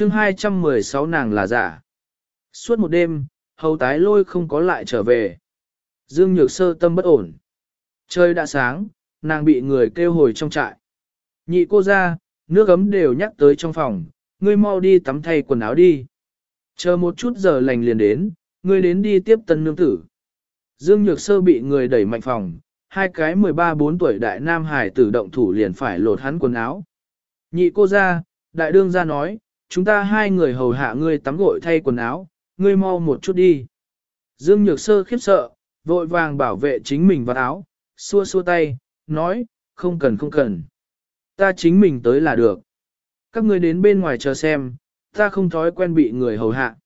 chương 216 nàng là giả. Suốt một đêm, hầu tái lôi không có lại trở về. Dương Nhược Sơ tâm bất ổn. Trời đã sáng, nàng bị người kêu hồi trong trại. Nhị cô ra, nước ấm đều nhắc tới trong phòng, ngươi mau đi tắm thay quần áo đi. Chờ một chút giờ lành liền đến, ngươi đến đi tiếp tân nương tử. Dương Nhược Sơ bị người đẩy mạnh phòng, hai cái 13-4 tuổi đại nam hải tử động thủ liền phải lột hắn quần áo. Nhị cô ra, đại đương ra nói, chúng ta hai người hầu hạ ngươi tắm gội thay quần áo, ngươi mau một chút đi. Dương Nhược Sơ khiếp sợ, vội vàng bảo vệ chính mình vào áo, xua xua tay, nói, không cần không cần. Ta chính mình tới là được. Các ngươi đến bên ngoài chờ xem, ta không thói quen bị người hầu hạ.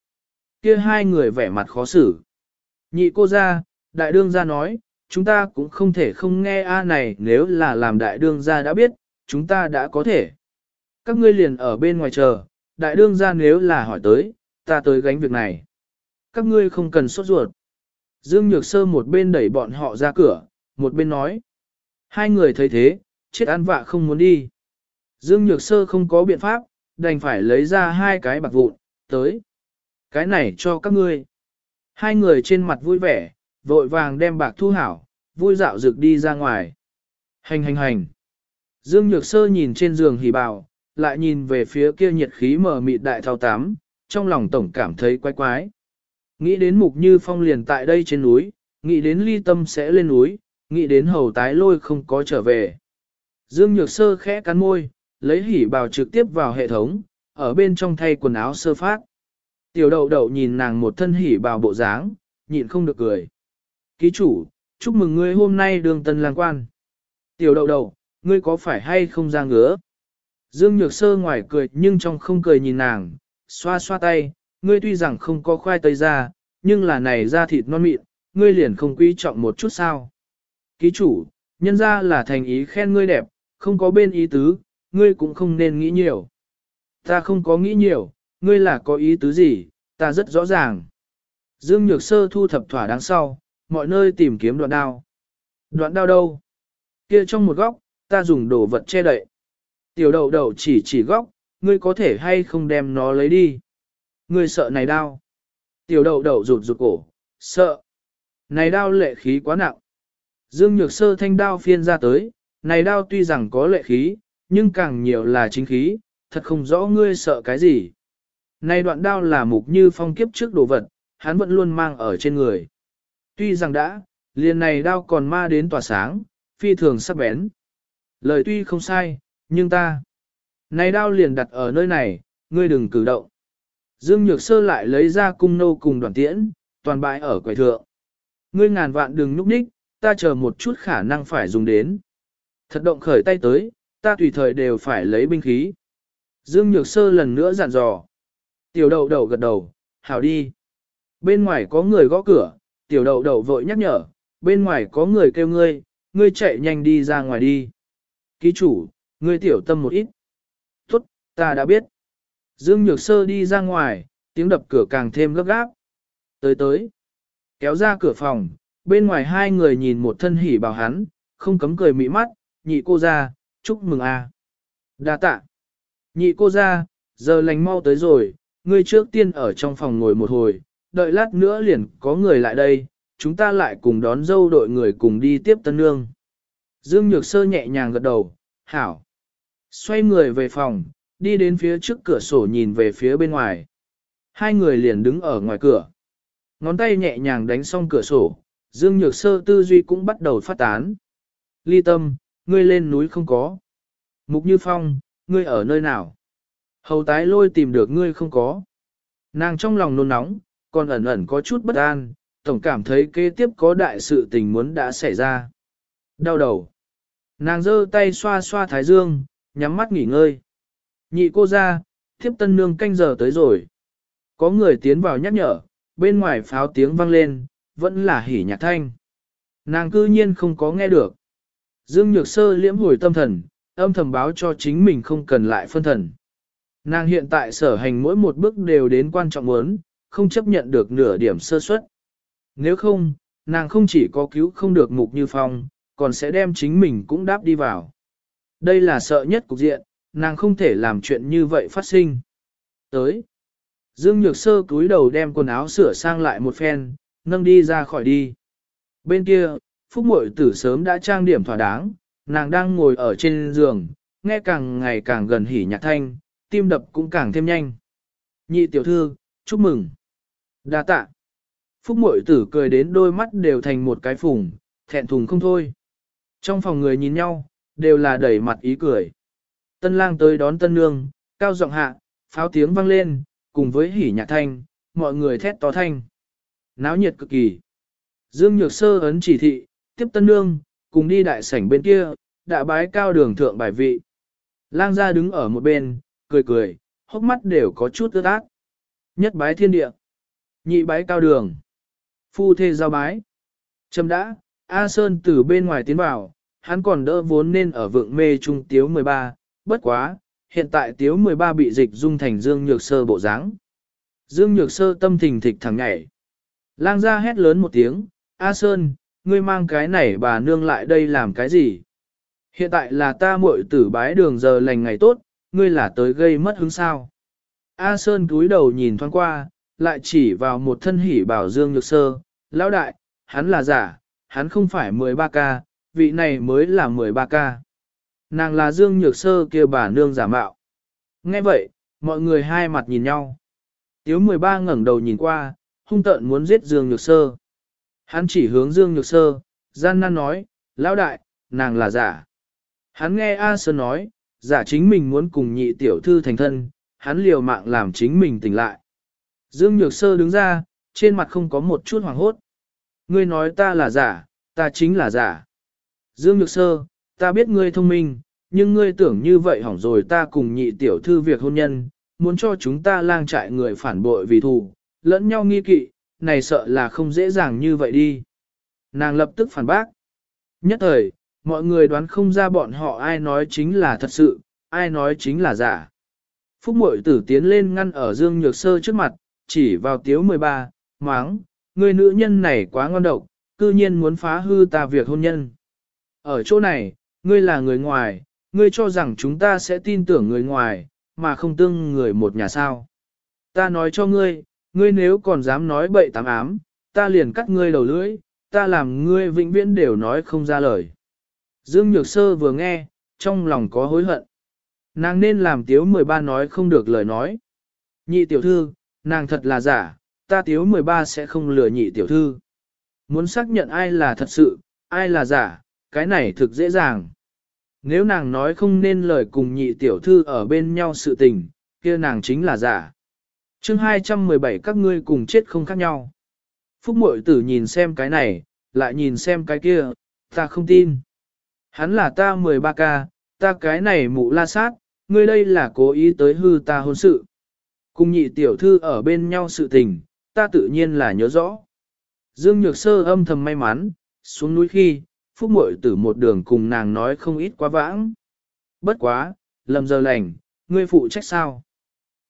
Kia hai người vẻ mặt khó xử. Nhị cô ra, đại đương ra nói, chúng ta cũng không thể không nghe A này nếu là làm đại đương ra đã biết, chúng ta đã có thể. Các ngươi liền ở bên ngoài chờ, đại đương ra nếu là hỏi tới, ta tới gánh việc này. Các ngươi không cần sốt ruột. Dương Nhược Sơ một bên đẩy bọn họ ra cửa, một bên nói. Hai người thấy thế, chết ăn vạ không muốn đi. Dương Nhược Sơ không có biện pháp, đành phải lấy ra hai cái bạc vụn, tới. Cái này cho các ngươi. Hai người trên mặt vui vẻ, vội vàng đem bạc thu hảo, vui dạo rực đi ra ngoài. Hành hành hành. Dương Nhược Sơ nhìn trên giường hỉ bào, lại nhìn về phía kia nhiệt khí mờ mịt đại thao tám, trong lòng tổng cảm thấy quái quái. Nghĩ đến mục như phong liền tại đây trên núi, nghĩ đến ly tâm sẽ lên núi, nghĩ đến hầu tái lôi không có trở về. Dương Nhược Sơ khẽ cắn môi, lấy hỉ bào trực tiếp vào hệ thống, ở bên trong thay quần áo sơ phát. Tiểu đậu đậu nhìn nàng một thân hỉ bào bộ dáng, nhịn không được cười. Ký chủ, chúc mừng ngươi hôm nay đường tân lang quan. Tiểu đậu đậu, ngươi có phải hay không ra ngứa? Dương Nhược Sơ ngoài cười nhưng trong không cười nhìn nàng, xoa xoa tay, ngươi tuy rằng không có khoai tây ra, nhưng là này da thịt non mịn, ngươi liền không quý trọng một chút sao. Ký chủ, nhân ra là thành ý khen ngươi đẹp, không có bên ý tứ, ngươi cũng không nên nghĩ nhiều. Ta không có nghĩ nhiều, ngươi là có ý tứ gì, ta rất rõ ràng. Dương Nhược Sơ thu thập thỏa đáng sau, mọi nơi tìm kiếm đoạn đao. Đoạn đao đâu? Kia trong một góc, ta dùng đồ vật che đậy. Tiểu đậu đậu chỉ chỉ góc, ngươi có thể hay không đem nó lấy đi. Ngươi sợ này đau. Tiểu đậu đậu rụt rụt cổ, sợ. Này đau lệ khí quá nặng. Dương Nhược Sơ thanh đao phiên ra tới, này đao tuy rằng có lệ khí, nhưng càng nhiều là chính khí, thật không rõ ngươi sợ cái gì. Này đoạn đao là mục như phong kiếp trước đồ vật, hắn vẫn luôn mang ở trên người. Tuy rằng đã, liền này đao còn ma đến tỏa sáng, phi thường sắc bén. Lời tuy không sai, nhưng ta, này đao liền đặt ở nơi này, ngươi đừng cử động. Dương Nhược Sơ lại lấy ra cung nô cùng đoàn tiễn, toàn bãi ở quầy thượng. Ngươi ngàn vạn đừng núp ních, ta chờ một chút khả năng phải dùng đến. Thật động khởi tay tới, ta tùy thời đều phải lấy binh khí. Dương Nhược Sơ lần nữa dặn dò. Tiểu đậu đậu gật đầu, hảo đi. Bên ngoài có người gõ cửa, tiểu đậu đậu vội nhắc nhở, bên ngoài có người kêu ngươi, ngươi chạy nhanh đi ra ngoài đi. Ký chủ, ngươi tiểu tâm một ít. Tốt, ta đã biết. Dương Nhược Sơ đi ra ngoài, tiếng đập cửa càng thêm gấp gáp. Tới tới, kéo ra cửa phòng, bên ngoài hai người nhìn một thân hỉ bảo hắn, không cấm cười mỹ mắt, nhị cô ra, chúc mừng a. À. Đa tạ. Nhị cô ra, giờ lành mau tới rồi, ngươi trước tiên ở trong phòng ngồi một hồi, đợi lát nữa liền có người lại đây, chúng ta lại cùng đón dâu đội người cùng đi tiếp tân nương. Dương Nhược Sơ nhẹ nhàng gật đầu, hảo. Xoay người về phòng, đi đến phía trước cửa sổ nhìn về phía bên ngoài. Hai người liền đứng ở ngoài cửa. Ngón tay nhẹ nhàng đánh xong cửa sổ, Dương Nhược Sơ tư duy cũng bắt đầu phát tán. Ly tâm, ngươi lên núi không có. Mục Như Phong, ngươi ở nơi nào? Hầu tái lôi tìm được ngươi không có. Nàng trong lòng nôn nóng, còn ẩn ẩn có chút bất an, tổng cảm thấy kế tiếp có đại sự tình muốn đã xảy ra. Đau đầu. Nàng giơ tay xoa xoa thái dương, nhắm mắt nghỉ ngơi. Nhị cô ra, thiếp tân nương canh giờ tới rồi. Có người tiến vào nhắc nhở, bên ngoài pháo tiếng vang lên, vẫn là hỉ nhạc thanh. Nàng cư nhiên không có nghe được. Dương Nhược Sơ liễm hồi tâm thần, âm thầm báo cho chính mình không cần lại phân thần. Nàng hiện tại sở hành mỗi một bước đều đến quan trọng muốn, không chấp nhận được nửa điểm sơ suất. Nếu không, nàng không chỉ có cứu không được mục như phong, còn sẽ đem chính mình cũng đáp đi vào. Đây là sợ nhất cục diện, nàng không thể làm chuyện như vậy phát sinh. Tới. Dương Nhược Sơ cúi đầu đem quần áo sửa sang lại một phen, nâng đi ra khỏi đi. Bên kia, Phúc Mội Tử sớm đã trang điểm thỏa đáng, nàng đang ngồi ở trên giường, nghe càng ngày càng gần hỉ nhạc thanh, tim đập cũng càng thêm nhanh. Nhị tiểu thư, chúc mừng. đa tạ. Phúc Mội Tử cười đến đôi mắt đều thành một cái phùng, thẹn thùng không thôi. Trong phòng người nhìn nhau, đều là đẩy mặt ý cười. Tân lang tới đón tân nương, cao giọng hạ, pháo tiếng vang lên, cùng với hỉ nhạc thanh, mọi người thét to thanh. Náo nhiệt cực kỳ. Dương Nhược Sơ ấn chỉ thị, tiếp tân nương, cùng đi đại sảnh bên kia, đã bái cao đường thượng bài vị. Lang gia đứng ở một bên, cười cười, hốc mắt đều có chút ướt át. Nhất bái thiên địa, nhị bái cao đường, phu thê giao bái. Trầm đã, A Sơn từ bên ngoài tiến vào, hắn còn đỡ vốn nên ở vượng mê trung tiếu 13, bất quá, hiện tại tiếu 13 bị dịch dung thành Dương Nhược Sơ bộ dáng. Dương Nhược Sơ tâm thình thịch thẳng nhảy. Lang ra hét lớn một tiếng, A Sơn, ngươi mang cái này bà nương lại đây làm cái gì? Hiện tại là ta muội tử bái đường giờ lành ngày tốt, ngươi là tới gây mất hứng sao. A Sơn cúi đầu nhìn thoáng qua, lại chỉ vào một thân hỉ bảo Dương Nhược Sơ, lão đại, hắn là giả, hắn không phải 13 ca, vị này mới là 13 ca. Nàng là Dương Nhược Sơ kia bà nương giả mạo. Nghe vậy, mọi người hai mặt nhìn nhau. Tiếu 13 ngẩng đầu nhìn qua, hung tợn muốn giết Dương Nhược Sơ. Hắn chỉ hướng Dương Nhược Sơ, gian nan nói, lão đại, nàng là giả. Hắn nghe A Sơn nói, giả chính mình muốn cùng nhị tiểu thư thành thân, hắn liều mạng làm chính mình tỉnh lại. Dương Nhược Sơ đứng ra, trên mặt không có một chút hoàng hốt. Ngươi nói ta là giả, ta chính là giả. Dương Nhược Sơ, ta biết ngươi thông minh, nhưng ngươi tưởng như vậy hỏng rồi ta cùng nhị tiểu thư việc hôn nhân, muốn cho chúng ta lang trại người phản bội vì thù, lẫn nhau nghi kỵ, này sợ là không dễ dàng như vậy đi. Nàng lập tức phản bác. Nhất thời, mọi người đoán không ra bọn họ ai nói chính là thật sự, ai nói chính là giả. Phúc mội tử tiến lên ngăn ở Dương Nhược Sơ trước mặt, chỉ vào tiếu 13, máng, người nữ nhân này quá ngon độc, cư nhiên muốn phá hư ta việc hôn nhân. Ở chỗ này, ngươi là người ngoài, ngươi cho rằng chúng ta sẽ tin tưởng người ngoài, mà không tương người một nhà sao. Ta nói cho ngươi, ngươi nếu còn dám nói bậy tám ám, ta liền cắt ngươi đầu lưỡi, ta làm ngươi vĩnh viễn đều nói không ra lời. Dương Nhược Sơ vừa nghe, trong lòng có hối hận. Nàng nên làm tiếu 13 nói không được lời nói. Nhị tiểu thư, nàng thật là giả, ta tiếu 13 sẽ không lừa nhị tiểu thư. Muốn xác nhận ai là thật sự, ai là giả, cái này thực dễ dàng. Nếu nàng nói không nên lời cùng nhị tiểu thư ở bên nhau sự tình, kia nàng chính là giả. chương 217 các ngươi cùng chết không khác nhau. Phúc mội tử nhìn xem cái này, lại nhìn xem cái kia, ta không tin. Hắn là ta 13 ca, ta cái này mụ la sát, ngươi đây là cố ý tới hư ta hôn sự. Cùng nhị tiểu thư ở bên nhau sự tình, ta tự nhiên là nhớ rõ. Dương Nhược Sơ âm thầm may mắn, xuống núi khi, Phúc Mội tử một đường cùng nàng nói không ít quá vãng. Bất quá, lầm giờ lành, ngươi phụ trách sao?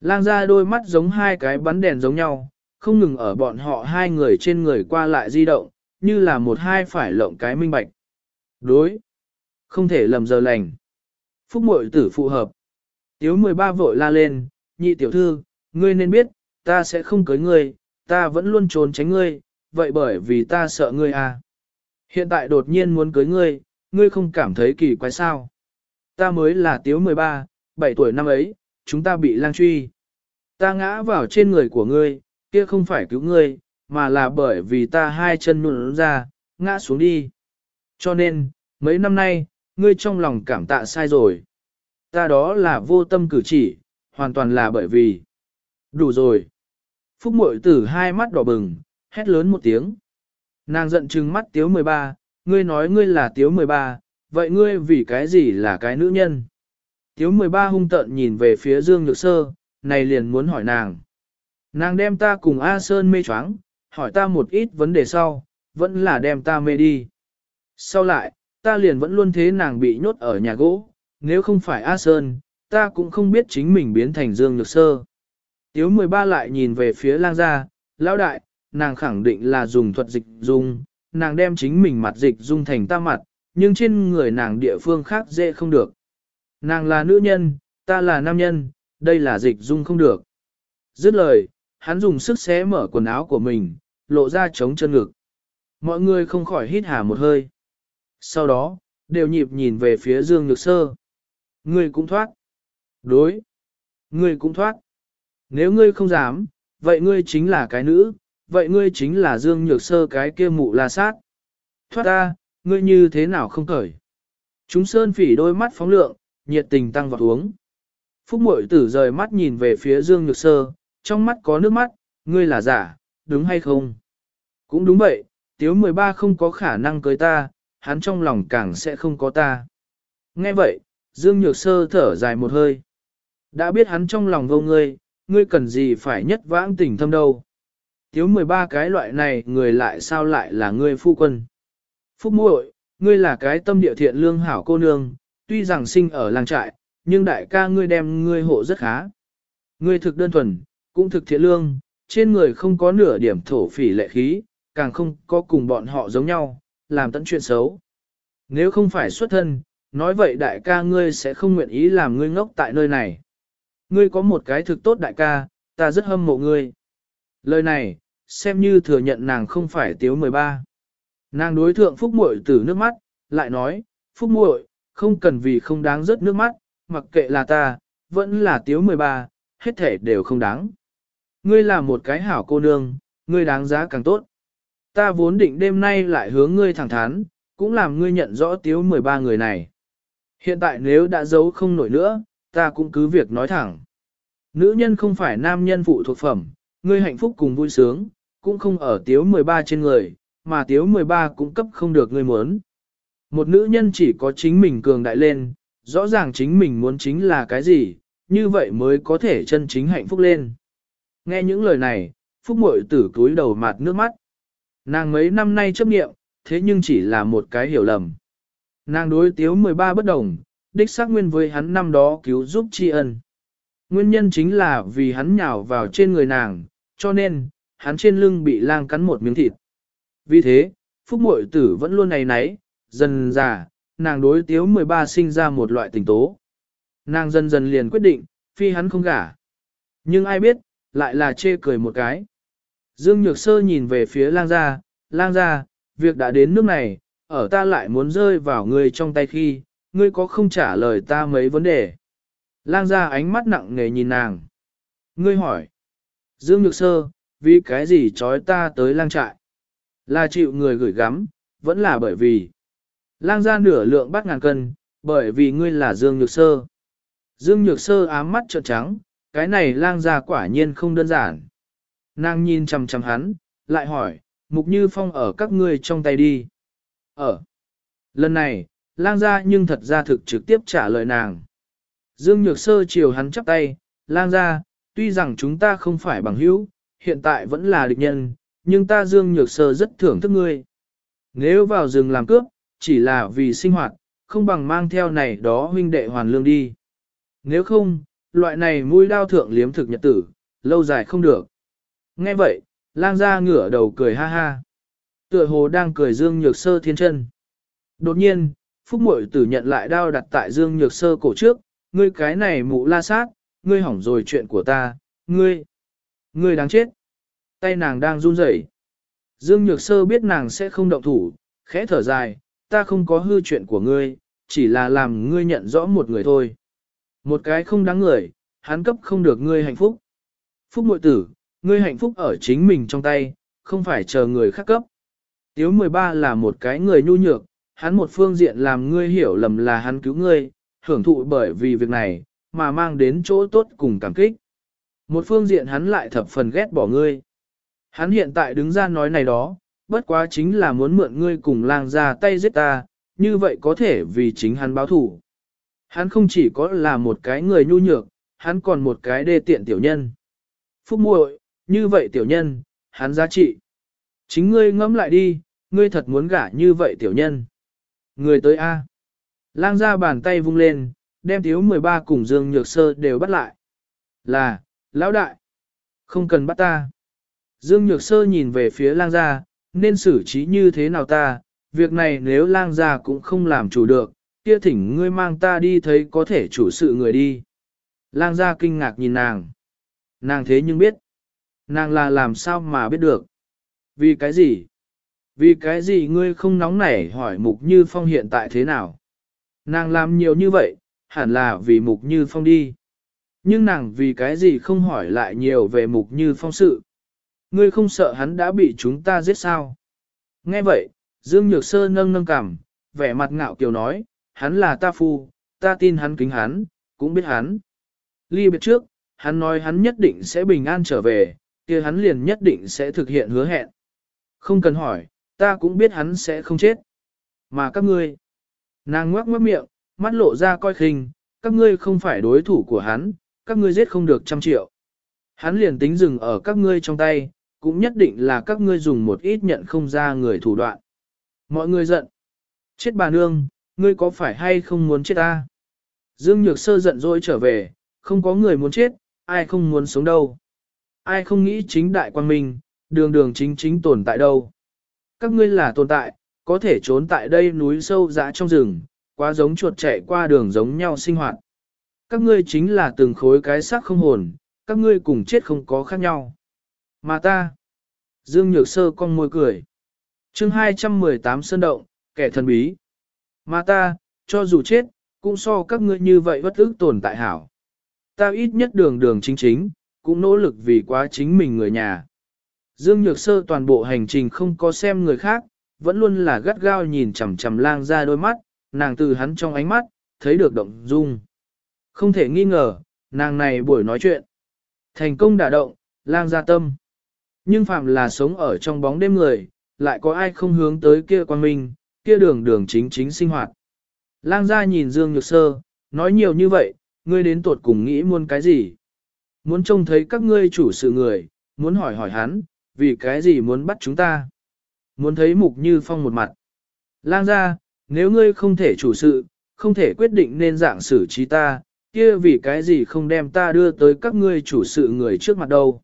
Lang ra đôi mắt giống hai cái bắn đèn giống nhau, không ngừng ở bọn họ hai người trên người qua lại di động, như là một hai phải lộng cái minh bạch. Đối, không thể lầm giờ lành. Phúc mội tử phụ hợp. Tiếu 13 vội la lên, nhị tiểu thư, ngươi nên biết, ta sẽ không cưới ngươi, ta vẫn luôn trốn tránh ngươi, vậy bởi vì ta sợ ngươi à. Hiện tại đột nhiên muốn cưới ngươi, ngươi không cảm thấy kỳ quái sao. Ta mới là tiếu 13, 7 tuổi năm ấy, chúng ta bị lang truy. Ta ngã vào trên người của ngươi, kia không phải cứu ngươi, mà là bởi vì ta hai chân nụn ra, ngã xuống đi. Cho nên, mấy năm nay, ngươi trong lòng cảm tạ sai rồi. Ta đó là vô tâm cử chỉ, hoàn toàn là bởi vì. Đủ rồi. Phúc mội tử hai mắt đỏ bừng, hét lớn một tiếng. Nàng giận trừng mắt tiếu 13, ngươi nói ngươi là tiếu 13, vậy ngươi vì cái gì là cái nữ nhân? Tiếu 13 hung tợn nhìn về phía Dương Nhược Sơ, này liền muốn hỏi nàng. Nàng đem ta cùng A Sơn mê choáng, hỏi ta một ít vấn đề sau, vẫn là đem ta mê đi. Sau lại, ta liền vẫn luôn thế nàng bị nhốt ở nhà gỗ, nếu không phải A Sơn, ta cũng không biết chính mình biến thành Dương Nhược Sơ. Tiếu 13 lại nhìn về phía lang gia, lão đại, nàng khẳng định là dùng thuật dịch dung, nàng đem chính mình mặt dịch dung thành ta mặt, nhưng trên người nàng địa phương khác dễ không được. Nàng là nữ nhân, ta là nam nhân, đây là dịch dung không được. Dứt lời, hắn dùng sức xé mở quần áo của mình, lộ ra trống chân ngực. Mọi người không khỏi hít hà một hơi. Sau đó, đều nhịp nhìn về phía Dương Nhược Sơ. Ngươi cũng thoát. Đối. Ngươi cũng thoát. Nếu ngươi không dám, vậy ngươi chính là cái nữ, vậy ngươi chính là Dương Nhược Sơ cái kia mụ la sát. Thoát ta, ngươi như thế nào không cởi. Chúng sơn phỉ đôi mắt phóng lượng, nhiệt tình tăng vào uống. Phúc mội tử rời mắt nhìn về phía Dương Nhược Sơ, trong mắt có nước mắt, ngươi là giả, đúng hay không? Cũng đúng vậy, tiếu 13 không có khả năng cưới ta, hắn trong lòng càng sẽ không có ta. Nghe vậy, Dương Nhược Sơ thở dài một hơi. Đã biết hắn trong lòng vô ngươi, ngươi cần gì phải nhất vãng tình thâm đâu. Tiếu 13 cái loại này người lại sao lại là ngươi phu quân. Phúc muội, ngươi là cái tâm địa thiện lương hảo cô nương, tuy rằng sinh ở làng trại, nhưng đại ca ngươi đem ngươi hộ rất khá. Ngươi thực đơn thuần, cũng thực thiện lương, trên người không có nửa điểm thổ phỉ lệ khí, càng không có cùng bọn họ giống nhau, làm tận chuyện xấu. Nếu không phải xuất thân, nói vậy đại ca ngươi sẽ không nguyện ý làm ngươi ngốc tại nơi này. Ngươi có một cái thực tốt đại ca, ta rất hâm mộ ngươi. Lời này, xem như thừa nhận nàng không phải tiếu 13. Nàng đối thượng Phúc Muội từ nước mắt, lại nói, Phúc Muội, không cần vì không đáng rớt nước mắt, mặc kệ là ta, vẫn là tiếu 13, hết thể đều không đáng. Ngươi là một cái hảo cô nương, ngươi đáng giá càng tốt. Ta vốn định đêm nay lại hướng ngươi thẳng thắn, cũng làm ngươi nhận rõ tiếu 13 người này. Hiện tại nếu đã giấu không nổi nữa, ta cũng cứ việc nói thẳng. Nữ nhân không phải nam nhân phụ thuộc phẩm, ngươi hạnh phúc cùng vui sướng, cũng không ở tiếu 13 trên người, mà tiếu 13 cũng cấp không được người muốn. Một nữ nhân chỉ có chính mình cường đại lên, rõ ràng chính mình muốn chính là cái gì, như vậy mới có thể chân chính hạnh phúc lên. Nghe những lời này, Phúc Mội tử cúi đầu mặt nước mắt. Nàng mấy năm nay chấp nghiệm, thế nhưng chỉ là một cái hiểu lầm. Nàng đối tiếu 13 bất đồng, đích xác nguyên với hắn năm đó cứu giúp tri ân. Nguyên nhân chính là vì hắn nhào vào trên người nàng, cho nên, hắn trên lưng bị lang cắn một miếng thịt. Vì thế, Phúc Mội Tử vẫn luôn này nấy, dần già, nàng đối tiếu 13 sinh ra một loại tình tố. Nàng dần dần liền quyết định, phi hắn không gả. Nhưng ai biết, lại là chê cười một cái. Dương Nhược Sơ nhìn về phía lang gia, lang gia, việc đã đến nước này, ở ta lại muốn rơi vào ngươi trong tay khi, ngươi có không trả lời ta mấy vấn đề. Lang gia ánh mắt nặng nề nhìn nàng. Ngươi hỏi, Dương Nhược Sơ, vì cái gì trói ta tới lang trại? Là chịu người gửi gắm, vẫn là bởi vì lang gia nửa lượng bát ngàn cân, bởi vì ngươi là Dương Nhược Sơ. Dương Nhược Sơ ám mắt trợn trắng, cái này lang gia quả nhiên không đơn giản. Nàng nhìn chằm chằm hắn, lại hỏi, Mục Như Phong ở các ngươi trong tay đi. Ở. Lần này, lang gia nhưng thật ra thực trực tiếp trả lời nàng. Dương Nhược Sơ chiều hắn chắp tay, lang gia, tuy rằng chúng ta không phải bằng hữu, hiện tại vẫn là địch nhân, nhưng ta Dương Nhược Sơ rất thưởng thức ngươi. Nếu vào rừng làm cướp, chỉ là vì sinh hoạt, không bằng mang theo này đó huynh đệ hoàn lương đi. Nếu không, loại này mũi đao thượng liếm thực nhật tử, lâu dài không được. Nghe vậy, lang gia ngửa đầu cười ha ha. Tựa hồ đang cười Dương Nhược Sơ thiên chân. Đột nhiên, Phúc Mội tử nhận lại đao đặt tại Dương Nhược Sơ cổ trước, ngươi cái này mụ la sát, ngươi hỏng rồi chuyện của ta, ngươi, ngươi đáng chết. Tay nàng đang run rẩy. Dương Nhược Sơ biết nàng sẽ không động thủ, khẽ thở dài, ta không có hư chuyện của ngươi, chỉ là làm ngươi nhận rõ một người thôi. Một cái không đáng người, hắn cấp không được ngươi hạnh phúc. Phúc mội tử, ngươi hạnh phúc ở chính mình trong tay, không phải chờ người khác cấp. Tiếu 13 là một cái người nhu nhược, hắn một phương diện làm ngươi hiểu lầm là hắn cứu ngươi, hưởng thụ bởi vì việc này, mà mang đến chỗ tốt cùng cảm kích. Một phương diện hắn lại thập phần ghét bỏ ngươi. Hắn hiện tại đứng ra nói này đó, bất quá chính là muốn mượn ngươi cùng lang ra tay giết ta, như vậy có thể vì chính hắn báo thủ. Hắn không chỉ có là một cái người nhu nhược, hắn còn một cái đê tiện tiểu nhân. Phúc muội, như vậy tiểu nhân, hắn giá trị. Chính ngươi ngẫm lại đi, ngươi thật muốn gả như vậy tiểu nhân. Người tới A. Lang ra bàn tay vung lên, đem thiếu 13 cùng Dương Nhược Sơ đều bắt lại. Là, lão đại. Không cần bắt ta. Dương Nhược Sơ nhìn về phía lang gia, nên xử trí như thế nào ta, việc này nếu lang gia cũng không làm chủ được, kia thỉnh ngươi mang ta đi thấy có thể chủ sự người đi. Lang gia kinh ngạc nhìn nàng. Nàng thế nhưng biết. Nàng là làm sao mà biết được. Vì cái gì? Vì cái gì ngươi không nóng nảy hỏi Mục Như Phong hiện tại thế nào? Nàng làm nhiều như vậy, hẳn là vì Mục Như Phong đi. Nhưng nàng vì cái gì không hỏi lại nhiều về Mục Như Phong sự? Ngươi không sợ hắn đã bị chúng ta giết sao? Nghe vậy, Dương Nhược Sơ nâng nâng cằm, vẻ mặt ngạo kiều nói, hắn là ta phu, ta tin hắn kính hắn, cũng biết hắn. Ly biệt trước, hắn nói hắn nhất định sẽ bình an trở về, kia hắn liền nhất định sẽ thực hiện hứa hẹn. Không cần hỏi, ta cũng biết hắn sẽ không chết. Mà các ngươi, nàng ngoác ngoác miệng, mắt lộ ra coi khinh, các ngươi không phải đối thủ của hắn, các ngươi giết không được trăm triệu. Hắn liền tính dừng ở các ngươi trong tay, cũng nhất định là các ngươi dùng một ít nhận không ra người thủ đoạn. Mọi người giận. Chết bà nương, ngươi có phải hay không muốn chết ta? Dương Nhược Sơ giận dỗi trở về, không có người muốn chết, ai không muốn sống đâu. Ai không nghĩ chính đại quan minh, đường đường chính chính tồn tại đâu. Các ngươi là tồn tại, có thể trốn tại đây núi sâu dã trong rừng, quá giống chuột chạy qua đường giống nhau sinh hoạt. Các ngươi chính là từng khối cái xác không hồn, các ngươi cùng chết không có khác nhau. Mà ta, Dương Nhược Sơ con môi cười. chương 218 Sơn Động, kẻ thần bí. Mà ta, cho dù chết, cũng so các ngươi như vậy bất ức tồn tại hảo. Ta ít nhất đường đường chính chính, cũng nỗ lực vì quá chính mình người nhà. Dương Nhược Sơ toàn bộ hành trình không có xem người khác, vẫn luôn là gắt gao nhìn chằm chằm lang ra đôi mắt, nàng từ hắn trong ánh mắt, thấy được động dung. Không thể nghi ngờ, nàng này buổi nói chuyện. Thành công đả động, lang ra tâm. Nhưng phạm là sống ở trong bóng đêm người, lại có ai không hướng tới kia quan minh, kia đường đường chính chính sinh hoạt. Lang gia nhìn Dương Nhược Sơ, nói nhiều như vậy, ngươi đến tuột cùng nghĩ muốn cái gì? Muốn trông thấy các ngươi chủ sự người, muốn hỏi hỏi hắn, vì cái gì muốn bắt chúng ta? Muốn thấy mục như phong một mặt. Lang gia, nếu ngươi không thể chủ sự, không thể quyết định nên dạng xử trí ta, kia vì cái gì không đem ta đưa tới các ngươi chủ sự người trước mặt đâu.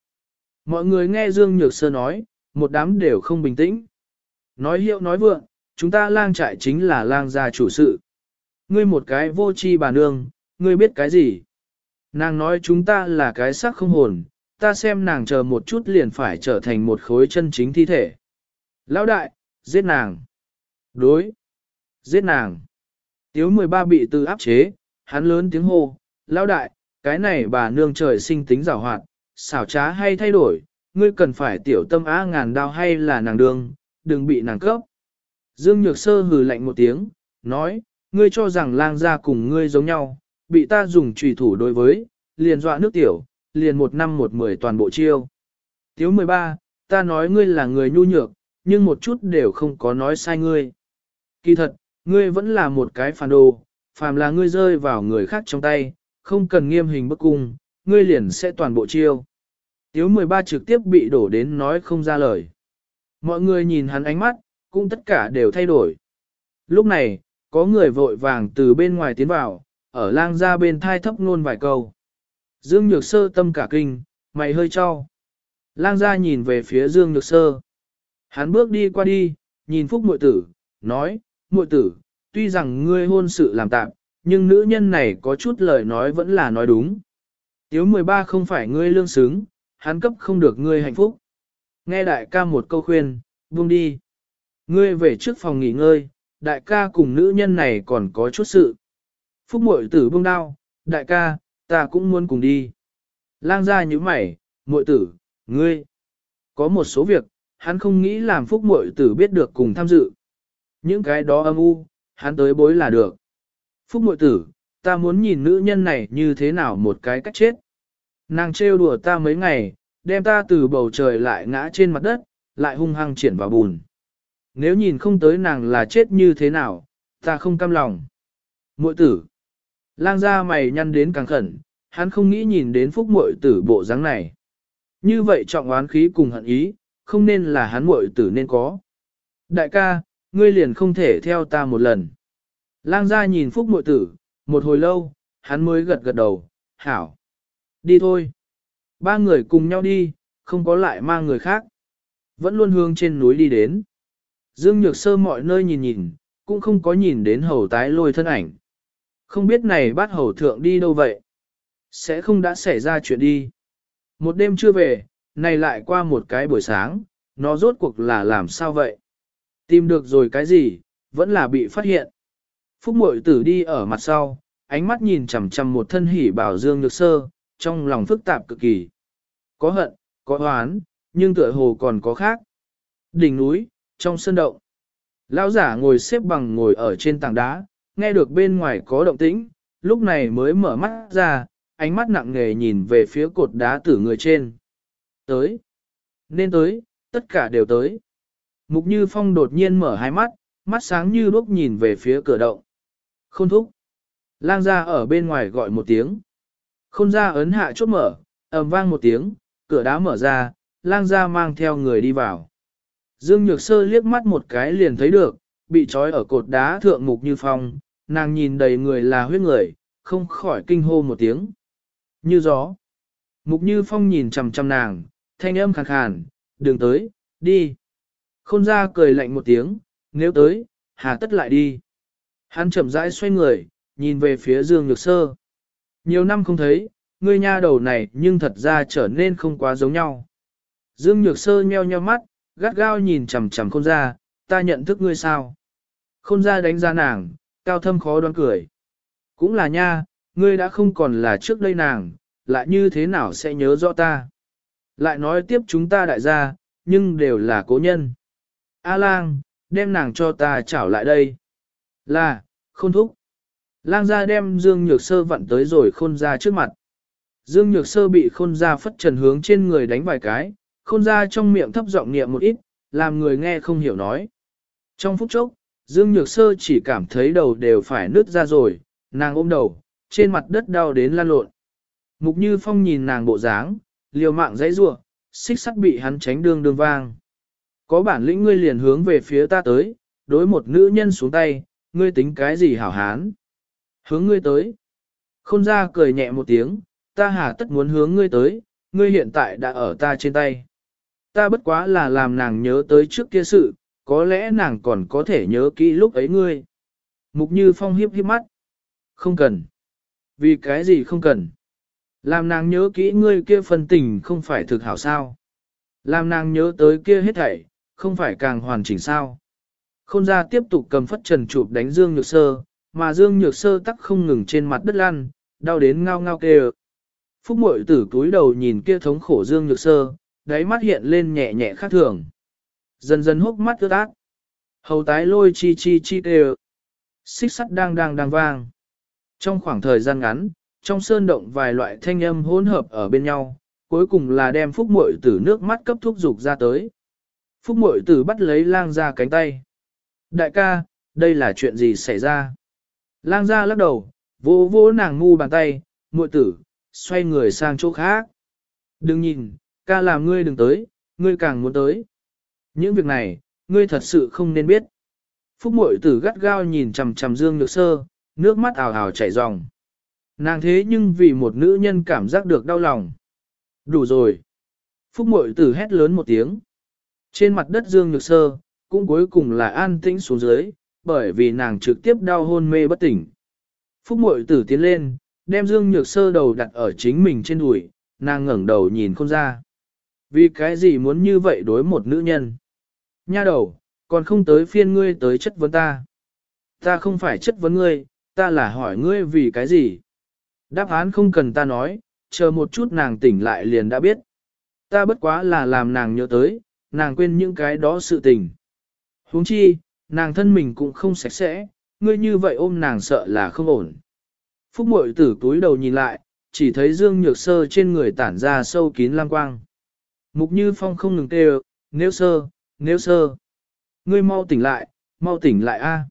Mọi người nghe Dương Nhược Sơ nói, một đám đều không bình tĩnh. Nói hiệu nói vượng, chúng ta lang trại chính là lang gia chủ sự. Ngươi một cái vô tri bà nương, ngươi biết cái gì? Nàng nói chúng ta là cái xác không hồn, ta xem nàng chờ một chút liền phải trở thành một khối chân chính thi thể. Lão đại, giết nàng. Đối. Giết nàng. Tiếu 13 bị từ áp chế, hắn lớn tiếng hô, lão đại, cái này bà nương trời sinh tính rào hoạt, xảo trá hay thay đổi, ngươi cần phải tiểu tâm á ngàn đao hay là nàng đường, đừng bị nàng cấp. Dương Nhược Sơ hừ lạnh một tiếng, nói, ngươi cho rằng lang gia cùng ngươi giống nhau, bị ta dùng trùy thủ đối với, liền dọa nước tiểu, liền một năm một mười toàn bộ chiêu. Tiếu 13, ta nói ngươi là người nhu nhược, nhưng một chút đều không có nói sai ngươi. Kỳ thật, ngươi vẫn là một cái phản đồ, phàm là ngươi rơi vào người khác trong tay, không cần nghiêm hình bức cung, ngươi liền sẽ toàn bộ chiêu. Tiếu 13 trực tiếp bị đổ đến nói không ra lời. Mọi người nhìn hắn ánh mắt, cũng tất cả đều thay đổi. Lúc này, có người vội vàng từ bên ngoài tiến vào, ở lang ra bên thai thấp ngôn vài câu. Dương Nhược Sơ tâm cả kinh, mày hơi cho. Lang ra nhìn về phía Dương Nhược Sơ. Hắn bước đi qua đi, nhìn Phúc Mội Tử, nói, Mội Tử, tuy rằng ngươi hôn sự làm tạm, nhưng nữ nhân này có chút lời nói vẫn là nói đúng. Tiếu 13 không phải ngươi lương xứng, hắn cấp không được ngươi hạnh phúc. Nghe đại ca một câu khuyên, buông đi. Ngươi về trước phòng nghỉ ngơi, đại ca cùng nữ nhân này còn có chút sự. Phúc mội tử buông đao, đại ca, ta cũng muốn cùng đi. Lang ra như mày, muội tử, ngươi. Có một số việc, hắn không nghĩ làm phúc muội tử biết được cùng tham dự. Những cái đó âm u, hắn tới bối là được. Phúc mội tử, ta muốn nhìn nữ nhân này như thế nào một cái cách chết. Nàng trêu đùa ta mấy ngày, đem ta từ bầu trời lại ngã trên mặt đất, lại hung hăng triển vào bùn. Nếu nhìn không tới nàng là chết như thế nào, ta không cam lòng. Mội tử. Lang ra mày nhăn đến càng khẩn, hắn không nghĩ nhìn đến phúc mội tử bộ dáng này. Như vậy trọng oán khí cùng hận ý, không nên là hắn mội tử nên có. Đại ca, ngươi liền không thể theo ta một lần. Lang gia nhìn phúc muội tử, một hồi lâu, hắn mới gật gật đầu, hảo. Đi thôi. Ba người cùng nhau đi, không có lại mang người khác. Vẫn luôn hướng trên núi đi đến. Dương Nhược Sơ mọi nơi nhìn nhìn, cũng không có nhìn đến hầu tái lôi thân ảnh. Không biết này bắt hầu thượng đi đâu vậy? Sẽ không đã xảy ra chuyện đi. Một đêm chưa về, này lại qua một cái buổi sáng, nó rốt cuộc là làm sao vậy? Tìm được rồi cái gì, vẫn là bị phát hiện. Phúc mội tử đi ở mặt sau, ánh mắt nhìn chằm chằm một thân hỉ bảo dương nhược sơ, trong lòng phức tạp cực kỳ. Có hận, có oán, nhưng tựa hồ còn có khác. Đỉnh núi, trong sân động. Lão giả ngồi xếp bằng ngồi ở trên tảng đá, nghe được bên ngoài có động tĩnh, lúc này mới mở mắt ra, ánh mắt nặng nề nhìn về phía cột đá tử người trên. Tới. Nên tới, tất cả đều tới. Mục Như Phong đột nhiên mở hai mắt, mắt sáng như đuốc nhìn về phía cửa động. Khôn thúc. Lang ra ở bên ngoài gọi một tiếng. Khôn ra ấn hạ chốt mở, ầm vang một tiếng, cửa đá mở ra, lang ra mang theo người đi vào. Dương Nhược Sơ liếc mắt một cái liền thấy được, bị trói ở cột đá thượng mục như phong, nàng nhìn đầy người là huyết người, không khỏi kinh hô một tiếng. Như gió. Mục như phong nhìn chằm chằm nàng, thanh âm khàn khàn, đừng tới, đi. Khôn ra cười lạnh một tiếng, nếu tới, hà tất lại đi. Hắn chậm rãi xoay người, nhìn về phía Dương Nhược Sơ. Nhiều năm không thấy, ngươi nha đầu này nhưng thật ra trở nên không quá giống nhau. Dương Nhược Sơ nheo nheo mắt, gắt gao nhìn chằm chằm khôn ra, ta nhận thức ngươi sao? Khôn ra đánh ra nàng, cao thâm khó đoán cười. Cũng là nha, ngươi đã không còn là trước đây nàng, lại như thế nào sẽ nhớ rõ ta? Lại nói tiếp chúng ta đại gia, nhưng đều là cố nhân. A lang, đem nàng cho ta trảo lại đây. Là, khôn thúc. Lang gia đem Dương Nhược Sơ vặn tới rồi khôn ra trước mặt. Dương Nhược Sơ bị khôn ra phất trần hướng trên người đánh vài cái, khôn ra trong miệng thấp giọng niệm một ít, làm người nghe không hiểu nói. Trong phút chốc, Dương Nhược Sơ chỉ cảm thấy đầu đều phải nứt ra rồi, nàng ôm đầu, trên mặt đất đau đến lan lộn. Mục Như Phong nhìn nàng bộ dáng, liều mạng dãy rủa, xích sắt bị hắn tránh đương đương vang. Có bản lĩnh ngươi liền hướng về phía ta tới, đối một nữ nhân xuống tay, ngươi tính cái gì hảo hán? Hướng ngươi tới. Khôn ra cười nhẹ một tiếng, ta hà tất muốn hướng ngươi tới, ngươi hiện tại đã ở ta trên tay. Ta bất quá là làm nàng nhớ tới trước kia sự, có lẽ nàng còn có thể nhớ kỹ lúc ấy ngươi. Mục Như Phong hiếp hiếp mắt. Không cần. Vì cái gì không cần? Làm nàng nhớ kỹ ngươi kia phân tình không phải thực hảo sao. Làm nàng nhớ tới kia hết thảy, không phải càng hoàn chỉnh sao. Khôn ra tiếp tục cầm phất trần chụp đánh Dương Nhược Sơ, mà Dương Nhược Sơ tắc không ngừng trên mặt đất lăn, đau đến ngao ngao kêu. Phúc mội tử túi đầu nhìn kia thống khổ Dương Nhược Sơ, đáy mắt hiện lên nhẹ nhẹ khác thường. Dần dần hốc mắt ướt át. Hầu tái lôi chi chi chi kêu. Xích sắt đang đang đang vang. Trong khoảng thời gian ngắn, trong sơn động vài loại thanh âm hỗn hợp ở bên nhau, cuối cùng là đem phúc muội tử nước mắt cấp thuốc dục ra tới. Phúc muội tử bắt lấy lang ra cánh tay. Đại ca, đây là chuyện gì xảy ra? Lang ra lắc đầu, vô vô nàng ngu bàn tay, muội tử, xoay người sang chỗ khác. Đừng nhìn, ca làm ngươi đừng tới, ngươi càng muốn tới. Những việc này, ngươi thật sự không nên biết. Phúc muội tử gắt gao nhìn chằm chằm Dương Nhược Sơ, nước mắt ảo ảo chảy ròng. Nàng thế nhưng vì một nữ nhân cảm giác được đau lòng. Đủ rồi. Phúc muội tử hét lớn một tiếng. Trên mặt đất Dương Nhược Sơ, cũng cuối cùng là an tĩnh xuống dưới, bởi vì nàng trực tiếp đau hôn mê bất tỉnh. Phúc mội tử tiến lên, đem Dương Nhược Sơ đầu đặt ở chính mình trên đùi, nàng ngẩng đầu nhìn không ra. Vì cái gì muốn như vậy đối một nữ nhân? Nha đầu, còn không tới phiên ngươi tới chất vấn ta. Ta không phải chất vấn ngươi, ta là hỏi ngươi vì cái gì? Đáp án không cần ta nói, chờ một chút nàng tỉnh lại liền đã biết. Ta bất quá là làm nàng nhớ tới, nàng quên những cái đó sự tình huống chi, nàng thân mình cũng không sạch sẽ, ngươi như vậy ôm nàng sợ là không ổn. Phúc mội tử túi đầu nhìn lại, chỉ thấy dương nhược sơ trên người tản ra sâu kín lam quang. Mục như phong không ngừng kêu, nếu sơ, nếu sơ. Ngươi mau tỉnh lại, mau tỉnh lại a. À.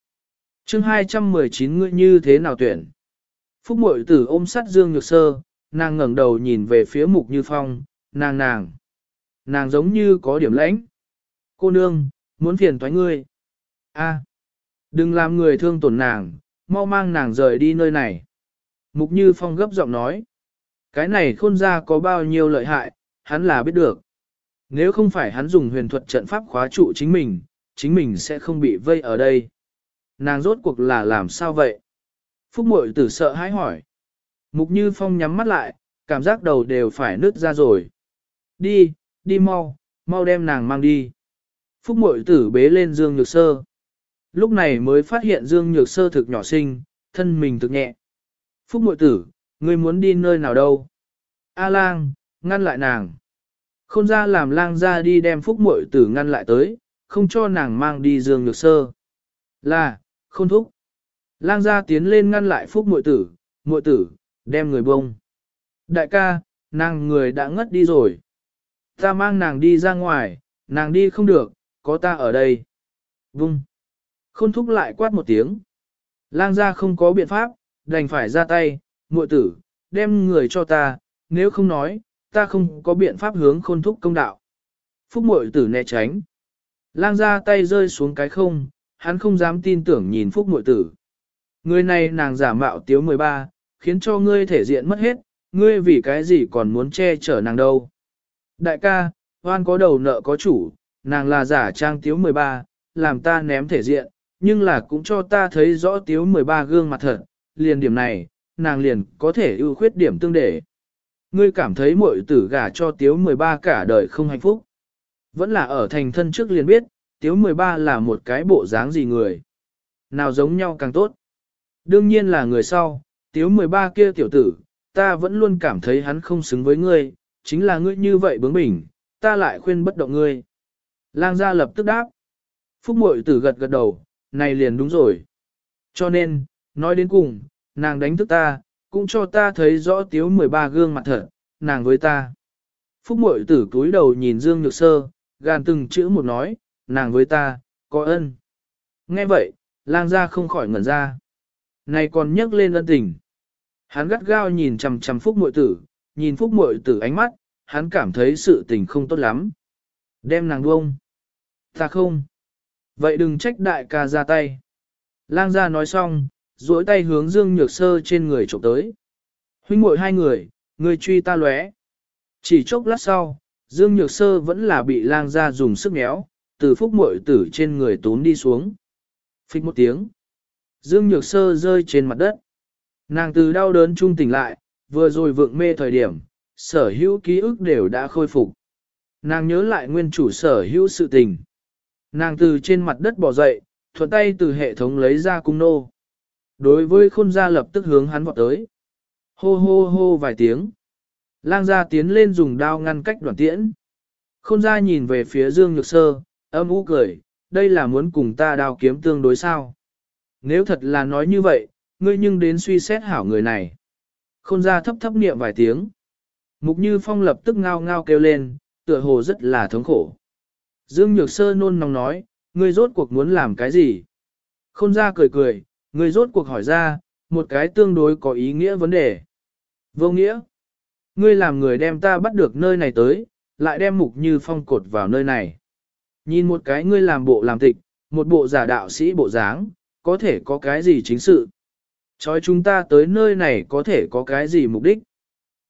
Chương 219 ngươi như thế nào tuyển? Phúc mội tử ôm sát Dương Nhược Sơ, nàng ngẩng đầu nhìn về phía Mục Như Phong, nàng nàng. Nàng giống như có điểm lãnh. Cô nương, muốn phiền toái ngươi. a đừng làm người thương tổn nàng, mau mang nàng rời đi nơi này. Mục Như Phong gấp giọng nói. Cái này khôn ra có bao nhiêu lợi hại, hắn là biết được. Nếu không phải hắn dùng huyền thuật trận pháp khóa trụ chính mình, chính mình sẽ không bị vây ở đây. Nàng rốt cuộc là làm sao vậy? Phúc mội tử sợ hãi hỏi. Mục Như Phong nhắm mắt lại, cảm giác đầu đều phải nứt ra rồi. Đi, đi mau, mau đem nàng mang đi. Phúc mội tử bế lên Dương Nhược Sơ. Lúc này mới phát hiện Dương Nhược Sơ thực nhỏ sinh, thân mình thực nhẹ. Phúc mội tử, ngươi muốn đi nơi nào đâu? A lang, ngăn lại nàng. Khôn ra làm lang ra đi đem phúc mội tử ngăn lại tới, không cho nàng mang đi dương nhược sơ. Là, khôn thúc. Lang ra tiến lên ngăn lại phúc mội tử, mội tử, đem người bông. Đại ca, nàng người đã ngất đi rồi. Ta mang nàng đi ra ngoài, nàng đi không được, có ta ở đây. Vung. Khôn thúc lại quát một tiếng. Lang ra không có biện pháp, đành phải ra tay, muội tử, đem người cho ta, nếu không nói, ta không có biện pháp hướng khôn thúc công đạo. Phúc muội tử né tránh. Lang ra tay rơi xuống cái không, hắn không dám tin tưởng nhìn phúc muội tử. Người này nàng giả mạo tiếu 13, khiến cho ngươi thể diện mất hết, ngươi vì cái gì còn muốn che chở nàng đâu. Đại ca, hoan có đầu nợ có chủ, nàng là giả trang tiếu 13, làm ta ném thể diện, nhưng là cũng cho ta thấy rõ tiếu 13 gương mặt thật, liền điểm này, nàng liền có thể ưu khuyết điểm tương để. Ngươi cảm thấy muội tử gả cho tiếu 13 cả đời không hạnh phúc. Vẫn là ở thành thân trước liền biết, tiếu 13 là một cái bộ dáng gì người. Nào giống nhau càng tốt. Đương nhiên là người sau, tiếu 13 kia tiểu tử, ta vẫn luôn cảm thấy hắn không xứng với ngươi, chính là ngươi như vậy bướng bỉnh, ta lại khuyên bất động ngươi. Lang gia lập tức đáp. Phúc mội tử gật gật đầu, này liền đúng rồi. Cho nên, nói đến cùng, nàng đánh thức ta, cũng cho ta thấy rõ tiếu 13 gương mặt thật, nàng với ta. Phúc mội tử cúi đầu nhìn Dương Nhược Sơ, gàn từng chữ một nói, nàng với ta, có ân. Nghe vậy, lang gia không khỏi ngẩn ra. Này còn nhấc lên ân tình. Hắn gắt gao nhìn chằm chằm Phúc mội tử, nhìn Phúc mội tử ánh mắt, hắn cảm thấy sự tình không tốt lắm. Đem nàng buông. Ta không. Vậy đừng trách đại ca ra tay. Lang gia nói xong, duỗi tay hướng Dương Nhược Sơ trên người chụp tới. Huynh muội hai người, người truy ta lóe. Chỉ chốc lát sau, Dương Nhược Sơ vẫn là bị lang gia dùng sức méo, từ phúc muội tử trên người tốn đi xuống. Phích một tiếng. Dương Nhược Sơ rơi trên mặt đất. Nàng từ đau đớn trung tỉnh lại, vừa rồi vượng mê thời điểm, sở hữu ký ức đều đã khôi phục. Nàng nhớ lại nguyên chủ sở hữu sự tình. Nàng từ trên mặt đất bỏ dậy, thuận tay từ hệ thống lấy ra cung nô. Đối với khôn gia lập tức hướng hắn vọt tới. Hô hô hô vài tiếng. Lang gia tiến lên dùng đao ngăn cách đoạn tiễn. Khôn gia nhìn về phía Dương Nhược Sơ, âm u cười, đây là muốn cùng ta đao kiếm tương đối sao. Nếu thật là nói như vậy, ngươi nhưng đến suy xét hảo người này. Khôn gia thấp thấp niệm vài tiếng. Mục Như Phong lập tức ngao ngao kêu lên, tựa hồ rất là thống khổ. Dương Nhược Sơ nôn nóng nói, ngươi rốt cuộc muốn làm cái gì? Khôn ra cười cười, Người rốt cuộc hỏi ra, một cái tương đối có ý nghĩa vấn đề. Vô nghĩa. Ngươi làm người đem ta bắt được nơi này tới, lại đem mục như phong cột vào nơi này. Nhìn một cái ngươi làm bộ làm tịch, một bộ giả đạo sĩ bộ dáng, có thể có cái gì chính sự. Chói chúng ta tới nơi này có thể có cái gì mục đích.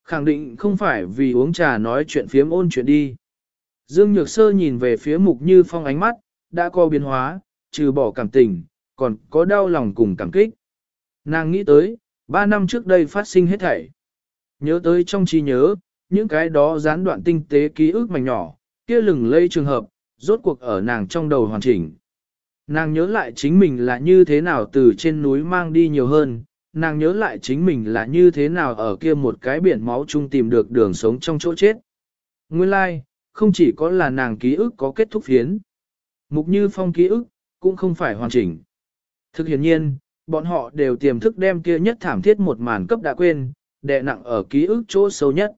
Khẳng định không phải vì uống trà nói chuyện phiếm ôn chuyện đi. Dương Nhược Sơ nhìn về phía mục như phong ánh mắt, đã có biến hóa, trừ bỏ cảm tình, còn có đau lòng cùng cảm kích. Nàng nghĩ tới, ba năm trước đây phát sinh hết thảy. Nhớ tới trong trí nhớ, những cái đó gián đoạn tinh tế ký ức mảnh nhỏ, kia lừng lây trường hợp, rốt cuộc ở nàng trong đầu hoàn chỉnh. Nàng nhớ lại chính mình là như thế nào từ trên núi mang đi nhiều hơn, nàng nhớ lại chính mình là như thế nào ở kia một cái biển máu chung tìm được đường sống trong chỗ chết. Nguyên lai, like, không chỉ có là nàng ký ức có kết thúc phiến. Mục như phong ký ức, cũng không phải hoàn chỉnh. Thực hiện nhiên, bọn họ đều tiềm thức đem kia nhất thảm thiết một màn cấp đã quên, đè nặng ở ký ức chỗ sâu nhất.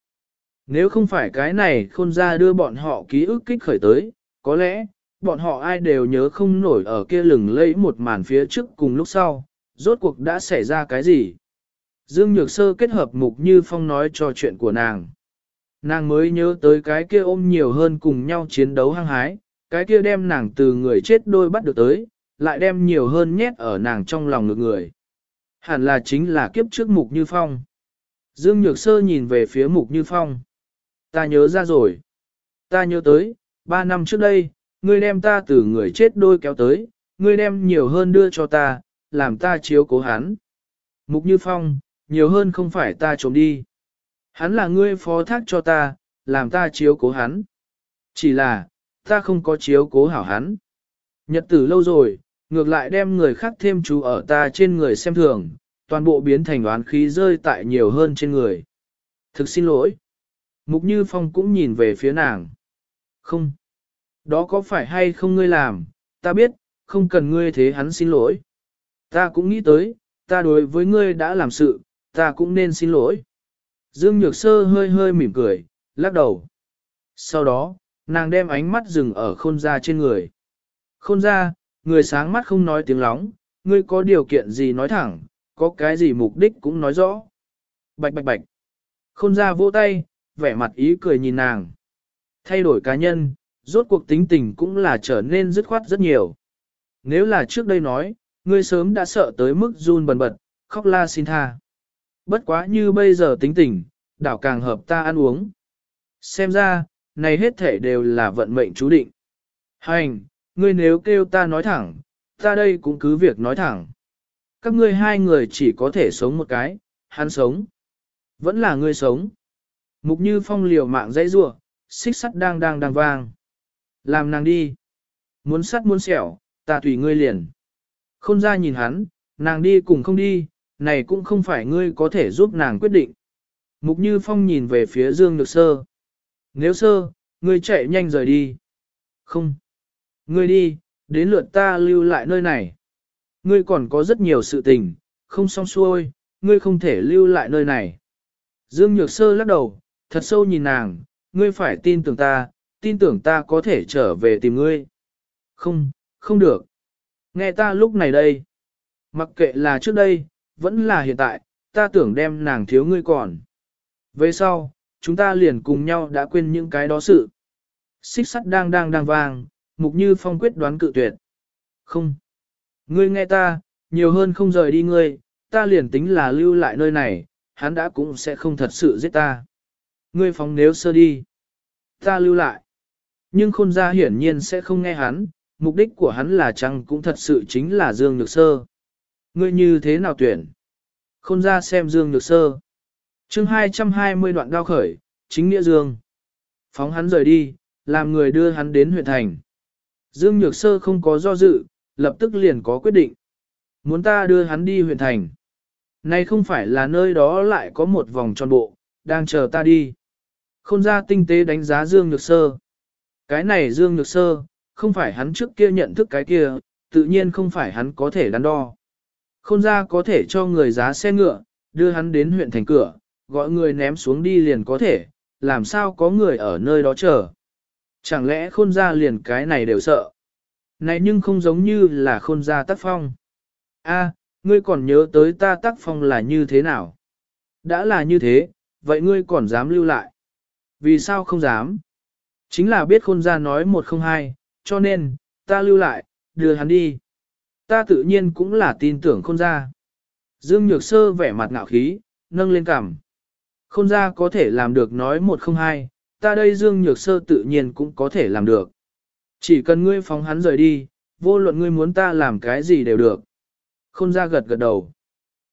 Nếu không phải cái này khôn ra đưa bọn họ ký ức kích khởi tới, có lẽ, bọn họ ai đều nhớ không nổi ở kia lừng lẫy một màn phía trước cùng lúc sau, rốt cuộc đã xảy ra cái gì. Dương Nhược Sơ kết hợp Mục Như Phong nói cho chuyện của nàng. Nàng mới nhớ tới cái kia ôm nhiều hơn cùng nhau chiến đấu hăng hái, cái kia đem nàng từ người chết đôi bắt được tới, lại đem nhiều hơn nhét ở nàng trong lòng ngược người. Hẳn là chính là kiếp trước Mục Như Phong. Dương Nhược Sơ nhìn về phía Mục Như Phong. Ta nhớ ra rồi. Ta nhớ tới, ba năm trước đây, ngươi đem ta từ người chết đôi kéo tới, ngươi đem nhiều hơn đưa cho ta, làm ta chiếu cố hắn. Mục Như Phong, nhiều hơn không phải ta trộm đi. Hắn là ngươi phó thác cho ta, làm ta chiếu cố hắn. Chỉ là, ta không có chiếu cố hảo hắn. Nhật tử lâu rồi, ngược lại đem người khác thêm chú ở ta trên người xem thường, toàn bộ biến thành oán khí rơi tại nhiều hơn trên người. Thực xin lỗi. Mục Như Phong cũng nhìn về phía nàng. Không. Đó có phải hay không ngươi làm, ta biết, không cần ngươi thế hắn xin lỗi. Ta cũng nghĩ tới, ta đối với ngươi đã làm sự, ta cũng nên xin lỗi. Dương Nhược Sơ hơi hơi mỉm cười, lắc đầu. Sau đó, nàng đem ánh mắt dừng ở khôn ra trên người. Khôn ra, người sáng mắt không nói tiếng lóng, ngươi có điều kiện gì nói thẳng, có cái gì mục đích cũng nói rõ. Bạch bạch bạch. Khôn ra vỗ tay, vẻ mặt ý cười nhìn nàng. Thay đổi cá nhân, rốt cuộc tính tình cũng là trở nên dứt khoát rất nhiều. Nếu là trước đây nói, ngươi sớm đã sợ tới mức run bần bật, khóc la xin tha. Bất quá như bây giờ tính tình, đảo càng hợp ta ăn uống. Xem ra, này hết thể đều là vận mệnh chú định. Hành, ngươi nếu kêu ta nói thẳng, ta đây cũng cứ việc nói thẳng. Các ngươi hai người chỉ có thể sống một cái, hắn sống. Vẫn là ngươi sống. Mục như phong liều mạng dãy rua, xích sắt đang đang đang vang. Làm nàng đi. Muốn sắt muốn sẹo, ta tùy ngươi liền. Khôn ra nhìn hắn, nàng đi cùng không đi, này cũng không phải ngươi có thể giúp nàng quyết định. Mục Như Phong nhìn về phía Dương Nhược Sơ. Nếu sơ, ngươi chạy nhanh rời đi. Không. Ngươi đi, đến lượt ta lưu lại nơi này. Ngươi còn có rất nhiều sự tình, không xong xuôi, ngươi không thể lưu lại nơi này. Dương Nhược Sơ lắc đầu, thật sâu nhìn nàng, ngươi phải tin tưởng ta, tin tưởng ta có thể trở về tìm ngươi. Không, không được. Nghe ta lúc này đây. Mặc kệ là trước đây, vẫn là hiện tại, ta tưởng đem nàng thiếu ngươi còn. Về sau, chúng ta liền cùng nhau đã quên những cái đó sự. Xích sắt đang đang đang vàng mục như phong quyết đoán cự tuyệt. Không. Ngươi nghe ta, nhiều hơn không rời đi ngươi, ta liền tính là lưu lại nơi này, hắn đã cũng sẽ không thật sự giết ta. Ngươi phóng nếu sơ đi. Ta lưu lại. Nhưng khôn gia hiển nhiên sẽ không nghe hắn, mục đích của hắn là chăng cũng thật sự chính là Dương Nhược Sơ. Ngươi như thế nào tuyển? Khôn ra xem Dương Nhược Sơ. chương 220 đoạn đao khởi, chính nghĩa Dương. Phóng hắn rời đi, làm người đưa hắn đến huyện thành. Dương Nhược Sơ không có do dự, lập tức liền có quyết định. Muốn ta đưa hắn đi huyện thành. Này không phải là nơi đó lại có một vòng tròn bộ, đang chờ ta đi. Khôn ra tinh tế đánh giá Dương Nhược Sơ. Cái này Dương Nhược Sơ, không phải hắn trước kia nhận thức cái kia, tự nhiên không phải hắn có thể đắn đo. Khôn ra có thể cho người giá xe ngựa, đưa hắn đến huyện thành cửa, gọi người ném xuống đi liền có thể, làm sao có người ở nơi đó chờ. Chẳng lẽ khôn ra liền cái này đều sợ. Này nhưng không giống như là khôn ra tác phong. A, ngươi còn nhớ tới ta tác phong là như thế nào? Đã là như thế, vậy ngươi còn dám lưu lại? Vì sao không dám? Chính là biết khôn ra nói một không hai, cho nên, ta lưu lại, đưa hắn đi. Ta tự nhiên cũng là tin tưởng khôn gia. Dương Nhược Sơ vẻ mặt ngạo khí, nâng lên cằm. Khôn gia có thể làm được nói một không hai, ta đây Dương Nhược Sơ tự nhiên cũng có thể làm được. Chỉ cần ngươi phóng hắn rời đi, vô luận ngươi muốn ta làm cái gì đều được. Khôn gia gật gật đầu.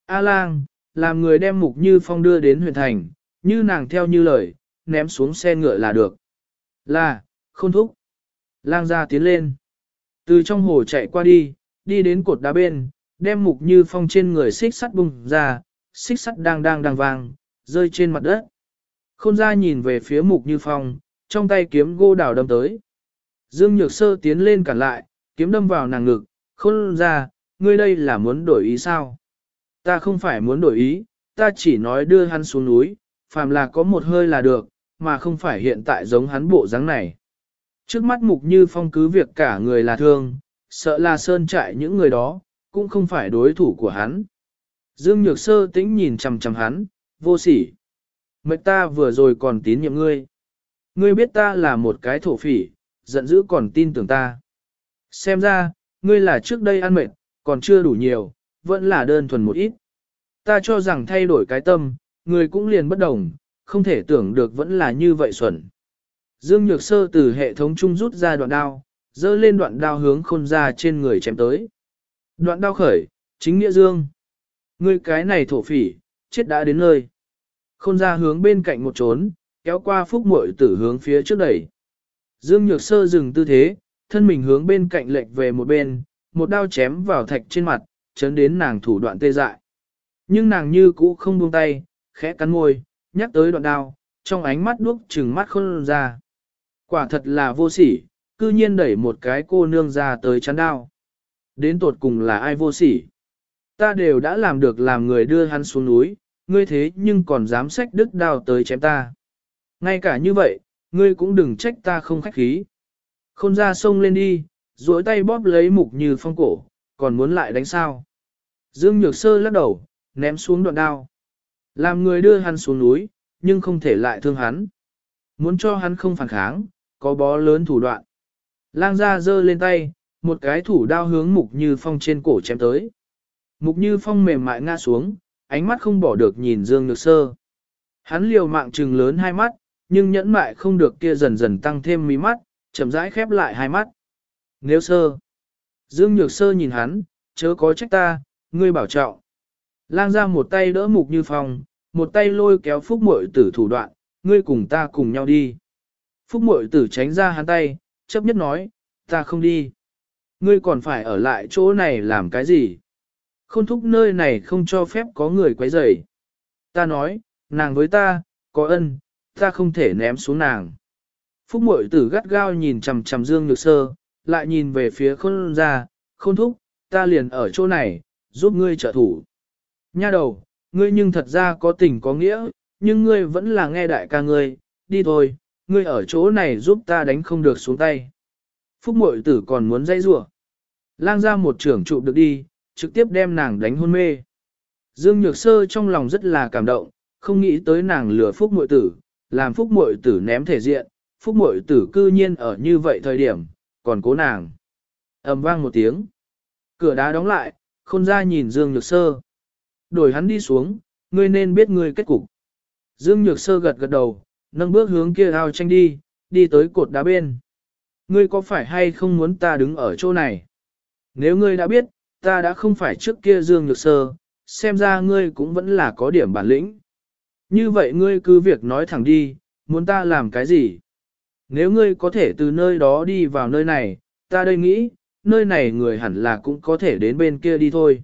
A lang, làm người đem mục như phong đưa đến huyện thành, như nàng theo như lời, ném xuống xe ngựa là được. Là, khôn thúc. Lang gia tiến lên. Từ trong hồ chạy qua đi, đi đến cột đá bên, đem mục như phong trên người xích sắt bung ra, xích sắt đang đang đang vàng, rơi trên mặt đất. Khôn ra nhìn về phía mục như phong, trong tay kiếm gô đào đâm tới. Dương Nhược Sơ tiến lên cản lại, kiếm đâm vào nàng ngực, khôn ra, ngươi đây là muốn đổi ý sao? Ta không phải muốn đổi ý, ta chỉ nói đưa hắn xuống núi, phàm là có một hơi là được, mà không phải hiện tại giống hắn bộ dáng này. Trước mắt mục như phong cứ việc cả người là thương, sợ là sơn trại những người đó, cũng không phải đối thủ của hắn. Dương Nhược Sơ tĩnh nhìn chằm chằm hắn, vô sỉ. Mệnh ta vừa rồi còn tín nhiệm ngươi. Ngươi biết ta là một cái thổ phỉ, giận dữ còn tin tưởng ta. Xem ra, ngươi là trước đây ăn mệt, còn chưa đủ nhiều, vẫn là đơn thuần một ít. Ta cho rằng thay đổi cái tâm, ngươi cũng liền bất đồng, không thể tưởng được vẫn là như vậy xuẩn. Dương Nhược Sơ từ hệ thống trung rút ra đoạn đao, dơ lên đoạn đao hướng khôn ra trên người chém tới. Đoạn đao khởi, chính nghĩa Dương. Ngươi cái này thổ phỉ, chết đã đến nơi. Khôn ra hướng bên cạnh một trốn, kéo qua phúc muội tử hướng phía trước đẩy. Dương Nhược Sơ dừng tư thế, thân mình hướng bên cạnh lệch về một bên, một đao chém vào thạch trên mặt, chấn đến nàng thủ đoạn tê dại. Nhưng nàng như cũ không buông tay, khẽ cắn môi, nhắc tới đoạn đao, trong ánh mắt đuốc trừng mắt khôn ra. Quả thật là vô sỉ, cư nhiên đẩy một cái cô nương ra tới chắn đao. Đến tột cùng là ai vô sỉ? Ta đều đã làm được làm người đưa hắn xuống núi, ngươi thế nhưng còn dám sách đứt đao tới chém ta. Ngay cả như vậy, ngươi cũng đừng trách ta không khách khí. Khôn ra sông lên đi, duỗi tay bóp lấy mục như phong cổ, còn muốn lại đánh sao. Dương Nhược Sơ lắc đầu, ném xuống đoạn đao. Làm người đưa hắn xuống núi, nhưng không thể lại thương hắn. Muốn cho hắn không phản kháng, có bó lớn thủ đoạn. Lang ra giơ lên tay, một cái thủ đao hướng mục như phong trên cổ chém tới. Mục như phong mềm mại ngã xuống, ánh mắt không bỏ được nhìn Dương Nhược Sơ. Hắn liều mạng trừng lớn hai mắt, nhưng nhẫn mại không được kia dần dần tăng thêm mí mắt, chậm rãi khép lại hai mắt. Nếu sơ, Dương Nhược Sơ nhìn hắn, chớ có trách ta, ngươi bảo trọng. Lang ra một tay đỡ mục như phong, một tay lôi kéo phúc Mội tử thủ đoạn, ngươi cùng ta cùng nhau đi. Phúc Mội tử tránh ra hắn tay, chấp nhất nói, ta không đi. Ngươi còn phải ở lại chỗ này làm cái gì? Khôn thúc nơi này không cho phép có người quấy rầy. Ta nói, nàng với ta, có ân, ta không thể ném xuống nàng. Phúc mội tử gắt gao nhìn chằm chằm Dương Nhược Sơ, lại nhìn về phía khôn ra, khôn thúc, ta liền ở chỗ này, giúp ngươi trợ thủ. Nha đầu, ngươi nhưng thật ra có tình có nghĩa, nhưng ngươi vẫn là nghe đại ca ngươi, đi thôi, ngươi ở chỗ này giúp ta đánh không được xuống tay. Phúc mội tử còn muốn dây rủa Lang ra một trưởng trụ được đi, trực tiếp đem nàng đánh hôn mê. Dương Nhược Sơ trong lòng rất là cảm động, không nghĩ tới nàng lừa Phúc mội tử, làm Phúc mội tử ném thể diện, Phúc mội tử cư nhiên ở như vậy thời điểm, còn cố nàng. ầm vang một tiếng. Cửa đá đóng lại, khôn ra nhìn Dương Nhược Sơ. Đổi hắn đi xuống, ngươi nên biết ngươi kết cục. Dương Nhược Sơ gật gật đầu, nâng bước hướng kia ao tranh đi, đi tới cột đá bên. Ngươi có phải hay không muốn ta đứng ở chỗ này? Nếu ngươi đã biết, ta đã không phải trước kia Dương Nhược Sơ, xem ra ngươi cũng vẫn là có điểm bản lĩnh. Như vậy ngươi cứ việc nói thẳng đi, muốn ta làm cái gì? Nếu ngươi có thể từ nơi đó đi vào nơi này, ta đây nghĩ, nơi này người hẳn là cũng có thể đến bên kia đi thôi.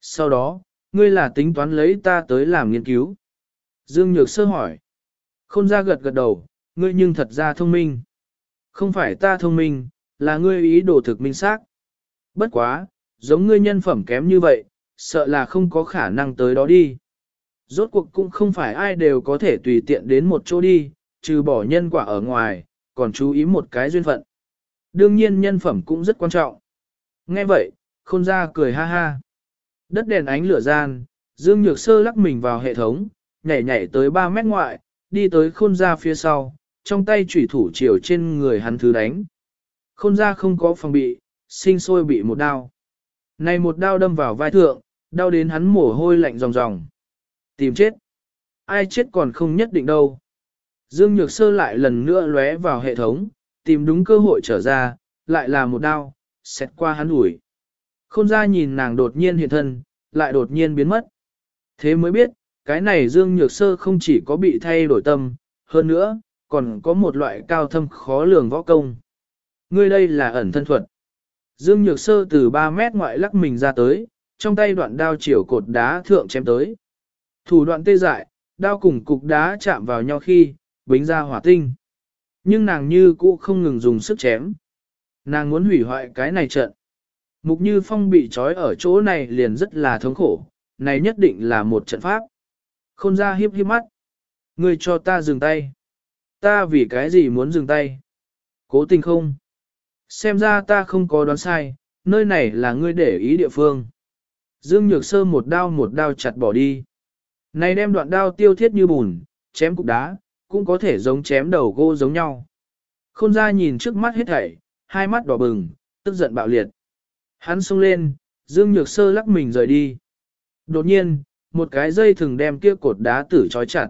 Sau đó, ngươi là tính toán lấy ta tới làm nghiên cứu. Dương Nhược Sơ hỏi. Khôn ra gật gật đầu, ngươi nhưng thật ra thông minh. Không phải ta thông minh, là ngươi ý đồ thực minh xác. Bất quá, giống ngươi nhân phẩm kém như vậy, sợ là không có khả năng tới đó đi. Rốt cuộc cũng không phải ai đều có thể tùy tiện đến một chỗ đi, trừ bỏ nhân quả ở ngoài, còn chú ý một cái duyên phận. Đương nhiên nhân phẩm cũng rất quan trọng. Nghe vậy, khôn ra cười ha ha. Đất đèn ánh lửa gian, Dương Nhược Sơ lắc mình vào hệ thống, nhảy nhảy tới 3 mét ngoại, đi tới khôn ra phía sau, trong tay chủy thủ chiều trên người hắn thứ đánh. Khôn ra không có phòng bị, sinh sôi bị một đao. Này một đao đâm vào vai thượng, đau đến hắn mồ hôi lạnh ròng ròng. Tìm chết. Ai chết còn không nhất định đâu. Dương Nhược Sơ lại lần nữa lóe vào hệ thống, tìm đúng cơ hội trở ra, lại là một đao, xét qua hắn ủi. Khôn ra nhìn nàng đột nhiên hiện thân, lại đột nhiên biến mất. Thế mới biết, cái này Dương Nhược Sơ không chỉ có bị thay đổi tâm, hơn nữa, còn có một loại cao thâm khó lường võ công. Ngươi đây là ẩn thân thuật. Dương Nhược Sơ từ 3 mét ngoại lắc mình ra tới, trong tay đoạn đao chiều cột đá thượng chém tới. Thủ đoạn tê dại, đao cùng cục đá chạm vào nhau khi, bính ra hỏa tinh. Nhưng nàng như cũ không ngừng dùng sức chém. Nàng muốn hủy hoại cái này trận. Mục Như Phong bị trói ở chỗ này liền rất là thống khổ, này nhất định là một trận pháp. Khôn ra hiếp hiếp mắt. Ngươi cho ta dừng tay. Ta vì cái gì muốn dừng tay? Cố tình không? Xem ra ta không có đoán sai, nơi này là ngươi để ý địa phương. Dương Nhược Sơ một đao một đao chặt bỏ đi. Này đem đoạn đao tiêu thiết như bùn, chém cục đá, cũng có thể giống chém đầu gô giống nhau. Khôn ra nhìn trước mắt hết thảy, hai mắt đỏ bừng, tức giận bạo liệt. Hắn xông lên, Dương Nhược Sơ lắc mình rời đi. Đột nhiên, một cái dây thừng đem kia cột đá tử trói chặt.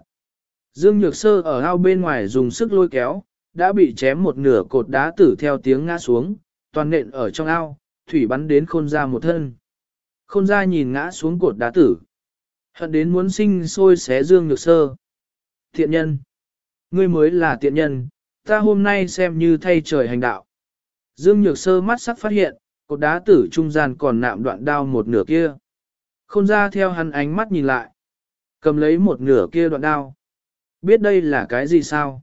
Dương Nhược Sơ ở ao bên ngoài dùng sức lôi kéo, đã bị chém một nửa cột đá tử theo tiếng ngã xuống, toàn nện ở trong ao, thủy bắn đến khôn ra một thân. Khôn ra nhìn ngã xuống cột đá tử. Hận đến muốn sinh sôi xé Dương Nhược Sơ. Thiện nhân. Ngươi mới là tiện nhân, ta hôm nay xem như thay trời hành đạo. Dương Nhược Sơ mắt sắc phát hiện, cột đá tử trung gian còn nạm đoạn đao một nửa kia. Khôn ra theo hắn ánh mắt nhìn lại. Cầm lấy một nửa kia đoạn đao. Biết đây là cái gì sao?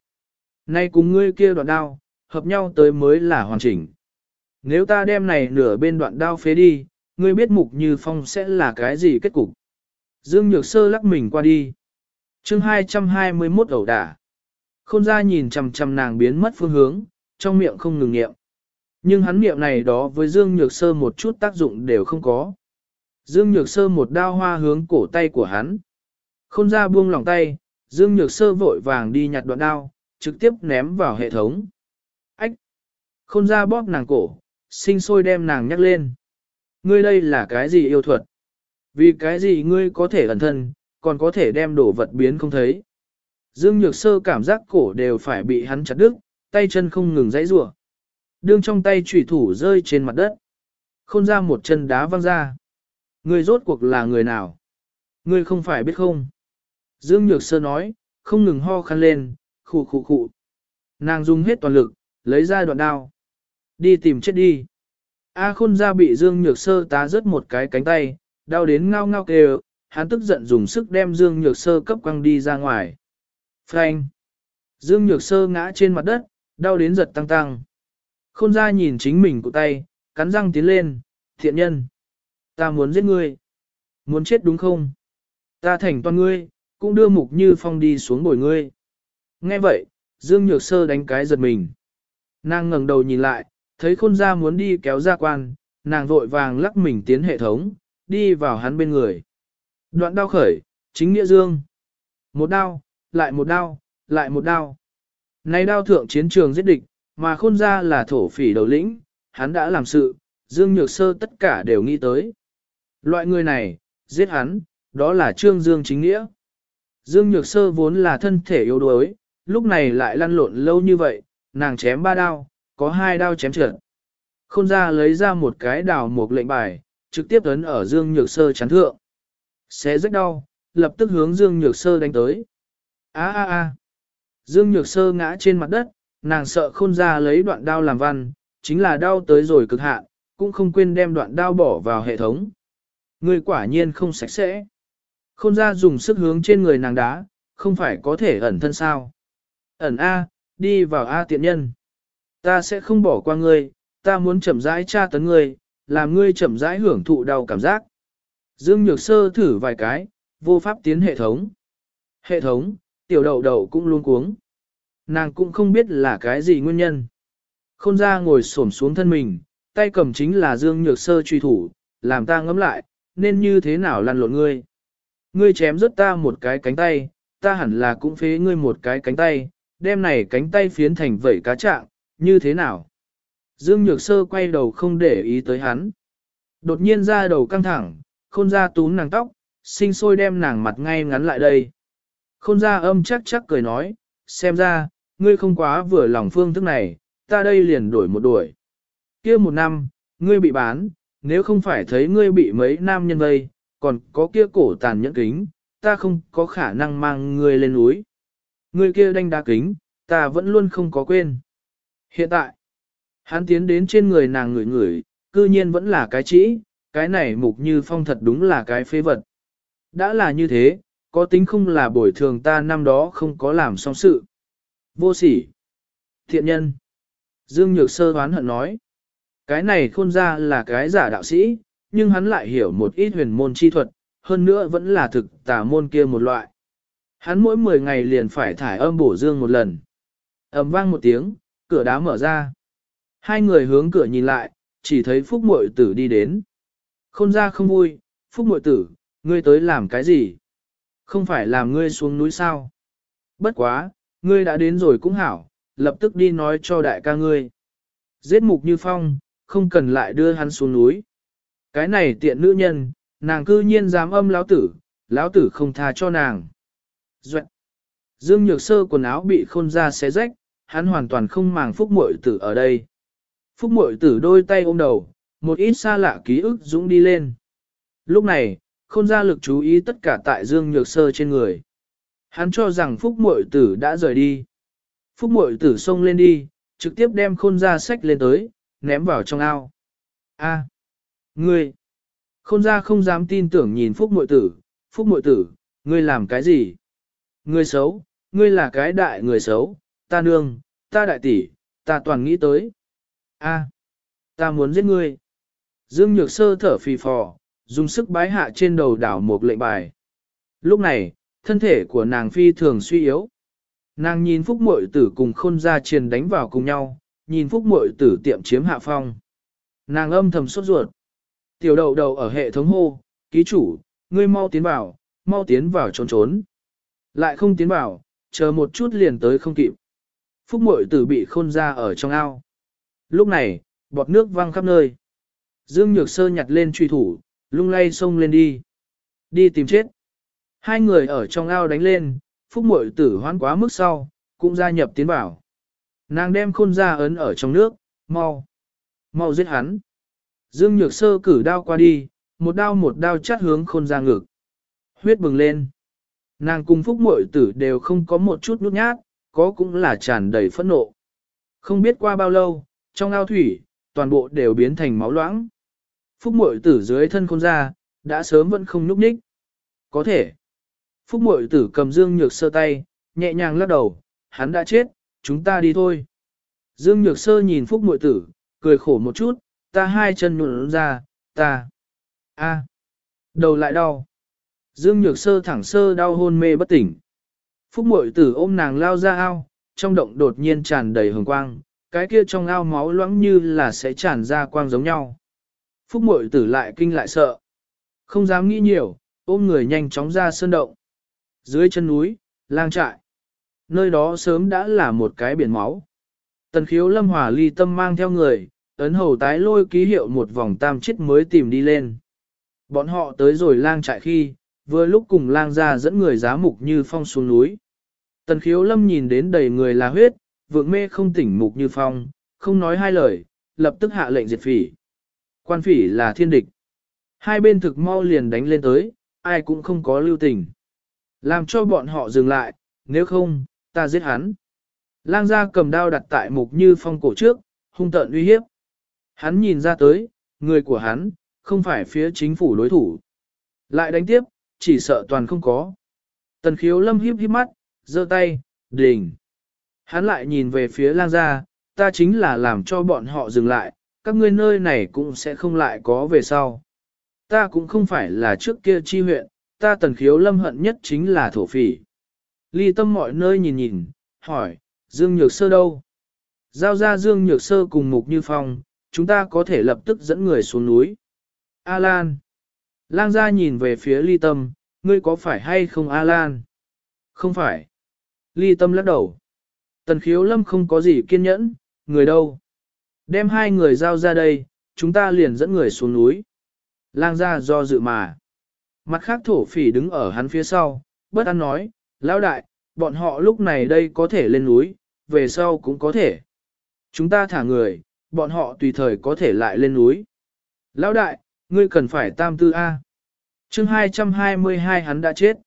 Nay cùng ngươi kia đoạn đao, hợp nhau tới mới là hoàn chỉnh. Nếu ta đem này nửa bên đoạn đao phế đi, ngươi biết mục như phong sẽ là cái gì kết cục. Dương Nhược Sơ lắc mình qua đi. chương 221 ẩu đả. Khôn ra nhìn chằm chằm nàng biến mất phương hướng, trong miệng không ngừng nghiệm. Nhưng hắn niệm này đó với Dương Nhược Sơ một chút tác dụng đều không có. Dương Nhược Sơ một đao hoa hướng cổ tay của hắn. Khôn ra buông lòng tay, Dương Nhược Sơ vội vàng đi nhặt đoạn đao, trực tiếp ném vào hệ thống. Ách! Khôn ra bóp nàng cổ, sinh sôi đem nàng nhắc lên. Ngươi đây là cái gì yêu thuật? Vì cái gì ngươi có thể ẩn thân, còn có thể đem đổ vật biến không thấy? Dương Nhược Sơ cảm giác cổ đều phải bị hắn chặt đứt, tay chân không ngừng dãy rủa. Đương trong tay chủy thủ rơi trên mặt đất. Khôn ra một chân đá văng ra. Ngươi rốt cuộc là người nào? Ngươi không phải biết không? Dương Nhược Sơ nói, không ngừng ho khăn lên, khụ khụ khụ. Nàng dùng hết toàn lực, lấy ra đoạn đao. Đi tìm chết đi. A khôn ra bị Dương Nhược Sơ tá rớt một cái cánh tay, đau đến ngao ngao kêu, hắn tức giận dùng sức đem Dương Nhược Sơ cấp quăng đi ra ngoài. Frank! Dương Nhược Sơ ngã trên mặt đất, đau đến giật tăng tăng. Khôn ra nhìn chính mình cụ tay, cắn răng tiến lên, thiện nhân. Ta muốn giết ngươi. Muốn chết đúng không? Ta thành toàn ngươi, cũng đưa mục như phong đi xuống bồi ngươi. Nghe vậy, Dương Nhược Sơ đánh cái giật mình. Nàng ngẩng đầu nhìn lại, thấy khôn ra muốn đi kéo ra quan, nàng vội vàng lắc mình tiến hệ thống, đi vào hắn bên người. Đoạn đao khởi, chính nghĩa Dương. Một đao, lại một đao, lại một đao. Này đao thượng chiến trường giết địch, mà khôn ra là thổ phỉ đầu lĩnh, hắn đã làm sự, Dương Nhược Sơ tất cả đều nghĩ tới. Loại người này, giết hắn, đó là Trương Dương chính nghĩa. Dương Nhược Sơ vốn là thân thể yếu đuối, lúc này lại lăn lộn lâu như vậy, nàng chém ba đao, có hai đao chém trượt. Khôn ra lấy ra một cái đào một lệnh bài, trực tiếp ấn ở Dương Nhược Sơ chắn thượng. Xé rách đau, lập tức hướng Dương Nhược Sơ đánh tới. A a a. Dương Nhược Sơ ngã trên mặt đất, nàng sợ khôn ra lấy đoạn đao làm văn, chính là đau tới rồi cực hạn, cũng không quên đem đoạn đao bỏ vào hệ thống ngươi quả nhiên không sạch sẽ. Khôn ra dùng sức hướng trên người nàng đá, không phải có thể ẩn thân sao. Ẩn A, đi vào A tiện nhân. Ta sẽ không bỏ qua ngươi, ta muốn chậm rãi tra tấn ngươi, làm ngươi chậm rãi hưởng thụ đau cảm giác. Dương Nhược Sơ thử vài cái, vô pháp tiến hệ thống. Hệ thống, tiểu đậu đậu cũng luôn cuống. Nàng cũng không biết là cái gì nguyên nhân. Khôn ra ngồi xổm xuống thân mình, tay cầm chính là Dương Nhược Sơ truy thủ, làm ta ngẫm lại, nên như thế nào lăn lộn ngươi. Ngươi chém rớt ta một cái cánh tay, ta hẳn là cũng phế ngươi một cái cánh tay, đem này cánh tay phiến thành vẩy cá trạng, như thế nào? Dương Nhược Sơ quay đầu không để ý tới hắn. Đột nhiên ra đầu căng thẳng, khôn ra tún nàng tóc, sinh sôi đem nàng mặt ngay ngắn lại đây. Khôn ra âm chắc chắc cười nói, xem ra, ngươi không quá vừa lòng phương thức này, ta đây liền đổi một đuổi. kia một năm, ngươi bị bán, nếu không phải thấy ngươi bị mấy nam nhân vây, còn có kia cổ tàn nhẫn kính, ta không có khả năng mang ngươi lên núi. Ngươi kia đanh đá kính, ta vẫn luôn không có quên. Hiện tại, hắn tiến đến trên người nàng ngửi ngửi, cư nhiên vẫn là cái chỉ, cái này mục như phong thật đúng là cái phế vật. Đã là như thế, có tính không là bồi thường ta năm đó không có làm xong sự. Vô sỉ. Thiện nhân. Dương Nhược Sơ đoán hận nói. Cái này khôn ra là cái giả đạo sĩ, nhưng hắn lại hiểu một ít huyền môn chi thuật, hơn nữa vẫn là thực tà môn kia một loại. Hắn mỗi 10 ngày liền phải thải âm bổ dương một lần. ầm vang một tiếng, cửa đá mở ra. Hai người hướng cửa nhìn lại, chỉ thấy Phúc Mội Tử đi đến. Khôn ra không vui, Phúc Mội Tử, ngươi tới làm cái gì? Không phải làm ngươi xuống núi sao? Bất quá, ngươi đã đến rồi cũng hảo, lập tức đi nói cho đại ca ngươi. Giết mục như phong, không cần lại đưa hắn xuống núi. Cái này tiện nữ nhân, nàng cư nhiên dám âm lão tử, lão tử không tha cho nàng. Duệ. Dương Nhược Sơ quần áo bị khôn ra xé rách, hắn hoàn toàn không màng phúc muội tử ở đây. Phúc muội tử đôi tay ôm đầu, một ít xa lạ ký ức dũng đi lên. Lúc này, khôn ra lực chú ý tất cả tại Dương Nhược Sơ trên người. Hắn cho rằng phúc muội tử đã rời đi. Phúc mội tử xông lên đi, trực tiếp đem khôn ra sách lên tới, ném vào trong ao. A, ngươi, khôn ra không dám tin tưởng nhìn Phúc mội tử, Phúc mội tử, ngươi làm cái gì? Ngươi xấu, ngươi là cái đại người xấu, ta nương, ta đại tỷ, ta toàn nghĩ tới. A, ta muốn giết ngươi. Dương Nhược Sơ thở phì phò, dùng sức bái hạ trên đầu đảo một lệnh bài. Lúc này, thân thể của nàng phi thường suy yếu. Nàng nhìn phúc mội tử cùng khôn ra triền đánh vào cùng nhau, nhìn phúc muội tử tiệm chiếm hạ phong. Nàng âm thầm sốt ruột. Tiểu đầu đầu ở hệ thống hô, ký chủ, ngươi mau tiến vào, mau tiến vào trốn trốn. Lại không tiến vào, chờ một chút liền tới không kịp. Phúc muội tử bị khôn ra ở trong ao. Lúc này, bọt nước văng khắp nơi. Dương Nhược Sơ nhặt lên truy thủ, lung lay xông lên đi. Đi tìm chết. Hai người ở trong ao đánh lên, phúc muội tử hoán quá mức sau, cũng gia nhập tiến vào. Nàng đem khôn ra ấn ở trong nước, mau, mau giết hắn. Dương Nhược Sơ cử đao qua đi, một đao một đao chát hướng khôn ra ngực. Huyết bừng lên. Nàng cùng phúc muội tử đều không có một chút nút nhát, có cũng là tràn đầy phẫn nộ. Không biết qua bao lâu, trong ao thủy, toàn bộ đều biến thành máu loãng. Phúc muội tử dưới thân khôn ra, đã sớm vẫn không núp ních. Có thể. Phúc mội tử cầm Dương Nhược Sơ tay, nhẹ nhàng lắc đầu, hắn đã chết, chúng ta đi thôi. Dương Nhược Sơ nhìn Phúc mội tử, cười khổ một chút, ta hai chân nhuận ra, ta, a, đầu lại đau. Dương Nhược Sơ thẳng sơ đau hôn mê bất tỉnh. Phúc mội tử ôm nàng lao ra ao, trong động đột nhiên tràn đầy hồng quang, cái kia trong ao máu loãng như là sẽ tràn ra quang giống nhau. Phúc mội tử lại kinh lại sợ. Không dám nghĩ nhiều, ôm người nhanh chóng ra sơn động. Dưới chân núi, lang trại. Nơi đó sớm đã là một cái biển máu. Tần khiếu lâm hòa ly tâm mang theo người, ấn hầu tái lôi ký hiệu một vòng tam chết mới tìm đi lên. Bọn họ tới rồi lang trại khi, vừa lúc cùng lang ra dẫn người giá mục như phong xuống núi. Tần khiếu lâm nhìn đến đầy người là huyết, vượng mê không tỉnh mục như phong, không nói hai lời, lập tức hạ lệnh diệt phỉ. Quan phỉ là thiên địch. Hai bên thực mau liền đánh lên tới, ai cũng không có lưu tình. Làm cho bọn họ dừng lại, nếu không, ta giết hắn. Lang gia cầm đao đặt tại mục như phong cổ trước, hung tợn uy hiếp. Hắn nhìn ra tới, người của hắn, không phải phía chính phủ đối thủ. Lại đánh tiếp, chỉ sợ toàn không có. Tần khiếu lâm hiếp hiếp mắt, giơ tay, đỉnh. Hắn lại nhìn về phía lang gia, ta chính là làm cho bọn họ dừng lại, các ngươi nơi này cũng sẽ không lại có về sau. Ta cũng không phải là trước kia chi huyện, ta tần khiếu lâm hận nhất chính là thổ phỉ. Ly tâm mọi nơi nhìn nhìn, hỏi, Dương Nhược Sơ đâu? Giao ra Dương Nhược Sơ cùng Mục Như Phong, chúng ta có thể lập tức dẫn người xuống núi. A Lan. Lang gia nhìn về phía ly tâm, ngươi có phải hay không A Lan? Không phải. Ly tâm lắc đầu. Tần khiếu lâm không có gì kiên nhẫn, người đâu? Đem hai người giao ra đây, chúng ta liền dẫn người xuống núi. Lang gia do dự mà. Mặt khác thổ phỉ đứng ở hắn phía sau, bất an nói, lão đại, bọn họ lúc này đây có thể lên núi, về sau cũng có thể. Chúng ta thả người, bọn họ tùy thời có thể lại lên núi. Lão đại, ngươi cần phải tam tư A. chương 222 hắn đã chết.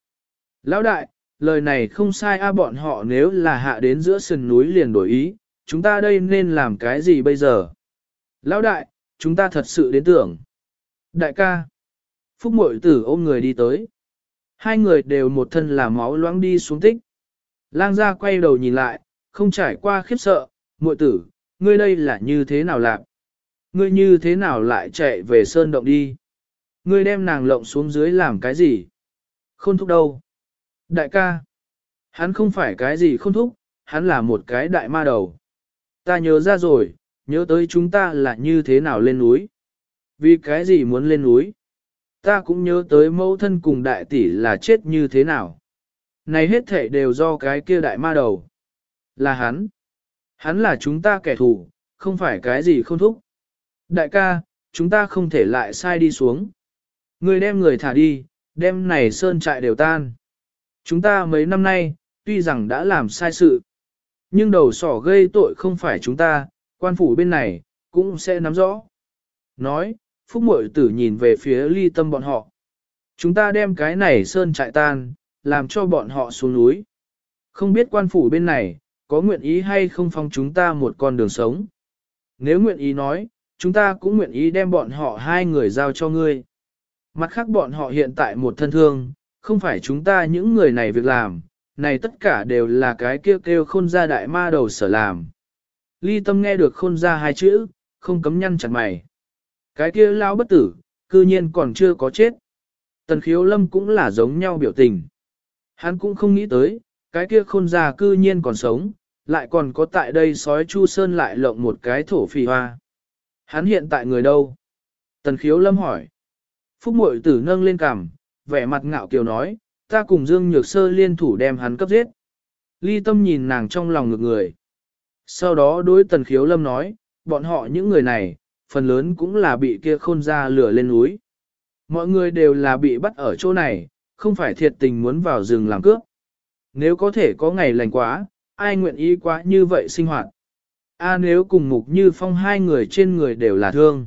Lão đại, lời này không sai A bọn họ nếu là hạ đến giữa sườn núi liền đổi ý, chúng ta đây nên làm cái gì bây giờ? Lão đại, chúng ta thật sự đến tưởng. Đại ca. Phúc mội tử ôm người đi tới. Hai người đều một thân là máu loãng đi xuống tích. Lang gia quay đầu nhìn lại, không trải qua khiếp sợ, muội tử, ngươi đây là như thế nào lạc? Ngươi như thế nào lại chạy về sơn động đi? Ngươi đem nàng lộng xuống dưới làm cái gì? Khôn thúc đâu? Đại ca, hắn không phải cái gì khôn thúc, hắn là một cái đại ma đầu. Ta nhớ ra rồi, nhớ tới chúng ta là như thế nào lên núi. Vì cái gì muốn lên núi? Ta cũng nhớ tới mẫu thân cùng đại tỷ là chết như thế nào. Này hết thể đều do cái kia đại ma đầu. Là hắn. Hắn là chúng ta kẻ thù, không phải cái gì không thúc. Đại ca, chúng ta không thể lại sai đi xuống. Người đem người thả đi, đem này sơn trại đều tan. Chúng ta mấy năm nay, tuy rằng đã làm sai sự, nhưng đầu sỏ gây tội không phải chúng ta, quan phủ bên này, cũng sẽ nắm rõ. Nói, Phúc Mội Tử nhìn về phía ly tâm bọn họ. Chúng ta đem cái này sơn trại tan, làm cho bọn họ xuống núi. Không biết quan phủ bên này, có nguyện ý hay không phong chúng ta một con đường sống. Nếu nguyện ý nói, chúng ta cũng nguyện ý đem bọn họ hai người giao cho ngươi. Mặt khác bọn họ hiện tại một thân thương, không phải chúng ta những người này việc làm, này tất cả đều là cái kêu kêu khôn ra đại ma đầu sở làm. Ly tâm nghe được khôn ra hai chữ, không cấm nhăn chặt mày. Cái kia lao bất tử, cư nhiên còn chưa có chết. Tần khiếu lâm cũng là giống nhau biểu tình. Hắn cũng không nghĩ tới, cái kia khôn già cư nhiên còn sống, lại còn có tại đây sói chu sơn lại lộng một cái thổ phì hoa. Hắn hiện tại người đâu? Tần khiếu lâm hỏi. Phúc mội tử nâng lên cằm, vẻ mặt ngạo kiều nói, ta cùng Dương Nhược Sơ liên thủ đem hắn cấp giết. Ly tâm nhìn nàng trong lòng ngược người. Sau đó đối tần khiếu lâm nói, bọn họ những người này, phần lớn cũng là bị kia khôn ra lửa lên núi. Mọi người đều là bị bắt ở chỗ này, không phải thiệt tình muốn vào rừng làm cướp. Nếu có thể có ngày lành quá, ai nguyện ý quá như vậy sinh hoạt. A nếu cùng mục như phong hai người trên người đều là thương.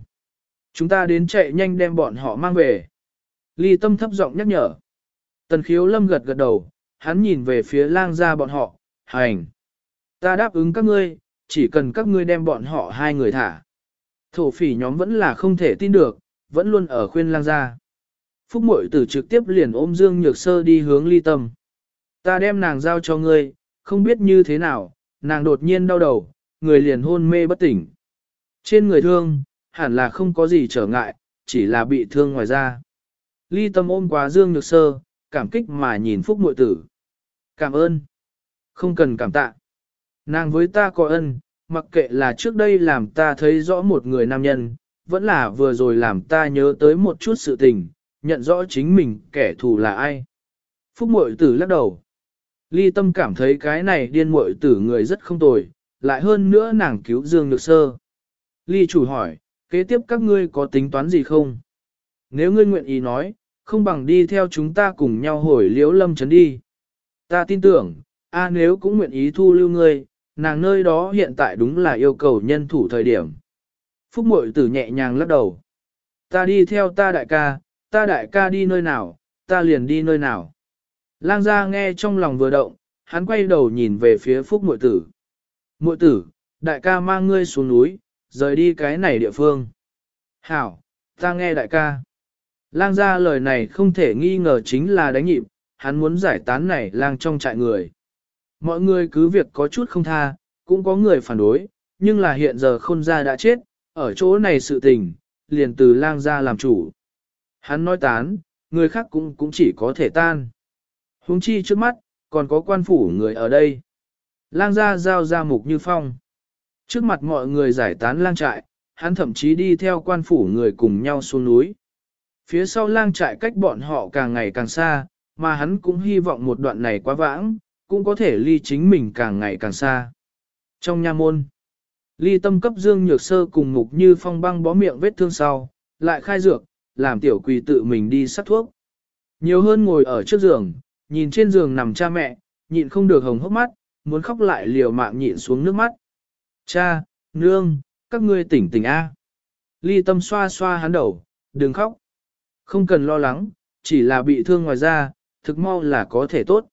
Chúng ta đến chạy nhanh đem bọn họ mang về. Ly tâm thấp giọng nhắc nhở. Tần khiếu lâm gật gật đầu, hắn nhìn về phía lang ra bọn họ, hành. Ta đáp ứng các ngươi, chỉ cần các ngươi đem bọn họ hai người thả. Thổ phỉ nhóm vẫn là không thể tin được, vẫn luôn ở khuyên lang ra. Phúc mội tử trực tiếp liền ôm Dương Nhược Sơ đi hướng ly tâm. Ta đem nàng giao cho ngươi, không biết như thế nào, nàng đột nhiên đau đầu, người liền hôn mê bất tỉnh. Trên người thương, hẳn là không có gì trở ngại, chỉ là bị thương ngoài da. Ly tâm ôm quá Dương Nhược Sơ, cảm kích mà nhìn Phúc Mội Tử. Cảm ơn. Không cần cảm tạ. Nàng với ta có ân, mặc kệ là trước đây làm ta thấy rõ một người nam nhân, vẫn là vừa rồi làm ta nhớ tới một chút sự tình, nhận rõ chính mình kẻ thù là ai. Phúc Mội Tử lắc đầu. Ly tâm cảm thấy cái này điên Mội Tử người rất không tồi, lại hơn nữa nàng cứu Dương Nhược Sơ. Ly chủ hỏi, kế tiếp các ngươi có tính toán gì không? Nếu ngươi nguyện ý nói, không bằng đi theo chúng ta cùng nhau hồi liễu lâm chấn đi. Ta tin tưởng, a nếu cũng nguyện ý thu lưu ngươi, nàng nơi đó hiện tại đúng là yêu cầu nhân thủ thời điểm. Phúc mội tử nhẹ nhàng lắc đầu. Ta đi theo ta đại ca, ta đại ca đi nơi nào, ta liền đi nơi nào. Lang gia nghe trong lòng vừa động, hắn quay đầu nhìn về phía phúc mội tử. Mội tử, đại ca mang ngươi xuống núi, rời đi cái này địa phương. Hảo, ta nghe đại ca. Lang gia lời này không thể nghi ngờ chính là đánh nhịp, hắn muốn giải tán này lang trong trại người. Mọi người cứ việc có chút không tha, cũng có người phản đối, nhưng là hiện giờ khôn gia đã chết, ở chỗ này sự tình, liền từ lang gia làm chủ. Hắn nói tán, người khác cũng cũng chỉ có thể tan. Huống chi trước mắt, còn có quan phủ người ở đây. Lang gia giao ra mục như phong. Trước mặt mọi người giải tán lang trại, hắn thậm chí đi theo quan phủ người cùng nhau xuống núi. Phía sau lang trại cách bọn họ càng ngày càng xa, mà hắn cũng hy vọng một đoạn này quá vãng, cũng có thể ly chính mình càng ngày càng xa. Trong nha môn, ly tâm cấp dương nhược sơ cùng mục như phong băng bó miệng vết thương sau, lại khai dược, làm tiểu quỳ tự mình đi sắc thuốc. Nhiều hơn ngồi ở trước giường, nhìn trên giường nằm cha mẹ, nhịn không được hồng hốc mắt, muốn khóc lại liều mạng nhịn xuống nước mắt. Cha, nương, các ngươi tỉnh tỉnh A. Ly tâm xoa xoa hắn đầu, đừng khóc. Không cần lo lắng, chỉ là bị thương ngoài da, thực mau là có thể tốt.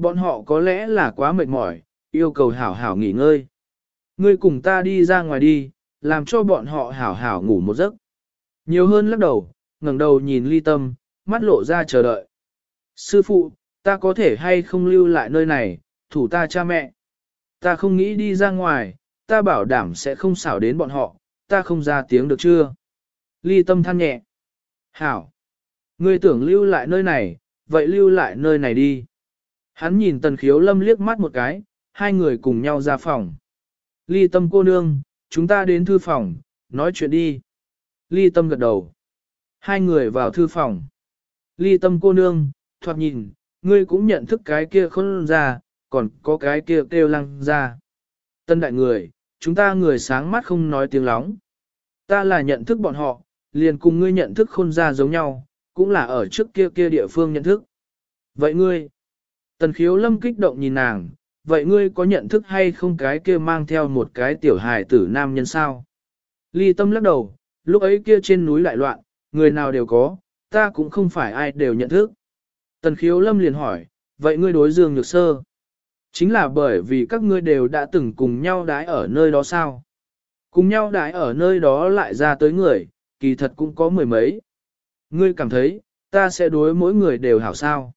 Bọn họ có lẽ là quá mệt mỏi, yêu cầu hảo hảo nghỉ ngơi. Ngươi cùng ta đi ra ngoài đi, làm cho bọn họ hảo hảo ngủ một giấc. Nhiều hơn lắc đầu, ngẩng đầu nhìn ly tâm, mắt lộ ra chờ đợi. Sư phụ, ta có thể hay không lưu lại nơi này, thủ ta cha mẹ. Ta không nghĩ đi ra ngoài, ta bảo đảm sẽ không xảo đến bọn họ, ta không ra tiếng được chưa? Ly tâm than nhẹ. Hảo! Ngươi tưởng lưu lại nơi này, vậy lưu lại nơi này đi. Hắn nhìn tần khiếu lâm liếc mắt một cái, hai người cùng nhau ra phòng. Ly tâm cô nương, chúng ta đến thư phòng, nói chuyện đi. Ly tâm gật đầu. Hai người vào thư phòng. Ly tâm cô nương, thoạt nhìn, ngươi cũng nhận thức cái kia khôn ra, còn có cái kia kêu lăng ra. Tân đại người, chúng ta người sáng mắt không nói tiếng lóng. Ta là nhận thức bọn họ, liền cùng ngươi nhận thức khôn ra giống nhau, cũng là ở trước kia kia địa phương nhận thức. Vậy ngươi, tần khiếu lâm kích động nhìn nàng, vậy ngươi có nhận thức hay không cái kia mang theo một cái tiểu hài tử nam nhân sao? Ly tâm lắc đầu, lúc ấy kia trên núi lại loạn, người nào đều có, ta cũng không phải ai đều nhận thức. Tần khiếu lâm liền hỏi, vậy ngươi đối dương nhược sơ? Chính là bởi vì các ngươi đều đã từng cùng nhau đái ở nơi đó sao? Cùng nhau đái ở nơi đó lại ra tới người, kỳ thật cũng có mười mấy. Ngươi cảm thấy, ta sẽ đối mỗi người đều hảo sao?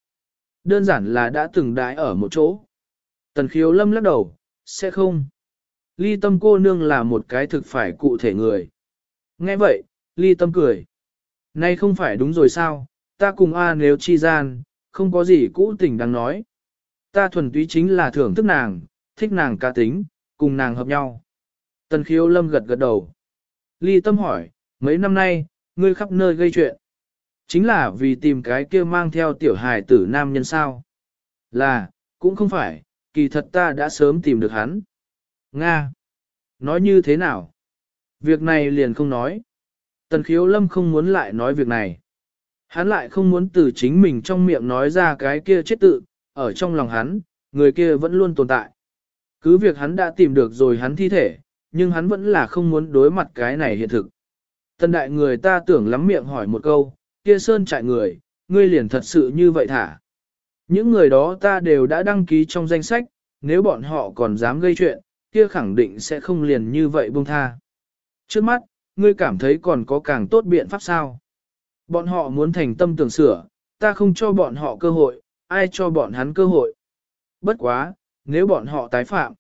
Đơn giản là đã từng đái ở một chỗ. Tần khiếu lâm lắc đầu, sẽ không. Ly tâm cô nương là một cái thực phải cụ thể người. Nghe vậy, ly tâm cười. Nay không phải đúng rồi sao, ta cùng A nếu chi gian, không có gì cũ tình đang nói. Ta thuần túy chính là thưởng thức nàng, thích nàng ca tính, cùng nàng hợp nhau. Tần khiếu lâm gật gật đầu. Ly tâm hỏi, mấy năm nay, ngươi khắp nơi gây chuyện. Chính là vì tìm cái kia mang theo tiểu hài tử nam nhân sao. Là, cũng không phải, kỳ thật ta đã sớm tìm được hắn. Nga. Nói như thế nào? Việc này liền không nói. Tần khiếu lâm không muốn lại nói việc này. Hắn lại không muốn từ chính mình trong miệng nói ra cái kia chết tự, ở trong lòng hắn, người kia vẫn luôn tồn tại. Cứ việc hắn đã tìm được rồi hắn thi thể, nhưng hắn vẫn là không muốn đối mặt cái này hiện thực. Tần đại người ta tưởng lắm miệng hỏi một câu, kia sơn trại người, ngươi liền thật sự như vậy thả. Những người đó ta đều đã đăng ký trong danh sách, nếu bọn họ còn dám gây chuyện, kia khẳng định sẽ không liền như vậy buông tha. Trước mắt, ngươi cảm thấy còn có càng tốt biện pháp sao? Bọn họ muốn thành tâm tưởng sửa, ta không cho bọn họ cơ hội, ai cho bọn hắn cơ hội? Bất quá, nếu bọn họ tái phạm,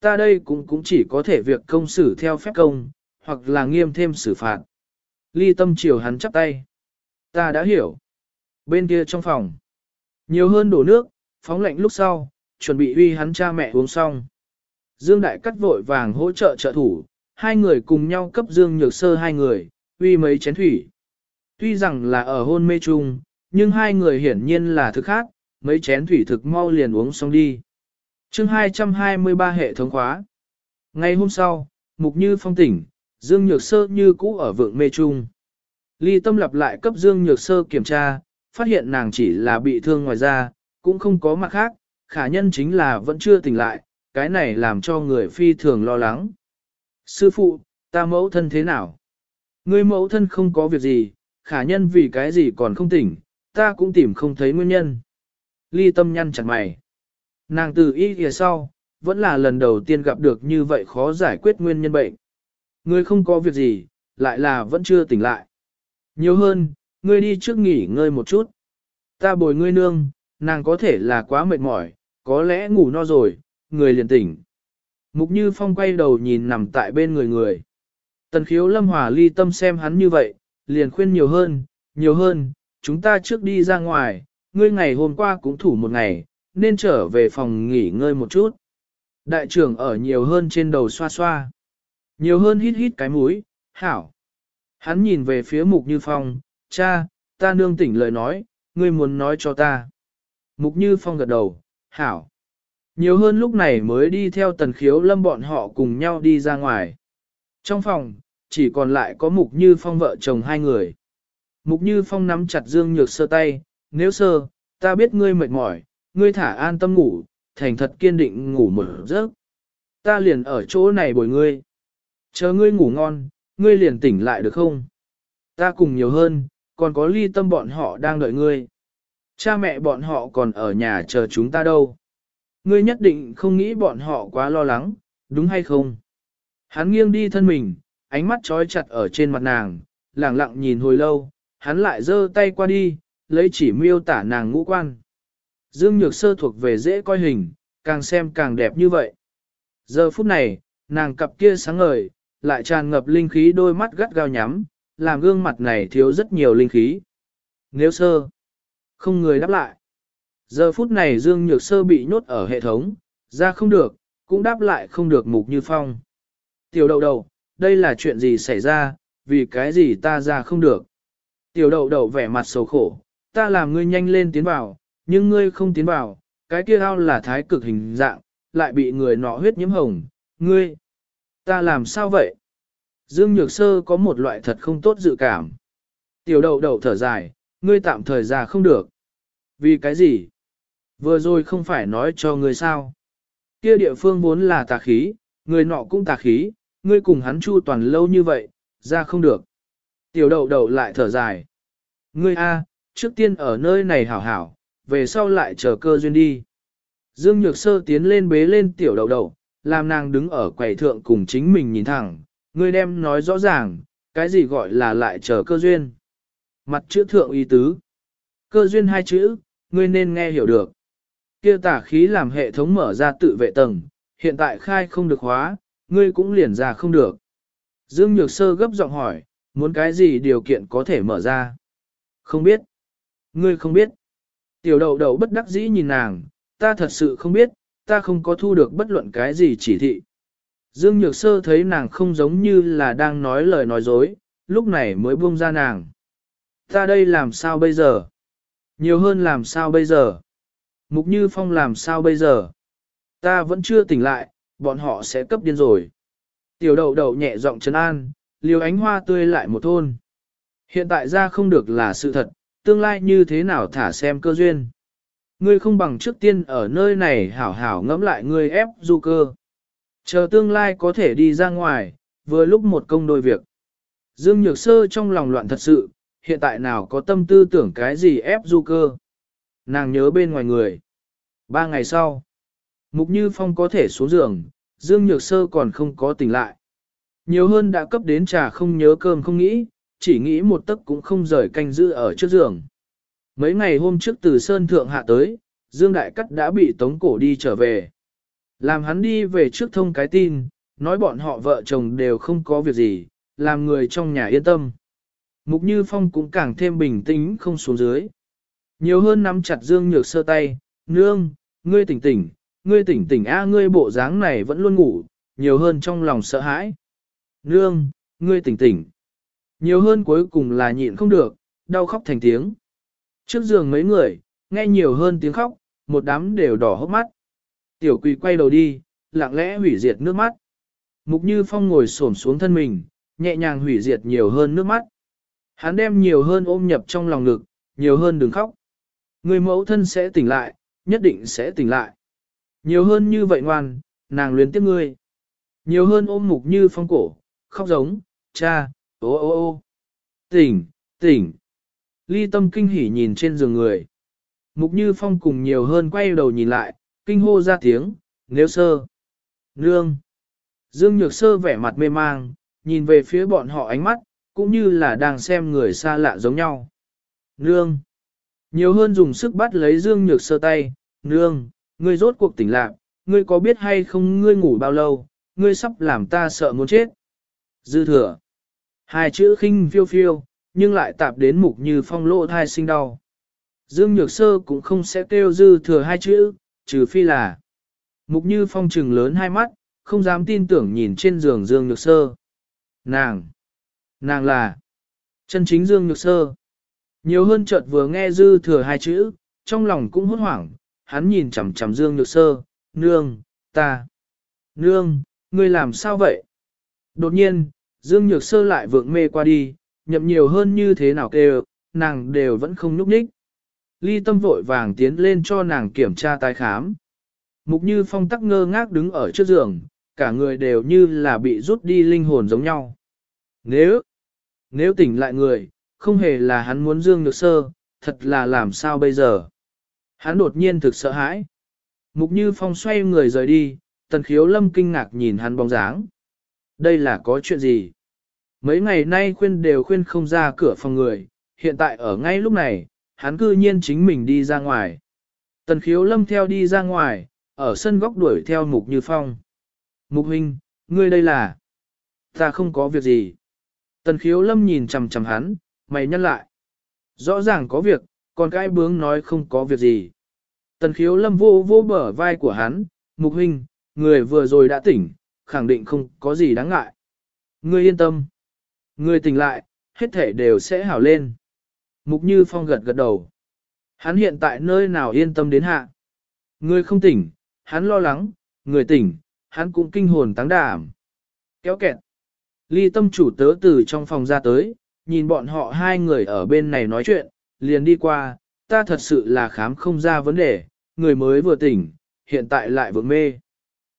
ta đây cũng cũng chỉ có thể việc công xử theo phép công, hoặc là nghiêm thêm xử phạt. Ly tâm chiều hắn chắp tay. Ta đã hiểu. Bên kia trong phòng, nhiều hơn đổ nước, phóng lạnh lúc sau, chuẩn bị uy hắn cha mẹ uống xong. Dương Đại cắt vội vàng hỗ trợ trợ thủ, hai người cùng nhau cấp Dương Nhược Sơ hai người, uy mấy chén thủy. Tuy rằng là ở hôn mê chung, nhưng hai người hiển nhiên là thức khác, mấy chén thủy thực mau liền uống xong đi. chương 223 hệ thống khóa. Ngày hôm sau, Mục Như phong tỉnh, Dương Nhược Sơ như cũ ở vượng mê chung. Ly Tâm lặp lại cấp Dương Nhược Sơ kiểm tra, phát hiện nàng chỉ là bị thương ngoài da, cũng không có mặt khác, khả nhân chính là vẫn chưa tỉnh lại, cái này làm cho người phi thường lo lắng. Sư phụ, ta mẫu thân thế nào? Ngươi mẫu thân không có việc gì, khả nhân vì cái gì còn không tỉnh, ta cũng tìm không thấy nguyên nhân. Ly tâm nhăn chặt mày. Nàng từ y kìa sau, vẫn là lần đầu tiên gặp được như vậy khó giải quyết nguyên nhân bệnh. Ngươi không có việc gì, lại là vẫn chưa tỉnh lại. Nhiều hơn, ngươi đi trước nghỉ ngơi một chút. Ta bồi ngươi nương, nàng có thể là quá mệt mỏi, có lẽ ngủ no rồi, người liền tỉnh. Mục Như Phong quay đầu nhìn nằm tại bên người người. Tần khiếu lâm hòa ly tâm xem hắn như vậy, liền khuyên nhiều hơn, nhiều hơn, chúng ta trước đi ra ngoài, ngươi ngày hôm qua cũng thủ một ngày, nên trở về phòng nghỉ ngơi một chút. Đại trưởng ở nhiều hơn trên đầu xoa xoa. Nhiều hơn hít hít cái mũi, hảo. Hắn nhìn về phía Mục Như Phong, cha, ta nương tỉnh lời nói, ngươi muốn nói cho ta. Mục Như Phong gật đầu, hảo. Nhiều hơn lúc này mới đi theo tần khiếu lâm bọn họ cùng nhau đi ra ngoài. Trong phòng, chỉ còn lại có Mục Như Phong vợ chồng hai người. Mục Như Phong nắm chặt Dương Nhược sơ tay, nếu sơ, ta biết ngươi mệt mỏi, ngươi thả an tâm ngủ, thành thật kiên định ngủ một giấc. Ta liền ở chỗ này bồi ngươi. Chờ ngươi ngủ ngon, ngươi liền tỉnh lại được không? Ta cùng nhiều hơn, còn có ly tâm bọn họ đang đợi ngươi. Cha mẹ bọn họ còn ở nhà chờ chúng ta đâu. Ngươi nhất định không nghĩ bọn họ quá lo lắng, đúng hay không? Hắn nghiêng đi thân mình, ánh mắt trói chặt ở trên mặt nàng, lẳng lặng nhìn hồi lâu, hắn lại giơ tay qua đi, lấy chỉ miêu tả nàng ngũ quan. Dương Nhược Sơ thuộc về dễ coi hình, càng xem càng đẹp như vậy. Giờ phút này, nàng cặp kia sáng ngời, lại tràn ngập linh khí đôi mắt gắt gao nhắm, làm gương mặt này thiếu rất nhiều linh khí. Nếu sơ, không người đáp lại. Giờ phút này Dương Nhược Sơ bị nhốt ở hệ thống, ra không được, cũng đáp lại không được mục như phong. Tiểu đậu đầu, đây là chuyện gì xảy ra, vì cái gì ta ra không được. Tiểu đậu đậu vẻ mặt xấu khổ, ta làm ngươi nhanh lên tiến vào, nhưng ngươi không tiến vào, cái kia ao là thái cực hình dạng, lại bị người nọ huyết nhiễm hồng, ngươi. Ta làm sao vậy? Dương Nhược Sơ có một loại thật không tốt dự cảm. Tiểu đậu đậu thở dài, ngươi tạm thời ra không được. Vì cái gì? Vừa rồi không phải nói cho ngươi sao? Kia địa phương vốn là tà khí, người nọ cũng tà khí, ngươi cùng hắn chu toàn lâu như vậy, ra không được. Tiểu đậu đậu lại thở dài. Ngươi A, trước tiên ở nơi này hảo hảo, về sau lại chờ cơ duyên đi. Dương Nhược Sơ tiến lên bế lên tiểu Đậu Đậu làm nàng đứng ở quầy thượng cùng chính mình nhìn thẳng, ngươi đem nói rõ ràng, cái gì gọi là lại chờ cơ duyên. Mặt chữ thượng y tứ. Cơ duyên hai chữ, ngươi nên nghe hiểu được. Kia tả khí làm hệ thống mở ra tự vệ tầng, hiện tại khai không được hóa, ngươi cũng liền ra không được. Dương Nhược Sơ gấp giọng hỏi, muốn cái gì điều kiện có thể mở ra? Không biết. Ngươi không biết. Tiểu đậu đậu bất đắc dĩ nhìn nàng, ta thật sự không biết, ta không có thu được bất luận cái gì chỉ thị. Dương Nhược Sơ thấy nàng không giống như là đang nói lời nói dối, lúc này mới buông ra nàng. Ta đây làm sao bây giờ? Nhiều hơn làm sao bây giờ? Mục Như Phong làm sao bây giờ? Ta vẫn chưa tỉnh lại, bọn họ sẽ cấp điên rồi. Tiểu đậu đậu nhẹ giọng trấn an, liều ánh hoa tươi lại một thôn. Hiện tại ra không được là sự thật, tương lai như thế nào thả xem cơ duyên. Ngươi không bằng trước tiên ở nơi này hảo hảo ngẫm lại ngươi ép du cơ. Chờ tương lai có thể đi ra ngoài, vừa lúc một công đôi việc. Dương Nhược Sơ trong lòng loạn thật sự, hiện tại nào có tâm tư tưởng cái gì ép du cơ. Nàng nhớ bên ngoài người. Ba ngày sau, Mục Như Phong có thể xuống giường, Dương Nhược Sơ còn không có tỉnh lại. Nhiều hơn đã cấp đến trà không nhớ cơm không nghĩ, chỉ nghĩ một tấc cũng không rời canh giữ ở trước giường. Mấy ngày hôm trước từ Sơn Thượng hạ tới, Dương Đại Cắt đã bị tống cổ đi trở về. Làm hắn đi về trước thông cái tin, nói bọn họ vợ chồng đều không có việc gì, làm người trong nhà yên tâm. Mục Như Phong cũng càng thêm bình tĩnh không xuống dưới. Nhiều hơn nắm chặt Dương Nhược sơ tay, nương, ngươi tỉnh tỉnh, ngươi tỉnh tỉnh a ngươi bộ dáng này vẫn luôn ngủ, nhiều hơn trong lòng sợ hãi. Nương, ngươi tỉnh tỉnh. Nhiều hơn cuối cùng là nhịn không được, đau khóc thành tiếng. Trước giường mấy người, nghe nhiều hơn tiếng khóc, một đám đều đỏ hốc mắt. Tiểu quỳ quay đầu đi, lặng lẽ hủy diệt nước mắt. Mục Như Phong ngồi xổm xuống thân mình, nhẹ nhàng hủy diệt nhiều hơn nước mắt. Hắn đem nhiều hơn ôm nhập trong lòng ngực, nhiều hơn đừng khóc. Người mẫu thân sẽ tỉnh lại, nhất định sẽ tỉnh lại. Nhiều hơn như vậy ngoan, nàng luyến tiếc ngươi. Nhiều hơn ôm Mục Như Phong cổ, khóc giống, cha, ô ô ô. Tỉnh, tỉnh. Ly tâm kinh hỉ nhìn trên giường người. Mục Như Phong cùng nhiều hơn quay đầu nhìn lại, kinh hô ra tiếng, nếu sơ. Nương. Dương Nhược Sơ vẻ mặt mê mang, nhìn về phía bọn họ ánh mắt, cũng như là đang xem người xa lạ giống nhau. Nương. Nhiều hơn dùng sức bắt lấy Dương Nhược Sơ tay, nương, ngươi rốt cuộc tỉnh lạc, ngươi có biết hay không ngươi ngủ bao lâu, ngươi sắp làm ta sợ muốn chết. Dư thừa. Hai chữ khinh phiêu phiêu, nhưng lại tạp đến mục như phong lỗ thai sinh đau. Dương Nhược Sơ cũng không sẽ kêu dư thừa hai chữ, trừ phi là. Mục như phong trừng lớn hai mắt, không dám tin tưởng nhìn trên giường Dương Nhược Sơ. Nàng! Nàng là! Chân chính Dương Nhược Sơ. Nhiều hơn chợt vừa nghe dư thừa hai chữ, trong lòng cũng hốt hoảng, hắn nhìn chằm chằm Dương Nhược Sơ, nương, ta. Nương, ngươi làm sao vậy? Đột nhiên, Dương Nhược Sơ lại vượng mê qua đi, nhậm nhiều hơn như thế nào kêu, nàng đều vẫn không nhúc nhích. Ly tâm vội vàng tiến lên cho nàng kiểm tra tái khám. Mục như phong tắc ngơ ngác đứng ở trước giường, cả người đều như là bị rút đi linh hồn giống nhau. Nếu, nếu tỉnh lại người, không hề là hắn muốn dương nhược sơ, thật là làm sao bây giờ. Hắn đột nhiên thực sợ hãi. Mục như phong xoay người rời đi, tần khiếu lâm kinh ngạc nhìn hắn bóng dáng. Đây là có chuyện gì? Mấy ngày nay khuyên đều khuyên không ra cửa phòng người, hiện tại ở ngay lúc này, hắn cư nhiên chính mình đi ra ngoài. Tần khiếu lâm theo đi ra ngoài, ở sân góc đuổi theo mục như phong. Mục huynh, ngươi đây là... Ta không có việc gì. Tần khiếu lâm nhìn chằm chằm hắn, mày nhăn lại. Rõ ràng có việc, còn cái bướng nói không có việc gì. Tần khiếu lâm vô vô bờ vai của hắn, mục huynh, người vừa rồi đã tỉnh, khẳng định không có gì đáng ngại. Ngươi yên tâm. Ngươi tỉnh lại, hết thể đều sẽ hảo lên. Mục Như Phong gật gật đầu. Hắn hiện tại nơi nào yên tâm đến hạ. Ngươi không tỉnh, hắn lo lắng, người tỉnh, hắn cũng kinh hồn táng đảm. Kéo kẹt. Ly tâm chủ tớ từ trong phòng ra tới, nhìn bọn họ hai người ở bên này nói chuyện, liền đi qua, ta thật sự là khám không ra vấn đề, người mới vừa tỉnh, hiện tại lại vượng mê.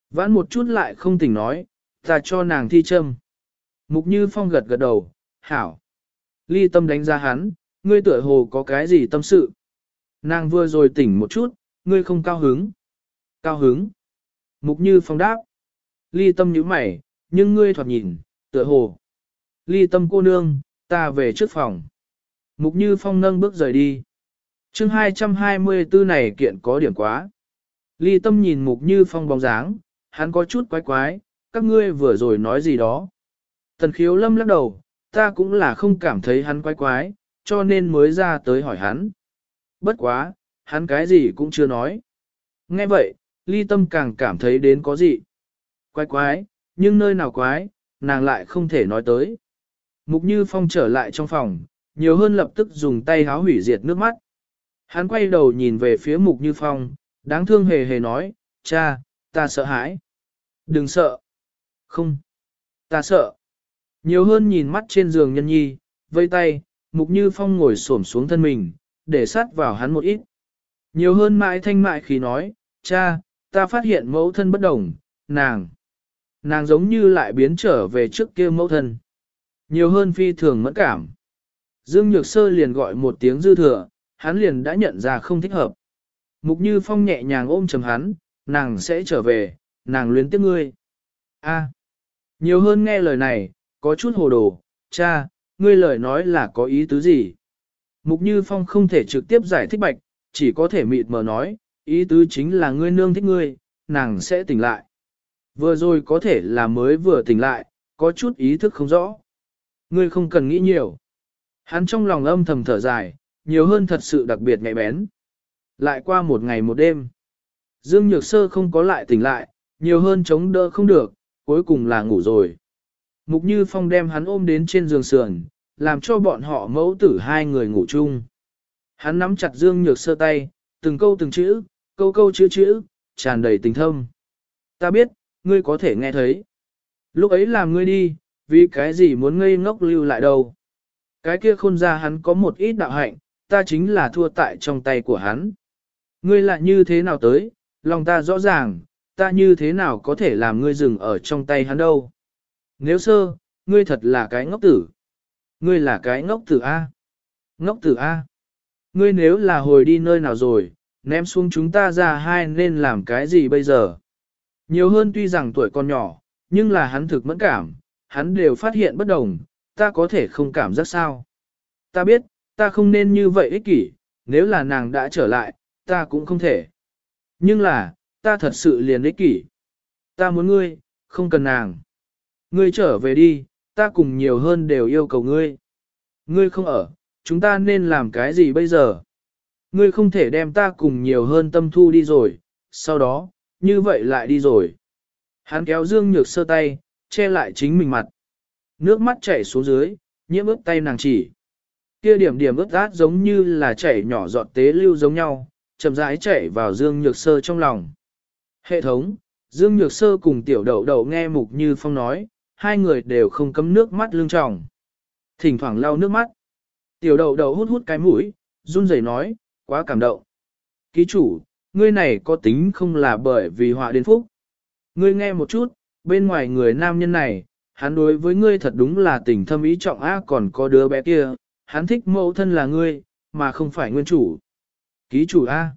Vãn một chút lại không tỉnh nói, ta cho nàng thi châm. Mục Như Phong gật gật đầu, hảo. Ly tâm đánh ra hắn, ngươi tựa hồ có cái gì tâm sự. Nàng vừa rồi tỉnh một chút, ngươi không cao hứng. Cao hứng. Mục như phong đáp. Ly tâm nhíu mày, nhưng ngươi thoạt nhìn, tựa hồ. Ly tâm cô nương, ta về trước phòng. Mục như phong nâng bước rời đi. chương 224 này kiện có điểm quá. Ly tâm nhìn mục như phong bóng dáng, hắn có chút quái quái, các ngươi vừa rồi nói gì đó. Tần khiếu lâm lắc đầu, ta cũng là không cảm thấy hắn quái quái, cho nên mới ra tới hỏi hắn. Bất quá, hắn cái gì cũng chưa nói. Nghe vậy, ly tâm càng cảm thấy đến có gì. Quái quái, nhưng nơi nào quái, nàng lại không thể nói tới. Mục Như Phong trở lại trong phòng, nhiều hơn lập tức dùng tay háo hủy diệt nước mắt. Hắn quay đầu nhìn về phía Mục Như Phong, đáng thương hề hề nói, cha, ta sợ hãi. Đừng sợ. Không. Ta sợ. Nhiều hơn nhìn mắt trên giường nhân nhi, vây tay, Mục Như Phong ngồi xổm xuống thân mình, để sát vào hắn một ít. Nhiều hơn mãi thanh mại khi nói, cha, ta phát hiện mẫu thân bất đồng, nàng. Nàng giống như lại biến trở về trước kia mẫu thân. Nhiều hơn phi thường mẫn cảm. Dương Nhược Sơ liền gọi một tiếng dư thừa, hắn liền đã nhận ra không thích hợp. Mục Như Phong nhẹ nhàng ôm chầm hắn, nàng sẽ trở về, nàng luyến tiếc ngươi. A. nhiều hơn nghe lời này, có chút hồ đồ, cha, ngươi lời nói là có ý tứ gì? Mục Như Phong không thể trực tiếp giải thích bạch, chỉ có thể mịt mờ nói, ý tứ chính là ngươi nương thích ngươi, nàng sẽ tỉnh lại. Vừa rồi có thể là mới vừa tỉnh lại, có chút ý thức không rõ. Ngươi không cần nghĩ nhiều. Hắn trong lòng âm thầm thở dài, nhiều hơn thật sự đặc biệt nhạy bén. Lại qua một ngày một đêm. Dương Nhược Sơ không có lại tỉnh lại, nhiều hơn chống đỡ không được, cuối cùng là ngủ rồi. Mục Như Phong đem hắn ôm đến trên giường sườn, làm cho bọn họ mẫu tử hai người ngủ chung. Hắn nắm chặt Dương Nhược Sơ tay, từng câu từng chữ, câu câu chữ chữ, tràn đầy tình thâm. Ta biết, ngươi có thể nghe thấy. Lúc ấy làm ngươi đi, vì cái gì muốn ngây ngốc lưu lại đâu. Cái kia khôn ra hắn có một ít đạo hạnh, ta chính là thua tại trong tay của hắn. Ngươi lại như thế nào tới, lòng ta rõ ràng, ta như thế nào có thể làm ngươi dừng ở trong tay hắn đâu. Nếu sơ, ngươi thật là cái ngốc tử. Ngươi là cái ngốc tử A. Ngốc tử A. Ngươi nếu là hồi đi nơi nào rồi, ném xuống chúng ta ra hai nên làm cái gì bây giờ? Nhiều hơn tuy rằng tuổi còn nhỏ, nhưng là hắn thực mẫn cảm, hắn đều phát hiện bất đồng, ta có thể không cảm giác sao. Ta biết, ta không nên như vậy ích kỷ, nếu là nàng đã trở lại, ta cũng không thể. Nhưng là, ta thật sự liền ích kỷ. Ta muốn ngươi, không cần nàng. Ngươi trở về đi, ta cùng nhiều hơn đều yêu cầu ngươi. Ngươi không ở, chúng ta nên làm cái gì bây giờ? Ngươi không thể đem ta cùng nhiều hơn tâm thu đi rồi, sau đó, như vậy lại đi rồi. Hắn kéo Dương Nhược sơ tay, che lại chính mình mặt. Nước mắt chảy xuống dưới, nhiễm ướt tay nàng chỉ. Kia điểm điểm ướt át giống như là chảy nhỏ giọt tế lưu giống nhau, chậm rãi chảy vào Dương Nhược Sơ trong lòng. Hệ thống, Dương Nhược Sơ cùng tiểu đậu đậu nghe Mục Như Phong nói, hai người đều không cấm nước mắt lưng tròng. Thỉnh thoảng lau nước mắt. Tiểu đầu đầu hút hút cái mũi, run rẩy nói, quá cảm động. Ký chủ, ngươi này có tính không là bởi vì họa đến phúc. Ngươi nghe một chút, bên ngoài người nam nhân này, hắn đối với ngươi thật đúng là tình thâm ý trọng á còn có đứa bé kia, hắn thích mẫu thân là ngươi, mà không phải nguyên chủ. Ký chủ A.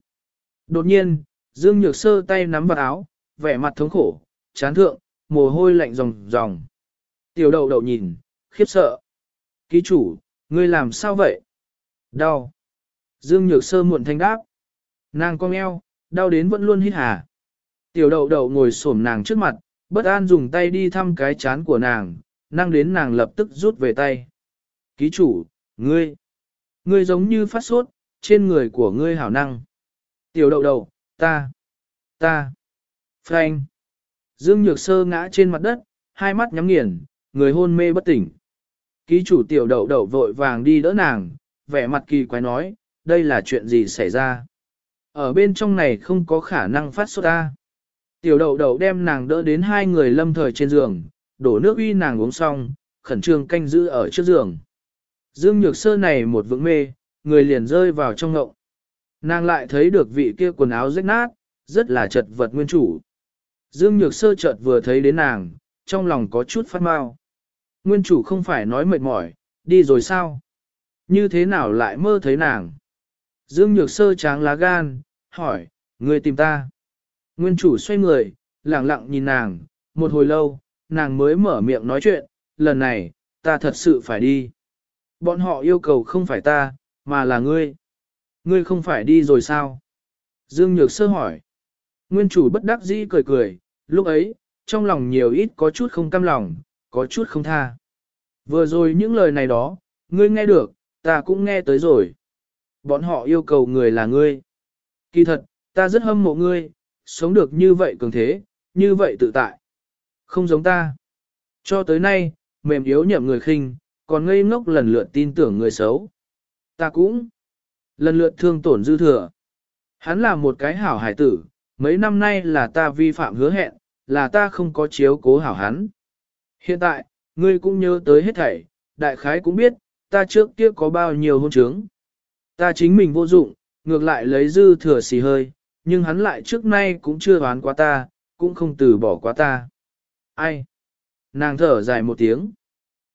Đột nhiên, Dương Nhược Sơ tay nắm vào áo, vẻ mặt thống khổ, chán thượng, mồ hôi lạnh ròng ròng. Tiểu đậu đậu nhìn, khiếp sợ. Ký chủ, ngươi làm sao vậy? Đau. Dương Nhược Sơ muộn thanh đáp. Nàng cong eo, đau đến vẫn luôn hít hà. Tiểu đậu đậu ngồi xổm nàng trước mặt, bất an dùng tay đi thăm cái chán của nàng, năng đến nàng lập tức rút về tay. Ký chủ, ngươi, ngươi giống như phát sốt, trên người của ngươi hảo năng. Tiểu đậu đậu, ta, ta, Frank. Dương Nhược Sơ ngã trên mặt đất, hai mắt nhắm nghiền, người hôn mê bất tỉnh. Ký chủ tiểu đậu đậu vội vàng đi đỡ nàng, vẻ mặt kỳ quái nói, đây là chuyện gì xảy ra. Ở bên trong này không có khả năng phát sốt ra. Tiểu đậu đậu đem nàng đỡ đến hai người lâm thời trên giường, đổ nước uy nàng uống xong, khẩn trương canh giữ ở trước giường. Dương Nhược Sơ này một vững mê, người liền rơi vào trong ngộng. Nàng lại thấy được vị kia quần áo rách nát, rất là chật vật nguyên chủ. Dương Nhược Sơ chợt vừa thấy đến nàng, trong lòng có chút phát mau. Nguyên chủ không phải nói mệt mỏi, đi rồi sao? Như thế nào lại mơ thấy nàng? Dương Nhược Sơ tráng lá gan, hỏi, người tìm ta. Nguyên chủ xoay người, lặng lặng nhìn nàng, một hồi lâu, nàng mới mở miệng nói chuyện, lần này, ta thật sự phải đi. Bọn họ yêu cầu không phải ta, mà là ngươi. Ngươi không phải đi rồi sao? Dương Nhược Sơ hỏi. Nguyên chủ bất đắc dĩ cười cười, lúc ấy, trong lòng nhiều ít có chút không cam lòng, có chút không tha. Vừa rồi những lời này đó, ngươi nghe được, ta cũng nghe tới rồi. Bọn họ yêu cầu người là ngươi. Kỳ thật, ta rất hâm mộ ngươi, sống được như vậy cường thế, như vậy tự tại. Không giống ta. Cho tới nay, mềm yếu nhậm người khinh, còn ngây ngốc lần lượt tin tưởng người xấu. Ta cũng lần lượt thương tổn dư thừa. Hắn là một cái hảo hải tử, mấy năm nay là ta vi phạm hứa hẹn, là ta không có chiếu cố hảo hắn. Hiện tại, ngươi cũng nhớ tới hết thảy, đại khái cũng biết, ta trước kia có bao nhiêu hôn trướng. Ta chính mình vô dụng, ngược lại lấy dư thừa xì hơi, nhưng hắn lại trước nay cũng chưa đoán quá ta, cũng không từ bỏ quá ta. Ai? Nàng thở dài một tiếng.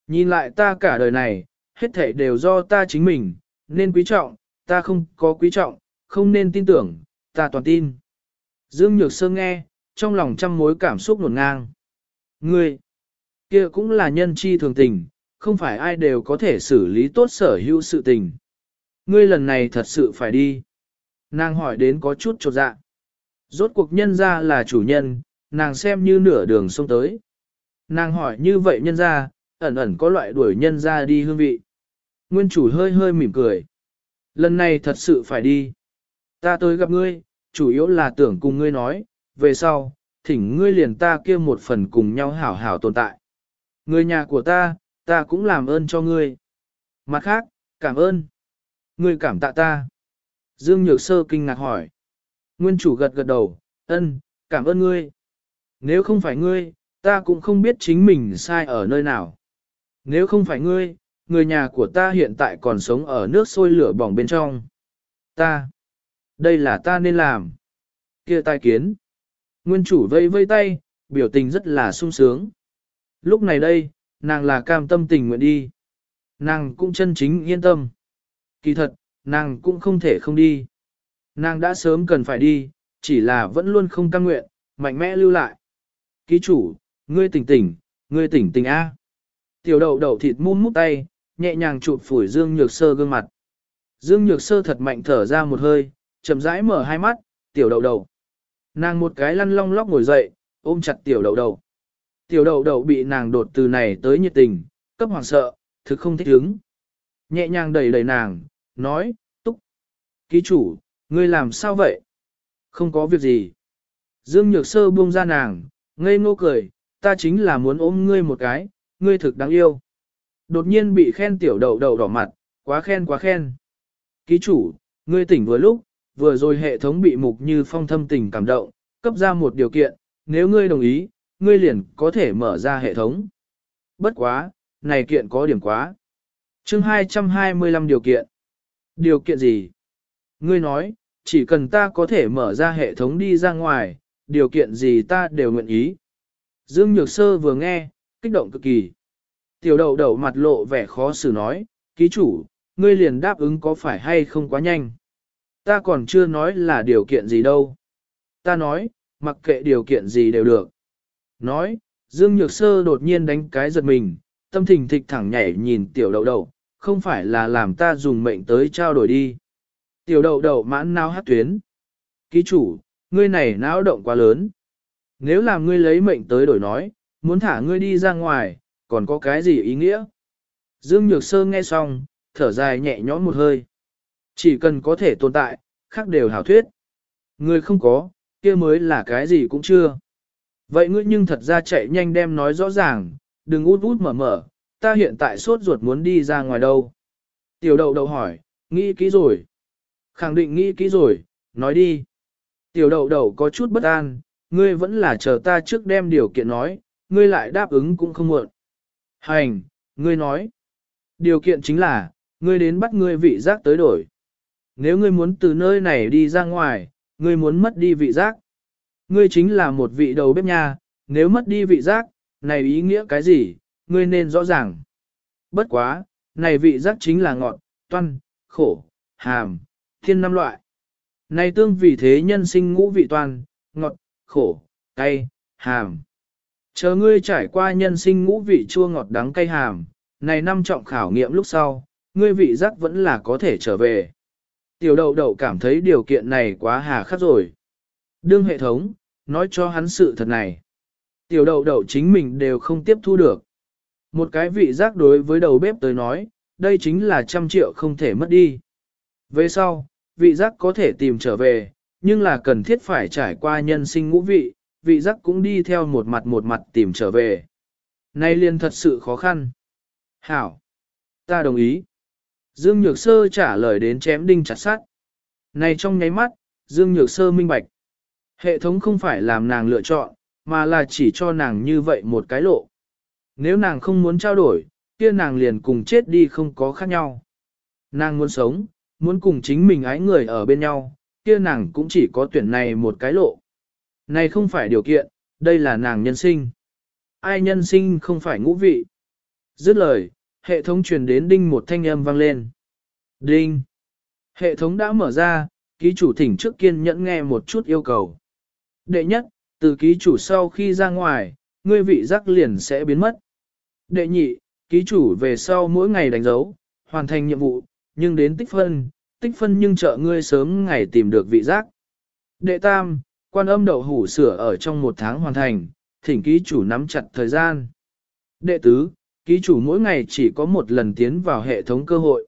Nhìn lại ta cả đời này, hết thảy đều do ta chính mình, nên quý trọng, ta không có quý trọng, không nên tin tưởng, ta toàn tin. Dương Nhược Sơ nghe, trong lòng trăm mối cảm xúc nổn ngang. Ngươi, kia cũng là nhân chi thường tình, không phải ai đều có thể xử lý tốt sở hữu sự tình. Ngươi lần này thật sự phải đi. Nàng hỏi đến có chút trột dạ. Rốt cuộc nhân ra là chủ nhân, nàng xem như nửa đường xông tới. Nàng hỏi như vậy nhân ra, ẩn ẩn có loại đuổi nhân ra đi hương vị. Nguyên chủ hơi hơi mỉm cười. Lần này thật sự phải đi. Ta tới gặp ngươi, chủ yếu là tưởng cùng ngươi nói, về sau, thỉnh ngươi liền ta kia một phần cùng nhau hảo hảo tồn tại. Người nhà của ta, ta cũng làm ơn cho ngươi. Mặt khác, cảm ơn. Ngươi cảm tạ ta. Dương Nhược Sơ kinh ngạc hỏi. Nguyên chủ gật gật đầu, ân, cảm ơn ngươi. Nếu không phải ngươi, ta cũng không biết chính mình sai ở nơi nào. Nếu không phải ngươi, người nhà của ta hiện tại còn sống ở nước sôi lửa bỏng bên trong. Ta, đây là ta nên làm. Kia tai kiến. Nguyên chủ vây vây tay, biểu tình rất là sung sướng. Lúc này đây, nàng là cam tâm tình nguyện đi. Nàng cũng chân chính yên tâm. Kỳ thật, nàng cũng không thể không đi. Nàng đã sớm cần phải đi, chỉ là vẫn luôn không cam nguyện, mạnh mẽ lưu lại. Ký chủ, ngươi tỉnh tỉnh, ngươi tỉnh tỉnh A. Tiểu đậu đậu thịt muôn mút tay, nhẹ nhàng chụp phủi Dương Nhược Sơ gương mặt. Dương Nhược Sơ thật mạnh thở ra một hơi, chậm rãi mở hai mắt, tiểu đậu đậu. Nàng một cái lăn long lóc ngồi dậy, ôm chặt tiểu đậu đậu. Tiểu đậu đậu bị nàng đột từ này tới nhiệt tình, cấp hoàng sợ, thực không thích ứng. Nhẹ nhàng đẩy đẩy nàng, nói, túc. Ký chủ, ngươi làm sao vậy? Không có việc gì. Dương Nhược Sơ buông ra nàng, ngây ngô cười, ta chính là muốn ôm ngươi một cái, ngươi thực đáng yêu. Đột nhiên bị khen tiểu đậu đậu đỏ mặt, quá khen quá khen. Ký chủ, ngươi tỉnh vừa lúc, vừa rồi hệ thống bị mục như phong thâm tình cảm động, cấp ra một điều kiện, nếu ngươi đồng ý, ngươi liền có thể mở ra hệ thống. Bất quá, này kiện có điểm quá. chương 225 điều kiện. Điều kiện gì? Ngươi nói, chỉ cần ta có thể mở ra hệ thống đi ra ngoài, điều kiện gì ta đều nguyện ý. Dương Nhược Sơ vừa nghe, kích động cực kỳ. Tiểu đậu đậu mặt lộ vẻ khó xử nói, ký chủ, ngươi liền đáp ứng có phải hay không quá nhanh. Ta còn chưa nói là điều kiện gì đâu. Ta nói, mặc kệ điều kiện gì đều được. Nói, Dương Nhược Sơ đột nhiên đánh cái giật mình, tâm thình thịch thẳng nhảy nhìn tiểu đậu đậu, không phải là làm ta dùng mệnh tới trao đổi đi. Tiểu đậu đậu mãn nao hát tuyến. Ký chủ, ngươi này não động quá lớn. Nếu làm ngươi lấy mệnh tới đổi nói, muốn thả ngươi đi ra ngoài, còn có cái gì ý nghĩa? Dương Nhược Sơ nghe xong, thở dài nhẹ nhõm một hơi. Chỉ cần có thể tồn tại, khác đều hảo thuyết. Ngươi không có, kia mới là cái gì cũng chưa. Vậy ngươi nhưng thật ra chạy nhanh đem nói rõ ràng, đừng út út mở mở, ta hiện tại sốt ruột muốn đi ra ngoài đâu. Tiểu đậu đậu hỏi, nghĩ kỹ rồi. Khẳng định nghĩ kỹ rồi, nói đi. Tiểu đậu đậu có chút bất an, ngươi vẫn là chờ ta trước đem điều kiện nói, ngươi lại đáp ứng cũng không muộn. Hành, ngươi nói. Điều kiện chính là, ngươi đến bắt ngươi vị giác tới đổi. Nếu ngươi muốn từ nơi này đi ra ngoài, ngươi muốn mất đi vị giác. Ngươi chính là một vị đầu bếp nha, nếu mất đi vị giác, này ý nghĩa cái gì, ngươi nên rõ ràng. Bất quá, này vị giác chính là ngọt, toan, khổ, hàm, thiên năm loại. Này tương vì thế nhân sinh ngũ vị toàn, ngọt, khổ, cay, hàm. Chờ ngươi trải qua nhân sinh ngũ vị chua ngọt đắng cay hàm, này năm trọng khảo nghiệm lúc sau, ngươi vị giác vẫn là có thể trở về. Tiểu đậu đậu cảm thấy điều kiện này quá hà khắc rồi. Đương hệ thống, nói cho hắn sự thật này. Tiểu đậu đậu chính mình đều không tiếp thu được. Một cái vị giác đối với đầu bếp tới nói, đây chính là trăm triệu không thể mất đi. Về sau, vị giác có thể tìm trở về, nhưng là cần thiết phải trải qua nhân sinh ngũ vị, vị giác cũng đi theo một mặt một mặt tìm trở về. Nay liền thật sự khó khăn. Hảo! Ta đồng ý. Dương Nhược Sơ trả lời đến chém đinh chặt sắt. Này trong nháy mắt, Dương Nhược Sơ minh bạch. Hệ thống không phải làm nàng lựa chọn, mà là chỉ cho nàng như vậy một cái lộ. Nếu nàng không muốn trao đổi, kia nàng liền cùng chết đi không có khác nhau. Nàng muốn sống, muốn cùng chính mình ái người ở bên nhau, kia nàng cũng chỉ có tuyển này một cái lộ. Này không phải điều kiện, đây là nàng nhân sinh. Ai nhân sinh không phải ngũ vị. Dứt lời, hệ thống truyền đến đinh một thanh âm vang lên. Đinh. Hệ thống đã mở ra, ký chủ thỉnh trước kiên nhẫn nghe một chút yêu cầu. Đệ nhất, từ ký chủ sau khi ra ngoài, ngươi vị giác liền sẽ biến mất. Đệ nhị, ký chủ về sau mỗi ngày đánh dấu, hoàn thành nhiệm vụ, nhưng đến tích phân, tích phân nhưng trợ ngươi sớm ngày tìm được vị giác. Đệ tam, quan âm đậu hủ sửa ở trong một tháng hoàn thành, thỉnh ký chủ nắm chặt thời gian. Đệ tứ, ký chủ mỗi ngày chỉ có một lần tiến vào hệ thống cơ hội.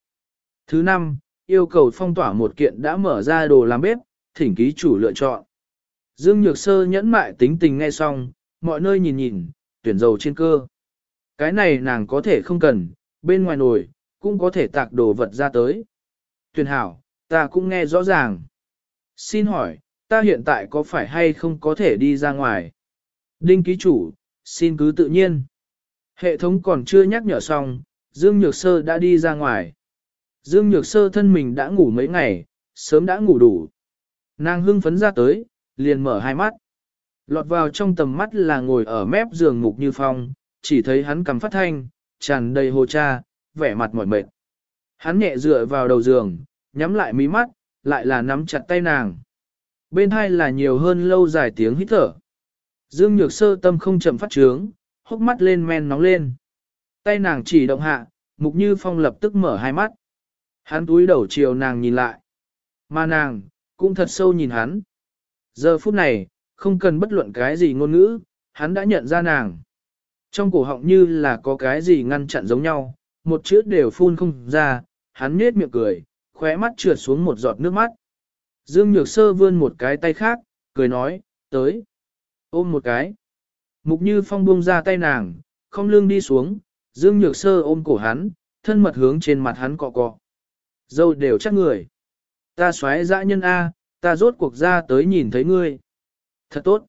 Thứ năm, yêu cầu phong tỏa một kiện đã mở ra đồ làm bếp, thỉnh ký chủ lựa chọn. Dương Nhược Sơ nhẫn mại tính tình nghe xong, mọi nơi nhìn nhìn, tuyển dầu trên cơ. Cái này nàng có thể không cần, bên ngoài nồi, cũng có thể tạc đồ vật ra tới. Tuyển hảo, ta cũng nghe rõ ràng. Xin hỏi, ta hiện tại có phải hay không có thể đi ra ngoài? Đinh ký chủ, xin cứ tự nhiên. Hệ thống còn chưa nhắc nhở xong, Dương Nhược Sơ đã đi ra ngoài. Dương Nhược Sơ thân mình đã ngủ mấy ngày, sớm đã ngủ đủ. Nàng hưng phấn ra tới, liền mở hai mắt. Lọt vào trong tầm mắt là ngồi ở mép giường mục như phong, chỉ thấy hắn cầm phát thanh, tràn đầy hồ cha, vẻ mặt mỏi mệt. Hắn nhẹ dựa vào đầu giường, nhắm lại mí mắt, lại là nắm chặt tay nàng. Bên hai là nhiều hơn lâu dài tiếng hít thở. Dương Nhược Sơ tâm không chậm phát trướng, hốc mắt lên men nóng lên. Tay nàng chỉ động hạ, Mục Như Phong lập tức mở hai mắt. Hắn túi đầu chiều nàng nhìn lại. Mà nàng, cũng thật sâu nhìn hắn. Giờ phút này, không cần bất luận cái gì ngôn ngữ, hắn đã nhận ra nàng. Trong cổ họng như là có cái gì ngăn chặn giống nhau, một chữ đều phun không ra, hắn nhếch miệng cười, khóe mắt trượt xuống một giọt nước mắt. Dương Nhược Sơ vươn một cái tay khác, cười nói, tới. Ôm một cái. Mục Như Phong buông ra tay nàng, không lương đi xuống, Dương Nhược Sơ ôm cổ hắn, thân mật hướng trên mặt hắn cọ cọ. Dâu đều chắc người. Ta xoáy dã nhân A, ta rốt cuộc ra tới nhìn thấy ngươi. Thật tốt.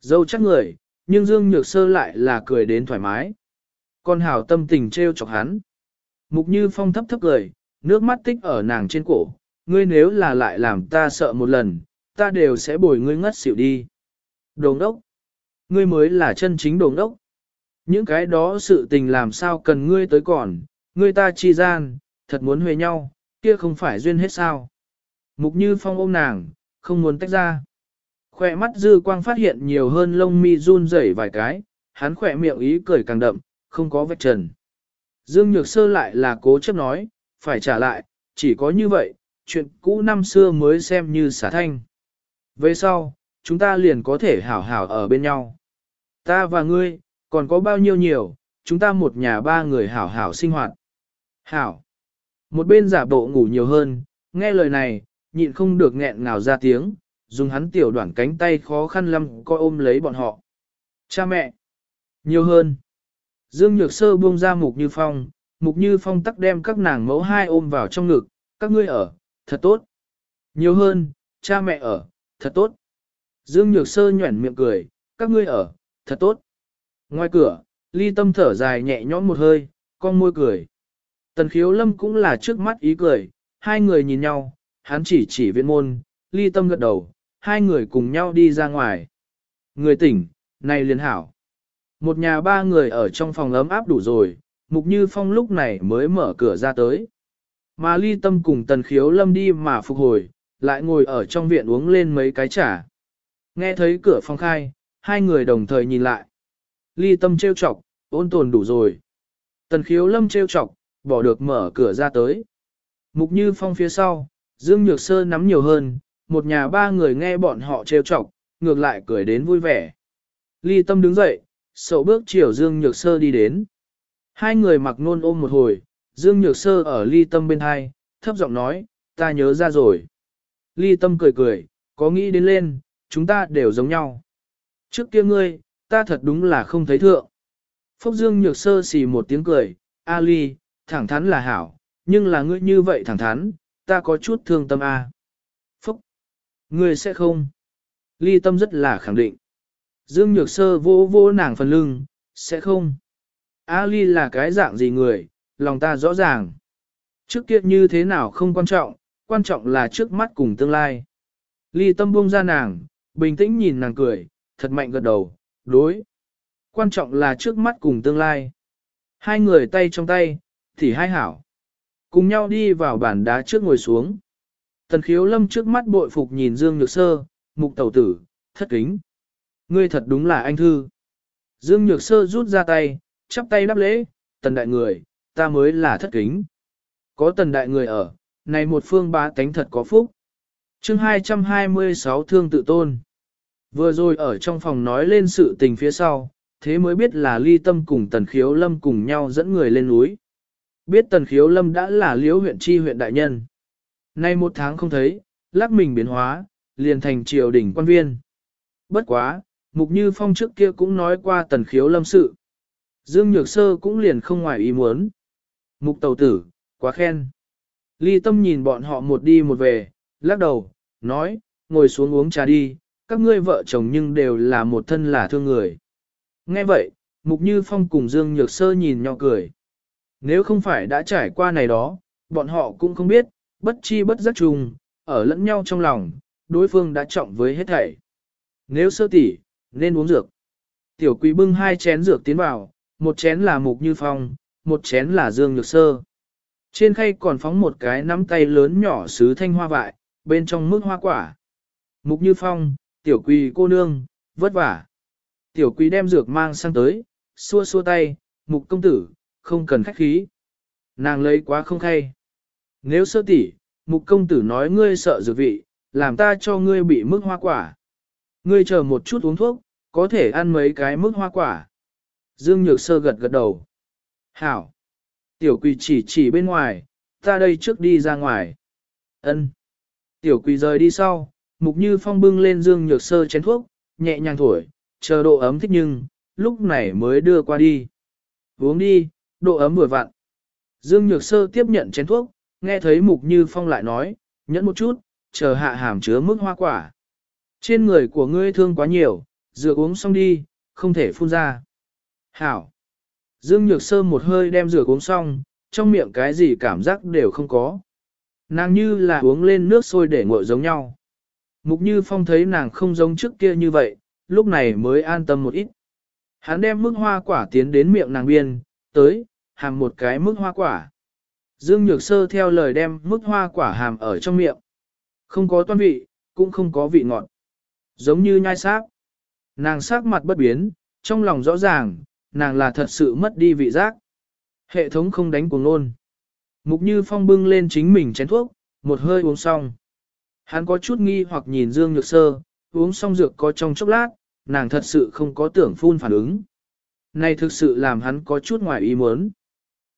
Dâu chắc người, nhưng Dương Nhược Sơ lại là cười đến thoải mái. Con hảo tâm tình treo chọc hắn. Mục Như Phong thấp thấp cười, nước mắt tích ở nàng trên cổ. Ngươi nếu là lại làm ta sợ một lần, ta đều sẽ bồi ngươi ngất xỉu đi. Đồng đốc. Ngươi mới là chân chính đồng đốc. Những cái đó sự tình làm sao cần ngươi tới còn, ngươi ta chi gian, thật muốn huề nhau, kia không phải duyên hết sao. Mục Như Phong ôm nàng, không muốn tách ra. Khỏe mắt dư quang phát hiện nhiều hơn lông mi run rẩy vài cái, hắn khỏe miệng ý cười càng đậm, không có vết trần. Dương Nhược Sơ lại là cố chấp nói, phải trả lại, chỉ có như vậy, chuyện cũ năm xưa mới xem như xả thanh. Về sau, chúng ta liền có thể hảo hảo ở bên nhau. Ta và ngươi, còn có bao nhiêu nhiều, chúng ta một nhà ba người hảo hảo sinh hoạt. Hảo. Một bên giả bộ ngủ nhiều hơn, nghe lời này, nhịn không được nghẹn ngào ra tiếng, dùng hắn tiểu đoạn cánh tay khó khăn lắm coi ôm lấy bọn họ. Cha mẹ. Nhiều hơn. Dương Nhược Sơ buông ra Mục Như Phong, Mục Như Phong tắc đem các nàng mẫu hai ôm vào trong ngực, các ngươi ở, thật tốt. Nhiều hơn, cha mẹ ở, thật tốt. Dương Nhược Sơ nhuẩn miệng cười, các ngươi ở, thật tốt. Ngoài cửa, ly tâm thở dài nhẹ nhõm một hơi, con môi cười. Tần khiếu lâm cũng là trước mắt ý cười, hai người nhìn nhau, hắn chỉ chỉ viện môn, ly tâm gật đầu, hai người cùng nhau đi ra ngoài. Người tỉnh, này liền hảo. Một nhà ba người ở trong phòng ấm áp đủ rồi, Mục Như Phong lúc này mới mở cửa ra tới. Mà ly tâm cùng tần khiếu lâm đi mà phục hồi, lại ngồi ở trong viện uống lên mấy cái trà. Nghe thấy cửa phòng khai, hai người đồng thời nhìn lại. Ly tâm trêu chọc, ôn tồn đủ rồi. Tần khiếu lâm trêu chọc, bỏ được mở cửa ra tới. Mục như phong phía sau, Dương Nhược Sơ nắm nhiều hơn, một nhà ba người nghe bọn họ trêu chọc, ngược lại cười đến vui vẻ. Ly tâm đứng dậy, sậu bước chiều Dương Nhược Sơ đi đến. Hai người mặc nôn ôm một hồi, Dương Nhược Sơ ở ly tâm bên hai, thấp giọng nói, ta nhớ ra rồi. Ly tâm cười cười, có nghĩ đến lên, chúng ta đều giống nhau. Trước kia ngươi, ta thật đúng là không thấy thượng. Phúc Dương Nhược Sơ xì một tiếng cười, A Ly, thẳng thắn là hảo, nhưng là ngươi như vậy thẳng thắn, ta có chút thương tâm A. Phúc, ngươi sẽ không. Ly tâm rất là khẳng định. Dương Nhược Sơ vô vô nàng phần lưng, sẽ không. A Ly là cái dạng gì người, lòng ta rõ ràng. Trước kia như thế nào không quan trọng, quan trọng là trước mắt cùng tương lai. Ly tâm buông ra nàng, bình tĩnh nhìn nàng cười, thật mạnh gật đầu, đối. Quan trọng là trước mắt cùng tương lai. Hai người tay trong tay, thì hai hảo. Cùng nhau đi vào bàn đá trước ngồi xuống. Tần khiếu lâm trước mắt bội phục nhìn Dương Nhược Sơ, mục tẩu tử, thất kính. Ngươi thật đúng là anh thư. Dương Nhược Sơ rút ra tay, chắp tay đáp lễ, tần đại người, ta mới là thất kính. Có tần đại người ở, này một phương ba tánh thật có phúc. chương 226 thương tự tôn. Vừa rồi ở trong phòng nói lên sự tình phía sau, thế mới biết là ly tâm cùng tần khiếu lâm cùng nhau dẫn người lên núi. Biết tần khiếu lâm đã là liễu huyện tri huyện đại nhân. Nay một tháng không thấy, lắc mình biến hóa, liền thành triều đỉnh quan viên. Bất quá, Mục Như Phong trước kia cũng nói qua tần khiếu lâm sự. Dương Nhược Sơ cũng liền không ngoài ý muốn. Mục tàu tử, quá khen. Ly tâm nhìn bọn họ một đi một về, lắc đầu, nói, ngồi xuống uống trà đi, các ngươi vợ chồng nhưng đều là một thân là thương người. Nghe vậy, Mục Như Phong cùng Dương Nhược Sơ nhìn nhau cười. Nếu không phải đã trải qua này đó, bọn họ cũng không biết, bất chi bất giác chung, ở lẫn nhau trong lòng, đối phương đã trọng với hết thảy. Nếu sơ tỷ, nên uống dược. Tiểu quý bưng hai chén dược tiến vào, một chén là Mục Như Phong, một chén là Dương Nhược Sơ. Trên khay còn phóng một cái nắm tay lớn nhỏ sứ thanh hoa vại, bên trong mức hoa quả. Mục Như Phong, tiểu quỳ cô nương, vất vả. Tiểu quỳ đem dược mang sang tới, xua xua tay, mục công tử, không cần khách khí. Nàng lấy quá không khay. Nếu sơ tỷ, mục công tử nói ngươi sợ dược vị, làm ta cho ngươi bị mức hoa quả. Ngươi chờ một chút uống thuốc, có thể ăn mấy cái mức hoa quả. Dương Nhược Sơ gật gật đầu. Hảo. Tiểu quỳ chỉ chỉ bên ngoài, ta đây trước đi ra ngoài. Ân. Tiểu quỳ rời đi sau, mục như phong bưng lên Dương Nhược Sơ chén thuốc, nhẹ nhàng thổi, chờ độ ấm thích nhưng, lúc này mới đưa qua đi. Uống đi, độ ấm vừa vặn. Dương Nhược Sơ tiếp nhận chén thuốc, nghe thấy mục như phong lại nói, nhẫn một chút, chờ hạ hàm chứa mức hoa quả. Trên người của ngươi thương quá nhiều, dược uống xong đi, không thể phun ra. Hảo. Dương Nhược Sơ một hơi đem dược uống xong, trong miệng cái gì cảm giác đều không có. Nàng như là uống lên nước sôi để nguội giống nhau. Mục Như Phong thấy nàng không giống trước kia như vậy, lúc này mới an tâm một ít. Hắn đem mức hoa quả tiến đến miệng nàng biên, tới, hàm một cái mức hoa quả. Dương Nhược Sơ theo lời đem mức hoa quả hàm ở trong miệng. Không có toan vị, cũng không có vị ngọt. Giống như nhai xác. Nàng sắc mặt bất biến, trong lòng rõ ràng, nàng là thật sự mất đi vị giác. Hệ thống không đánh cuồng nôn. Mục Như Phong bưng lên chính mình chén thuốc, một hơi uống xong. Hắn có chút nghi hoặc nhìn Dương Nhược Sơ, uống xong dược có trong chốc lát, nàng thật sự không có tưởng phun phản ứng. Này thực sự làm hắn có chút ngoài ý muốn.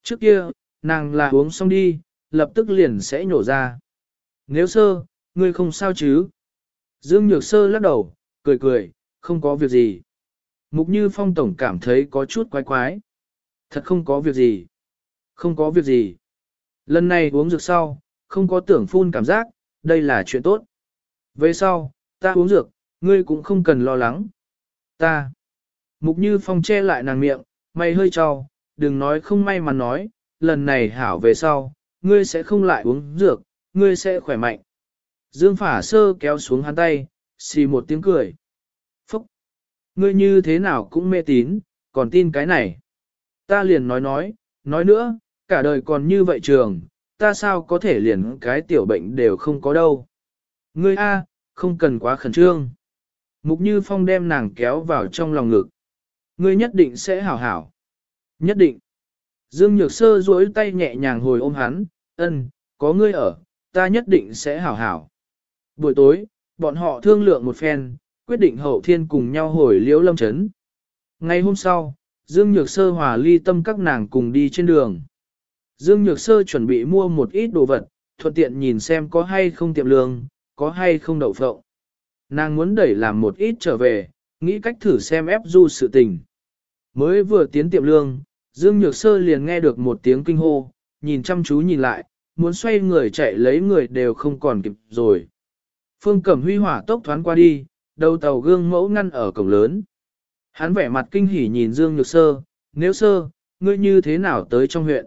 Trước kia, nàng là uống xong đi, lập tức liền sẽ nhổ ra. Nếu sơ, ngươi không sao chứ? Dương Nhược Sơ lắc đầu, cười cười, không có việc gì. Mục Như Phong Tổng cảm thấy có chút quái quái. Thật không có việc gì. Không có việc gì. Lần này uống dược sau, không có tưởng phun cảm giác, đây là chuyện tốt. Về sau, ta uống dược, ngươi cũng không cần lo lắng. Ta. Mục Như Phong che lại nàng miệng, mày hơi cho, đừng nói không may mà nói, lần này hảo về sau, ngươi sẽ không lại uống dược, ngươi sẽ khỏe mạnh. Dương phả sơ kéo xuống hắn tay, xì một tiếng cười. Phúc! Ngươi như thế nào cũng mê tín, còn tin cái này. Ta liền nói nói, nói nữa, cả đời còn như vậy trường, ta sao có thể liền cái tiểu bệnh đều không có đâu. Ngươi A, không cần quá khẩn trương. Mục Như Phong đem nàng kéo vào trong lòng ngực. Ngươi nhất định sẽ hảo hảo. Nhất định. Dương Nhược Sơ duỗi tay nhẹ nhàng hồi ôm hắn, ân, có ngươi ở, ta nhất định sẽ hảo hảo. Buổi tối, bọn họ thương lượng một phen, quyết định hậu thiên cùng nhau hồi liễu lâm chấn. Ngày hôm sau, Dương Nhược Sơ hòa ly tâm các nàng cùng đi trên đường. Dương Nhược Sơ chuẩn bị mua một ít đồ vật, thuận tiện nhìn xem có hay không tiệm lương, có hay không đậu phộng. Nàng muốn đẩy làm một ít trở về, nghĩ cách thử xem ép du sự tình. Mới vừa tiến tiệm lương, Dương Nhược Sơ liền nghe được một tiếng kinh hô, nhìn chăm chú nhìn lại, muốn xoay người chạy lấy người đều không còn kịp rồi. Phương Cẩm Huy hỏa tốc thoáng qua đi, đầu tàu gương mẫu ngăn ở cổng lớn. Hắn vẻ mặt kinh hỉ nhìn Dương Nhược Sơ, nếu sơ, ngươi như thế nào tới trong huyện?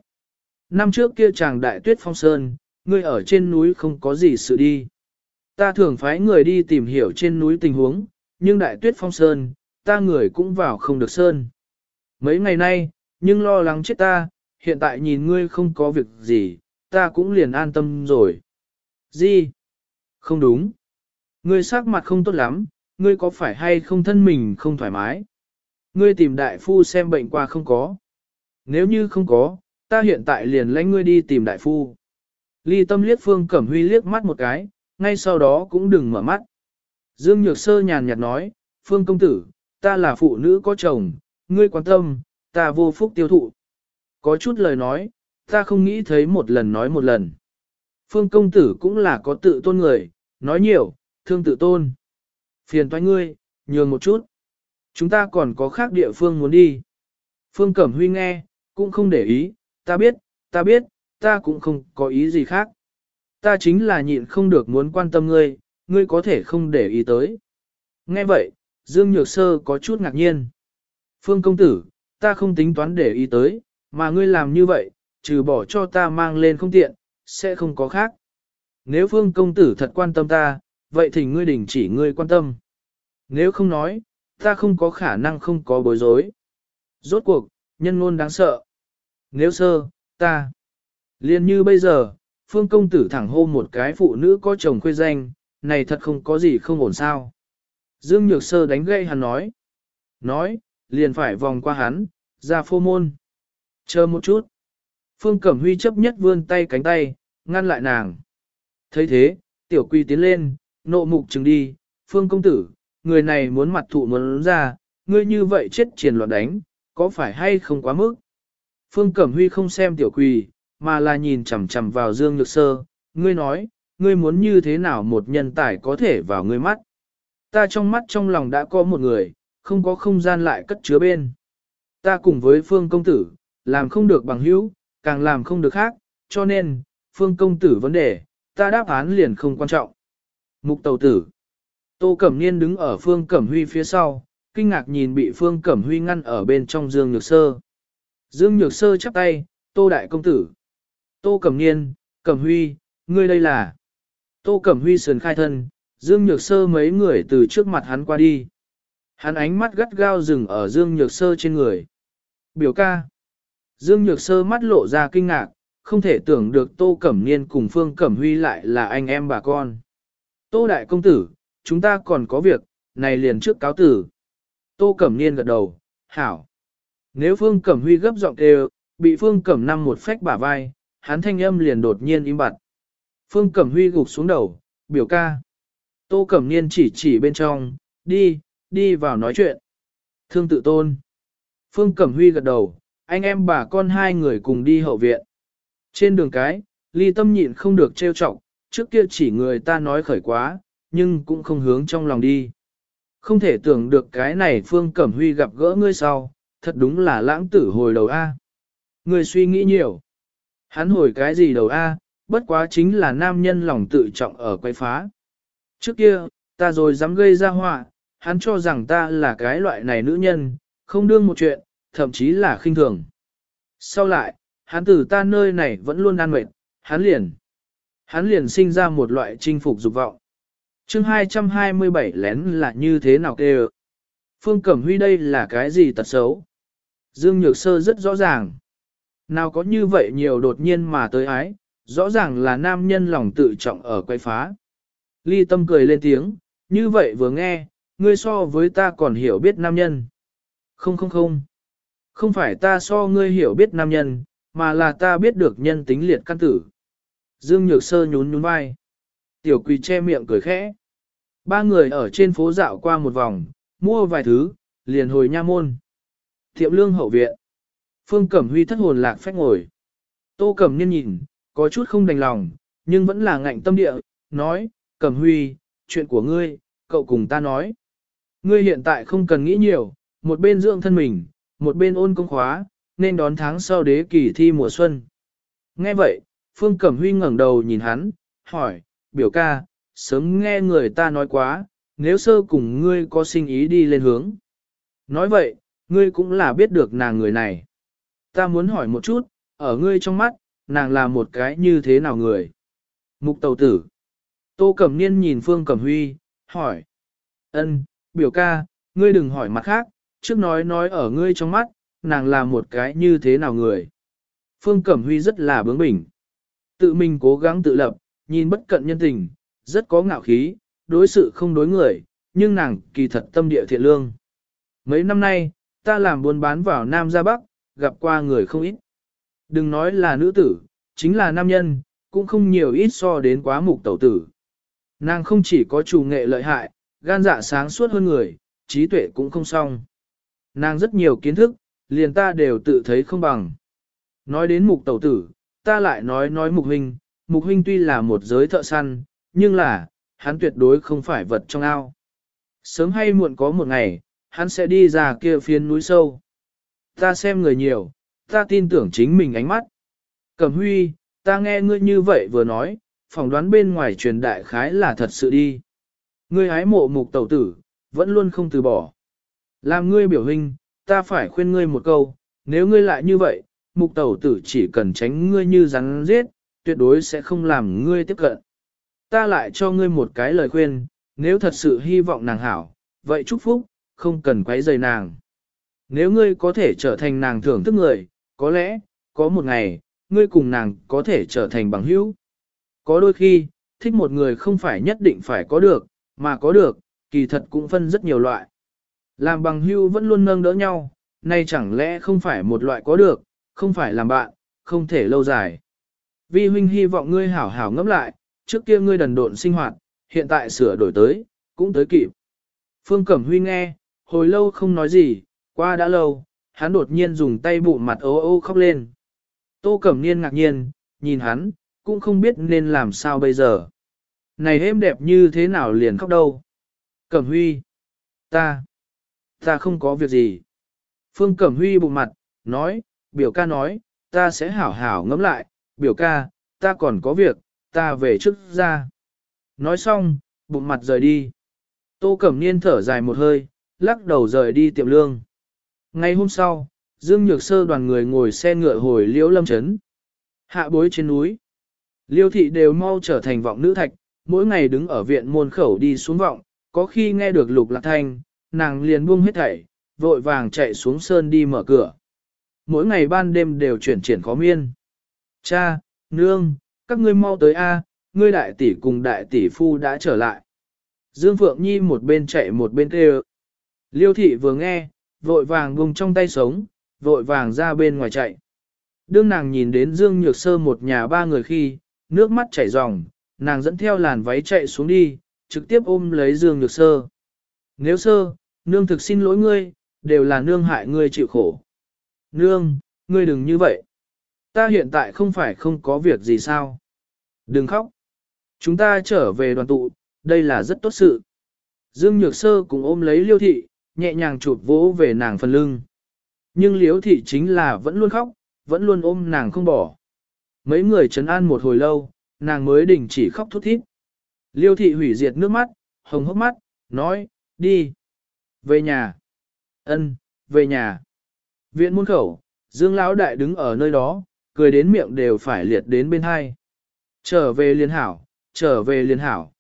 Năm trước kia chàng đại tuyết phong sơn, ngươi ở trên núi không có gì sự đi. Ta thường phái người đi tìm hiểu trên núi tình huống, nhưng đại tuyết phong sơn, ta người cũng vào không được sơn. Mấy ngày nay, nhưng lo lắng chết ta, hiện tại nhìn ngươi không có việc gì, ta cũng liền an tâm rồi. Gì? Không đúng. Ngươi sắc mặt không tốt lắm, ngươi có phải hay không thân mình không thoải mái? Ngươi tìm đại phu xem bệnh qua không có. Nếu như không có, ta hiện tại liền lãnh ngươi đi tìm đại phu. Ly tâm liếc phương cẩm huy liếc mắt một cái, ngay sau đó cũng đừng mở mắt. Dương Nhược Sơ nhàn nhạt nói, phương công tử, ta là phụ nữ có chồng, ngươi quan tâm, ta vô phúc tiêu thụ. Có chút lời nói, ta không nghĩ thấy một lần nói một lần. Phương công tử cũng là có tự tôn người, nói nhiều, thương tự tôn. Phiền toái ngươi, nhường một chút. Chúng ta còn có khác địa phương muốn đi. Phương Cẩm Huy nghe, cũng không để ý, ta biết, ta biết, ta cũng không có ý gì khác. Ta chính là nhịn không được muốn quan tâm ngươi, ngươi có thể không để ý tới. Nghe vậy, Dương Nhược Sơ có chút ngạc nhiên. Phương công tử, ta không tính toán để ý tới, mà ngươi làm như vậy, trừ bỏ cho ta mang lên không tiện, sẽ không có khác. Nếu Phương công tử thật quan tâm ta, vậy thì ngươi đình chỉ ngươi quan tâm. Nếu không nói, ta không có khả năng không có bối rối. Rốt cuộc, nhân ngôn đáng sợ. Nếu sơ, ta. Liên như bây giờ, phương công tử thẳng hô một cái phụ nữ có chồng khuê danh, này thật không có gì không ổn sao. Dương Nhược Sơ đánh gây hắn nói. Nói, liền phải vòng qua hắn, ra phô môn. Chờ một chút. Phương Cẩm Huy chấp nhất vươn tay cánh tay, ngăn lại nàng. thấy thế, tiểu quy tiến lên, nộ mục chừng đi, Phương công tử, người này muốn mặt thụ muốn ra, ngươi như vậy chết triển loạn đánh, có phải hay không quá mức? Phương Cẩm Huy không xem tiểu quỳ, mà là nhìn chằm chằm vào Dương Nhược Sơ, ngươi nói, ngươi muốn như thế nào một nhân tài có thể vào ngươi mắt? Ta trong mắt trong lòng đã có một người, không có không gian lại cất chứa bên. Ta cùng với Phương Công Tử, làm không được bằng hữu, càng làm không được khác, cho nên, Phương Công Tử vấn đề, ta đáp án liền không quan trọng. Mục Tàu Tử Tô Cẩm Niên đứng ở Phương Cẩm Huy phía sau, kinh ngạc nhìn bị Phương Cẩm Huy ngăn ở bên trong Dương Nhược Sơ. Dương Nhược Sơ chắp tay, Tô Đại Công Tử. Tô Cẩm Niên, Cẩm Huy, ngươi đây là. Tô Cẩm Huy sườn khai thân, Dương Nhược Sơ mấy người từ trước mặt hắn qua đi. Hắn ánh mắt gắt gao dừng ở Dương Nhược Sơ trên người. Biểu ca. Dương Nhược Sơ mắt lộ ra kinh ngạc, không thể tưởng được Tô Cẩm Niên cùng Phương Cẩm Huy lại là anh em bà con. Tô Đại Công Tử, chúng ta còn có việc, này liền trước cáo tử. Tô Cẩm Niên gật đầu, hảo. Nếu Phương Cẩm Huy gấp giọng kêu, bị Phương Cẩm năm một phách bả vai, hắn thanh âm liền đột nhiên im bặt. Phương Cẩm Huy gục xuống đầu, biểu ca. Tô Cẩm Niên chỉ chỉ bên trong, đi, đi vào nói chuyện. Thương tự tôn. Phương Cẩm Huy gật đầu, anh em bà con hai người cùng đi hậu viện. Trên đường cái, ly tâm nhịn không được trêu trọng, trước kia chỉ người ta nói khởi quá, nhưng cũng không hướng trong lòng đi. Không thể tưởng được cái này Phương Cẩm Huy gặp gỡ ngươi sau, thật đúng là lãng tử hồi đầu A. Ngươi suy nghĩ nhiều. Hắn hồi cái gì đầu A, bất quá chính là nam nhân lòng tự trọng ở quay phá. Trước kia, ta rồi dám gây ra họa, hắn cho rằng ta là cái loại này nữ nhân, không đương một chuyện, thậm chí là khinh thường. Sau lại, hắn từ ta nơi này vẫn luôn an mệt, hắn liền. Hắn liền sinh ra một loại chinh phục dục vọng chương 227 lén là như thế nào kêu? Phương Cẩm Huy đây là cái gì tật xấu? Dương Nhược Sơ rất rõ ràng. Nào có như vậy nhiều đột nhiên mà tới ái, rõ ràng là nam nhân lòng tự trọng ở quay phá. Ly tâm cười lên tiếng, như vậy vừa nghe, ngươi so với ta còn hiểu biết nam nhân. Không không không. Không phải ta so ngươi hiểu biết nam nhân, mà là ta biết được nhân tính liệt căn tử. Dương Nhược Sơ nhún nhún vai. Tiểu quỳ che miệng cười khẽ. Ba người ở trên phố dạo qua một vòng, mua vài thứ, liền hồi nha môn. Thiệm lương hậu viện. Phương Cẩm Huy thất hồn lạc phách ngồi. Tô Cẩm Niên nhìn, có chút không đành lòng, nhưng vẫn là ngạnh tâm địa, nói, Cẩm Huy, chuyện của ngươi, cậu cùng ta nói. Ngươi hiện tại không cần nghĩ nhiều, một bên dưỡng thân mình, một bên ôn công khóa, nên đón tháng sau đế kỳ thi mùa xuân. Nghe vậy, Phương Cẩm Huy ngẩng đầu nhìn hắn, hỏi, biểu ca, sớm nghe người ta nói quá, nếu sơ cùng ngươi có sinh ý đi lên hướng. Nói vậy, ngươi cũng là biết được nàng người này. Ta muốn hỏi một chút, ở ngươi trong mắt, nàng là một cái như thế nào người? Mục tàu tử. Tô Cẩm Niên nhìn Phương Cẩm Huy, hỏi. ân, biểu ca, ngươi đừng hỏi mặt khác, trước nói nói ở ngươi trong mắt, nàng là một cái như thế nào người? Phương Cẩm Huy rất là bướng bỉnh. Tự mình cố gắng tự lập, nhìn bất cận nhân tình, rất có ngạo khí, đối sự không đối người, nhưng nàng kỳ thật tâm địa thiện lương. Mấy năm nay, ta làm buôn bán vào Nam ra Bắc, gặp qua người không ít. Đừng nói là nữ tử, chính là nam nhân, cũng không nhiều ít so đến quá mục tẩu tử. Nàng không chỉ có chủ nghệ lợi hại, gan dạ sáng suốt hơn người, trí tuệ cũng không xong. Nàng rất nhiều kiến thức, liền ta đều tự thấy không bằng. Nói đến mục tẩu tử, ta lại nói nói mục huynh, mục huynh tuy là một giới thợ săn, nhưng là, hắn tuyệt đối không phải vật trong ao. Sớm hay muộn có một ngày, hắn sẽ đi ra kia phiên núi sâu. Ta xem người nhiều, ta tin tưởng chính mình ánh mắt. Cẩm huy, ta nghe ngươi như vậy vừa nói, phỏng đoán bên ngoài truyền đại khái là thật sự đi. Ngươi hái mộ mục tẩu tử, vẫn luôn không từ bỏ. Làm ngươi biểu hình, ta phải khuyên ngươi một câu, nếu ngươi lại như vậy, mục tẩu tử chỉ cần tránh ngươi như rắn giết, tuyệt đối sẽ không làm ngươi tiếp cận. Ta lại cho ngươi một cái lời khuyên, nếu thật sự hy vọng nàng hảo, vậy chúc phúc, không cần quấy rầy nàng. Nếu ngươi có thể trở thành nàng thưởng thức người, có lẽ, có một ngày, ngươi cùng nàng có thể trở thành bằng hữu. Có đôi khi, thích một người không phải nhất định phải có được, mà có được, kỳ thật cũng phân rất nhiều loại. Làm bằng hưu vẫn luôn nâng đỡ nhau, nay chẳng lẽ không phải một loại có được, không phải làm bạn, không thể lâu dài. Vi huynh hy vọng ngươi hảo hảo ngẫm lại, trước kia ngươi đần độn sinh hoạt, hiện tại sửa đổi tới, cũng tới kịp. Phương Cẩm Huy nghe, hồi lâu không nói gì, qua đã lâu, hắn đột nhiên dùng tay bụng mặt ố ô khóc lên. Tô Cẩm Niên ngạc nhiên, nhìn hắn, cũng không biết nên làm sao bây giờ. Này êm đẹp như thế nào liền khóc đâu. Cẩm Huy, ta, ta không có việc gì. Phương Cẩm Huy bụng mặt, nói, biểu ca nói, ta sẽ hảo hảo ngẫm lại, biểu ca, ta còn có việc, ta về trước ra. Nói xong, bụng mặt rời đi. Tô Cẩm Niên thở dài một hơi, lắc đầu rời đi tiệm lương. Ngày hôm sau, Dương Nhược Sơ đoàn người ngồi xe ngựa hồi Liễu Lâm Trấn. Hạ bối trên núi. Liêu thị đều mau trở thành vọng nữ thạch, mỗi ngày đứng ở viện môn khẩu đi xuống vọng, có khi nghe được lục lạc thanh, nàng liền buông hết thảy, vội vàng chạy xuống sơn đi mở cửa. Mỗi ngày ban đêm đều chuyển triển khó miên. Cha, nương, các ngươi mau tới A, ngươi đại tỷ cùng đại tỷ phu đã trở lại. Dương Phượng Nhi một bên chạy một bên kêu. Liêu thị vừa nghe, vội vàng vùng trong tay sống, vội vàng ra bên ngoài chạy. Đương nàng nhìn đến Dương Nhược Sơ một nhà ba người khi, nước mắt chảy ròng, nàng dẫn theo làn váy chạy xuống đi, trực tiếp ôm lấy Dương Nhược Sơ. Nếu sơ, nương thực xin lỗi ngươi, đều là nương hại ngươi chịu khổ. Nương, ngươi đừng như vậy. Ta hiện tại không phải không có việc gì sao. Đừng khóc. Chúng ta trở về đoàn tụ, đây là rất tốt sự. Dương Nhược Sơ cũng ôm lấy Liêu Thị, nhẹ nhàng chụp vỗ về nàng phần lưng. Nhưng Liêu Thị chính là vẫn luôn khóc, vẫn luôn ôm nàng không bỏ. Mấy người trấn an một hồi lâu, nàng mới đình chỉ khóc thút thít. Liêu Thị hủy diệt nước mắt, hồng hốc mắt, nói, đi. Về nhà. ân, về nhà. Viện môn khẩu, Dương Lão Đại đứng ở nơi đó, cười đến miệng đều phải liệt đến bên hai. Trở về liên hảo, trở về liên hảo.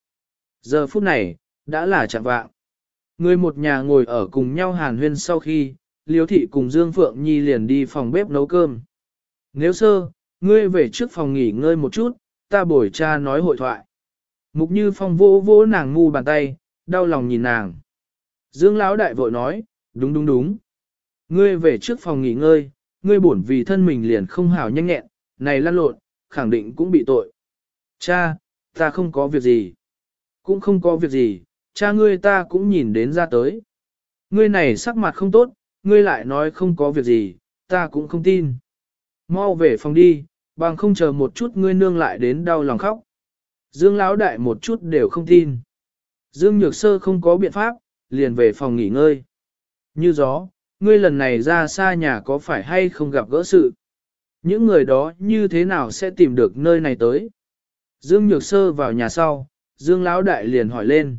Giờ phút này, đã là chạm vạng. Người một nhà ngồi ở cùng nhau hàn huyên sau khi, Liêu thị cùng Dương Phượng Nhi liền đi phòng bếp nấu cơm. Nếu sơ, ngươi về trước phòng nghỉ ngơi một chút, ta bồi cha nói hội thoại. Mục như phong vỗ vô nàng ngu bàn tay, đau lòng nhìn nàng. Dương Lão đại vội nói, đúng đúng đúng. Ngươi về trước phòng nghỉ ngơi, ngươi bổn vì thân mình liền không hảo nhanh nhẹn, này lăn lộn, khẳng định cũng bị tội. Cha, ta không có việc gì. Cũng không có việc gì, cha ngươi ta cũng nhìn đến ra tới. Ngươi này sắc mặt không tốt, ngươi lại nói không có việc gì, ta cũng không tin. Mau về phòng đi, bằng không chờ một chút ngươi nương lại đến đau lòng khóc. Dương Lão đại một chút đều không tin. Dương Nhược Sơ không có biện pháp, liền về phòng nghỉ ngơi. Như gió, ngươi lần này ra xa nhà có phải hay không gặp gỡ sự? Những người đó như thế nào sẽ tìm được nơi này tới? Dương Nhược Sơ vào nhà sau, Dương Lão Đại liền hỏi lên.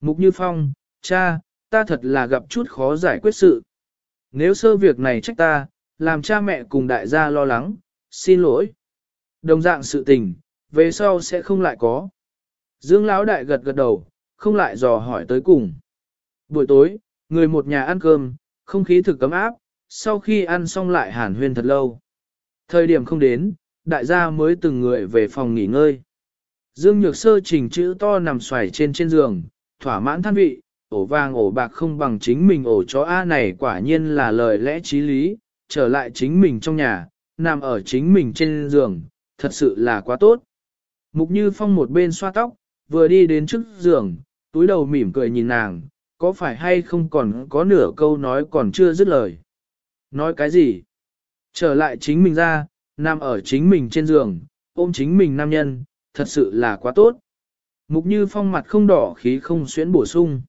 Mục Như Phong, cha, ta thật là gặp chút khó giải quyết sự. Nếu sơ việc này trách ta, làm cha mẹ cùng đại gia lo lắng, xin lỗi. Đồng dạng sự tình, về sau sẽ không lại có. Dương Lão Đại gật gật đầu, không lại dò hỏi tới cùng. Buổi tối, người một nhà ăn cơm, không khí thực cấm áp, sau khi ăn xong lại hàn huyên thật lâu. Thời điểm không đến, đại gia mới từng người về phòng nghỉ ngơi. Dương Nhược Sơ chỉnh chữ to nằm xoài trên trên giường, thỏa mãn than vị, ổ vàng ổ bạc không bằng chính mình ổ chó A này quả nhiên là lời lẽ trí lý, trở lại chính mình trong nhà, nằm ở chính mình trên giường, thật sự là quá tốt. Mục Như Phong một bên xoa tóc, vừa đi đến trước giường, túi đầu mỉm cười nhìn nàng, có phải hay không còn có nửa câu nói còn chưa dứt lời. Nói cái gì? Trở lại chính mình ra, nằm ở chính mình trên giường, ôm chính mình nam nhân, thật sự là quá tốt. Mục như phong mặt không đỏ khí không xuyến bổ sung.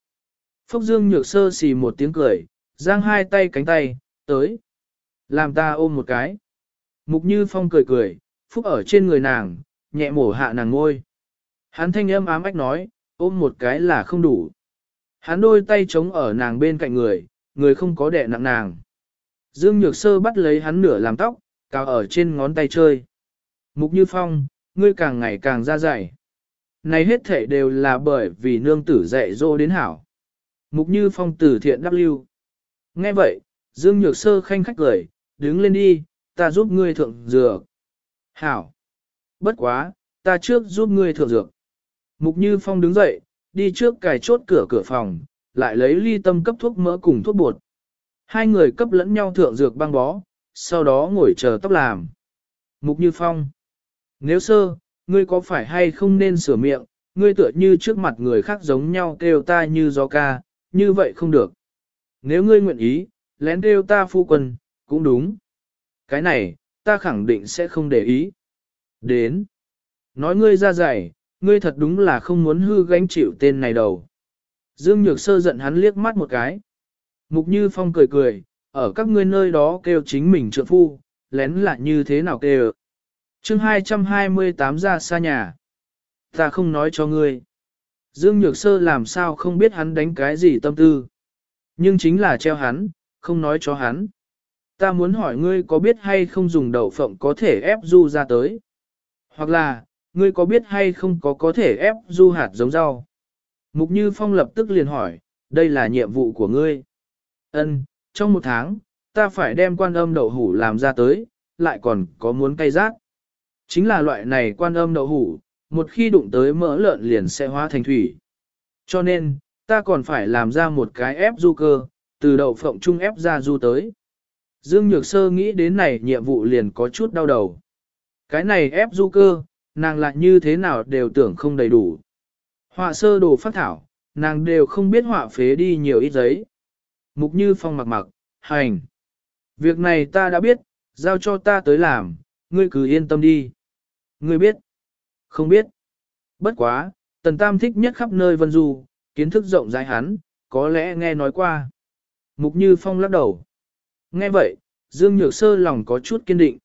Phúc Dương nhược sơ xì một tiếng cười, giang hai tay cánh tay, tới. Làm ta ôm một cái. Mục như phong cười cười, Phúc ở trên người nàng, nhẹ mổ hạ nàng ngôi. Hắn thanh âm ám ách nói, ôm một cái là không đủ. Hắn đôi tay chống ở nàng bên cạnh người, người không có đẻ nặng nàng. Dương Nhược Sơ bắt lấy hắn nửa làm tóc, cào ở trên ngón tay chơi. Mục Như Phong, ngươi càng ngày càng ra dày. Này hết thể đều là bởi vì nương tử dạy dỗ đến hảo. Mục Như Phong tử thiện đáp lưu. Nghe vậy, Dương Nhược Sơ khanh khách cười, đứng lên đi, ta giúp ngươi thượng dược. Hảo. Bất quá, ta trước giúp ngươi thượng dược. Mục Như Phong đứng dậy, đi trước cài chốt cửa cửa phòng, lại lấy ly tâm cấp thuốc mỡ cùng thuốc bột. Hai người cấp lẫn nhau thượng dược băng bó, sau đó ngồi chờ tóc làm. Mục Như Phong. Nếu sơ, ngươi có phải hay không nên sửa miệng, ngươi tựa như trước mặt người khác giống nhau kêu ta như gió ca, như vậy không được. Nếu ngươi nguyện ý, lén kêu ta phu quân, cũng đúng. Cái này, ta khẳng định sẽ không để ý. Đến. Nói ngươi ra dạy, ngươi thật đúng là không muốn hư gánh chịu tên này đầu. Dương Nhược Sơ giận hắn liếc mắt một cái. Mục Như Phong cười cười, ở các ngươi nơi đó kêu chính mình trượng phu, lén là như thế nào kêu. chương 228 ra xa nhà. Ta không nói cho ngươi. Dương Nhược Sơ làm sao không biết hắn đánh cái gì tâm tư. Nhưng chính là treo hắn, không nói cho hắn. Ta muốn hỏi ngươi có biết hay không dùng đậu phộng có thể ép du ra tới. Hoặc là, ngươi có biết hay không có có thể ép du hạt giống rau? Mục Như Phong lập tức liền hỏi, đây là nhiệm vụ của ngươi. Ân, trong một tháng, ta phải đem quan âm đậu hủ làm ra tới, lại còn có muốn cay rác, Chính là loại này quan âm đậu hủ, một khi đụng tới mỡ lợn liền sẽ hóa thành thủy. Cho nên, ta còn phải làm ra một cái ép du cơ, từ đậu phộng trung ép ra du tới. Dương Nhược Sơ nghĩ đến này nhiệm vụ liền có chút đau đầu. Cái này ép du cơ, nàng lại như thế nào đều tưởng không đầy đủ. Họa sơ đồ phát thảo, nàng đều không biết họa phế đi nhiều ít giấy. Mục Như Phong mặc mặc, hành. Việc này ta đã biết, giao cho ta tới làm, ngươi cứ yên tâm đi. Ngươi biết? Không biết. Bất quá, Tần Tam thích nhất khắp nơi vân du, kiến thức rộng rãi hắn, có lẽ nghe nói qua. Mục Như Phong lắc đầu. Nghe vậy, Dương Nhược Sơ lòng có chút kiên định.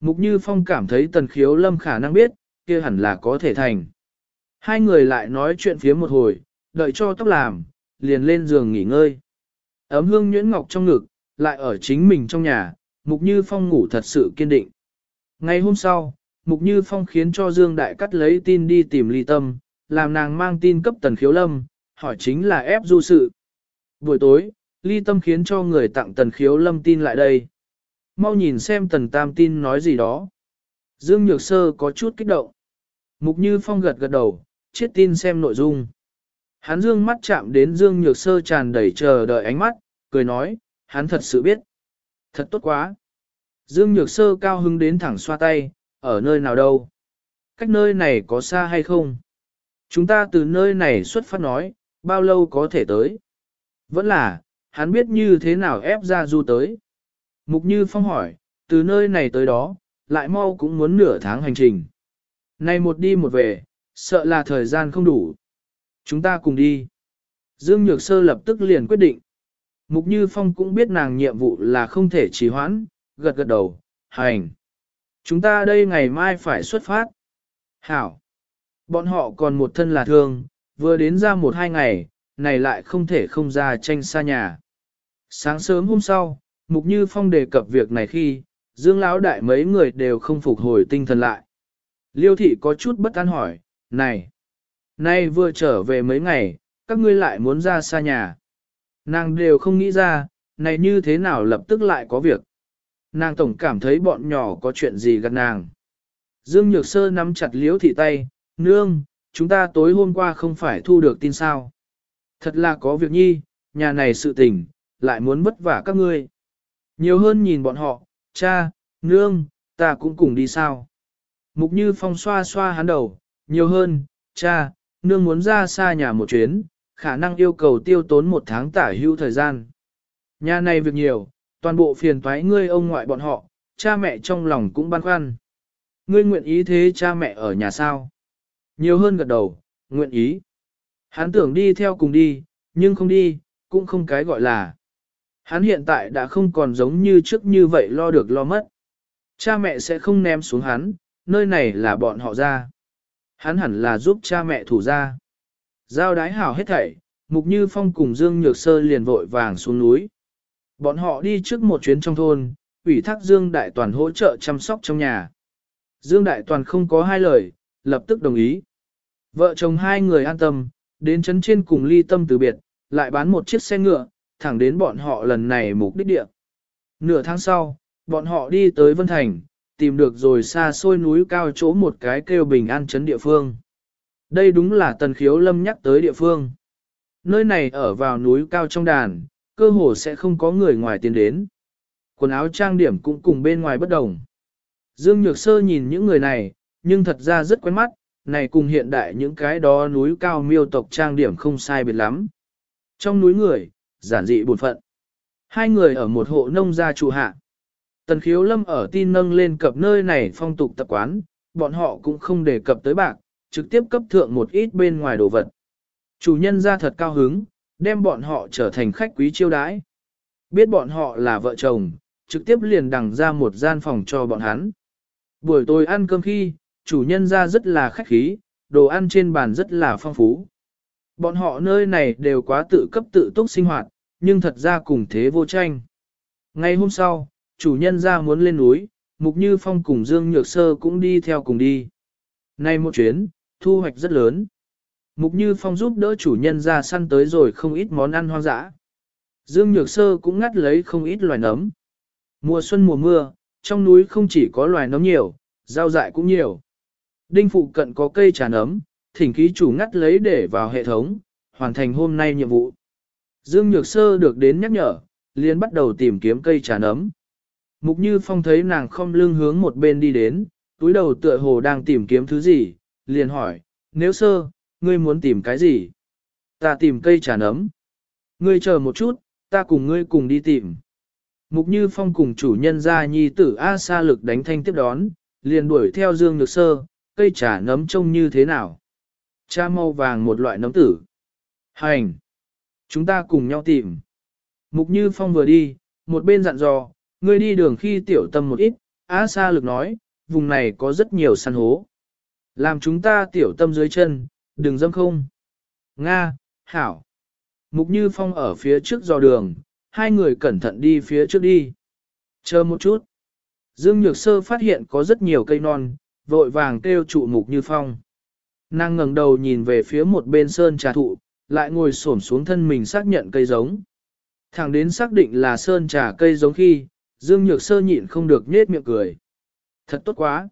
Mục Như Phong cảm thấy tần khiếu lâm khả năng biết, kia hẳn là có thể thành. Hai người lại nói chuyện phía một hồi, đợi cho tóc làm, liền lên giường nghỉ ngơi. Ấm hương nhuyễn ngọc trong ngực, lại ở chính mình trong nhà, Mục Như Phong ngủ thật sự kiên định. Ngày hôm sau, Mục Như Phong khiến cho Dương Đại Cắt lấy tin đi tìm ly tâm, làm nàng mang tin cấp tần khiếu lâm, hỏi chính là ép du sự. Buổi tối, ly tâm khiến cho người tặng tần khiếu lâm tin lại đây mau nhìn xem tần tam tin nói gì đó. Dương Nhược Sơ có chút kích động. Mục Như Phong gật gật đầu, chết tin xem nội dung. Hắn dương mắt chạm đến Dương Nhược Sơ tràn đầy chờ đợi ánh mắt, cười nói, hắn thật sự biết. Thật tốt quá. Dương Nhược Sơ cao hứng đến thẳng xoa tay, ở nơi nào đâu? Cách nơi này có xa hay không? Chúng ta từ nơi này xuất phát nói, bao lâu có thể tới? Vẫn là, hắn biết như thế nào ép ra du tới. Mục Như Phong hỏi, từ nơi này tới đó, lại mau cũng muốn nửa tháng hành trình. nay một đi một về, sợ là thời gian không đủ. Chúng ta cùng đi. Dương Nhược Sơ lập tức liền quyết định. Mục Như Phong cũng biết nàng nhiệm vụ là không thể trì hoãn, gật gật đầu, hành. Chúng ta đây ngày mai phải xuất phát. Hảo. Bọn họ còn một thân là thương, vừa đến ra một hai ngày, này lại không thể không ra tranh xa nhà. Sáng sớm hôm sau, Mục Như Phong đề cập việc này khi, Dương Lão Đại mấy người đều không phục hồi tinh thần lại. Liêu thị có chút bất an hỏi, này, nay vừa trở về mấy ngày, các ngươi lại muốn ra xa nhà. Nàng đều không nghĩ ra, này như thế nào lập tức lại có việc. Nàng tổng cảm thấy bọn nhỏ có chuyện gì gần nàng. Dương Nhược Sơ nắm chặt liễu thị tay, nương, chúng ta tối hôm qua không phải thu được tin sao. Thật là có việc nhi, nhà này sự tình, lại muốn vất vả các ngươi. Nhiều hơn nhìn bọn họ, cha, nương, ta cũng cùng đi sao. Mục Như Phong xoa xoa hắn đầu, nhiều hơn, cha, nương muốn ra xa nhà một chuyến, khả năng yêu cầu tiêu tốn một tháng tả hưu thời gian. Nhà này việc nhiều, toàn bộ phiền toái ngươi ông ngoại bọn họ, cha mẹ trong lòng cũng băn khoăn. Ngươi nguyện ý thế cha mẹ ở nhà sao? Nhiều hơn gật đầu, nguyện ý. Hắn tưởng đi theo cùng đi, nhưng không đi, cũng không cái gọi là. Hắn hiện tại đã không còn giống như trước như vậy lo được lo mất. Cha mẹ sẽ không ném xuống hắn, nơi này là bọn họ ra. Hắn hẳn là giúp cha mẹ thủ ra. Giao đái hảo hết thảy, Mục Như Phong cùng Dương Nhược Sơ liền vội vàng xuống núi. Bọn họ đi trước một chuyến trong thôn, ủy thác Dương Đại Toàn hỗ trợ chăm sóc trong nhà. Dương Đại Toàn không có hai lời, lập tức đồng ý. Vợ chồng hai người an tâm, đến chấn trên cùng ly tâm từ biệt, lại bán một chiếc xe ngựa, thẳng đến bọn họ lần này mục đích địa. Nửa tháng sau, bọn họ đi tới Vân Thành, tìm được rồi xa xôi núi cao chỗ một cái kêu bình an trấn địa phương. Đây đúng là tần khiếu lâm nhắc tới địa phương. Nơi này ở vào núi cao trong đàn, cơ hồ sẽ không có người ngoài tiến đến. Quần áo trang điểm cũng cùng bên ngoài bất đồng. Dương Nhược Sơ nhìn những người này, nhưng thật ra rất quen mắt, này cùng hiện đại những cái đó núi cao miêu tộc trang điểm không sai biệt lắm. Trong núi người, giản dị buồn phận. Hai người ở một hộ nông gia trụ hạ. Tần khiếu lâm ở tin nâng lên cập nơi này phong tục tập quán, bọn họ cũng không đề cập tới bạc, trực tiếp cấp thượng một ít bên ngoài đồ vật. Chủ nhân ra thật cao hứng, đem bọn họ trở thành khách quý chiêu đãi. Biết bọn họ là vợ chồng, trực tiếp liền đằng ra một gian phòng cho bọn hắn. Buổi tối ăn cơm khi, chủ nhân ra rất là khách khí, đồ ăn trên bàn rất là phong phú. Bọn họ nơi này đều quá tự cấp tự túc sinh hoạt, nhưng thật ra cùng thế vô tranh. Ngày hôm sau, chủ nhân ra muốn lên núi, Mục Như Phong cùng Dương Nhược Sơ cũng đi theo cùng đi. Nay một chuyến, thu hoạch rất lớn. Mục Như Phong giúp đỡ chủ nhân ra săn tới rồi không ít món ăn hoang dã. Dương Nhược Sơ cũng ngắt lấy không ít loài nấm. Mùa xuân mùa mưa, trong núi không chỉ có loài nấm nhiều, rau dại cũng nhiều. Đinh phụ cận có cây trà nấm, thỉnh ký chủ ngắt lấy để vào hệ thống, hoàn thành hôm nay nhiệm vụ. Dương Nhược Sơ được đến nhắc nhở, liền bắt đầu tìm kiếm cây trà nấm. Mục Như Phong thấy nàng không lưng hướng một bên đi đến, túi đầu tựa hồ đang tìm kiếm thứ gì, liền hỏi, nếu sơ, ngươi muốn tìm cái gì? Ta tìm cây trà nấm. Ngươi chờ một chút, ta cùng ngươi cùng đi tìm. Mục Như Phong cùng chủ nhân gia nhi tử A Sa lực đánh thanh tiếp đón, liền đuổi theo Dương Nhược Sơ, cây trà nấm trông như thế nào? Cha màu vàng một loại nấm tử. Hành! Chúng ta cùng nhau tìm. Mục Như Phong vừa đi, một bên dặn dò, ngươi đi đường khi tiểu tâm một ít, Á Sa lực nói, vùng này có rất nhiều săn hố. Làm chúng ta tiểu tâm dưới chân, đừng dâm không. Nga, Hảo. Mục Như Phong ở phía trước dò đường, hai người cẩn thận đi phía trước đi. Chờ một chút. Dương Nhược Sơ phát hiện có rất nhiều cây non, vội vàng kêu trụ Mục Như Phong. Nàng ngẩng đầu nhìn về phía một bên sơn trà thụ, lại ngồi xổm xuống thân mình xác nhận cây giống. Thẳng đến xác định là sơn trà cây giống khi, Dương Nhược Sơ nhịn không được nhết miệng cười. Thật tốt quá.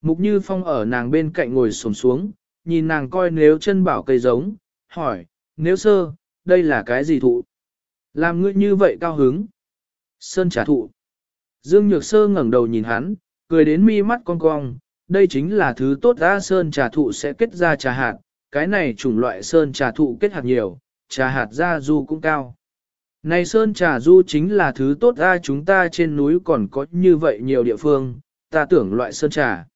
Mục Như Phong ở nàng bên cạnh ngồi xổm xuống, nhìn nàng coi nếu chân bảo cây giống, hỏi, nếu sơ, đây là cái gì thụ? Làm ngươi như vậy cao hứng. Sơn trà thụ. Dương Nhược Sơ ngẩng đầu nhìn hắn, cười đến mi mắt cong cong, đây chính là thứ tốt ra sơn trà thụ sẽ kết ra trà hạt, cái này chủng loại sơn trà thụ kết hạt nhiều, trà hạt ra du cũng cao. Này sơn trà du chính là thứ tốt ra chúng ta trên núi còn có như vậy nhiều địa phương, ta tưởng loại sơn trà.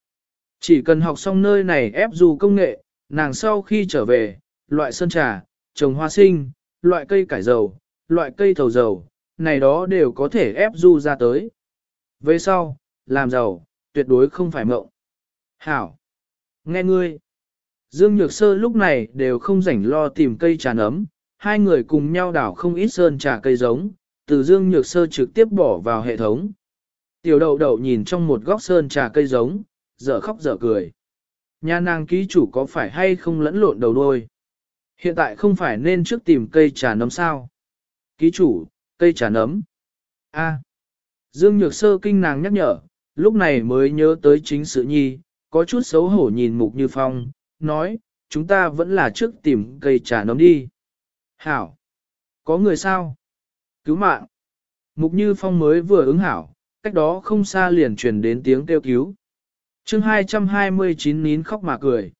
Chỉ cần học xong nơi này ép du công nghệ, nàng sau khi trở về, loại sơn trà, trồng hoa sinh, loại cây cải dầu, loại cây thầu dầu, này đó đều có thể ép du ra tới. Về sau, làm giàu, tuyệt đối không phải mộng. Hảo! Nghe ngươi! Dương Nhược Sơ lúc này đều không rảnh lo tìm cây trà nấm, hai người cùng nhau đảo không ít sơn trà cây giống, từ Dương Nhược Sơ trực tiếp bỏ vào hệ thống. Tiểu đậu đậu nhìn trong một góc sơn trà cây giống, dở khóc dở cười. Nhà nàng ký chủ có phải hay không lẫn lộn đầu đôi? Hiện tại không phải nên trước tìm cây trà nấm sao? Ký chủ, cây trà nấm. A. Dương Nhược Sơ kinh nàng nhắc nhở, lúc này mới nhớ tới chính sự nhi, có chút xấu hổ nhìn Mục Như Phong, nói, chúng ta vẫn là trước tìm cây trà nấm đi. Hảo! Có người sao? Cứu mạng! Mục Như Phong mới vừa ứng hảo, cách đó không xa liền truyền đến tiếng kêu cứu. chương 229 nín khóc mà cười.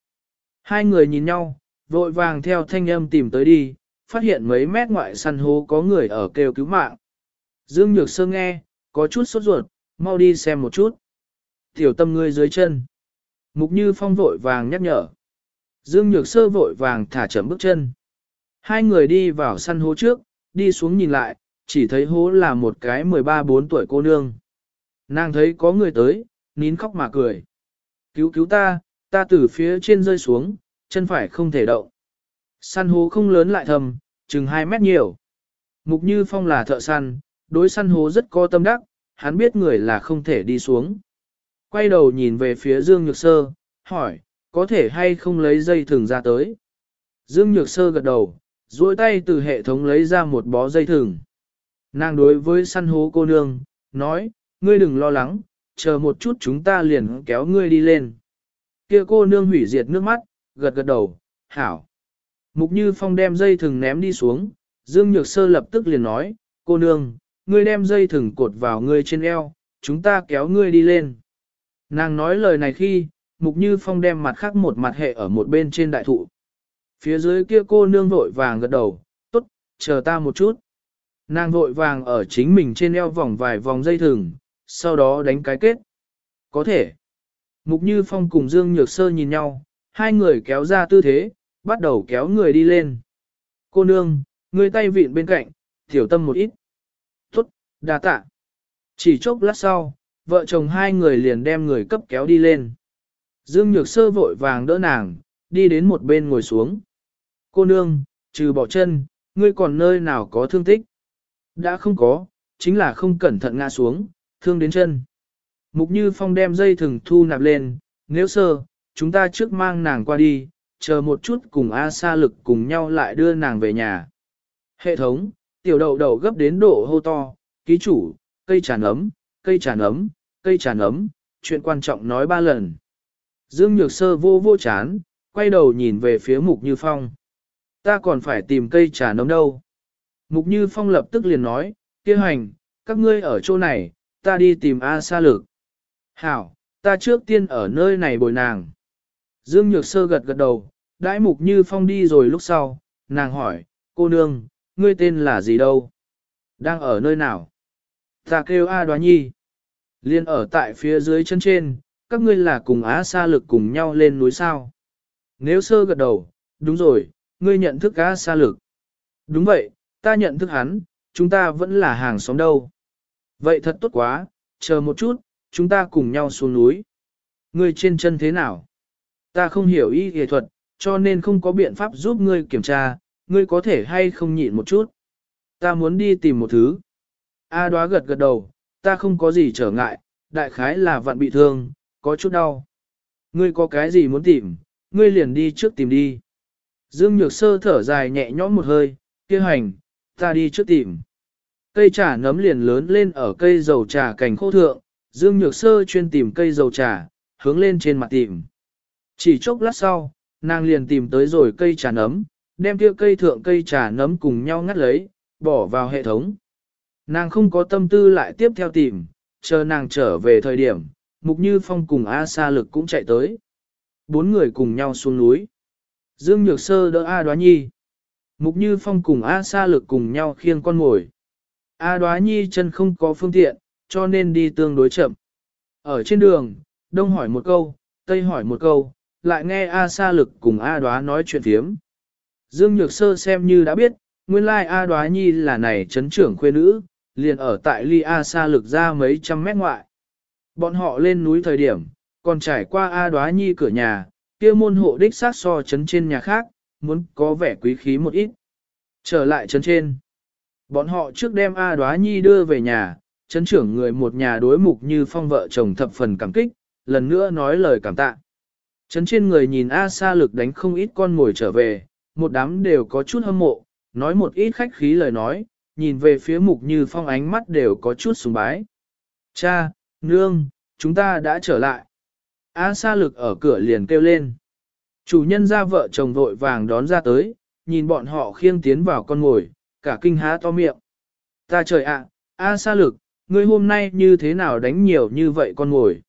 Hai người nhìn nhau, vội vàng theo thanh âm tìm tới đi, phát hiện mấy mét ngoại săn hô có người ở kêu cứu mạng. Dương Nhược Sơ nghe, có chút sốt ruột, mau đi xem một chút. Tiểu tâm ngươi dưới chân. Mục Như Phong vội vàng nhắc nhở. Dương Nhược Sơ vội vàng thả chậm bước chân. Hai người đi vào săn hố trước, đi xuống nhìn lại, chỉ thấy hố là một cái 13-4 tuổi cô nương. Nàng thấy có người tới, nín khóc mà cười. Cứu cứu ta, ta từ phía trên rơi xuống, chân phải không thể động. Săn hố không lớn lại thầm, chừng 2 mét nhiều. Mục Như Phong là thợ săn, đối săn hố rất có tâm đắc, hắn biết người là không thể đi xuống. Quay đầu nhìn về phía Dương Nhược Sơ, hỏi, có thể hay không lấy dây thừng ra tới. Dương Nhược Sơ gật đầu, duỗi tay từ hệ thống lấy ra một bó dây thừng. Nàng đối với săn hố cô nương, nói, ngươi đừng lo lắng, chờ một chút chúng ta liền kéo ngươi đi lên. Kia cô nương hủy diệt nước mắt, gật gật đầu, hảo. Mục Như Phong đem dây thừng ném đi xuống, Dương Nhược Sơ lập tức liền nói, cô nương, ngươi đem dây thừng cột vào ngươi trên eo, chúng ta kéo ngươi đi lên. Nàng nói lời này khi, Mục Như Phong đem mặt khác một mặt hệ ở một bên trên đại thụ. Phía dưới kia cô nương vội vàng gật đầu, tốt, chờ ta một chút. Nàng vội vàng ở chính mình trên eo vòng vài vòng dây thừng, sau đó đánh cái kết. Có thể. Mục Như Phong cùng Dương Nhược Sơ nhìn nhau, hai người kéo ra tư thế, bắt đầu kéo người đi lên. Cô nương, người tay vịn bên cạnh, thiểu tâm một ít. Tốt, đà tạ. Chỉ chốc lát sau, vợ chồng hai người liền đem người cấp kéo đi lên. Dương Nhược Sơ vội vàng đỡ nàng, đi đến một bên ngồi xuống. Cô nương, trừ bỏ chân, ngươi còn nơi nào có thương tích? Đã không có, chính là không cẩn thận ngã xuống, thương đến chân. Mục Như Phong đem dây thừng thu nạp lên, nếu sơ, chúng ta trước mang nàng qua đi, chờ một chút cùng A Sa lực cùng nhau lại đưa nàng về nhà. Hệ thống, tiểu đậu đậu gấp đến độ hô to, ký chủ, cây trà nấm, cây trà nấm, cây trà nấm, chuyện quan trọng nói ba lần. Dương Nhược Sơ vô vô chán, quay đầu nhìn về phía Mục Như Phong. Ta còn phải tìm cây trà nấm đâu. Mục Như Phong lập tức liền nói, kia hành, các ngươi ở chỗ này, ta đi tìm A Sa Lực. Hảo, ta trước tiên ở nơi này bồi nàng. Dương Nhược Sơ gật gật đầu, đãi Mục Như Phong đi rồi lúc sau, nàng hỏi, cô nương, ngươi tên là gì đâu? Đang ở nơi nào? Ta kêu A Đoá Nhi. Liên ở tại phía dưới chân trên, các ngươi là cùng Á Sa Lực cùng nhau lên núi sao. Nếu sơ gật đầu, đúng rồi, ngươi nhận thức Á Sa Lực. Đúng vậy, ta nhận thức hắn, chúng ta vẫn là hàng xóm đâu. Vậy thật tốt quá, chờ một chút, chúng ta cùng nhau xuống núi. Ngươi trên chân thế nào? Ta không hiểu y y thuật, cho nên không có biện pháp giúp ngươi kiểm tra, ngươi có thể hay không nhịn một chút. Ta muốn đi tìm một thứ. A đoá gật gật đầu, ta không có gì trở ngại, đại khái là vạn bị thương, có chút đau. Ngươi có cái gì muốn tìm, ngươi liền đi trước tìm đi. Dương Nhược Sơ thở dài nhẹ nhõm một hơi, kia hành, ta đi trước tìm. Cây trà nấm liền lớn lên ở cây dầu trà cành khô thượng, Dương Nhược Sơ chuyên tìm cây dầu trà, hướng lên trên mặt tìm. Chỉ chốc lát sau, nàng liền tìm tới rồi cây trà nấm, đem kia cây thượng cây trà nấm cùng nhau ngắt lấy, bỏ vào hệ thống. Nàng không có tâm tư lại tiếp theo tìm, chờ nàng trở về thời điểm, Mục Như Phong cùng A Sa Lực cũng chạy tới. Bốn người cùng nhau xuống núi. Dương Nhược Sơ đỡ A Đoá Nhi. Mục Như Phong cùng A Sa Lực cùng nhau khiêng con ngồi. A Đoá Nhi chân không có phương tiện, cho nên đi tương đối chậm. Ở trên đường, Đông hỏi một câu, Tây hỏi một câu, lại nghe A Sa Lực cùng A Đoá nói chuyện phiếm. Dương Nhược Sơ xem như đã biết, nguyên lai A Đoá Nhi là này chấn trưởng khuê nữ, liền ở tại ly A Sa Lực ra mấy trăm mét ngoại. Bọn họ lên núi thời điểm, còn trải qua A Đoá Nhi cửa nhà, kia môn hộ đích sát so chấn trên nhà khác, muốn có vẻ quý khí một ít. Trở lại chấn trên. Bọn họ trước đem A Đoá Nhi đưa về nhà, chấn trưởng người một nhà đối mục như phong vợ chồng thập phần cảm kích, lần nữa nói lời cảm tạ. Chấn trên người nhìn A Sa lực đánh không ít con ngồi trở về, một đám đều có chút hâm mộ, nói một ít khách khí lời nói, nhìn về phía mục như phong ánh mắt đều có chút sùng bái. Cha, nương, chúng ta đã trở lại. A Sa lực ở cửa liền kêu lên. Chủ nhân ra vợ chồng vội vàng đón ra tới, nhìn bọn họ khiêng tiến vào con ngồi, cả kinh há to miệng. Ta trời ạ, A Sa lực, ngươi hôm nay như thế nào đánh nhiều như vậy con ngồi?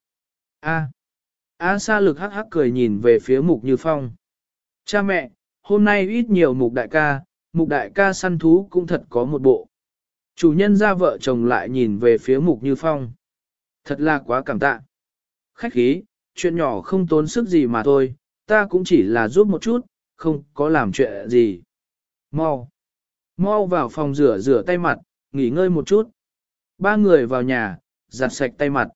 A. A Sa lực hắc hắc cười nhìn về phía Mục Như Phong. Cha mẹ, hôm nay ít nhiều Mục Đại ca, Mục Đại ca săn thú cũng thật có một bộ. Chủ nhân ra vợ chồng lại nhìn về phía Mục Như Phong. Thật là quá cảm tạ. Khách khí, chuyện nhỏ không tốn sức gì mà thôi, ta cũng chỉ là giúp một chút, không có làm chuyện gì. Mau. Mau vào phòng rửa rửa tay mặt, nghỉ ngơi một chút. Ba người vào nhà, giặt sạch tay mặt.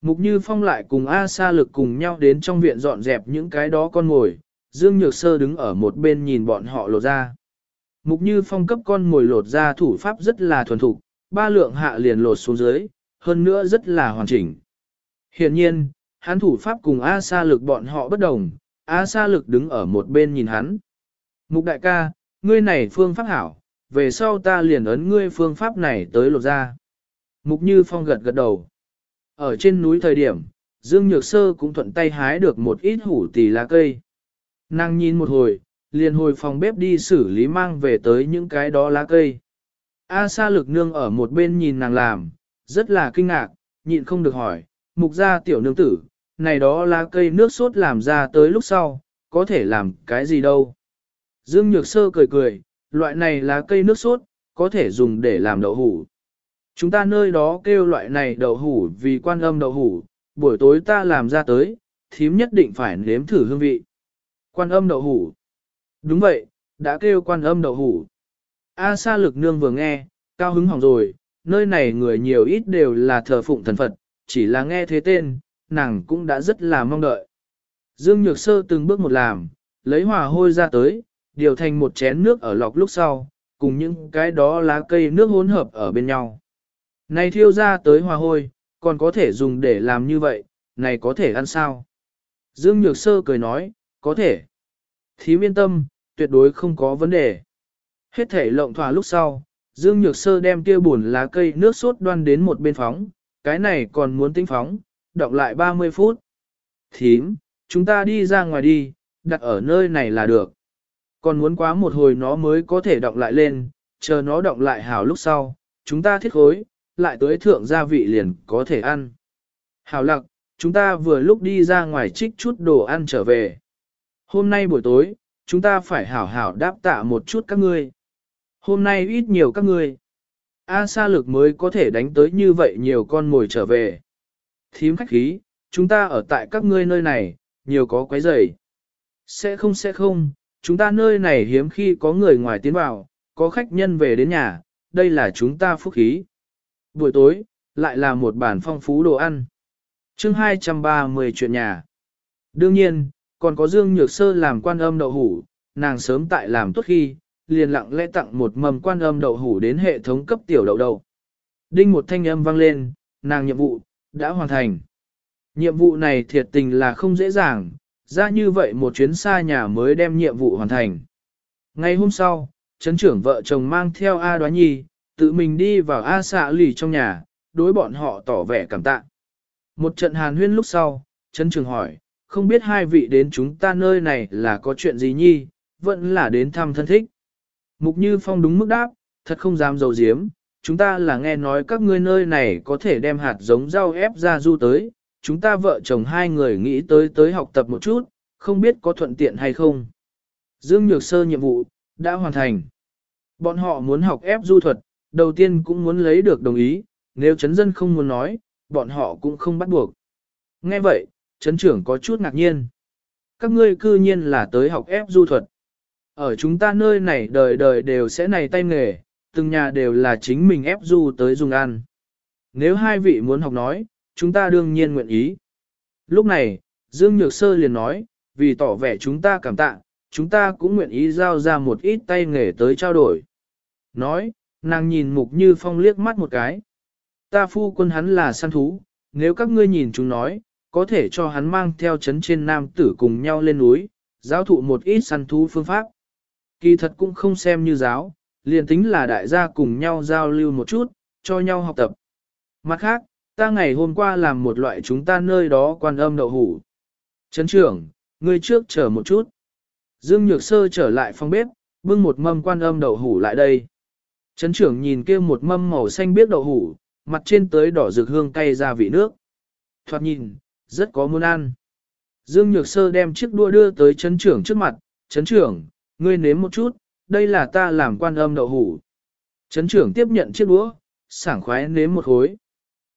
Mục Như Phong lại cùng A Sa Lực cùng nhau đến trong viện dọn dẹp những cái đó con ngồi, Dương Nhược Sơ đứng ở một bên nhìn bọn họ lột ra. Mục Như Phong cấp con ngồi lột ra thủ pháp rất là thuần thục, ba lượng hạ liền lột xuống dưới, hơn nữa rất là hoàn chỉnh. Hiện nhiên, hắn thủ pháp cùng A Sa Lực bọn họ bất đồng, A Sa Lực đứng ở một bên nhìn hắn. Mục đại ca, ngươi này phương pháp hảo, về sau ta liền ấn ngươi phương pháp này tới lột ra. Mục Như Phong gật gật đầu. Ở trên núi thời điểm, Dương Nhược Sơ cũng thuận tay hái được một ít hủ tỷ lá cây. Nàng nhìn một hồi, liền hồi phòng bếp đi xử lý mang về tới những cái đó lá cây. A Sa lực nương ở một bên nhìn nàng làm, rất là kinh ngạc, nhịn không được hỏi, mục gia tiểu nương tử, này đó lá cây nước sốt làm ra tới lúc sau, có thể làm cái gì đâu. Dương Nhược Sơ cười cười, loại này lá cây nước sốt, có thể dùng để làm đậu hủ. Chúng ta nơi đó kêu loại này đậu hủ vì quan âm đậu hủ, buổi tối ta làm ra tới, thím nhất định phải nếm thử hương vị. Quan âm đậu hủ. Đúng vậy, đã kêu quan âm đậu hủ. A sa lực nương vừa nghe, cao hứng hỏng rồi, nơi này người nhiều ít đều là thờ phụng thần Phật, chỉ là nghe thế tên, nàng cũng đã rất là mong đợi. Dương Nhược Sơ từng bước một làm, lấy hòa hôi ra tới, điều thành một chén nước ở lọc lúc sau, cùng những cái đó lá cây nước hỗn hợp ở bên nhau. Này thiêu ra tới hòa hôi, còn có thể dùng để làm như vậy, này có thể ăn sao? Dương Nhược Sơ cười nói, có thể. Thí yên tâm, tuyệt đối không có vấn đề. Hết thể lộng thỏa lúc sau, Dương Nhược Sơ đem kia buồn lá cây nước sốt đoan đến một bên phóng, cái này còn muốn tinh phóng, đọng lại 30 phút. Thím, chúng ta đi ra ngoài đi, đặt ở nơi này là được. Còn muốn quá một hồi nó mới có thể đọng lại lên, chờ nó đọng lại hảo lúc sau, chúng ta thiết khối, lại tới thượng gia vị liền có thể ăn. Hảo lặc, chúng ta vừa lúc đi ra ngoài trích chút đồ ăn trở về. Hôm nay buổi tối, chúng ta phải hảo hảo đáp tạ một chút các ngươi. Hôm nay ít nhiều các ngươi. A sa lực mới có thể đánh tới như vậy nhiều con mồi trở về. Thím khách khí, chúng ta ở tại các ngươi nơi này, nhiều có quấy rầy. Sẽ không sẽ không, chúng ta nơi này hiếm khi có người ngoài tiến vào, có khách nhân về đến nhà, đây là chúng ta phúc khí. Buổi tối, lại là một bản phong phú đồ ăn. chương 230 chuyện nhà. Đương nhiên, còn có Dương Nhược Sơ làm quan âm đậu hủ, nàng sớm tại làm tốt khi, liền lặng lẽ tặng một mầm quan âm đậu hủ đến hệ thống cấp tiểu đậu đậu. Đinh một thanh âm vang lên, nàng nhiệm vụ, đã hoàn thành. Nhiệm vụ này thiệt tình là không dễ dàng, ra như vậy một chuyến xa nhà mới đem nhiệm vụ hoàn thành. Ngày hôm sau, chấn trưởng vợ chồng mang theo A đoá nhi, tự mình đi vào A xạ lì trong nhà, đối bọn họ tỏ vẻ cảm tạ. Một trận hàn huyên lúc sau, chấn trưởng hỏi, không biết hai vị đến chúng ta nơi này là có chuyện gì nhi, vẫn là đến thăm thân thích. Mục Như Phong đúng mức đáp, thật không dám dầu diếm, chúng ta là nghe nói các ngươi nơi này có thể đem hạt giống rau ép ra du tới, chúng ta vợ chồng hai người nghĩ tới tới học tập một chút, không biết có thuận tiện hay không. Dương Nhược Sơ nhiệm vụ, đã hoàn thành. Bọn họ muốn học ép du thuật, đầu tiên cũng muốn lấy được đồng ý, nếu chấn dân không muốn nói, bọn họ cũng không bắt buộc. Nghe vậy, chấn trưởng có chút ngạc nhiên. Các ngươi cư nhiên là tới học ép du thuật. Ở chúng ta nơi này đời đời đều sẽ này tay nghề, từng nhà đều là chính mình ép du tới dùng ăn. Nếu hai vị muốn học nói, chúng ta đương nhiên nguyện ý. Lúc này, Dương Nhược Sơ liền nói, vì tỏ vẻ chúng ta cảm tạ, chúng ta cũng nguyện ý giao ra một ít tay nghề tới trao đổi. Nói, nàng nhìn Mục Như Phong liếc mắt một cái. Ta phu quân hắn là săn thú, nếu các ngươi nhìn chúng nói, có thể cho hắn mang theo chấn trên nam tử cùng nhau lên núi, giáo thụ một ít săn thú phương pháp. Kỳ thật cũng không xem như giáo, liền tính là đại gia cùng nhau giao lưu một chút, cho nhau học tập. Mặt khác, ta ngày hôm qua làm một loại chúng ta nơi đó quan âm đậu hủ. Trấn trưởng, ngươi trước chờ một chút. Dương Nhược Sơ trở lại phòng bếp, bưng một mâm quan âm đậu hủ lại đây. Trấn trưởng nhìn kia một mâm màu xanh biếc đậu hủ, mặt trên tới đỏ rực hương cay ra vị nước. Thoạt nhìn, rất có muốn ăn. Dương Nhược Sơ đem chiếc đũa đưa tới trấn trưởng trước mặt, trấn trưởng, ngươi nếm một chút, đây là ta làm quan âm đậu hủ. Trấn trưởng tiếp nhận chiếc đũa, sảng khoái nếm một khối.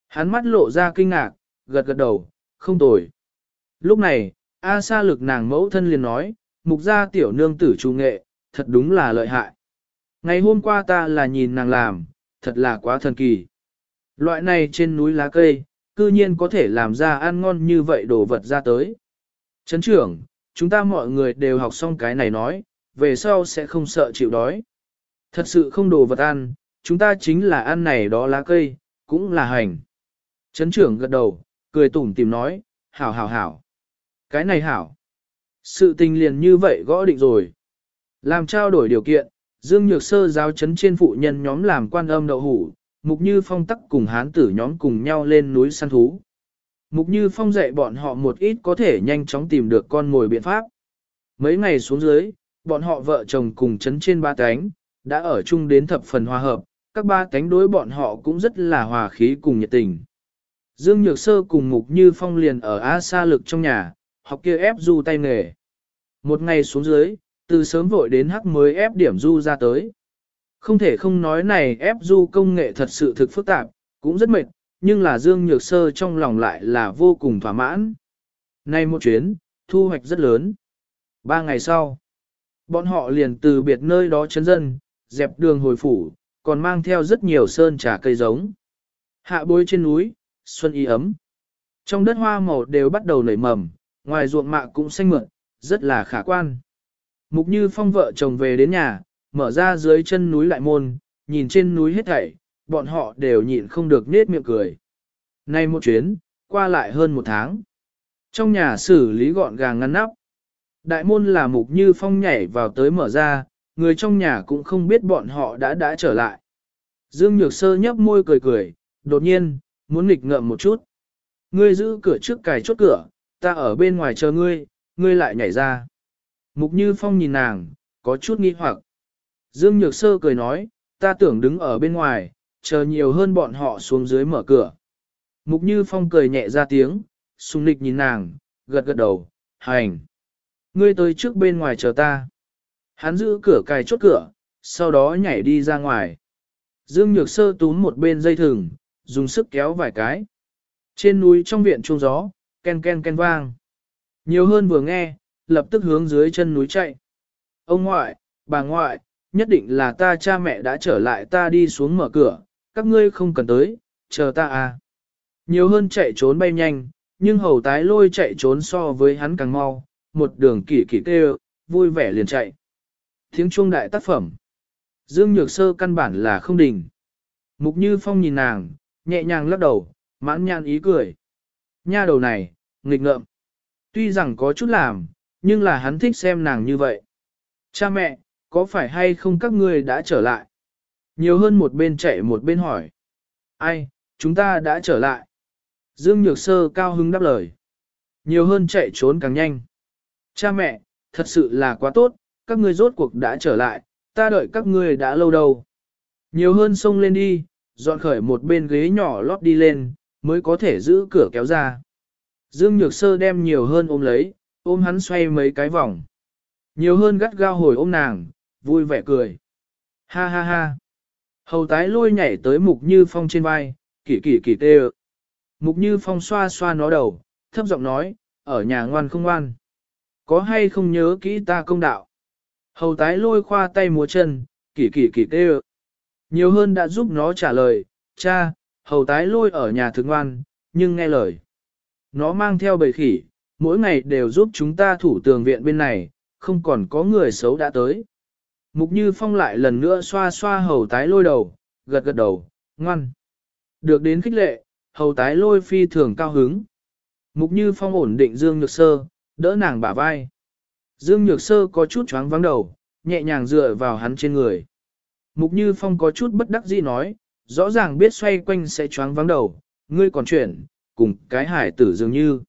Hắn mắt lộ ra kinh ngạc, gật gật đầu, không tồi. Lúc này, A Sa lực nàng mẫu thân liền nói, mục gia tiểu nương tử trù nghệ, thật đúng là lợi hại. Ngày hôm qua ta là nhìn nàng làm, thật là quá thần kỳ. Loại này trên núi lá cây, cư nhiên có thể làm ra ăn ngon như vậy đồ vật ra tới. Trấn trưởng, chúng ta mọi người đều học xong cái này nói, về sau sẽ không sợ chịu đói. Thật sự không đồ vật ăn, chúng ta chính là ăn này đó lá cây, cũng là hành. Trấn trưởng gật đầu, cười tủm tìm nói, hảo hảo hảo. Cái này hảo. Sự tình liền như vậy gõ định rồi. Làm trao đổi điều kiện, Dương Nhược Sơ giáo chấn trên phụ nhân nhóm làm quan âm đậu hủ, Mục Như Phong tắc cùng hán tử nhóm cùng nhau lên núi săn thú. Mục Như Phong dạy bọn họ một ít có thể nhanh chóng tìm được con mồi biện pháp. Mấy ngày xuống dưới, bọn họ vợ chồng cùng chấn trên ba cánh, đã ở chung đến thập phần hòa hợp, các ba cánh đối bọn họ cũng rất là hòa khí cùng nhiệt tình. Dương Nhược Sơ cùng Mục Như Phong liền ở A Sa Lực trong nhà, học kia ép du tay nghề. Một ngày xuống dưới, từ sớm vội đến hắc mới ép điểm du ra tới. Không thể không nói này ép du công nghệ thật sự thực phức tạp, cũng rất mệt, nhưng là Dương Nhược Sơ trong lòng lại là vô cùng thỏa mãn. Nay một chuyến, thu hoạch rất lớn. Ba ngày sau, bọn họ liền từ biệt nơi đó chấn dân, dẹp đường hồi phủ, còn mang theo rất nhiều sơn trà cây giống. Hạ bối trên núi, xuân y ấm. Trong đất hoa màu đều bắt đầu nảy mầm, ngoài ruộng mạ cũng xanh mượn, rất là khả quan. Mục như phong vợ chồng về đến nhà, mở ra dưới chân núi lại môn, nhìn trên núi hết thảy, bọn họ đều nhịn không được nết miệng cười. Nay một chuyến, qua lại hơn một tháng. Trong nhà xử lý gọn gàng ngăn nắp. Đại môn là mục như phong nhảy vào tới mở ra, người trong nhà cũng không biết bọn họ đã đã trở lại. Dương Nhược Sơ nhấp môi cười cười, đột nhiên, muốn nghịch ngợm một chút. Ngươi giữ cửa trước cài chốt cửa, ta ở bên ngoài chờ ngươi, ngươi lại nhảy ra. Mục Như Phong nhìn nàng, có chút nghi hoặc. Dương Nhược Sơ cười nói, ta tưởng đứng ở bên ngoài, chờ nhiều hơn bọn họ xuống dưới mở cửa. Mục Như Phong cười nhẹ ra tiếng, sung lịch nhìn nàng, gật gật đầu, hành. Ngươi tới trước bên ngoài chờ ta. Hắn giữ cửa cài chốt cửa, sau đó nhảy đi ra ngoài. Dương Nhược Sơ túm một bên dây thừng, dùng sức kéo vài cái. Trên núi trong viện chuông gió, ken ken ken vang. Nhiều hơn vừa nghe, lập tức hướng dưới chân núi chạy. Ông ngoại, bà ngoại, nhất định là ta cha mẹ đã trở lại ta đi xuống mở cửa, các ngươi không cần tới, chờ ta à. Nhiều hơn chạy trốn bay nhanh, nhưng hầu tái lôi chạy trốn so với hắn càng mau, một đường kỳ kỳ kêu, vui vẻ liền chạy. Tiếng chuông đại tác phẩm. Dương Nhược Sơ căn bản là không đỉnh. Mục Như Phong nhìn nàng, nhẹ nhàng lắc đầu, mãn nhàn ý cười. Nha đầu này, nghịch ngợm. Tuy rằng có chút làm, nhưng là hắn thích xem nàng như vậy. Cha mẹ, có phải hay không các ngươi đã trở lại? Nhiều hơn một bên chạy một bên hỏi. Ai, chúng ta đã trở lại. Dương Nhược Sơ cao hứng đáp lời. Nhiều hơn chạy trốn càng nhanh. Cha mẹ, thật sự là quá tốt, các ngươi rốt cuộc đã trở lại, ta đợi các ngươi đã lâu đâu. Nhiều hơn xông lên đi, dọn khởi một bên ghế nhỏ lót đi lên, mới có thể giữ cửa kéo ra. Dương Nhược Sơ đem nhiều hơn ôm lấy, ôm hắn xoay mấy cái vòng. Nhiều hơn gắt gao hồi ôm nàng, vui vẻ cười. Ha ha ha. Hầu tái lôi nhảy tới Mục Như Phong trên vai, kỳ kỳ kỳ tê Mục Như Phong xoa xoa nó đầu, thấp giọng nói, ở nhà ngoan không ngoan. Có hay không nhớ kỹ ta công đạo? Hầu tái lôi khoa tay múa chân, kỳ kỳ kỳ tê Nhiều hơn đã giúp nó trả lời, cha, hầu tái lôi ở nhà thường ngoan, nhưng nghe lời. Nó mang theo bầy khỉ, mỗi ngày đều giúp chúng ta thủ tường viện bên này, không còn có người xấu đã tới. Mục Như Phong lại lần nữa xoa xoa hầu tái lôi đầu, gật gật đầu, ngoan. Được đến khích lệ, hầu tái lôi phi thường cao hứng. Mục Như Phong ổn định Dương Nhược Sơ, đỡ nàng bả vai. Dương Nhược Sơ có chút choáng vắng đầu, nhẹ nhàng dựa vào hắn trên người. Mục Như Phong có chút bất đắc dĩ nói, rõ ràng biết xoay quanh sẽ choáng vắng đầu, ngươi còn chuyển, cùng cái hải tử dường như.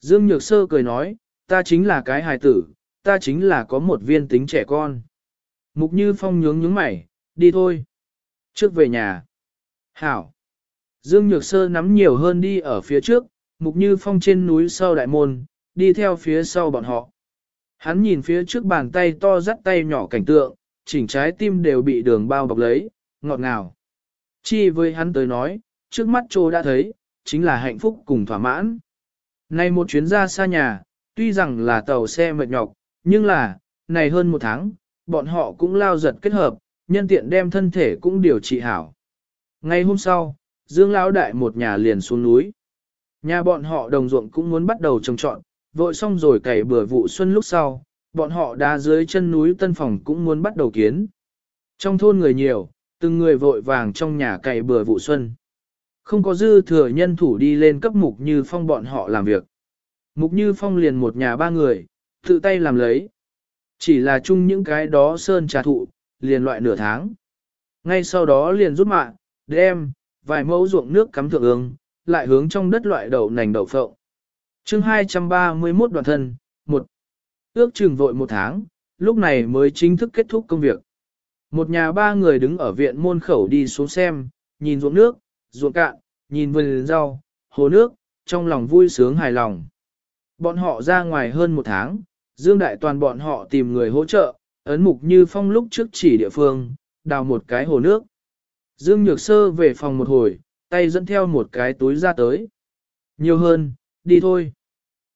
Dương Nhược Sơ cười nói, ta chính là cái hải tử, ta chính là có một viên tính trẻ con. Mục Như Phong nhướng nhướng mày, đi thôi. Trước về nhà. Hảo. Dương Nhược Sơ nắm nhiều hơn đi ở phía trước, Mục Như Phong trên núi sau đại môn, đi theo phía sau bọn họ. Hắn nhìn phía trước bàn tay to dắt tay nhỏ cảnh tượng, chỉnh trái tim đều bị đường bao bọc lấy, ngọt ngào. Chi với hắn tới nói, trước mắt trô đã thấy, chính là hạnh phúc cùng thỏa mãn. Này một chuyến ra xa nhà, tuy rằng là tàu xe mệt nhọc, nhưng là, này hơn một tháng, bọn họ cũng lao giật kết hợp, nhân tiện đem thân thể cũng điều trị hảo. Ngày hôm sau, Dương Lão Đại một nhà liền xuống núi. Nhà bọn họ đồng ruộng cũng muốn bắt đầu trồng trọn, vội xong rồi cày bừa vụ xuân lúc sau, bọn họ đá dưới chân núi tân phòng cũng muốn bắt đầu kiến. Trong thôn người nhiều, từng người vội vàng trong nhà cày bừa vụ xuân. Không có dư thừa nhân thủ đi lên cấp mục như phong bọn họ làm việc. Mục như phong liền một nhà ba người, tự tay làm lấy. Chỉ là chung những cái đó sơn trà thụ, liền loại nửa tháng. Ngay sau đó liền rút mạng, đem, vài mẫu ruộng nước cắm thượng ương, lại hướng trong đất loại đậu nành đậu phộng chương 231 đoạn thân, 1 Ước chừng vội một tháng, lúc này mới chính thức kết thúc công việc. Một nhà ba người đứng ở viện môn khẩu đi xuống xem, nhìn ruộng nước, ruộng cạn, nhìn vườn rau, hồ nước, trong lòng vui sướng hài lòng. Bọn họ ra ngoài hơn một tháng, Dương Đại Toàn bọn họ tìm người hỗ trợ, ấn mục như phong lúc trước chỉ địa phương, đào một cái hồ nước. Dương Nhược Sơ về phòng một hồi, tay dẫn theo một cái túi ra tới. Nhiều hơn, đi thôi.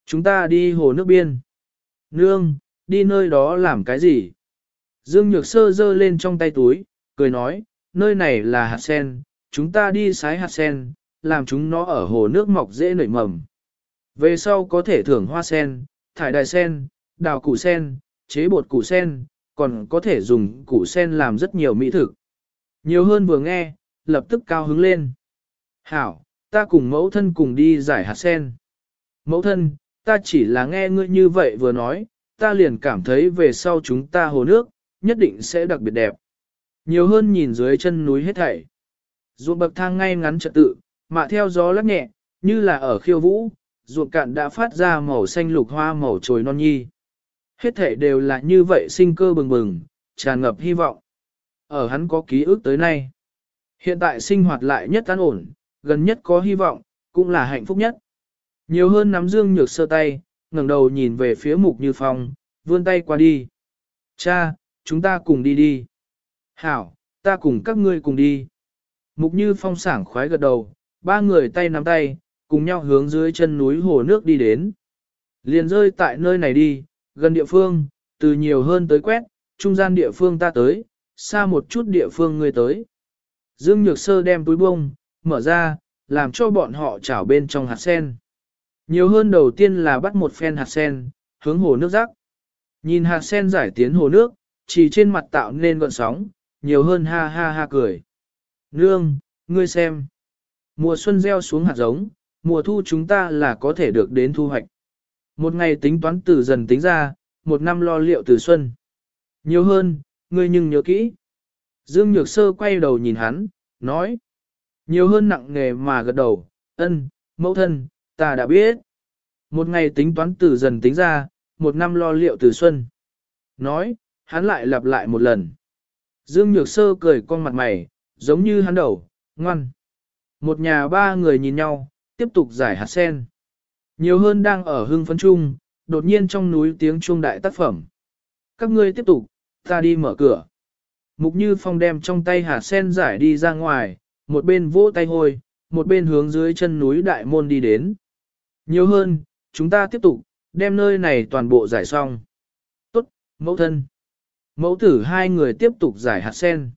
Chúng ta đi hồ nước biên. Nương, đi nơi đó làm cái gì? Dương Nhược Sơ giơ lên trong tay túi, cười nói, nơi này là hạt sen, chúng ta đi sái hạt sen, làm chúng nó ở hồ nước mọc dễ nảy mầm. Về sau có thể thưởng hoa sen, thải đài sen, đào củ sen, chế bột củ sen, còn có thể dùng củ sen làm rất nhiều mỹ thực. Nhiều hơn vừa nghe, lập tức cao hứng lên. Hảo, ta cùng mẫu thân cùng đi giải hạt sen. Mẫu thân, ta chỉ là nghe ngươi như vậy vừa nói, ta liền cảm thấy về sau chúng ta hồ nước, nhất định sẽ đặc biệt đẹp. Nhiều hơn nhìn dưới chân núi hết thảy. Ruộng bậc thang ngay ngắn trật tự, mà theo gió lắc nhẹ, như là ở khiêu vũ, ruộng cạn đã phát ra màu xanh lục hoa màu trồi non nhi. Hết thảy đều là như vậy sinh cơ bừng bừng, tràn ngập hy vọng. Ở hắn có ký ức tới nay. Hiện tại sinh hoạt lại nhất an ổn, gần nhất có hy vọng, cũng là hạnh phúc nhất. Nhiều hơn nắm dương nhược sơ tay, ngẩng đầu nhìn về phía mục như phong, vươn tay qua đi. Cha, chúng ta cùng đi đi. Hảo, ta cùng các ngươi cùng đi. Mục như phong sảng khoái gật đầu, ba người tay nắm tay, cùng nhau hướng dưới chân núi hồ nước đi đến. Liền rơi tại nơi này đi, gần địa phương, từ nhiều hơn tới quét, trung gian địa phương ta tới, xa một chút địa phương ngươi tới. Dương Nhược Sơ đem túi bông, mở ra, làm cho bọn họ chảo bên trong hạt sen. Nhiều hơn đầu tiên là bắt một phen hạt sen, hướng hồ nước rác. Nhìn hạt sen giải tiến hồ nước, chỉ trên mặt tạo nên gọn sóng, nhiều hơn ha ha ha cười. Nương, ngươi xem. Mùa xuân gieo xuống hạt giống, mùa thu chúng ta là có thể được đến thu hoạch. Một ngày tính toán từ dần tính ra, một năm lo liệu từ xuân. Nhiều hơn, ngươi nhưng nhớ kỹ. Dương Nhược Sơ quay đầu nhìn hắn, nói. Nhiều hơn nặng nghề mà gật đầu, ân, mẫu thân, ta đã biết. Một ngày tính toán từ dần tính ra, một năm lo liệu từ xuân. Nói, hắn lại lặp lại một lần. Dương Nhược Sơ cười con mặt mày, giống như hắn đầu, ngoan. Một nhà ba người nhìn nhau, tiếp tục giải hạt sen. Nhiều hơn đang ở hưng phấn chung, đột nhiên trong núi tiếng chuông đại tác phẩm. Các ngươi tiếp tục, ta đi mở cửa. Mục Như Phong đem trong tay hạt sen giải đi ra ngoài, một bên vỗ tay hôi, một bên hướng dưới chân núi đại môn đi đến. Nhiều hơn, chúng ta tiếp tục, đem nơi này toàn bộ giải xong. Tốt, mẫu thân. Mẫu tử hai người tiếp tục giải hạt sen.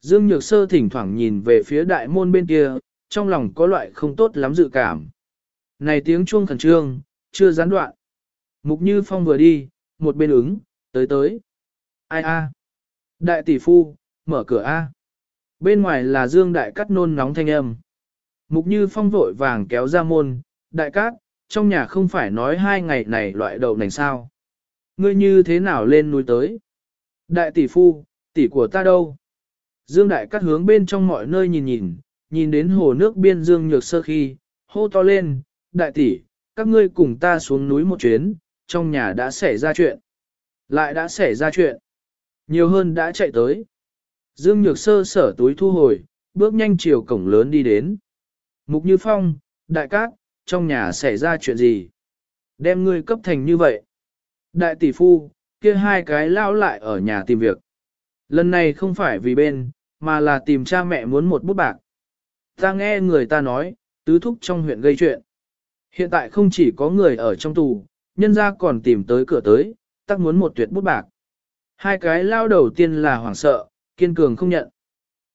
Dương Nhược Sơ thỉnh thoảng nhìn về phía đại môn bên kia, trong lòng có loại không tốt lắm dự cảm. Này tiếng chuông khẩn trương, chưa gián đoạn. Mục Như Phong vừa đi, một bên ứng, tới tới. Ai a? Đại tỷ phu, mở cửa a. Bên ngoài là Dương Đại cắt nôn nóng thanh âm. Mục Như Phong vội vàng kéo ra môn, Đại Cát, trong nhà không phải nói hai ngày này loại đậu nành sao. Ngươi như thế nào lên núi tới? Đại tỷ phu, tỷ của ta đâu? Dương Đại Cát hướng bên trong mọi nơi nhìn nhìn, nhìn đến hồ nước biên Dương Nhược Sơ khi, hô to lên, đại tỷ, các ngươi cùng ta xuống núi một chuyến, trong nhà đã xảy ra chuyện. Lại đã xảy ra chuyện. Nhiều hơn đã chạy tới. Dương Nhược Sơ sở túi thu hồi, bước nhanh chiều cổng lớn đi đến. Mục Như Phong, đại cát, trong nhà xảy ra chuyện gì? Đem ngươi cấp thành như vậy. Đại tỷ phu, kia hai cái lao lại ở nhà tìm việc. Lần này không phải vì bên, mà là tìm cha mẹ muốn một bút bạc. Ta nghe người ta nói, tứ thúc trong huyện gây chuyện. Hiện tại không chỉ có người ở trong tù, nhân ra còn tìm tới cửa tới, tắc muốn một tuyệt bút bạc. Hai cái lao đầu tiên là hoảng sợ, kiên cường không nhận.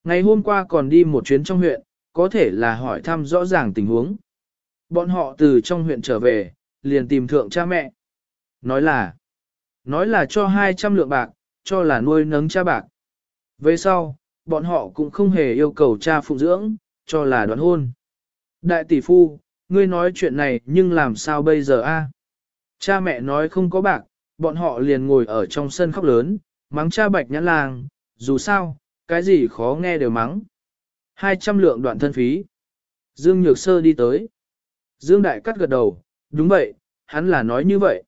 Ngày hôm qua còn đi một chuyến trong huyện, có thể là hỏi thăm rõ ràng tình huống. Bọn họ từ trong huyện trở về, liền tìm thượng cha mẹ. Nói là, nói là cho 200 lượng bạc, cho là nuôi nấng cha bạc. Về sau, bọn họ cũng không hề yêu cầu cha phụ dưỡng, cho là đoán hôn. Đại tỷ phu, ngươi nói chuyện này nhưng làm sao bây giờ a? Cha mẹ nói không có bạc, bọn họ liền ngồi ở trong sân khóc lớn, mắng cha bạch nhãn làng, dù sao, cái gì khó nghe đều mắng. 200 lượng đoạn thân phí. Dương Nhược Sơ đi tới. Dương Đại cắt gật đầu, đúng vậy, hắn là nói như vậy.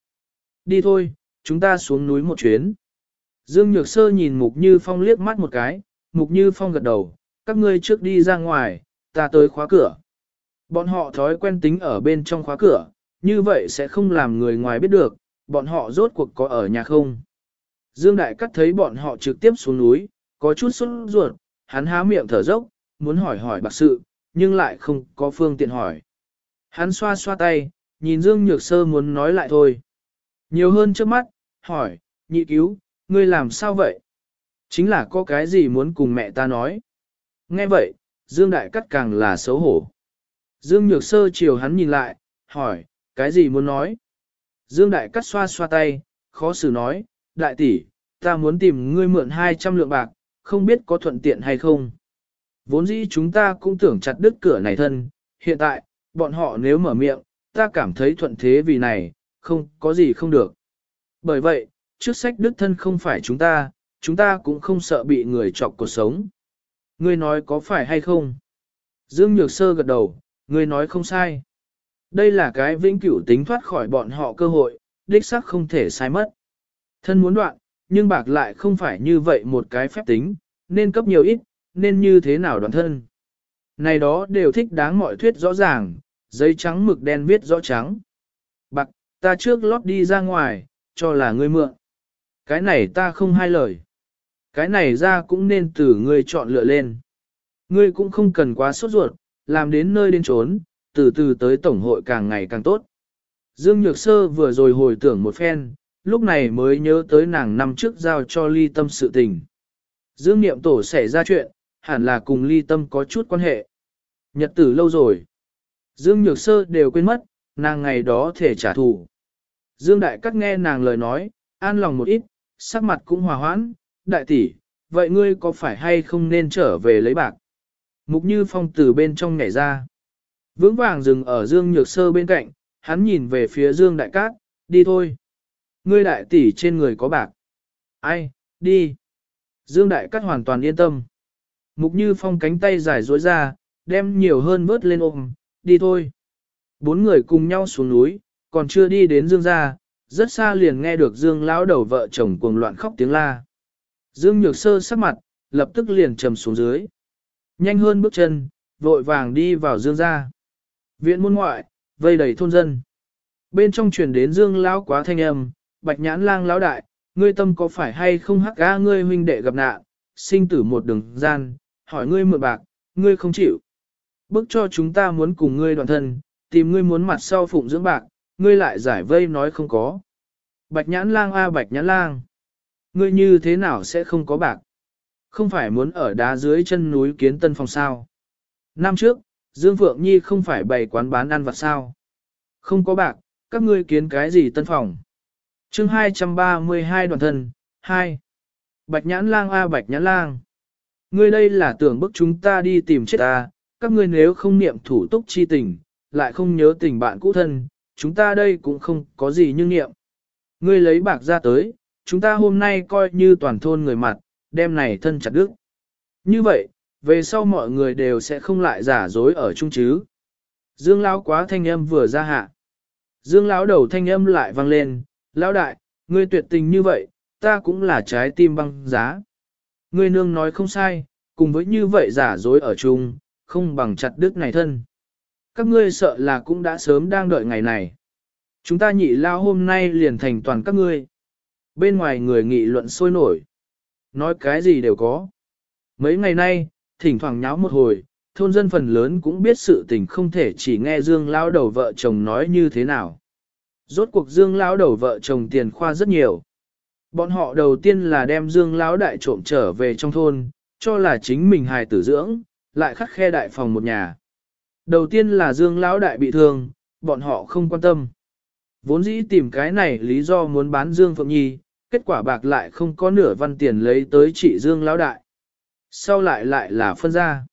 Đi thôi, chúng ta xuống núi một chuyến. Dương Nhược Sơ nhìn Mục Như Phong liếc mắt một cái, Mục Như Phong gật đầu, các ngươi trước đi ra ngoài, ta tới khóa cửa. Bọn họ thói quen tính ở bên trong khóa cửa, như vậy sẽ không làm người ngoài biết được, bọn họ rốt cuộc có ở nhà không. Dương Đại Cắt thấy bọn họ trực tiếp xuống núi, có chút sốt ruột, hắn há miệng thở dốc, muốn hỏi hỏi bạc sự, nhưng lại không có phương tiện hỏi. Hắn xoa xoa tay, nhìn Dương Nhược Sơ muốn nói lại thôi. Nhiều hơn trước mắt, hỏi, nhị cứu, ngươi làm sao vậy? Chính là có cái gì muốn cùng mẹ ta nói. Nghe vậy, Dương Đại Cắt càng là xấu hổ. Dương Nhược Sơ chiều hắn nhìn lại, hỏi, cái gì muốn nói? Dương Đại Cắt xoa xoa tay, khó xử nói, đại tỷ, ta muốn tìm ngươi mượn 200 lượng bạc, không biết có thuận tiện hay không. Vốn dĩ chúng ta cũng tưởng chặt đứt cửa này thân, hiện tại, bọn họ nếu mở miệng, ta cảm thấy thuận thế vì này, không có gì không được. Bởi vậy, trước sách đứt thân không phải chúng ta, chúng ta cũng không sợ bị người chọc cuộc sống. Ngươi nói có phải hay không? Dương Nhược Sơ gật đầu, ngươi nói không sai. Đây là cái vĩnh cửu tính thoát khỏi bọn họ cơ hội, đích xác không thể sai mất. Thân muốn đoạn, nhưng bạc lại không phải như vậy một cái phép tính, nên cấp nhiều ít, nên như thế nào đoạn thân. Này đó đều thích đáng mọi thuyết rõ ràng, giấy trắng mực đen viết rõ trắng. Bạc, ta trước lót đi ra ngoài, cho là ngươi mượn. Cái này ta không hai lời. Cái này ra cũng nên từ ngươi chọn lựa lên. Ngươi cũng không cần quá sốt ruột, làm đến nơi đến trốn, từ từ tới tổng hội càng ngày càng tốt. Dương Nhược Sơ vừa rồi hồi tưởng một phen, lúc này mới nhớ tới nàng năm trước giao cho ly tâm sự tình. Dương Niệm Tổ xảy ra chuyện, hẳn là cùng ly tâm có chút quan hệ. Nhật tử lâu rồi. Dương Nhược Sơ đều quên mất, nàng ngày đó thể trả thù. Dương Đại Cắt nghe nàng lời nói, an lòng một ít, sắc mặt cũng hòa hoãn, đại tỷ, vậy ngươi có phải hay không nên trở về lấy bạc? Mục Như Phong từ bên trong nhảy ra. Vững vàng dừng ở Dương Nhược Sơ bên cạnh, hắn nhìn về phía Dương Đại Cát, đi thôi. Ngươi đại tỷ trên người có bạc. Ai, đi. Dương Đại Cát hoàn toàn yên tâm. Mục Như Phong cánh tay dài duỗi ra, đem nhiều hơn vớt lên ôm, đi thôi. Bốn người cùng nhau xuống núi, còn chưa đi đến Dương gia, rất xa liền nghe được Dương lão đầu vợ chồng cuồng loạn khóc tiếng la. Dương Nhược Sơ sắc mặt, lập tức liền trầm xuống dưới. Nhanh hơn bước chân, vội vàng đi vào Dương gia. Viện môn ngoại, vây đầy thôn dân. Bên trong truyền đến Dương lão quá thanh âm, Bạch Nhãn Lang lão đại, ngươi tâm có phải hay không hắc ga ngươi huynh đệ gặp nạn, sinh tử một đường gian, hỏi ngươi mượn bạc, ngươi không chịu. Bức cho chúng ta muốn cùng ngươi đoàn thân, tìm ngươi muốn mặt sau phụng dưỡng bạc, ngươi lại giải vây nói không có. Bạch nhãn lang a bạch nhãn lang. Ngươi như thế nào sẽ không có bạc? Không phải muốn ở đá dưới chân núi kiến tân phòng sao? Năm trước, Dương Phượng Nhi không phải bày quán bán ăn vặt sao? Không có bạc, các ngươi kiến cái gì tân phòng? chương 232 đoàn thân, 2. Bạch nhãn lang a bạch nhãn lang. Ngươi đây là tưởng bức chúng ta đi tìm chết ta, các ngươi nếu không niệm thủ túc chi tình, lại không nhớ tình bạn cũ thân, chúng ta đây cũng không có gì như niệm. Ngươi lấy bạc ra tới, chúng ta hôm nay coi như toàn thôn người mặt, đem này thân chặt đức. Như vậy, về sau mọi người đều sẽ không lại giả dối ở chung chứ. Dương lão quá thanh âm vừa ra hạ. Dương lão đầu thanh âm lại vang lên, lão đại, ngươi tuyệt tình như vậy, ta cũng là trái tim băng giá. Ngươi nương nói không sai, cùng với như vậy giả dối ở chung, không bằng chặt đứt này thân. Các ngươi sợ là cũng đã sớm đang đợi ngày này. Chúng ta nhị lao hôm nay liền thành toàn các ngươi. Bên ngoài người nghị luận sôi nổi. Nói cái gì đều có. Mấy ngày nay, thỉnh thoảng nháo một hồi, thôn dân phần lớn cũng biết sự tình không thể chỉ nghe Dương lao đầu vợ chồng nói như thế nào. Rốt cuộc Dương lao đầu vợ chồng tiền khoa rất nhiều. Bọn họ đầu tiên là đem Dương lão đại trộm trở về trong thôn, cho là chính mình hài tử dưỡng, lại khắc khe đại phòng một nhà. Đầu tiên là Dương lão đại bị thương, bọn họ không quan tâm. Vốn dĩ tìm cái này lý do muốn bán Dương Phượng Nhi, kết quả bạc lại không có nửa văn tiền lấy tới chỉ Dương lão đại. Sau lại lại là phân ra.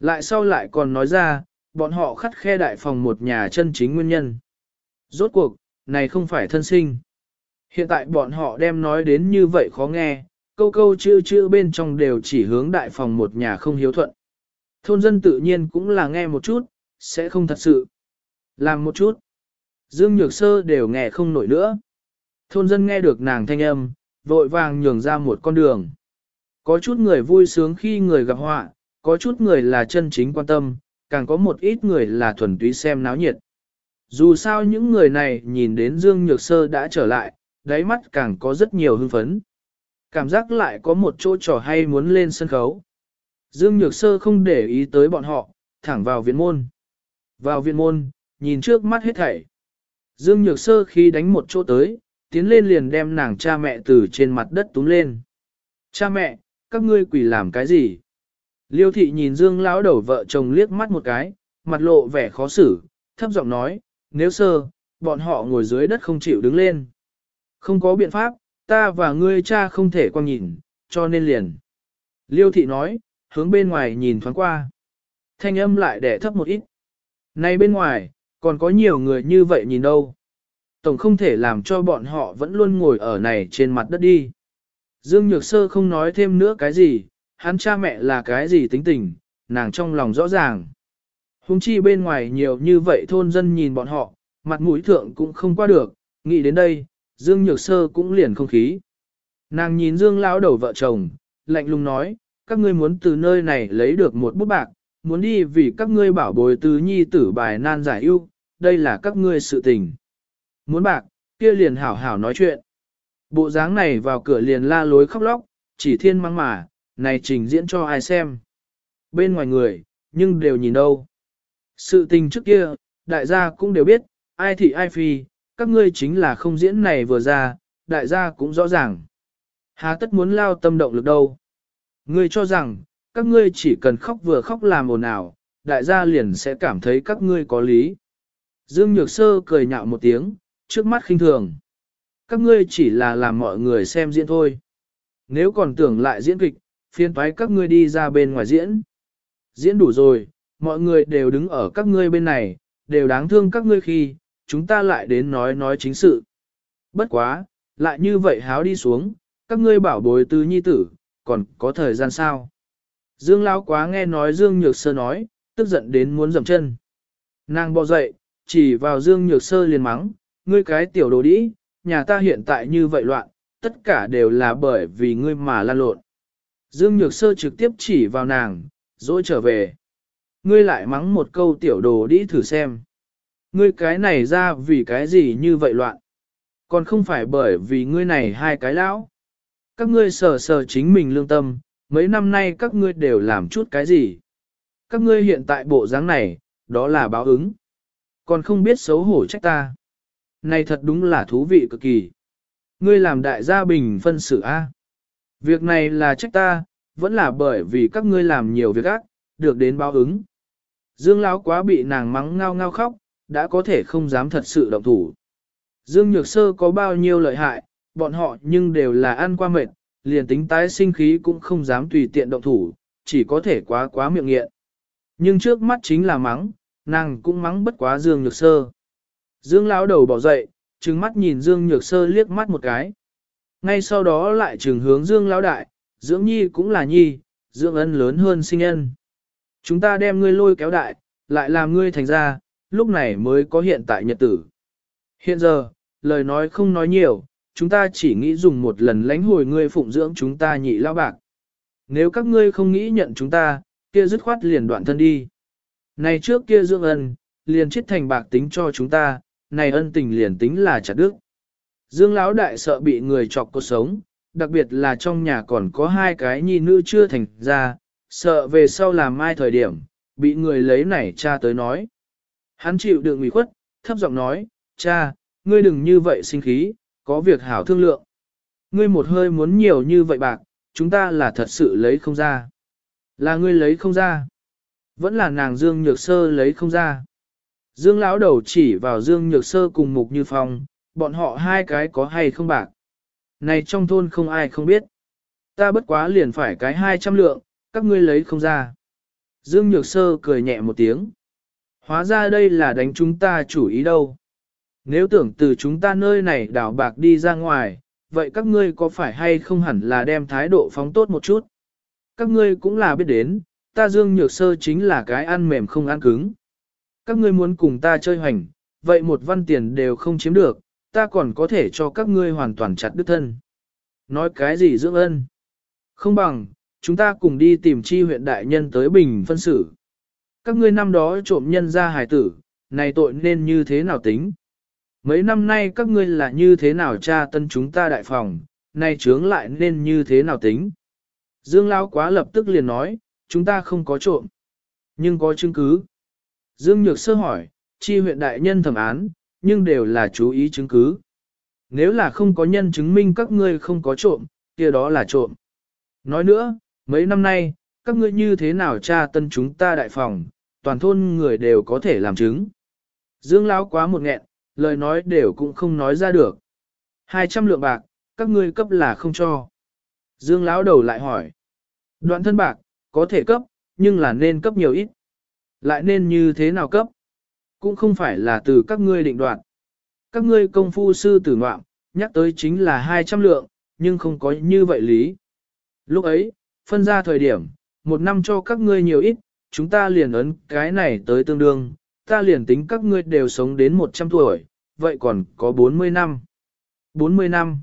Lại sau lại còn nói ra, bọn họ khắt khe đại phòng một nhà chân chính nguyên nhân. Rốt cuộc, này không phải thân sinh. Hiện tại bọn họ đem nói đến như vậy khó nghe, câu câu chữ chữ bên trong đều chỉ hướng đại phòng một nhà không hiếu thuận. Thôn dân tự nhiên cũng là nghe một chút, sẽ không thật sự. Làm một chút. Dương Nhược Sơ đều nghe không nổi nữa. Thôn dân nghe được nàng thanh âm, vội vàng nhường ra một con đường. Có chút người vui sướng khi người gặp họa, có chút người là chân chính quan tâm, càng có một ít người là thuần túy xem náo nhiệt. Dù sao những người này nhìn đến Dương Nhược Sơ đã trở lại, đáy mắt càng có rất nhiều hưng phấn. Cảm giác lại có một chỗ trò hay muốn lên sân khấu. Dương Nhược Sơ không để ý tới bọn họ, thẳng vào viện môn. Vào viện môn, nhìn trước mắt hết thảy. Dương Nhược Sơ khi đánh một chỗ tới, tiến lên liền đem nàng cha mẹ từ trên mặt đất túm lên. Cha mẹ, các ngươi quỷ làm cái gì? Liêu thị nhìn Dương lão đầu vợ chồng liếc mắt một cái, mặt lộ vẻ khó xử, thấp giọng nói, nếu sơ, bọn họ ngồi dưới đất không chịu đứng lên. Không có biện pháp, ta và ngươi cha không thể quan nhìn, cho nên liền. Liêu thị nói, hướng bên ngoài nhìn thoáng qua. Thanh âm lại đẻ thấp một ít. Này bên ngoài, còn có nhiều người như vậy nhìn đâu. Tổng không thể làm cho bọn họ vẫn luôn ngồi ở này trên mặt đất đi. Dương Nhược Sơ không nói thêm nữa cái gì, hắn cha mẹ là cái gì tính tình, nàng trong lòng rõ ràng. Hùng chi bên ngoài nhiều như vậy thôn dân nhìn bọn họ, mặt mũi thượng cũng không qua được, nghĩ đến đây, Dương Nhược Sơ cũng liền không khí. Nàng nhìn Dương lão đầu vợ chồng, lạnh lùng nói, các ngươi muốn từ nơi này lấy được một bút bạc, muốn đi vì các ngươi bảo bồi tứ nhi tử bài nan giải ưu, đây là các ngươi sự tình. Muốn bạc, kia liền hảo hảo nói chuyện. Bộ dáng này vào cửa liền la lối khóc lóc, chỉ thiên mắng mà, này trình diễn cho ai xem. Bên ngoài người, nhưng đều nhìn đâu. Sự tình trước kia, đại gia cũng đều biết, ai thị ai phi, các ngươi chính là không diễn này vừa ra, đại gia cũng rõ ràng. Hà tất muốn lao tâm động lực đâu. Ngươi cho rằng, các ngươi chỉ cần khóc vừa khóc làm ồn ào, đại gia liền sẽ cảm thấy các ngươi có lý. Dương Nhược Sơ cười nhạo một tiếng, trước mắt khinh thường. Các ngươi chỉ là làm mọi người xem diễn thôi. Nếu còn tưởng lại diễn kịch, phiên thoái các ngươi đi ra bên ngoài diễn. Diễn đủ rồi, mọi người đều đứng ở các ngươi bên này, đều đáng thương các ngươi khi, chúng ta lại đến nói nói chính sự. Bất quá, lại như vậy háo đi xuống, các ngươi bảo bối tứ nhi tử, còn có thời gian sao? Dương Lão quá nghe nói Dương Nhược Sơ nói, tức giận đến muốn dầm chân. Nàng bò dậy, chỉ vào Dương Nhược Sơ liền mắng, ngươi cái tiểu đồ đĩ, nhà ta hiện tại như vậy loạn, tất cả đều là bởi vì ngươi mà lan lộn. Dương Nhược Sơ trực tiếp chỉ vào nàng, rồi trở về. Ngươi lại mắng một câu tiểu đồ đĩ thử xem. Ngươi cái này ra vì cái gì như vậy loạn. Còn không phải bởi vì ngươi này hai cái lão. Các ngươi sờ sờ chính mình lương tâm, mấy năm nay các ngươi đều làm chút cái gì. Các ngươi hiện tại bộ dáng này, đó là báo ứng. Còn không biết xấu hổ trách ta. Này thật đúng là thú vị cực kỳ. Ngươi làm đại gia bình phân xử A. Việc này là trách ta, vẫn là bởi vì các ngươi làm nhiều việc ác, được đến báo ứng. Dương Lão quá bị nàng mắng ngao ngao khóc, đã có thể không dám thật sự động thủ. Dương Nhược Sơ có bao nhiêu lợi hại, bọn họ nhưng đều là ăn qua mệt, liền tính tái sinh khí cũng không dám tùy tiện động thủ, chỉ có thể quá quá miệng nghiện. Nhưng trước mắt chính là mắng, nàng cũng mắng bất quá Dương Nhược Sơ. Dương Lão đầu bỏ dậy, trừng mắt nhìn Dương Nhược Sơ liếc mắt một cái. Ngay sau đó lại trừng hướng Dương Lão đại, dưỡng nhi cũng là nhi, dưỡng ân lớn hơn sinh ân. Chúng ta đem ngươi lôi kéo đại, lại làm ngươi thành ra, lúc này mới có hiện tại nhật tử. Hiện giờ, lời nói không nói nhiều, chúng ta chỉ nghĩ dùng một lần lánh hồi ngươi phụng dưỡng chúng ta nhị lao bạc. Nếu các ngươi không nghĩ nhận chúng ta, kia dứt khoát liền đoạn thân đi. Này trước kia dưỡng ân, liền chết thành bạc tính cho chúng ta, này ân tình liền tính là chặt đức. Dương Lão đại sợ bị người chọc cuộc sống, đặc biệt là trong nhà còn có hai cái nhi nữ chưa thành ra, sợ về sau làm mai thời điểm, bị người lấy nảy cha tới nói. Hắn chịu đựng ủy khuất, thấp giọng nói, cha, ngươi đừng như vậy sinh khí, có việc hảo thương lượng. Ngươi một hơi muốn nhiều như vậy bạc, chúng ta là thật sự lấy không ra. Là ngươi lấy không ra. Vẫn là nàng Dương Nhược Sơ lấy không ra. Dương lão đầu chỉ vào Dương Nhược Sơ cùng Mục Như Phong, bọn họ hai cái có hay không bạc. Này trong thôn không ai không biết. Ta bất quá liền phải cái hai trăm lượng, các ngươi lấy không ra. Dương Nhược Sơ cười nhẹ một tiếng. Hóa ra đây là đánh chúng ta chủ ý đâu. Nếu tưởng từ chúng ta nơi này đảo bạc đi ra ngoài, vậy các ngươi có phải hay không hẳn là đem thái độ phóng tốt một chút? Các ngươi cũng là biết đến, ta Dương Nhược Sơ chính là cái ăn mềm không ăn cứng. Các ngươi muốn cùng ta chơi hoành, vậy một văn tiền đều không chiếm được, ta còn có thể cho các ngươi hoàn toàn chặt đứt thân. Nói cái gì dưỡng ân? Không bằng, chúng ta cùng đi tìm chi huyện đại nhân tới bình phân xử. Các ngươi năm đó trộm nhân ra hài tử, này tội nên như thế nào tính? Mấy năm nay các ngươi là như thế nào tra tân chúng ta đại phòng, nay trướng lại nên như thế nào tính? Dương Lão quá lập tức liền nói, chúng ta không có trộm, nhưng có chứng cứ. Dương Nhược sơ hỏi, chi huyện đại nhân thẩm án, nhưng đều là chú ý chứng cứ. Nếu là không có nhân chứng minh các ngươi không có trộm, kia đó là trộm. Nói nữa, mấy năm nay, các ngươi như thế nào tra tân chúng ta đại phòng, toàn thôn người đều có thể làm chứng. Dương Lão quá một nghẹn, lời nói đều cũng không nói ra được. 200 lượng bạc, các ngươi cấp là không cho. Dương Lão đầu lại hỏi. Đoạn thân bạc, có thể cấp, nhưng là nên cấp nhiều ít. Lại nên như thế nào cấp? Cũng không phải là từ các ngươi định đoạn. Các ngươi công phu sư tử ngoạm, nhắc tới chính là 200 lượng, nhưng không có như vậy lý. Lúc ấy, phân ra thời điểm, một năm cho các ngươi nhiều ít, chúng ta liền ấn cái này tới tương đương, ta liền tính các ngươi đều sống đến 100 tuổi, vậy còn có 40 năm. 40 năm.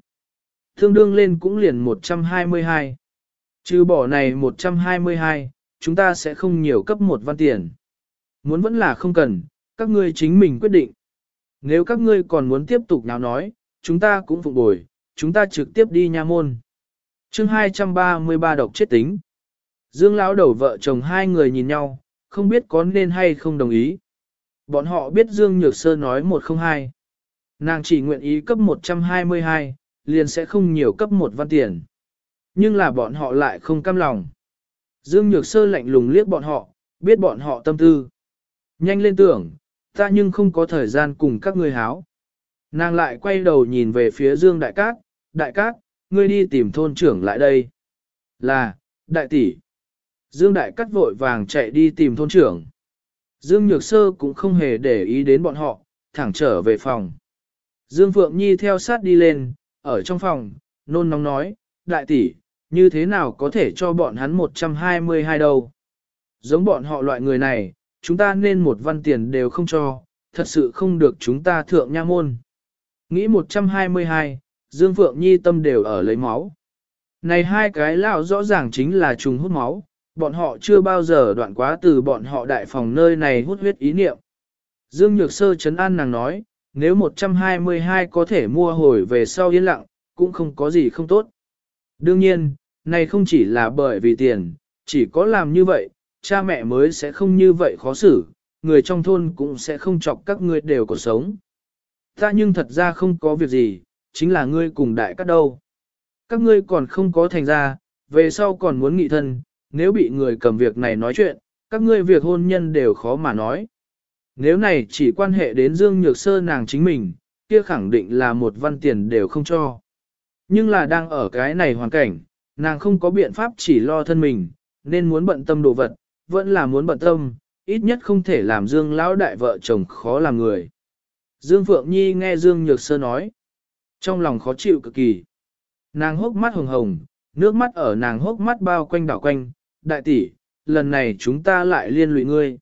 Tương đương lên cũng liền 122. Trừ bỏ này 122, chúng ta sẽ không nhiều cấp một văn tiền. Muốn vẫn là không cần, các ngươi chính mình quyết định. Nếu các ngươi còn muốn tiếp tục nào nói, chúng ta cũng phục bồi, chúng ta trực tiếp đi nha môn. chương 233 độc chết tính. Dương lão đầu vợ chồng hai người nhìn nhau, không biết có nên hay không đồng ý. Bọn họ biết Dương Nhược Sơ nói 102. Nàng chỉ nguyện ý cấp 122, liền sẽ không nhiều cấp một văn tiền. Nhưng là bọn họ lại không cam lòng. Dương Nhược Sơ lạnh lùng liếc bọn họ, biết bọn họ tâm tư. Nhanh lên tưởng, ta nhưng không có thời gian cùng các ngươi háo. Nàng lại quay đầu nhìn về phía Dương Đại Cát, Đại Cát, ngươi đi tìm thôn trưởng lại đây. Là, Đại tỷ. Dương Đại Cát vội vàng chạy đi tìm thôn trưởng. Dương Nhược Sơ cũng không hề để ý đến bọn họ, thẳng trở về phòng. Dương Phượng Nhi theo sát đi lên, ở trong phòng, nôn nóng nói, đại tỷ, như thế nào có thể cho bọn hắn 122 đâu. Giống bọn họ loại người này, chúng ta nên một văn tiền đều không cho, thật sự không được chúng ta thượng nha môn. Nghĩ 122, Dương Phượng Nhi tâm đều ở lấy máu. Này hai cái lão rõ ràng chính là trùng hút máu, bọn họ chưa bao giờ đoạn quá từ bọn họ đại phòng nơi này hút huyết ý niệm. Dương Nhược Sơ chấn an nàng nói, nếu 122 có thể mua hồi về sau yên lặng, cũng không có gì không tốt. Đương nhiên, này không chỉ là bởi vì tiền, chỉ có làm như vậy, cha mẹ mới sẽ không như vậy khó xử, người trong thôn cũng sẽ không chọc các ngươi đều có sống. Ta nhưng thật ra không có việc gì, chính là ngươi cùng đại các đâu. Các ngươi còn không có thành ra, về sau còn muốn nghị thân, nếu bị người cầm việc này nói chuyện, các ngươi việc hôn nhân đều khó mà nói. Nếu này chỉ quan hệ đến Dương Nhược Sơ nàng chính mình, kia khẳng định là một văn tiền đều không cho. Nhưng là đang ở cái này hoàn cảnh, nàng không có biện pháp chỉ lo thân mình, nên muốn bận tâm đồ vật, vẫn là muốn bận tâm, ít nhất không thể làm Dương lão đại vợ chồng khó làm người. Dương Phượng Nhi nghe Dương Nhược Sơ nói, trong lòng khó chịu cực kỳ. Nàng hốc mắt hồng hồng, nước mắt ở nàng hốc mắt bao quanh đảo quanh, đại tỷ, lần này chúng ta lại liên lụy ngươi.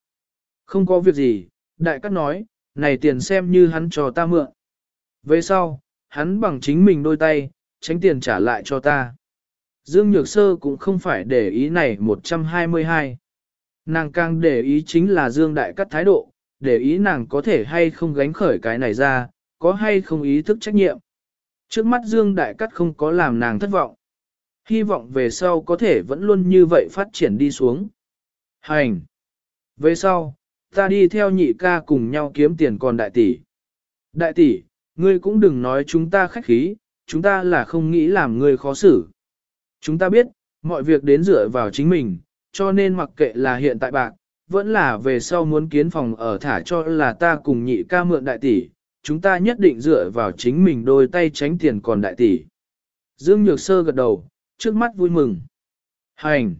Không có việc gì, đại cát nói, này tiền xem như hắn cho ta mượn. Về sau, hắn bằng chính mình đôi tay, tránh tiền trả lại cho ta. Dương Nhược Sơ cũng không phải để ý này 122. Nàng càng để ý chính là Dương Đại Cắt thái độ, để ý nàng có thể hay không gánh khởi cái này ra, có hay không ý thức trách nhiệm. Trước mắt Dương Đại Cắt không có làm nàng thất vọng. Hy vọng về sau có thể vẫn luôn như vậy phát triển đi xuống. Hành! Về sau, ta đi theo nhị ca cùng nhau kiếm tiền còn đại tỷ. Đại tỷ, ngươi cũng đừng nói chúng ta khách khí, chúng ta là không nghĩ làm ngươi khó xử. Chúng ta biết, mọi việc đến dựa vào chính mình, cho nên mặc kệ là hiện tại bạc, vẫn là về sau muốn kiến phòng ở thả cho là ta cùng nhị ca mượn đại tỷ, chúng ta nhất định dựa vào chính mình đôi tay tránh tiền còn đại tỷ. Dương Nhược Sơ gật đầu, trước mắt vui mừng. Hành!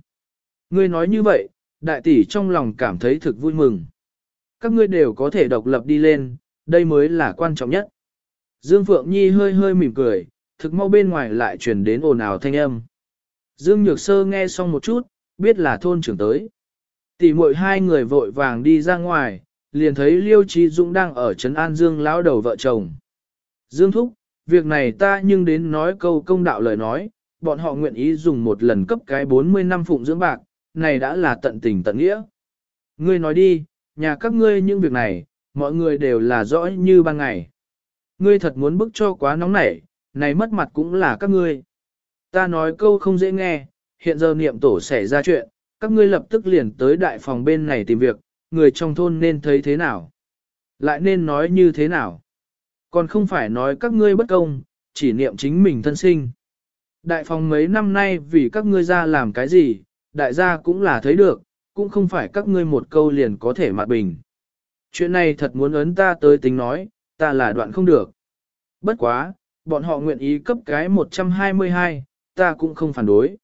Ngươi nói như vậy, đại tỷ trong lòng cảm thấy thực vui mừng. Các ngươi đều có thể độc lập đi lên, đây mới là quan trọng nhất. Dương Phượng Nhi hơi hơi mỉm cười, thực mau bên ngoài lại truyền đến ồn ào thanh âm. Dương Nhược Sơ nghe xong một chút, biết là thôn trưởng tới. Tỷ muội hai người vội vàng đi ra ngoài, liền thấy Liêu Trí Dũng đang ở trấn An Dương lão đầu vợ chồng. Dương Thúc, việc này ta nhưng đến nói câu công đạo lời nói, bọn họ nguyện ý dùng một lần cấp cái 40 năm phụng dưỡng bạc, này đã là tận tình tận nghĩa. Ngươi nói đi, nhà các ngươi những việc này, mọi người đều là rõ như ban ngày. Ngươi thật muốn bức cho quá nóng nảy, này mất mặt cũng là các ngươi. Ta nói câu không dễ nghe, hiện giờ niệm tổ xảy ra chuyện, các ngươi lập tức liền tới đại phòng bên này tìm việc, người trong thôn nên thấy thế nào? Lại nên nói như thế nào? Còn không phải nói các ngươi bất công, chỉ niệm chính mình thân sinh. Đại phòng mấy năm nay vì các ngươi ra làm cái gì, đại gia cũng là thấy được, cũng không phải các ngươi một câu liền có thể mặt bình. Chuyện này thật muốn ấn ta tới tính nói, ta là đoạn không được. Bất quá, bọn họ nguyện ý cấp cái 122, ta cũng không phản đối.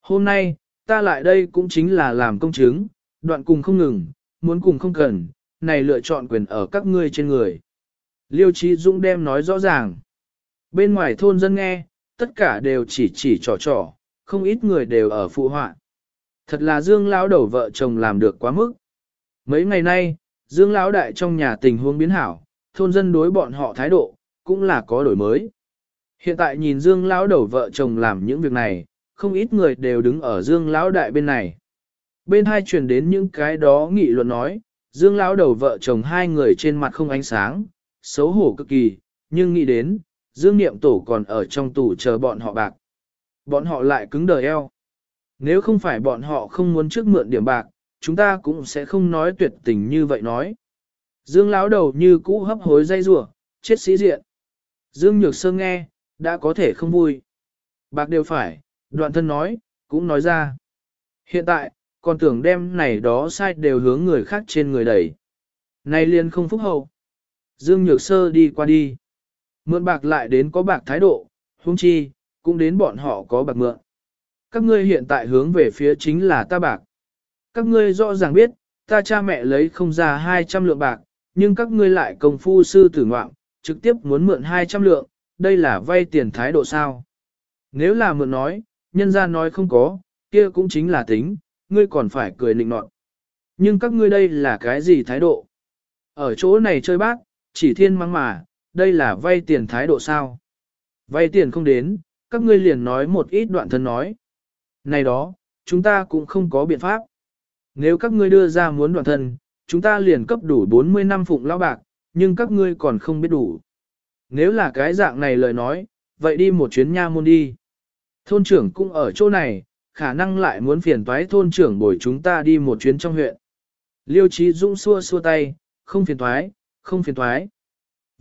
Hôm nay, ta lại đây cũng chính là làm công chứng, đoạn cùng không ngừng, muốn cùng không cần, này lựa chọn quyền ở các ngươi trên người. Liêu Trí Dũng đem nói rõ ràng. Bên ngoài thôn dân nghe, tất cả đều chỉ chỉ trò trò, không ít người đều ở phụ họa. Thật là Dương lão đầu vợ chồng làm được quá mức. Mấy ngày nay, Dương lão đại trong nhà tình huống biến hảo, thôn dân đối bọn họ thái độ, cũng là có đổi mới. Hiện tại nhìn Dương lão đầu vợ chồng làm những việc này, không ít người đều đứng ở Dương lão đại bên này. Bên hai truyền đến những cái đó nghị luận nói, Dương lão đầu vợ chồng hai người trên mặt không ánh sáng, xấu hổ cực kỳ, nhưng nghĩ đến, Dương Niệm Tổ còn ở trong tủ chờ bọn họ bạc. Bọn họ lại cứng đờ eo. Nếu không phải bọn họ không muốn trước mượn điểm bạc, chúng ta cũng sẽ không nói tuyệt tình như vậy nói. Dương lão đầu như cũ hấp hối dây rủa, chết sĩ diện. Dương Nhược Sơ nghe, đã có thể không vui. Bạc đều phải, đoạn thân nói, cũng nói ra. Hiện tại, còn tưởng đem này đó sai đều hướng người khác trên người đẩy. Này liền không phúc hậu. Dương Nhược Sơ đi qua đi. Mượn bạc lại đến có bạc thái độ, huống chi, cũng đến bọn họ có bạc mượn. Các ngươi hiện tại hướng về phía chính là ta bạc. Các ngươi rõ ràng biết, ta cha mẹ lấy không ra 200 lượng bạc, nhưng các ngươi lại công phu sư tử ngoạm, trực tiếp muốn mượn 200 lượng, đây là vay tiền thái độ sao. Nếu là mượn nói, nhân ra nói không có, kia cũng chính là tính, ngươi còn phải cười nịnh nọt. Nhưng các ngươi đây là cái gì thái độ? Ở chỗ này chơi bác, chỉ thiên mắng mà, đây là vay tiền thái độ sao? Vay tiền không đến, các ngươi liền nói một ít đoạn thân nói. Này đó, chúng ta cũng không có biện pháp. Nếu các ngươi đưa ra muốn đoạn thân, chúng ta liền cấp đủ 40 năm phụng lao bạc, nhưng các ngươi còn không biết đủ. Nếu là cái dạng này lời nói, vậy đi một chuyến nha môn đi. Thôn trưởng cũng ở chỗ này, khả năng lại muốn phiền toái thôn trưởng bồi chúng ta đi một chuyến trong huyện. Liêu Trí Dũng xua xua tay, không phiền toái, không phiền toái.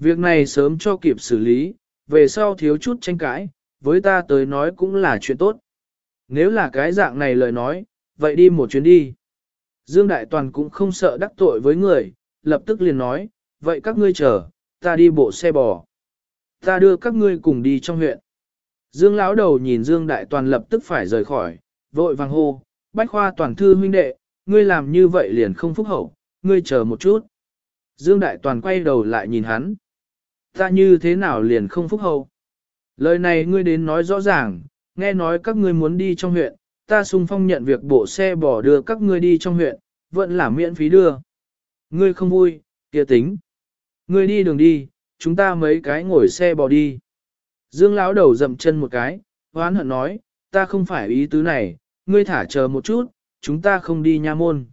Việc này sớm cho kịp xử lý, về sau thiếu chút tranh cãi, với ta tới nói cũng là chuyện tốt. Nếu là cái dạng này lời nói, vậy đi một chuyến đi. Dương Đại Toàn cũng không sợ đắc tội với người, lập tức liền nói, vậy các ngươi chờ, ta đi bộ xe bò. Ta đưa các ngươi cùng đi trong huyện. Dương lão đầu nhìn Dương Đại Toàn lập tức phải rời khỏi, vội vàng hô, bách khoa toàn thư huynh đệ, ngươi làm như vậy liền không phúc hậu, ngươi chờ một chút. Dương Đại Toàn quay đầu lại nhìn hắn. Ta như thế nào liền không phúc hậu? Lời này ngươi đến nói rõ ràng, nghe nói các ngươi muốn đi trong huyện, ta sung phong nhận việc bộ xe bỏ đưa các ngươi đi trong huyện, vẫn là miễn phí đưa. Ngươi không vui, kia tính. Ngươi đi đường đi, chúng ta mấy cái ngồi xe bò đi. Dương lão đầu dậm chân một cái, hoán hận nói, ta không phải ý tứ này, ngươi thả chờ một chút, chúng ta không đi nha môn.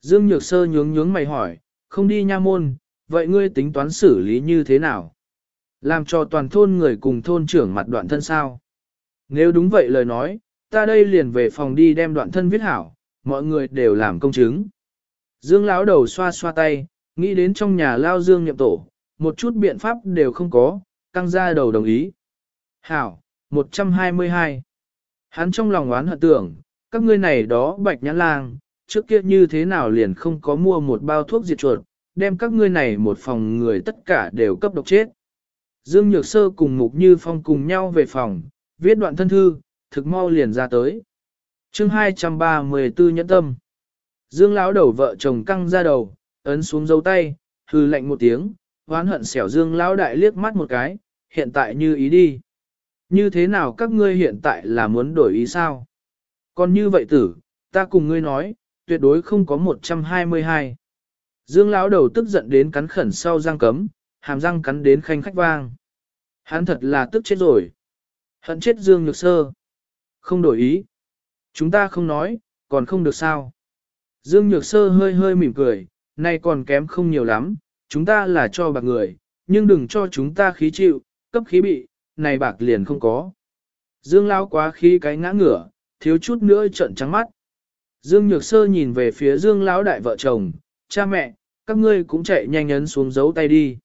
Dương Nhược Sơ nhướng nhướng mày hỏi, không đi nha môn, vậy ngươi tính toán xử lý như thế nào? Làm cho toàn thôn người cùng thôn trưởng mặt đoạn thân sao? Nếu đúng vậy lời nói, ta đây liền về phòng đi đem đoạn thân viết hảo, mọi người đều làm công chứng. Dương lão đầu xoa xoa tay, nghĩ đến trong nhà lao Dương nhậm tổ, một chút biện pháp đều không có, căng ra đầu đồng ý. Hảo, 122. Hắn trong lòng oán hận tưởng, các ngươi này đó bạch nhãn lang, trước kia như thế nào liền không có mua một bao thuốc diệt chuột, đem các ngươi này một phòng người tất cả đều cấp độc chết. Dương Nhược Sơ cùng Mục Như Phong cùng nhau về phòng, viết đoạn thân thư, thực mau liền ra tới. chương 234 nhẫn tâm. Dương lão đầu vợ chồng căng ra đầu, ấn xuống dấu tay, hư lạnh một tiếng, hoán hận xẻo Dương lão đại liếc mắt một cái, hiện tại như ý đi. Như thế nào các ngươi hiện tại là muốn đổi ý sao? Còn như vậy tử, ta cùng ngươi nói, tuyệt đối không có 122. Dương lão đầu tức giận đến cắn khẩn sau răng cấm, hàm răng cắn đến khanh khách vang. Hắn thật là tức chết rồi. Hận chết Dương Nhược Sơ. Không đổi ý. Chúng ta không nói, còn không được sao. Dương Nhược Sơ hơi hơi mỉm cười, nay còn kém không nhiều lắm, chúng ta là cho bạc người, nhưng đừng cho chúng ta khí chịu, cấp khí bị, này bạc liền không có. Dương Lão quá khí cái ngã ngửa, thiếu chút nữa trợn trắng mắt. Dương Nhược Sơ nhìn về phía Dương Lão đại vợ chồng, cha mẹ, các ngươi cũng chạy nhanh ấn xuống dấu tay đi.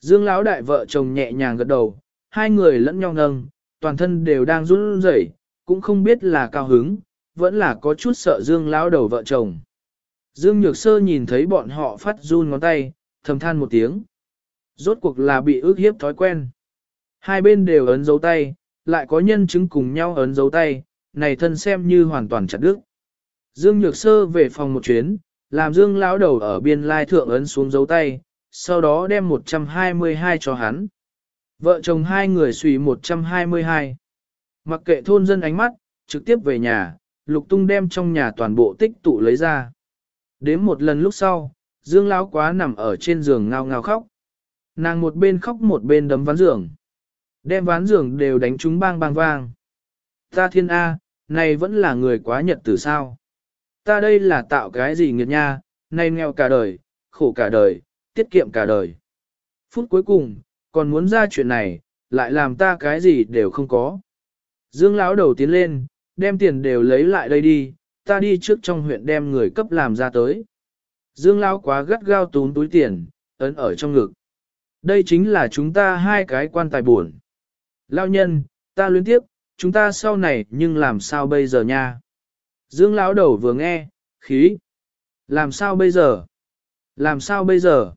Dương Lão đại vợ chồng nhẹ nhàng gật đầu, hai người lẫn nhau nâng, toàn thân đều đang run rẩy, cũng không biết là cao hứng, vẫn là có chút sợ Dương Lão đầu vợ chồng. Dương Nhược Sơ nhìn thấy bọn họ phát run ngón tay, thầm than một tiếng. Rốt cuộc là bị ước hiếp thói quen. Hai bên đều ấn dấu tay, lại có nhân chứng cùng nhau ấn dấu tay, này thân xem như hoàn toàn chặt đứt. Dương Nhược Sơ về phòng một chuyến, làm Dương lão đầu ở biên lai thượng ấn xuống dấu tay, sau đó đem 122 cho hắn. Vợ chồng hai người xùy 122. Mặc kệ thôn dân ánh mắt, trực tiếp về nhà, lục tung đem trong nhà toàn bộ tích tụ lấy ra. Đến một lần lúc sau, Dương lão quá nằm ở trên giường ngao ngao khóc. Nàng một bên khóc một bên đấm ván giường. Đem ván giường đều đánh chúng bang bang vang. Ta thiên A, này vẫn là người quá nhật từ sao. Ta đây là tạo cái gì nghiệt nha, nay nghèo cả đời, khổ cả đời, tiết kiệm cả đời. Phút cuối cùng, còn muốn ra chuyện này, lại làm ta cái gì đều không có. Dương lão đầu tiến lên, đem tiền đều lấy lại đây đi, ta đi trước trong huyện đem người cấp làm ra tới. Dương lão quá gắt gao tún túi tiền, ấn ở trong ngực. Đây chính là chúng ta hai cái quan tài buồn. Lão nhân, ta luyến tiếp, chúng ta sau này nhưng làm sao bây giờ nha? Dương lão đầu vừa nghe, khí. Làm sao bây giờ? Làm sao bây giờ?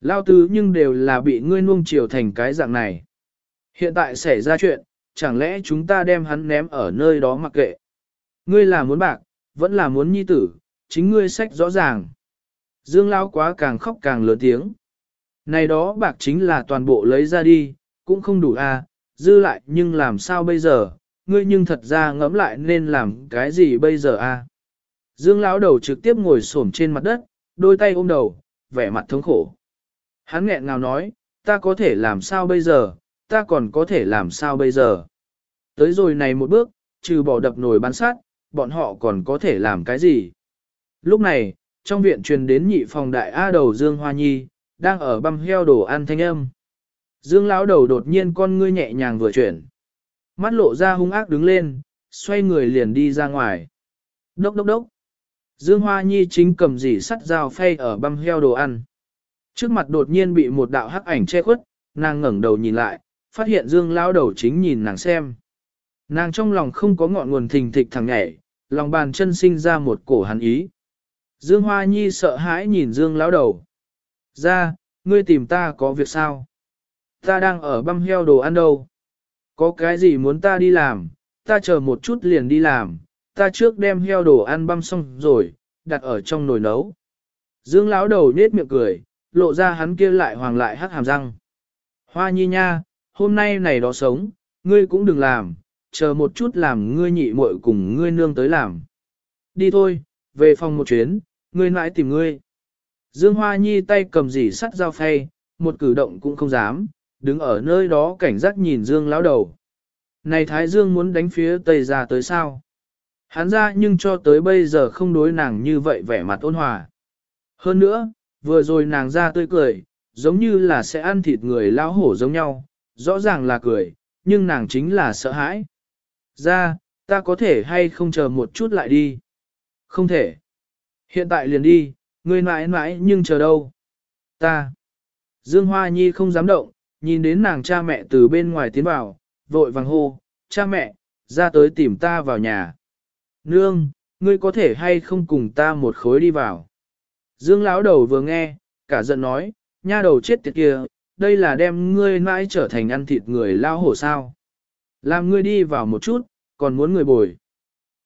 Lao tứ nhưng đều là bị ngươi nuông chiều thành cái dạng này. Hiện tại xảy ra chuyện, chẳng lẽ chúng ta đem hắn ném ở nơi đó mặc kệ? Ngươi là muốn bạc, vẫn là muốn nhi tử, chính ngươi sách rõ ràng. Dương Lão quá càng khóc càng lớn tiếng. Này đó bạc chính là toàn bộ lấy ra đi, cũng không đủ a, à, dư lại nhưng làm sao bây giờ, ngươi nhưng thật ra ngẫm lại nên làm cái gì bây giờ a? Dương lão đầu trực tiếp ngồi xổm trên mặt đất, đôi tay ôm đầu, vẻ mặt thống khổ. Hắn nghẹn ngào nói, ta có thể làm sao bây giờ, ta còn có thể làm sao bây giờ. Tới rồi này một bước, trừ bỏ đập nồi bán sát, bọn họ còn có thể làm cái gì. Lúc này, trong viện truyền đến nhị phòng đại A đầu Dương Hoa Nhi, đang ở băm heo đồ ăn thanh âm. Dương lão đầu đột nhiên con ngươi nhẹ nhàng vừa chuyển. Mắt lộ ra hung ác đứng lên, xoay người liền đi ra ngoài. Đốc đốc đốc. Dương Hoa Nhi chính cầm dỉ sắt dao phay ở băm heo đồ ăn. Trước mặt đột nhiên bị một đạo hắc ảnh che khuất, nàng ngẩng đầu nhìn lại, phát hiện Dương lão đầu chính nhìn nàng xem. Nàng trong lòng không có ngọn nguồn thình thịch thẳng nhảy, lòng bàn chân sinh ra một cổ hắn ý. Dương Hoa Nhi sợ hãi nhìn Dương lão đầu. Ra, ngươi tìm ta có việc sao? Ta đang ở băm heo đồ ăn đâu? Có cái gì muốn ta đi làm, ta chờ một chút liền đi làm, ta trước đem heo đồ ăn băm xong rồi, đặt ở trong nồi nấu. Dương lão đầu nết miệng cười, lộ ra hắn kia lại hoàng lại hắc hàm răng. Hoa nhi nha, hôm nay này đó sống, ngươi cũng đừng làm, chờ một chút làm ngươi nhị muội cùng ngươi nương tới làm. Đi thôi, về phòng một chuyến, ngươi mãi tìm ngươi. Dương Hoa Nhi tay cầm dỉ sắt dao phay, một cử động cũng không dám, đứng ở nơi đó cảnh giác nhìn Dương lão đầu. Này Thái Dương muốn đánh phía Tây ra tới sao? Hắn ra nhưng cho tới bây giờ không đối nàng như vậy vẻ mặt ôn hòa. Hơn nữa, vừa rồi nàng ra tươi cười, giống như là sẽ ăn thịt người lão hổ giống nhau, rõ ràng là cười, nhưng nàng chính là sợ hãi. Ra, ta có thể hay không chờ một chút lại đi? Không thể. Hiện tại liền đi, ngươi mãi mãi nhưng chờ đâu? Ta. Dương Hoa Nhi không dám động, nhìn đến nàng cha mẹ từ bên ngoài tiến vào, vội vàng hô, cha mẹ, ra tới tìm ta vào nhà. Nương, ngươi có thể hay không cùng ta một khối đi vào. Dương lão đầu vừa nghe, cả giận nói, nha đầu chết tiệt kia, đây là đem ngươi mãi trở thành ăn thịt người lao hổ sao. Làm ngươi đi vào một chút, còn muốn người bồi.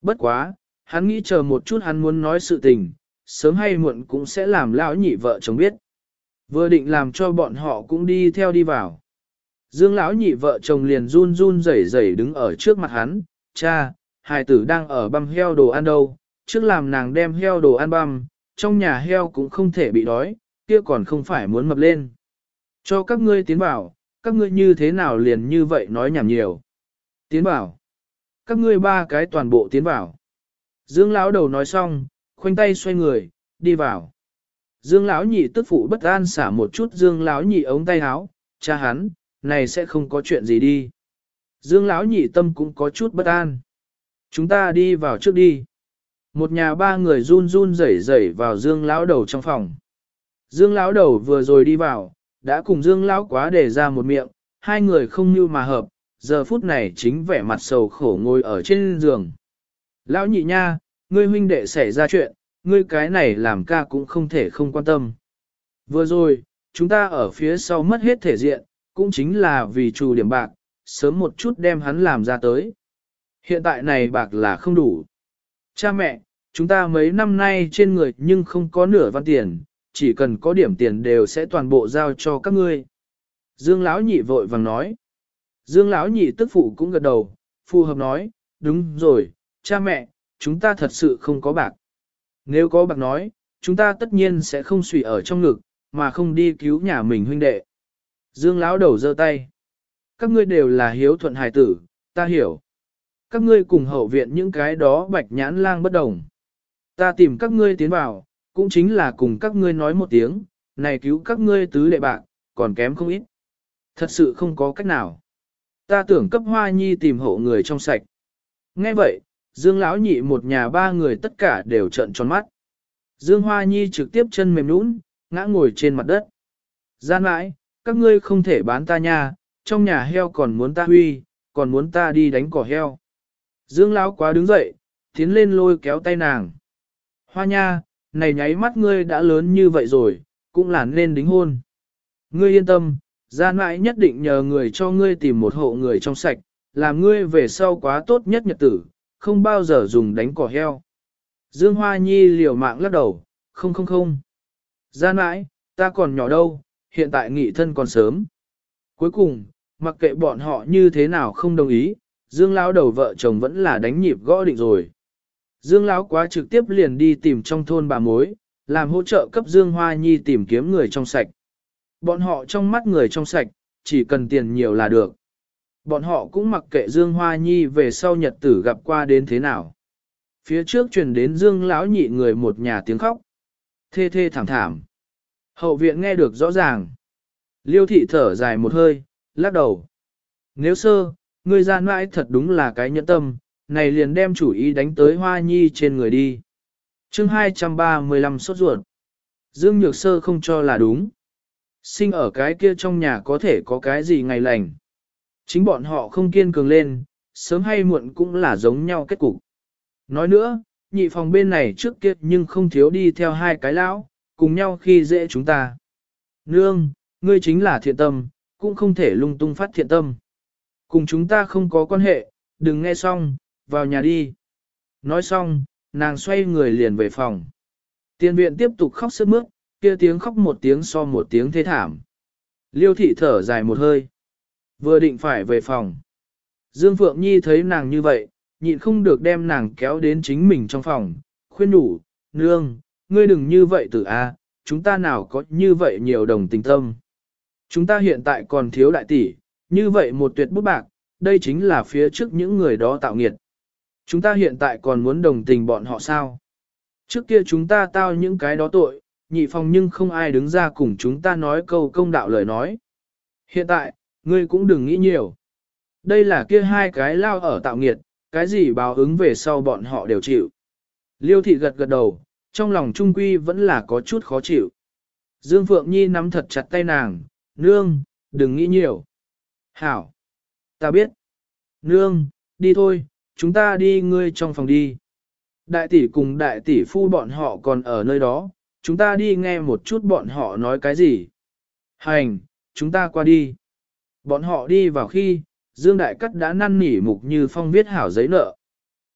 Bất quá, hắn nghĩ chờ một chút hắn muốn nói sự tình, sớm hay muộn cũng sẽ làm lão nhị vợ chồng biết. Vừa định làm cho bọn họ cũng đi theo đi vào. Dương lão nhị vợ chồng liền run run rẩy rẩy đứng ở trước mặt hắn, cha, hài tử đang ở băm heo đồ ăn đâu, trước làm nàng đem heo đồ ăn băm, trong nhà heo cũng không thể bị đói, kia còn không phải muốn mập lên. Cho các ngươi tiến bảo, các ngươi như thế nào liền như vậy nói nhảm nhiều. Tiến bảo, các ngươi ba cái toàn bộ tiến bảo. Dương lão đầu nói xong, khoanh tay xoay người, đi vào. Dương lão nhị tức phụ bất an xả một chút Dương lão nhị ống tay áo, cha hắn, này sẽ không có chuyện gì đi. Dương lão nhị tâm cũng có chút bất an. Chúng ta đi vào trước đi. Một nhà ba người run run rẩy rẩy vào Dương lão đầu trong phòng. Dương lão đầu vừa rồi đi vào, đã cùng Dương lão quá để ra một miệng, hai người không như mà hợp, giờ phút này chính vẻ mặt sầu khổ ngồi ở trên giường. Lão nhị nha, ngươi huynh đệ xảy ra chuyện, ngươi cái này làm ca cũng không thể không quan tâm. Vừa rồi, chúng ta ở phía sau mất hết thể diện, cũng chính là vì trù điểm bạc, sớm một chút đem hắn làm ra tới. Hiện tại này bạc là không đủ. Cha mẹ, chúng ta mấy năm nay trên người nhưng không có nửa văn tiền, chỉ cần có điểm tiền đều sẽ toàn bộ giao cho các ngươi. Dương Lão nhị vội vàng nói. Dương Lão nhị tức phụ cũng gật đầu, phù hợp nói, đúng rồi, cha mẹ, chúng ta thật sự không có bạc. Nếu có bạc nói, chúng ta tất nhiên sẽ không suy ở trong ngực, mà không đi cứu nhà mình huynh đệ. Dương Lão đầu giơ tay. Các ngươi đều là hiếu thuận hài tử, ta hiểu. Các ngươi cùng hậu viện những cái đó bạch nhãn lang bất đồng. Ta tìm các ngươi tiến vào, cũng chính là cùng các ngươi nói một tiếng, này cứu các ngươi tứ lệ bạc, còn kém không ít. Thật sự không có cách nào. Ta tưởng cấp hoa nhi tìm hộ người trong sạch. Nghe vậy, Dương Lão nhị một nhà ba người tất cả đều trợn tròn mắt. Dương Hoa Nhi trực tiếp chân mềm nhũn, ngã ngồi trên mặt đất. Gian mãi, các ngươi không thể bán ta nha, trong nhà heo còn muốn ta huy, còn muốn ta đi đánh cỏ heo. Dương Lão quá đứng dậy, tiến lên lôi kéo tay nàng. Hoa nha, này nháy mắt ngươi đã lớn như vậy rồi, cũng là nên đính hôn. Ngươi yên tâm, gian mãi nhất định nhờ người cho ngươi tìm một hộ người trong sạch, làm ngươi về sau quá tốt nhất nhật tử, không bao giờ dùng đánh cỏ heo. Dương Hoa Nhi liều mạng lắc đầu, không không không. Ra nãi, ta còn nhỏ đâu, hiện tại nghị thân còn sớm. Cuối cùng, mặc kệ bọn họ như thế nào không đồng ý, Dương Lão đầu vợ chồng vẫn là đánh nhịp gõ định rồi. Dương Lão quá trực tiếp liền đi tìm trong thôn bà mối, làm hỗ trợ cấp Dương Hoa Nhi tìm kiếm người trong sạch. Bọn họ trong mắt người trong sạch, chỉ cần tiền nhiều là được. Bọn họ cũng mặc kệ Dương Hoa Nhi về sau nhật tử gặp qua đến thế nào. Phía trước truyền đến Dương lão nhị người một nhà tiếng khóc. Thê thê thảm thảm. Hậu viện nghe được rõ ràng. Liêu thị thở dài một hơi, lắc đầu. Nếu sơ, ngươi gian mãi thật đúng là cái nhẫn tâm, này liền đem chủ ý đánh tới Hoa Nhi trên người đi. chương 235 sốt ruột. Dương Nhược Sơ không cho là đúng. Sinh ở cái kia trong nhà có thể có cái gì ngày lành. Chính bọn họ không kiên cường lên, sớm hay muộn cũng là giống nhau kết cục. Nói nữa, nhị phòng bên này trước kia nhưng không thiếu đi theo hai cái lão, cùng nhau khi dễ chúng ta. Nương, ngươi chính là thiện tâm, cũng không thể lung tung phát thiện tâm. Cùng chúng ta không có quan hệ, đừng nghe xong, vào nhà đi. Nói xong, nàng xoay người liền về phòng. Tiên viện tiếp tục khóc sức mướt, kia tiếng khóc một tiếng so một tiếng thế thảm. Liêu thị thở dài một hơi. Vừa định phải về phòng. Dương Phượng Nhi thấy nàng như vậy, nhịn không được đem nàng kéo đến chính mình trong phòng, khuyên đủ, nương, ngươi đừng như vậy tử a, chúng ta nào có như vậy nhiều đồng tình tâm. Chúng ta hiện tại còn thiếu đại tỷ, như vậy một tuyệt bút bạc, đây chính là phía trước những người đó tạo nghiệt. Chúng ta hiện tại còn muốn đồng tình bọn họ sao? Trước kia chúng ta tao những cái đó tội, nhị phòng nhưng không ai đứng ra cùng chúng ta nói câu công đạo lời nói. Hiện tại, ngươi cũng đừng nghĩ nhiều. Đây là kia hai cái lao ở tạo nghiệt, cái gì báo ứng về sau bọn họ đều chịu. Liêu thị gật gật đầu, trong lòng trung quy vẫn là có chút khó chịu. Dương Phượng Nhi nắm thật chặt tay nàng, nương, đừng nghĩ nhiều. Hảo, ta biết. Nương, đi thôi, chúng ta đi ngươi trong phòng đi. Đại tỷ cùng đại tỷ phu bọn họ còn ở nơi đó, chúng ta đi nghe một chút bọn họ nói cái gì. Hành, chúng ta qua đi. Bọn họ đi vào khi, Dương Đại Cắt đã năn nỉ Mục Như Phong viết hảo giấy nợ.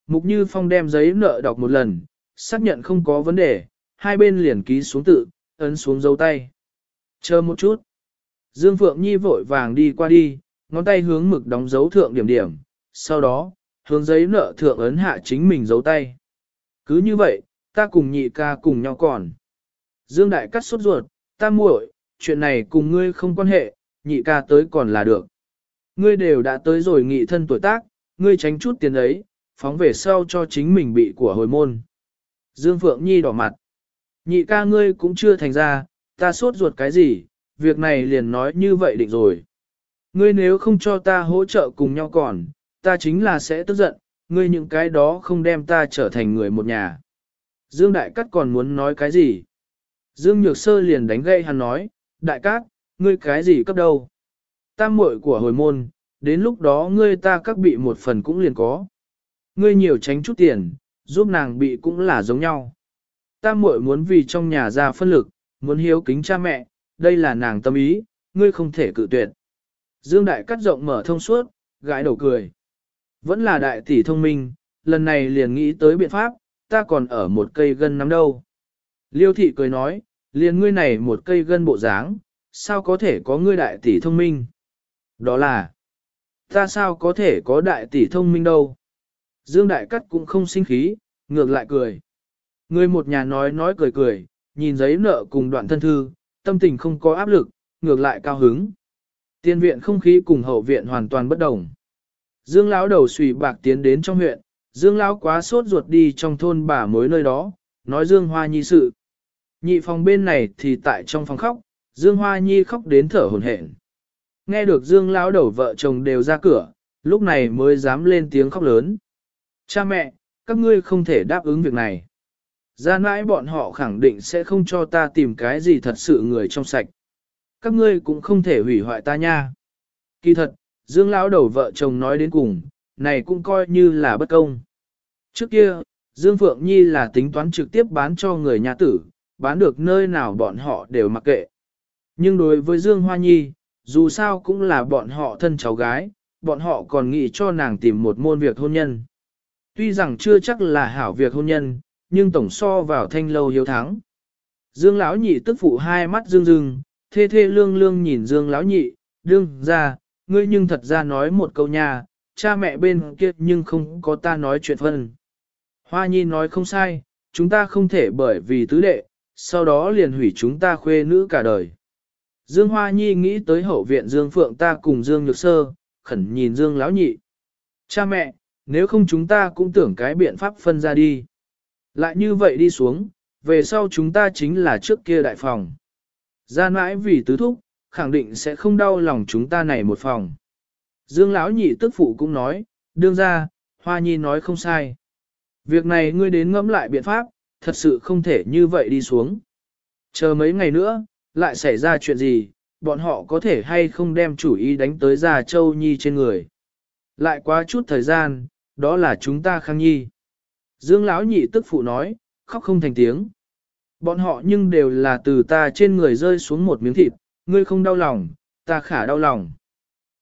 Mục Như Phong đem giấy nợ đọc một lần, xác nhận không có vấn đề, hai bên liền ký xuống tự, ấn xuống dấu tay. Chờ một chút. Dương Phượng Nhi vội vàng đi qua đi, ngón tay hướng mực đóng dấu thượng điểm điểm, sau đó, hướng giấy nợ thượng ấn hạ chính mình dấu tay. Cứ như vậy, ta cùng nhị ca cùng nhau còn. Dương Đại Cắt sốt ruột, ta muội, chuyện này cùng ngươi không quan hệ, nhị ca tới còn là được. Ngươi đều đã tới rồi nghị thân tuổi tác, ngươi tránh chút tiền ấy, phóng về sau cho chính mình bị của hồi môn. Dương Phượng Nhi đỏ mặt. Nhị ca ngươi cũng chưa thành ra, ta sốt ruột cái gì, việc này liền nói như vậy định rồi. Ngươi nếu không cho ta hỗ trợ cùng nhau còn, ta chính là sẽ tức giận, ngươi những cái đó không đem ta trở thành người một nhà. Dương Đại Cát còn muốn nói cái gì? Dương Nhược Sơ liền đánh gậy hắn nói, Đại Cát, ngươi cái gì cấp đâu? Tam muội của hồi môn, đến lúc đó ngươi ta các bị một phần cũng liền có. Ngươi nhiều tránh chút tiền, giúp nàng bị cũng là giống nhau. Tam muội muốn vì trong nhà ra phân lực, muốn hiếu kính cha mẹ, đây là nàng tâm ý, ngươi không thể cự tuyệt. Dương Đại cắt rộng mở thông suốt, gãi đầu cười. Vẫn là đại tỷ thông minh, lần này liền nghĩ tới biện pháp, ta còn ở một cây gân nắm đâu. Liêu thị cười nói, liền ngươi này một cây gân bộ dáng, sao có thể có ngươi đại tỷ thông minh? Đó là, ta sao có thể có đại tỷ thông minh đâu? Dương Đại Cắt cũng không sinh khí, ngược lại cười. Người một nhà nói nói cười cười, nhìn giấy nợ cùng đoạn thân thư, tâm tình không có áp lực, ngược lại cao hứng. Tiên viện không khí cùng hậu viện hoàn toàn bất đồng. Dương lão đầu xùy bạc tiến đến trong huyện, Dương lão quá sốt ruột đi trong thôn bà mối nơi đó, nói Dương Hoa Nhi sự. Nhị phòng bên này thì tại trong phòng khóc, Dương Hoa Nhi khóc đến thở hổn hển. Nghe được Dương lão đầu vợ chồng đều ra cửa, lúc này mới dám lên tiếng khóc lớn. Cha mẹ, các ngươi không thể đáp ứng việc này. Gia nãi bọn họ khẳng định sẽ không cho ta tìm cái gì thật sự người trong sạch. Các ngươi cũng không thể hủy hoại ta nha. Kỳ thật, Dương lão đầu vợ chồng nói đến cùng, này cũng coi như là bất công. Trước kia, Dương Phượng Nhi là tính toán trực tiếp bán cho người nhà tử, bán được nơi nào bọn họ đều mặc kệ. Nhưng đối với Dương Hoa Nhi, dù sao cũng là bọn họ thân cháu gái, bọn họ còn nghĩ cho nàng tìm một môn việc hôn nhân. Tuy rằng chưa chắc là hảo việc hôn nhân, nhưng tổng so vào thanh lâu hiếu thắng. Dương lão nhị tức phụ hai mắt dương dương, thê thê lương lương nhìn Dương lão nhị, đương ra, ngươi nhưng thật ra nói một câu nha, cha mẹ bên kia nhưng không có ta nói chuyện phân. Hoa nhi nói không sai, chúng ta không thể bởi vì tứ đệ, sau đó liền hủy chúng ta khuê nữ cả đời. Dương Hoa Nhi nghĩ tới hậu viện Dương Phượng ta cùng Dương Nhược Sơ, khẩn nhìn Dương Lão Nhị. Cha mẹ, nếu không chúng ta cũng tưởng cái biện pháp phân ra đi. Lại như vậy đi xuống, về sau chúng ta chính là trước kia đại phòng. Ra mãi vì tứ thúc, khẳng định sẽ không đau lòng chúng ta này một phòng. Dương Lão Nhị tức phụ cũng nói, đương ra, Hoa Nhi nói không sai. Việc này ngươi đến ngẫm lại biện pháp, thật sự không thể như vậy đi xuống. Chờ mấy ngày nữa, lại xảy ra chuyện gì, bọn họ có thể hay không đem chủ ý đánh tới Gia Châu Nhi trên người. Lại quá chút thời gian, đó là chúng ta khang nhi. Dương Lão nhị tức phụ nói, khóc không thành tiếng. Bọn họ nhưng đều là từ ta trên người rơi xuống một miếng thịt, ngươi không đau lòng, ta khả đau lòng.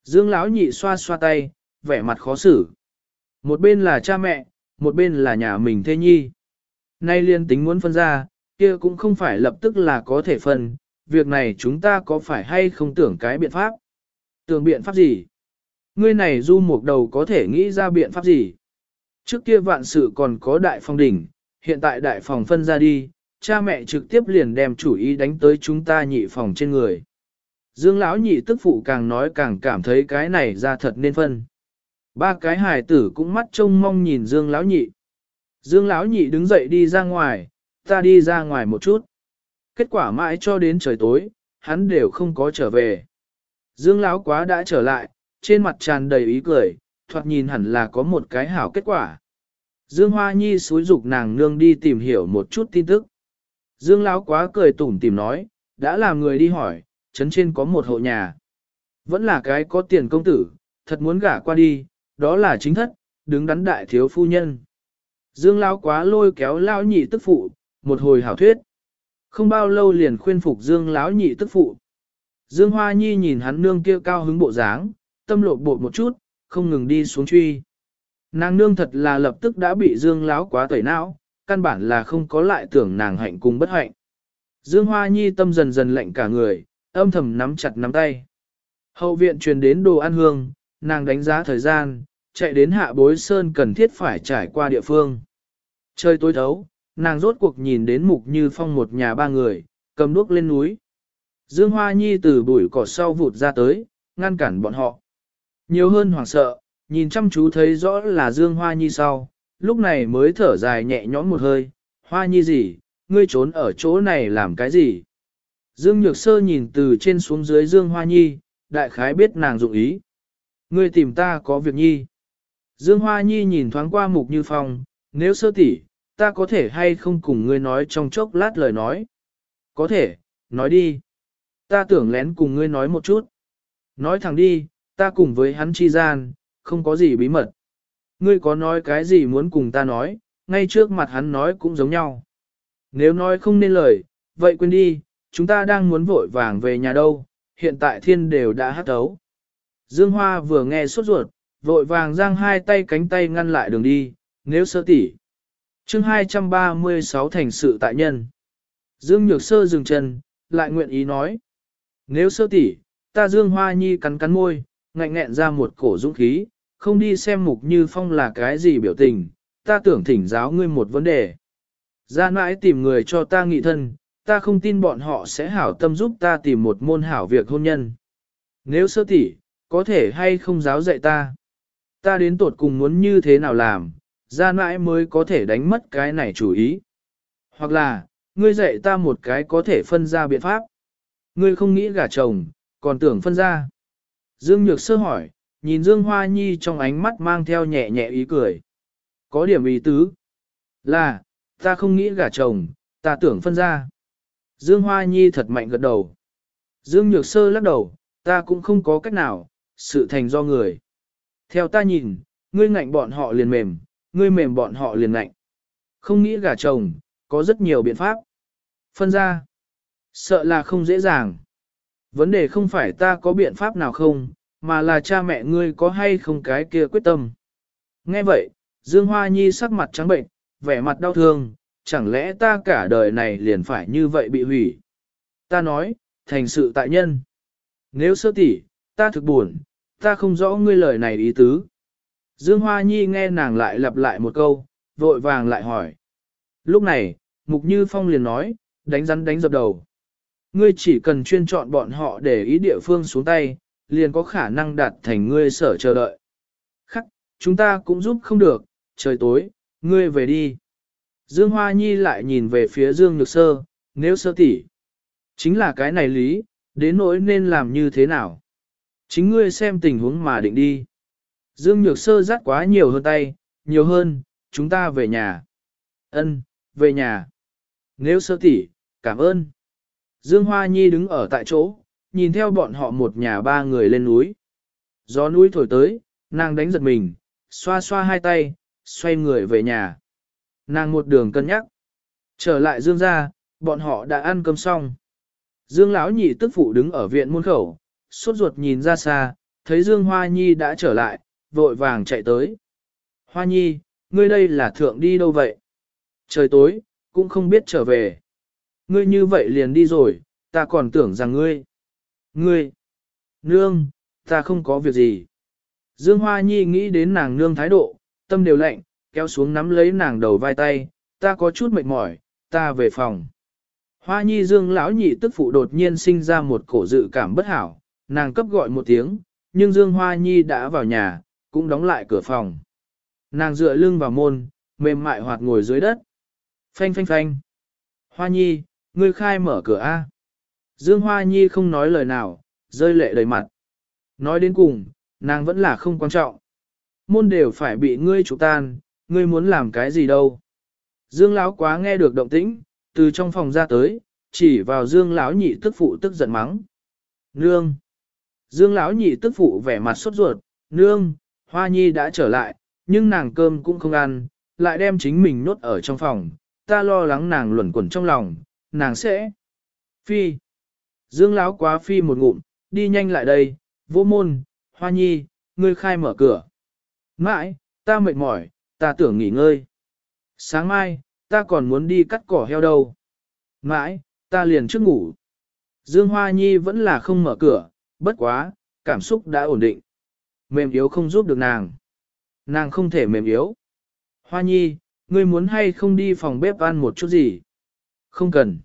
Dương Lão nhị xoa xoa tay, vẻ mặt khó xử. Một bên là cha mẹ, một bên là nhà mình thê nhi. Nay liên tính muốn phân ra, kia cũng không phải lập tức là có thể phân, việc này chúng ta có phải hay không tưởng cái biện pháp? Tưởng biện pháp gì? Ngươi này du một đầu có thể nghĩ ra biện pháp gì? Trước kia vạn sự còn có đại phòng đỉnh, hiện tại đại phòng phân ra đi, cha mẹ trực tiếp liền đem chủ ý đánh tới chúng ta nhị phòng trên người. Dương lão nhị tức phụ càng nói càng cảm thấy cái này ra thật nên phân. Ba cái hài tử cũng mắt trông mong nhìn Dương lão nhị. Dương lão nhị đứng dậy đi ra ngoài, ta đi ra ngoài một chút. Kết quả mãi cho đến trời tối, hắn đều không có trở về. Dương lão quá đã trở lại, trên mặt tràn đầy ý cười, thoạt nhìn hẳn là có một cái hảo kết quả. Dương Hoa Nhi xúi dục nàng nương đi tìm hiểu một chút tin tức. Dương lão quá cười tủm tìm nói, đã làm người đi hỏi, chấn trên có một hộ nhà. Vẫn là cái có tiền công tử, thật muốn gả qua đi, đó là chính thất, đứng đắn đại thiếu phu nhân. Dương lão quá lôi kéo lão nhị tức phụ, một hồi hảo thuyết. Không bao lâu liền khuyên phục Dương lão nhị tức phụ. Dương Hoa Nhi nhìn hắn nương kia cao hứng bộ dáng, tâm lộ bột một chút, không ngừng đi xuống truy. Nàng nương thật là lập tức đã bị Dương lão quá tẩy não, căn bản là không có lại tưởng nàng hạnh cùng bất hạnh. Dương Hoa Nhi tâm dần dần lạnh cả người, âm thầm nắm chặt nắm tay. Hậu viện truyền đến đồ ăn hương, nàng đánh giá thời gian, chạy đến hạ bối sơn cần thiết phải trải qua địa phương. Trời tối thấu, nàng rốt cuộc nhìn đến mục như phong một nhà ba người, cầm đuốc lên núi. Dương Hoa Nhi từ bụi cỏ sau vụt ra tới, ngăn cản bọn họ. Nhiều hơn hoảng sợ, nhìn chăm chú thấy rõ là Dương Hoa Nhi sau, lúc này mới thở dài nhẹ nhõm một hơi, Hoa Nhi gì, ngươi trốn ở chỗ này làm cái gì? Dương Nhược Sơ nhìn từ trên xuống dưới Dương Hoa Nhi, đại khái biết nàng dụng ý. Ngươi tìm ta có việc nhi. Dương Hoa Nhi nhìn thoáng qua mục như phong, nếu sơ tỷ, ta có thể hay không cùng ngươi nói trong chốc lát lời nói. Có thể, nói đi. Ta tưởng lén cùng ngươi nói một chút. Nói thẳng đi, ta cùng với hắn chi gian, không có gì bí mật. Ngươi có nói cái gì muốn cùng ta nói, ngay trước mặt hắn nói cũng giống nhau. Nếu nói không nên lời, vậy quên đi, chúng ta đang muốn vội vàng về nhà đâu, hiện tại thiên đều đã hát thấu. Dương Hoa vừa nghe sốt ruột, vội vàng giang hai tay cánh tay ngăn lại đường đi, nếu sơ tỷ. Chương 236 thành sự tại nhân. Dương Nhược Sơ dừng chân, lại nguyện ý nói. Nếu sơ tỷ, ta Dương Hoa Nhi cắn cắn môi, ngạnh nghẹn ra một cổ dũng khí, không đi xem mục như phong là cái gì biểu tình, ta tưởng thỉnh giáo ngươi một vấn đề. Ra mãi tìm người cho ta nghị thân, ta không tin bọn họ sẽ hảo tâm giúp ta tìm một môn hảo việc hôn nhân. Nếu sơ tỷ, có thể hay không giáo dạy ta? Ta đến tột cùng muốn như thế nào làm, ra mãi mới có thể đánh mất cái này chủ ý. Hoặc là, ngươi dạy ta một cái có thể phân ra biện pháp. Ngươi không nghĩ gả chồng, còn tưởng phân ra. Dương Nhược sơ hỏi, nhìn Dương Hoa Nhi trong ánh mắt mang theo nhẹ nhẹ ý cười. Có điểm ý tứ. Là, ta không nghĩ gả chồng, ta tưởng phân ra. Dương Hoa Nhi thật mạnh gật đầu. Dương Nhược Sơ lắc đầu, ta cũng không có cách nào, sự thành do người. Theo ta nhìn, ngươi ngạnh bọn họ liền mềm, ngươi mềm bọn họ liền lạnh, Không nghĩ gả chồng, có rất nhiều biện pháp. Phân ra, sợ là không dễ dàng. Vấn đề không phải ta có biện pháp nào không, mà là cha mẹ ngươi có hay không cái kia quyết tâm. Nghe vậy, Dương Hoa Nhi sắc mặt trắng bệnh, vẻ mặt đau thương, chẳng lẽ ta cả đời này liền phải như vậy bị hủy. Ta nói, thành sự tại nhân. Nếu sơ tỷ, ta thực buồn, ta không rõ ngươi lời này ý tứ. Dương Hoa Nhi nghe nàng lại lặp lại một câu, vội vàng lại hỏi. Lúc này, Mục Như Phong liền nói, đánh rắn đánh dập đầu. Ngươi chỉ cần chuyên chọn bọn họ để ý địa phương xuống tay, liền có khả năng đạt thành ngươi sở chờ đợi. Khắc, chúng ta cũng giúp không được, trời tối, ngươi về đi. Dương Hoa Nhi lại nhìn về phía Dương Nhược Sơ, nếu sơ tỉ. Chính là cái này lý, đến nỗi nên làm như thế nào. Chính ngươi xem tình huống mà định đi. Dương Nhược Sơ dắt quá nhiều hơn tay, nhiều hơn, chúng ta về nhà. Ân, về nhà. Nếu sơ tỷ, cảm ơn. Dương Hoa Nhi đứng ở tại chỗ, nhìn theo bọn họ một nhà ba người lên núi. Gió núi thổi tới, nàng đánh giật mình, xoa xoa hai tay, xoay người về nhà. Nàng một đường cân nhắc. Trở lại Dương ra, bọn họ đã ăn cơm xong. Dương lão nhị tức phụ đứng ở viện môn khẩu, suốt ruột nhìn ra xa, thấy Dương Hoa Nhi đã trở lại, vội vàng chạy tới. Hoa Nhi, ngươi đây là thượng đi đâu vậy? Trời tối, cũng không biết trở về. Ngươi như vậy liền đi rồi, ta còn tưởng rằng ngươi. Ngươi, nương, ta không có việc gì. Dương Hoa Nhi nghĩ đến nàng nương thái độ, tâm đều lạnh, kéo xuống nắm lấy nàng đầu vai tay, ta có chút mệt mỏi, ta về phòng. Hoa Nhi Dương lão nhị tức phụ đột nhiên sinh ra một cổ dự cảm bất hảo, nàng cấp gọi một tiếng, nhưng Dương Hoa Nhi đã vào nhà, cũng đóng lại cửa phòng. Nàng dựa lưng vào môn, mềm mại hoạt ngồi dưới đất. Phanh phanh phanh. Hoa Nhi, ngươi khai mở cửa A. Dương Hoa Nhi không nói lời nào, rơi lệ đầy mặt. Nói đến cùng, nàng vẫn là không quan trọng. Môn đều phải bị ngươi trục tan, ngươi muốn làm cái gì đâu. Dương Lão quá nghe được động tĩnh, từ trong phòng ra tới, chỉ vào Dương Lão nhị tức phụ tức giận mắng. Nương! Dương Lão nhị tức phụ vẻ mặt sốt ruột, nương, Hoa Nhi đã trở lại, nhưng nàng cơm cũng không ăn, lại đem chính mình nốt ở trong phòng, ta lo lắng nàng luẩn quẩn trong lòng, nàng sẽ... Phi! Dương Lão quá phi một ngụm, đi nhanh lại đây, vô môn, Hoa Nhi, ngươi khai mở cửa. Mãi, ta mệt mỏi, ta tưởng nghỉ ngơi. Sáng mai, ta còn muốn đi cắt cỏ heo đâu. Mãi, ta liền trước ngủ. Dương Hoa Nhi vẫn là không mở cửa, bất quá, cảm xúc đã ổn định. Mềm yếu không giúp được nàng. Nàng không thể mềm yếu. Hoa Nhi, ngươi muốn hay không đi phòng bếp ăn một chút gì? Không cần.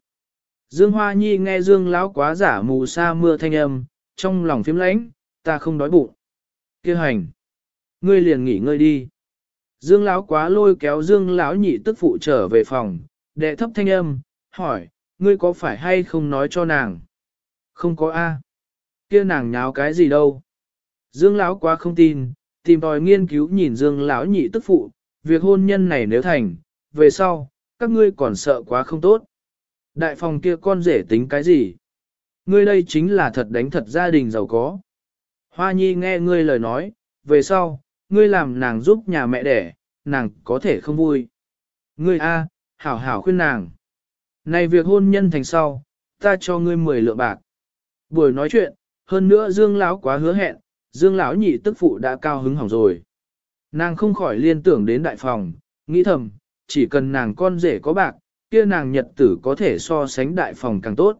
Dương Hoa Nhi nghe Dương lão quá giả mù sa mưa thanh âm, trong lòng phím lãnh, ta không đói bụng. Kêu hành. Ngươi liền nghỉ ngơi đi. Dương lão quá lôi kéo Dương lão nhị tức phụ trở về phòng, đệ thấp thanh âm, hỏi, ngươi có phải hay không nói cho nàng? Không có a. Kia nàng nháo cái gì đâu? Dương lão quá không tin, tìm tòi nghiên cứu nhìn Dương lão nhị tức phụ, việc hôn nhân này nếu thành, về sau, các ngươi còn sợ quá không tốt. Đại phòng kia con rể tính cái gì? Ngươi đây chính là thật đánh thật gia đình giàu có. Hoa nhi nghe ngươi lời nói, về sau, ngươi làm nàng giúp nhà mẹ đẻ, nàng có thể không vui. Ngươi a, hảo hảo khuyên nàng. Này việc hôn nhân thành sau, ta cho ngươi 10 lượng bạc. Buổi nói chuyện, hơn nữa Dương lão quá hứa hẹn, Dương lão nhị tức phụ đã cao hứng hỏng rồi. Nàng không khỏi liên tưởng đến đại phòng, nghĩ thầm, chỉ cần nàng con rể có bạc, kia nàng nhật tử có thể so sánh đại phòng càng tốt.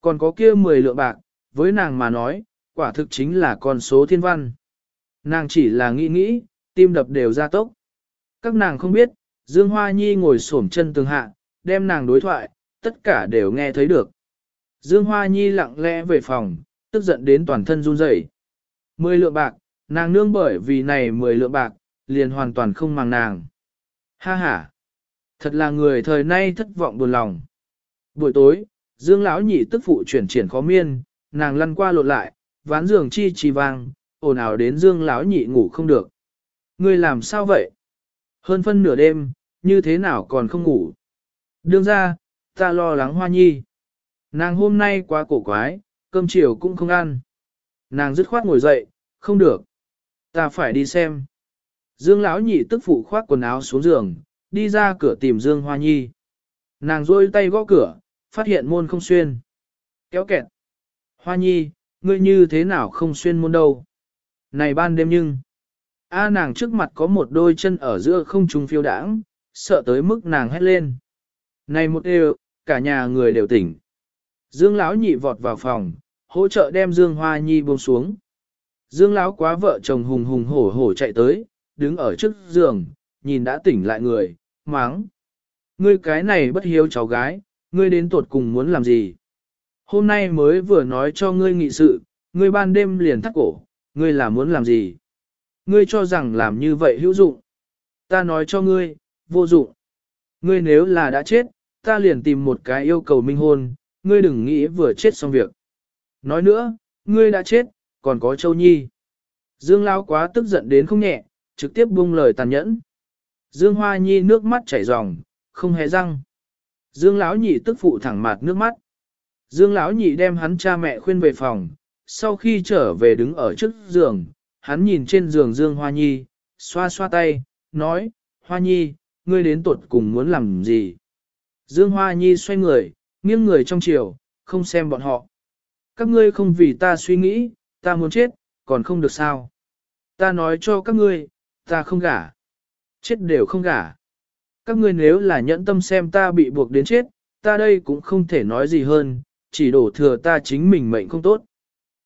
Còn có kia 10 lượng bạc, với nàng mà nói, quả thực chính là con số thiên văn. Nàng chỉ là nghĩ nghĩ, tim đập đều ra tốc. Các nàng không biết, Dương Hoa Nhi ngồi xổm chân tường hạ, đem nàng đối thoại, tất cả đều nghe thấy được. Dương Hoa Nhi lặng lẽ về phòng, tức giận đến toàn thân run rẩy. Mười lượng bạc, nàng nương bởi vì này mười lượng bạc, liền hoàn toàn không màng nàng. Ha ha! Thật là người thời nay thất vọng buồn lòng. Buổi tối, Dương lão nhị tức phụ chuyển triển khó miên, nàng lăn qua lộn lại, ván giường chi chi vang, ồn ào đến Dương lão nhị ngủ không được. Ngươi làm sao vậy? Hơn phân nửa đêm, như thế nào còn không ngủ? Đương ra, ta lo lắng hoa nhi. Nàng hôm nay quá cổ quái, cơm chiều cũng không ăn. Nàng dứt khoát ngồi dậy, không được. Ta phải đi xem. Dương lão nhị tức phụ khoác quần áo xuống giường, đi ra cửa tìm Dương Hoa Nhi. Nàng rôi tay gõ cửa, phát hiện môn không xuyên. Kéo kẹt. Hoa Nhi, ngươi như thế nào không xuyên môn đâu? Này ban đêm nhưng. A nàng trước mặt có một đôi chân ở giữa không trung phiêu đãng, sợ tới mức nàng hét lên. Này một đều, cả nhà người đều tỉnh. Dương lão nhị vọt vào phòng, hỗ trợ đem Dương Hoa Nhi buông xuống. Dương lão quá vợ chồng hùng hùng hổ hổ chạy tới, đứng ở trước giường, nhìn đã tỉnh lại người, máng. Ngươi cái này bất hiếu cháu gái, ngươi đến tuột cùng muốn làm gì? hôm nay mới vừa nói cho ngươi nghị sự, ngươi ban đêm liền thắt cổ, ngươi là muốn làm gì? Ngươi cho rằng làm như vậy hữu dụng. Ta nói cho ngươi, vô dụng. Ngươi nếu là đã chết, ta liền tìm một cái yêu cầu minh hôn, ngươi đừng nghĩ vừa chết xong việc. Nói nữa, ngươi đã chết, còn có Châu Nhi. Dương Lão quá tức giận đến không nhẹ, trực tiếp buông lời tàn nhẫn. Dương Hoa Nhi nước mắt chảy ròng, không hề răng. Dương Lão nhị tức phụ thẳng mặt nước mắt. Dương Lão nhị đem hắn cha mẹ khuyên về phòng, sau khi trở về đứng ở trước giường, hắn nhìn trên giường Dương Hoa Nhi, xoa xoa tay, nói, Hoa Nhi, ngươi đến tuột cùng muốn làm gì? Dương Hoa Nhi xoay người, nghiêng người trong chiều, không xem bọn họ. Các ngươi không vì ta suy nghĩ, ta muốn chết, còn không được sao. Ta nói cho các ngươi, ta không gả. Chết đều không gả. Các ngươi nếu là nhẫn tâm xem ta bị buộc đến chết, ta đây cũng không thể nói gì hơn, chỉ đổ thừa ta chính mình mệnh không tốt.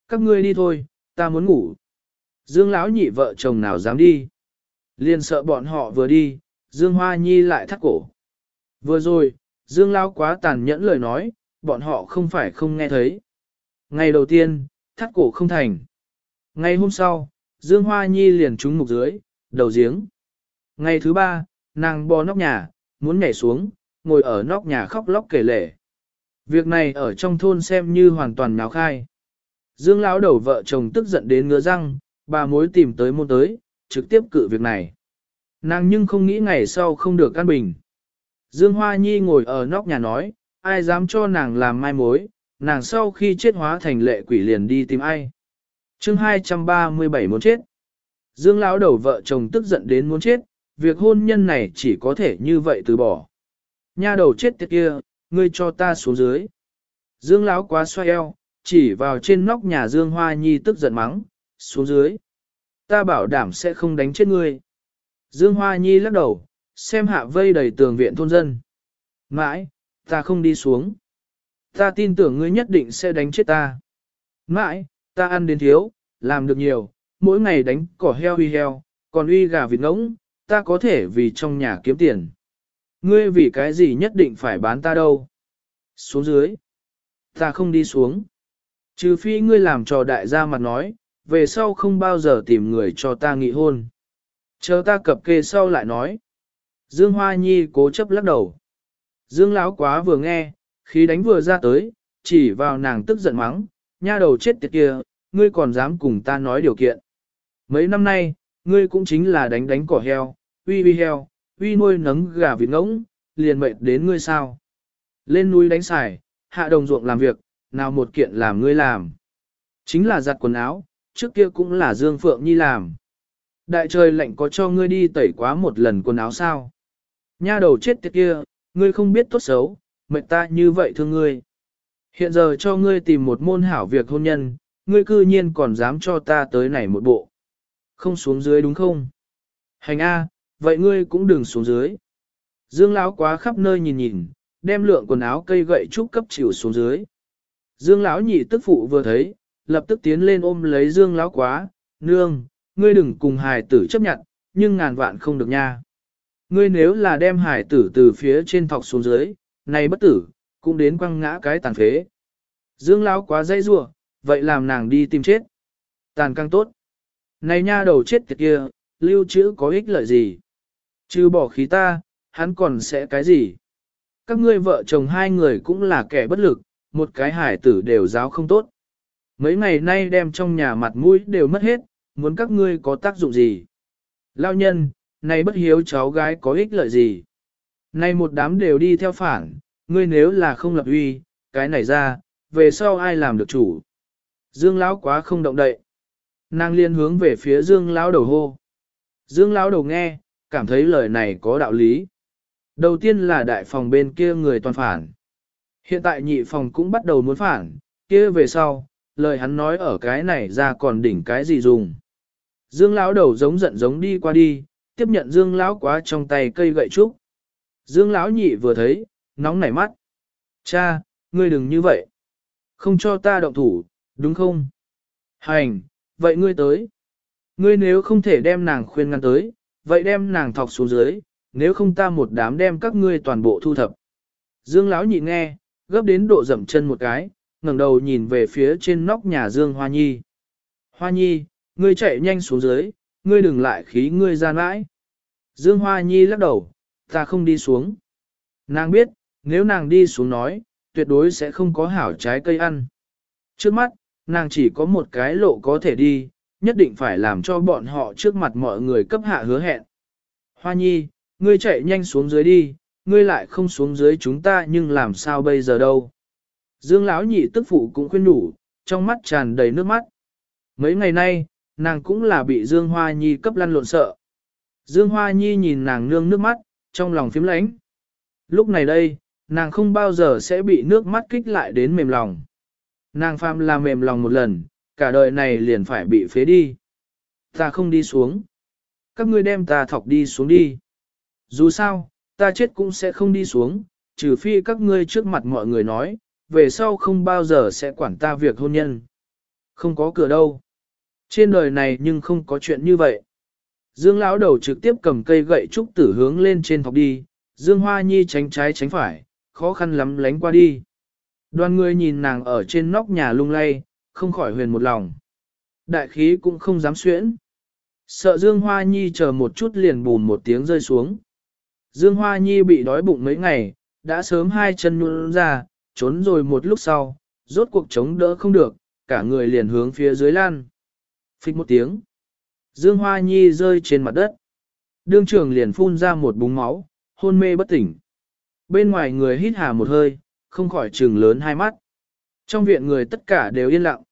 Các ngươi đi thôi, ta muốn ngủ. Dương lão nhị vợ chồng nào dám đi. Liền sợ bọn họ vừa đi, Dương Hoa Nhi lại thắt cổ. Vừa rồi, Dương lão quá tàn nhẫn lời nói, bọn họ không phải không nghe thấy. Ngày đầu tiên, thắt cổ không thành. Ngày hôm sau, Dương Hoa Nhi liền trúng mục dưới, đầu giếng. Ngày thứ ba, nàng bò nóc nhà, muốn nhảy xuống, ngồi ở nóc nhà khóc lóc kể lể. Việc này ở trong thôn xem như hoàn toàn náo khai. Dương lão đầu vợ chồng tức giận đến ngứa răng, bà mối tìm tới môn tới, trực tiếp cự việc này. Nàng nhưng không nghĩ ngày sau không được an bình. Dương Hoa Nhi ngồi ở nóc nhà nói, ai dám cho nàng làm mai mối, nàng sau khi chết hóa thành lệ quỷ liền đi tìm ai. chương 237 muốn chết. Dương lão đầu vợ chồng tức giận đến muốn chết, việc hôn nhân này chỉ có thể như vậy từ bỏ. Nha đầu chết tiệt kia, ngươi cho ta xuống dưới. Dương lão quá xoay eo, chỉ vào trên nóc nhà Dương Hoa Nhi tức giận mắng, xuống dưới. Ta bảo đảm sẽ không đánh chết ngươi. Dương Hoa Nhi lắc đầu, xem hạ vây đầy tường viện thôn dân. Mãi, ta không đi xuống. Ta tin tưởng ngươi nhất định sẽ đánh chết ta. Mãi, ta ăn đến thiếu, làm được nhiều, mỗi ngày đánh cỏ heo huy heo, còn uy gà vịt ngỗng, ta có thể vì trong nhà kiếm tiền. Ngươi vì cái gì nhất định phải bán ta đâu? Xuống dưới. Ta không đi xuống. Trừ phi ngươi làm trò đại gia mặt nói, về sau không bao giờ tìm người cho ta nghị hôn. Chờ ta cập kê sau lại nói. Dương Hoa Nhi cố chấp lắc đầu. Dương Lão quá vừa nghe, khí đánh vừa ra tới, chỉ vào nàng tức giận mắng, nha đầu chết tiệt kia, ngươi còn dám cùng ta nói điều kiện. Mấy năm nay, ngươi cũng chính là đánh đánh cỏ heo, uy uy heo, uy nuôi nấng gà vịt ngỗng, liền mệt đến ngươi sao. Lên núi đánh xài, hạ đồng ruộng làm việc, nào một kiện làm ngươi làm. Chính là giặt quần áo, trước kia cũng là Dương Phượng Nhi làm. Đại trời lạnh có cho ngươi đi tẩy quá một lần quần áo sao? Nha đầu chết tiệt kia, ngươi không biết tốt xấu, mệt ta như vậy thương ngươi. Hiện giờ cho ngươi tìm một môn hảo việc hôn nhân, ngươi cư nhiên còn dám cho ta tới này một bộ. Không xuống dưới đúng không? Hành A, vậy ngươi cũng đừng xuống dưới. Dương Lão quá khắp nơi nhìn nhìn, đem lượng quần áo cây gậy trúc cấp chịu xuống dưới. Dương Lão nhị tức phụ vừa thấy, lập tức tiến lên ôm lấy Dương Lão quá, nương, ngươi đừng cùng hài tử chấp nhận, nhưng ngàn vạn không được nha. Ngươi nếu là đem hài tử từ phía trên thọc xuống dưới, này bất tử, cũng đến quăng ngã cái tàn phế. Dương Lão quá dây rủa, vậy làm nàng đi tìm chết. Tàn càng tốt. Này nha đầu chết tiệt kia, lưu trữ có ích lợi gì? Chứ bỏ khí ta, hắn còn sẽ cái gì? Các ngươi vợ chồng hai người cũng là kẻ bất lực, một cái hải tử đều giáo không tốt. Mấy ngày nay đem trong nhà mặt mũi đều mất hết, muốn các ngươi có tác dụng gì? Lao nhân, này bất hiếu cháu gái có ích lợi gì? Nay một đám đều đi theo phản, ngươi nếu là không lập uy, cái này ra, về sau ai làm được chủ? Dương Lão quá không động đậy. Nàng liên hướng về phía Dương Lão đầu hô. Dương Lão đầu nghe, cảm thấy lời này có đạo lý. Đầu tiên là đại phòng bên kia người toàn phản. Hiện tại nhị phòng cũng bắt đầu muốn phản, kia về sau, lời hắn nói ở cái này ra còn đỉnh cái gì dùng. Dương lão đầu giống giận giống đi qua đi, tiếp nhận Dương lão quá trong tay cây gậy trúc. Dương lão nhị vừa thấy, nóng nảy mắt. Cha, ngươi đừng như vậy. Không cho ta động thủ, đúng không? Hành, vậy ngươi tới. Ngươi nếu không thể đem nàng khuyên ngăn tới, vậy đem nàng thọc xuống dưới, nếu không ta một đám đem các ngươi toàn bộ thu thập. Dương lão nhị nghe, gấp đến độ dậm chân một cái, ngẩng đầu nhìn về phía trên nóc nhà Dương Hoa Nhi. Hoa Nhi, ngươi chạy nhanh xuống dưới, ngươi đừng lại khí ngươi ra mãi. Dương Hoa Nhi lắc đầu, ta không đi xuống. Nàng biết, nếu nàng đi xuống nói, tuyệt đối sẽ không có hảo trái cây ăn. Trước mắt, nàng chỉ có một cái lộ có thể đi, nhất định phải làm cho bọn họ trước mặt mọi người cấp hạ hứa hẹn. Hoa Nhi, ngươi chạy nhanh xuống dưới đi, ngươi lại không xuống dưới chúng ta nhưng làm sao bây giờ đâu. Dương lão nhị tức phụ cũng khuyên đủ, trong mắt tràn đầy nước mắt. Mấy ngày nay, nàng cũng là bị Dương Hoa Nhi cấp lăn lộn sợ. Dương Hoa Nhi nhìn nàng nương nước mắt, trong lòng phím lánh. Lúc này đây, nàng không bao giờ sẽ bị nước mắt kích lại đến mềm lòng. Nàng phàm là mềm lòng một lần, cả đời này liền phải bị phế đi. Ta không đi xuống. Các ngươi đem ta thọc đi xuống đi. Dù sao, ta chết cũng sẽ không đi xuống, trừ phi các ngươi trước mặt mọi người nói, về sau không bao giờ sẽ quản ta việc hôn nhân. Không có cửa đâu. Trên đời này nhưng không có chuyện như vậy. Dương lão đầu trực tiếp cầm cây gậy trúc tử hướng lên trên thọc đi, Dương Hoa Nhi tránh trái tránh phải, khó khăn lắm lánh qua đi. Đoàn người nhìn nàng ở trên nóc nhà lung lay, không khỏi huyền một lòng. Đại khí cũng không dám xuyễn. Sợ Dương Hoa Nhi chờ một chút liền bùn một tiếng rơi xuống. Dương Hoa Nhi bị đói bụng mấy ngày, đã sớm hai chân nhún ra, trốn rồi một lúc sau, rốt cuộc chống đỡ không được, cả người liền hướng phía dưới lan. Phích một tiếng. Dương Hoa Nhi rơi trên mặt đất. Đương trường liền phun ra một búng máu, hôn mê bất tỉnh. Bên ngoài người hít hà một hơi, không khỏi trừng lớn hai mắt. Trong viện người tất cả đều yên lặng.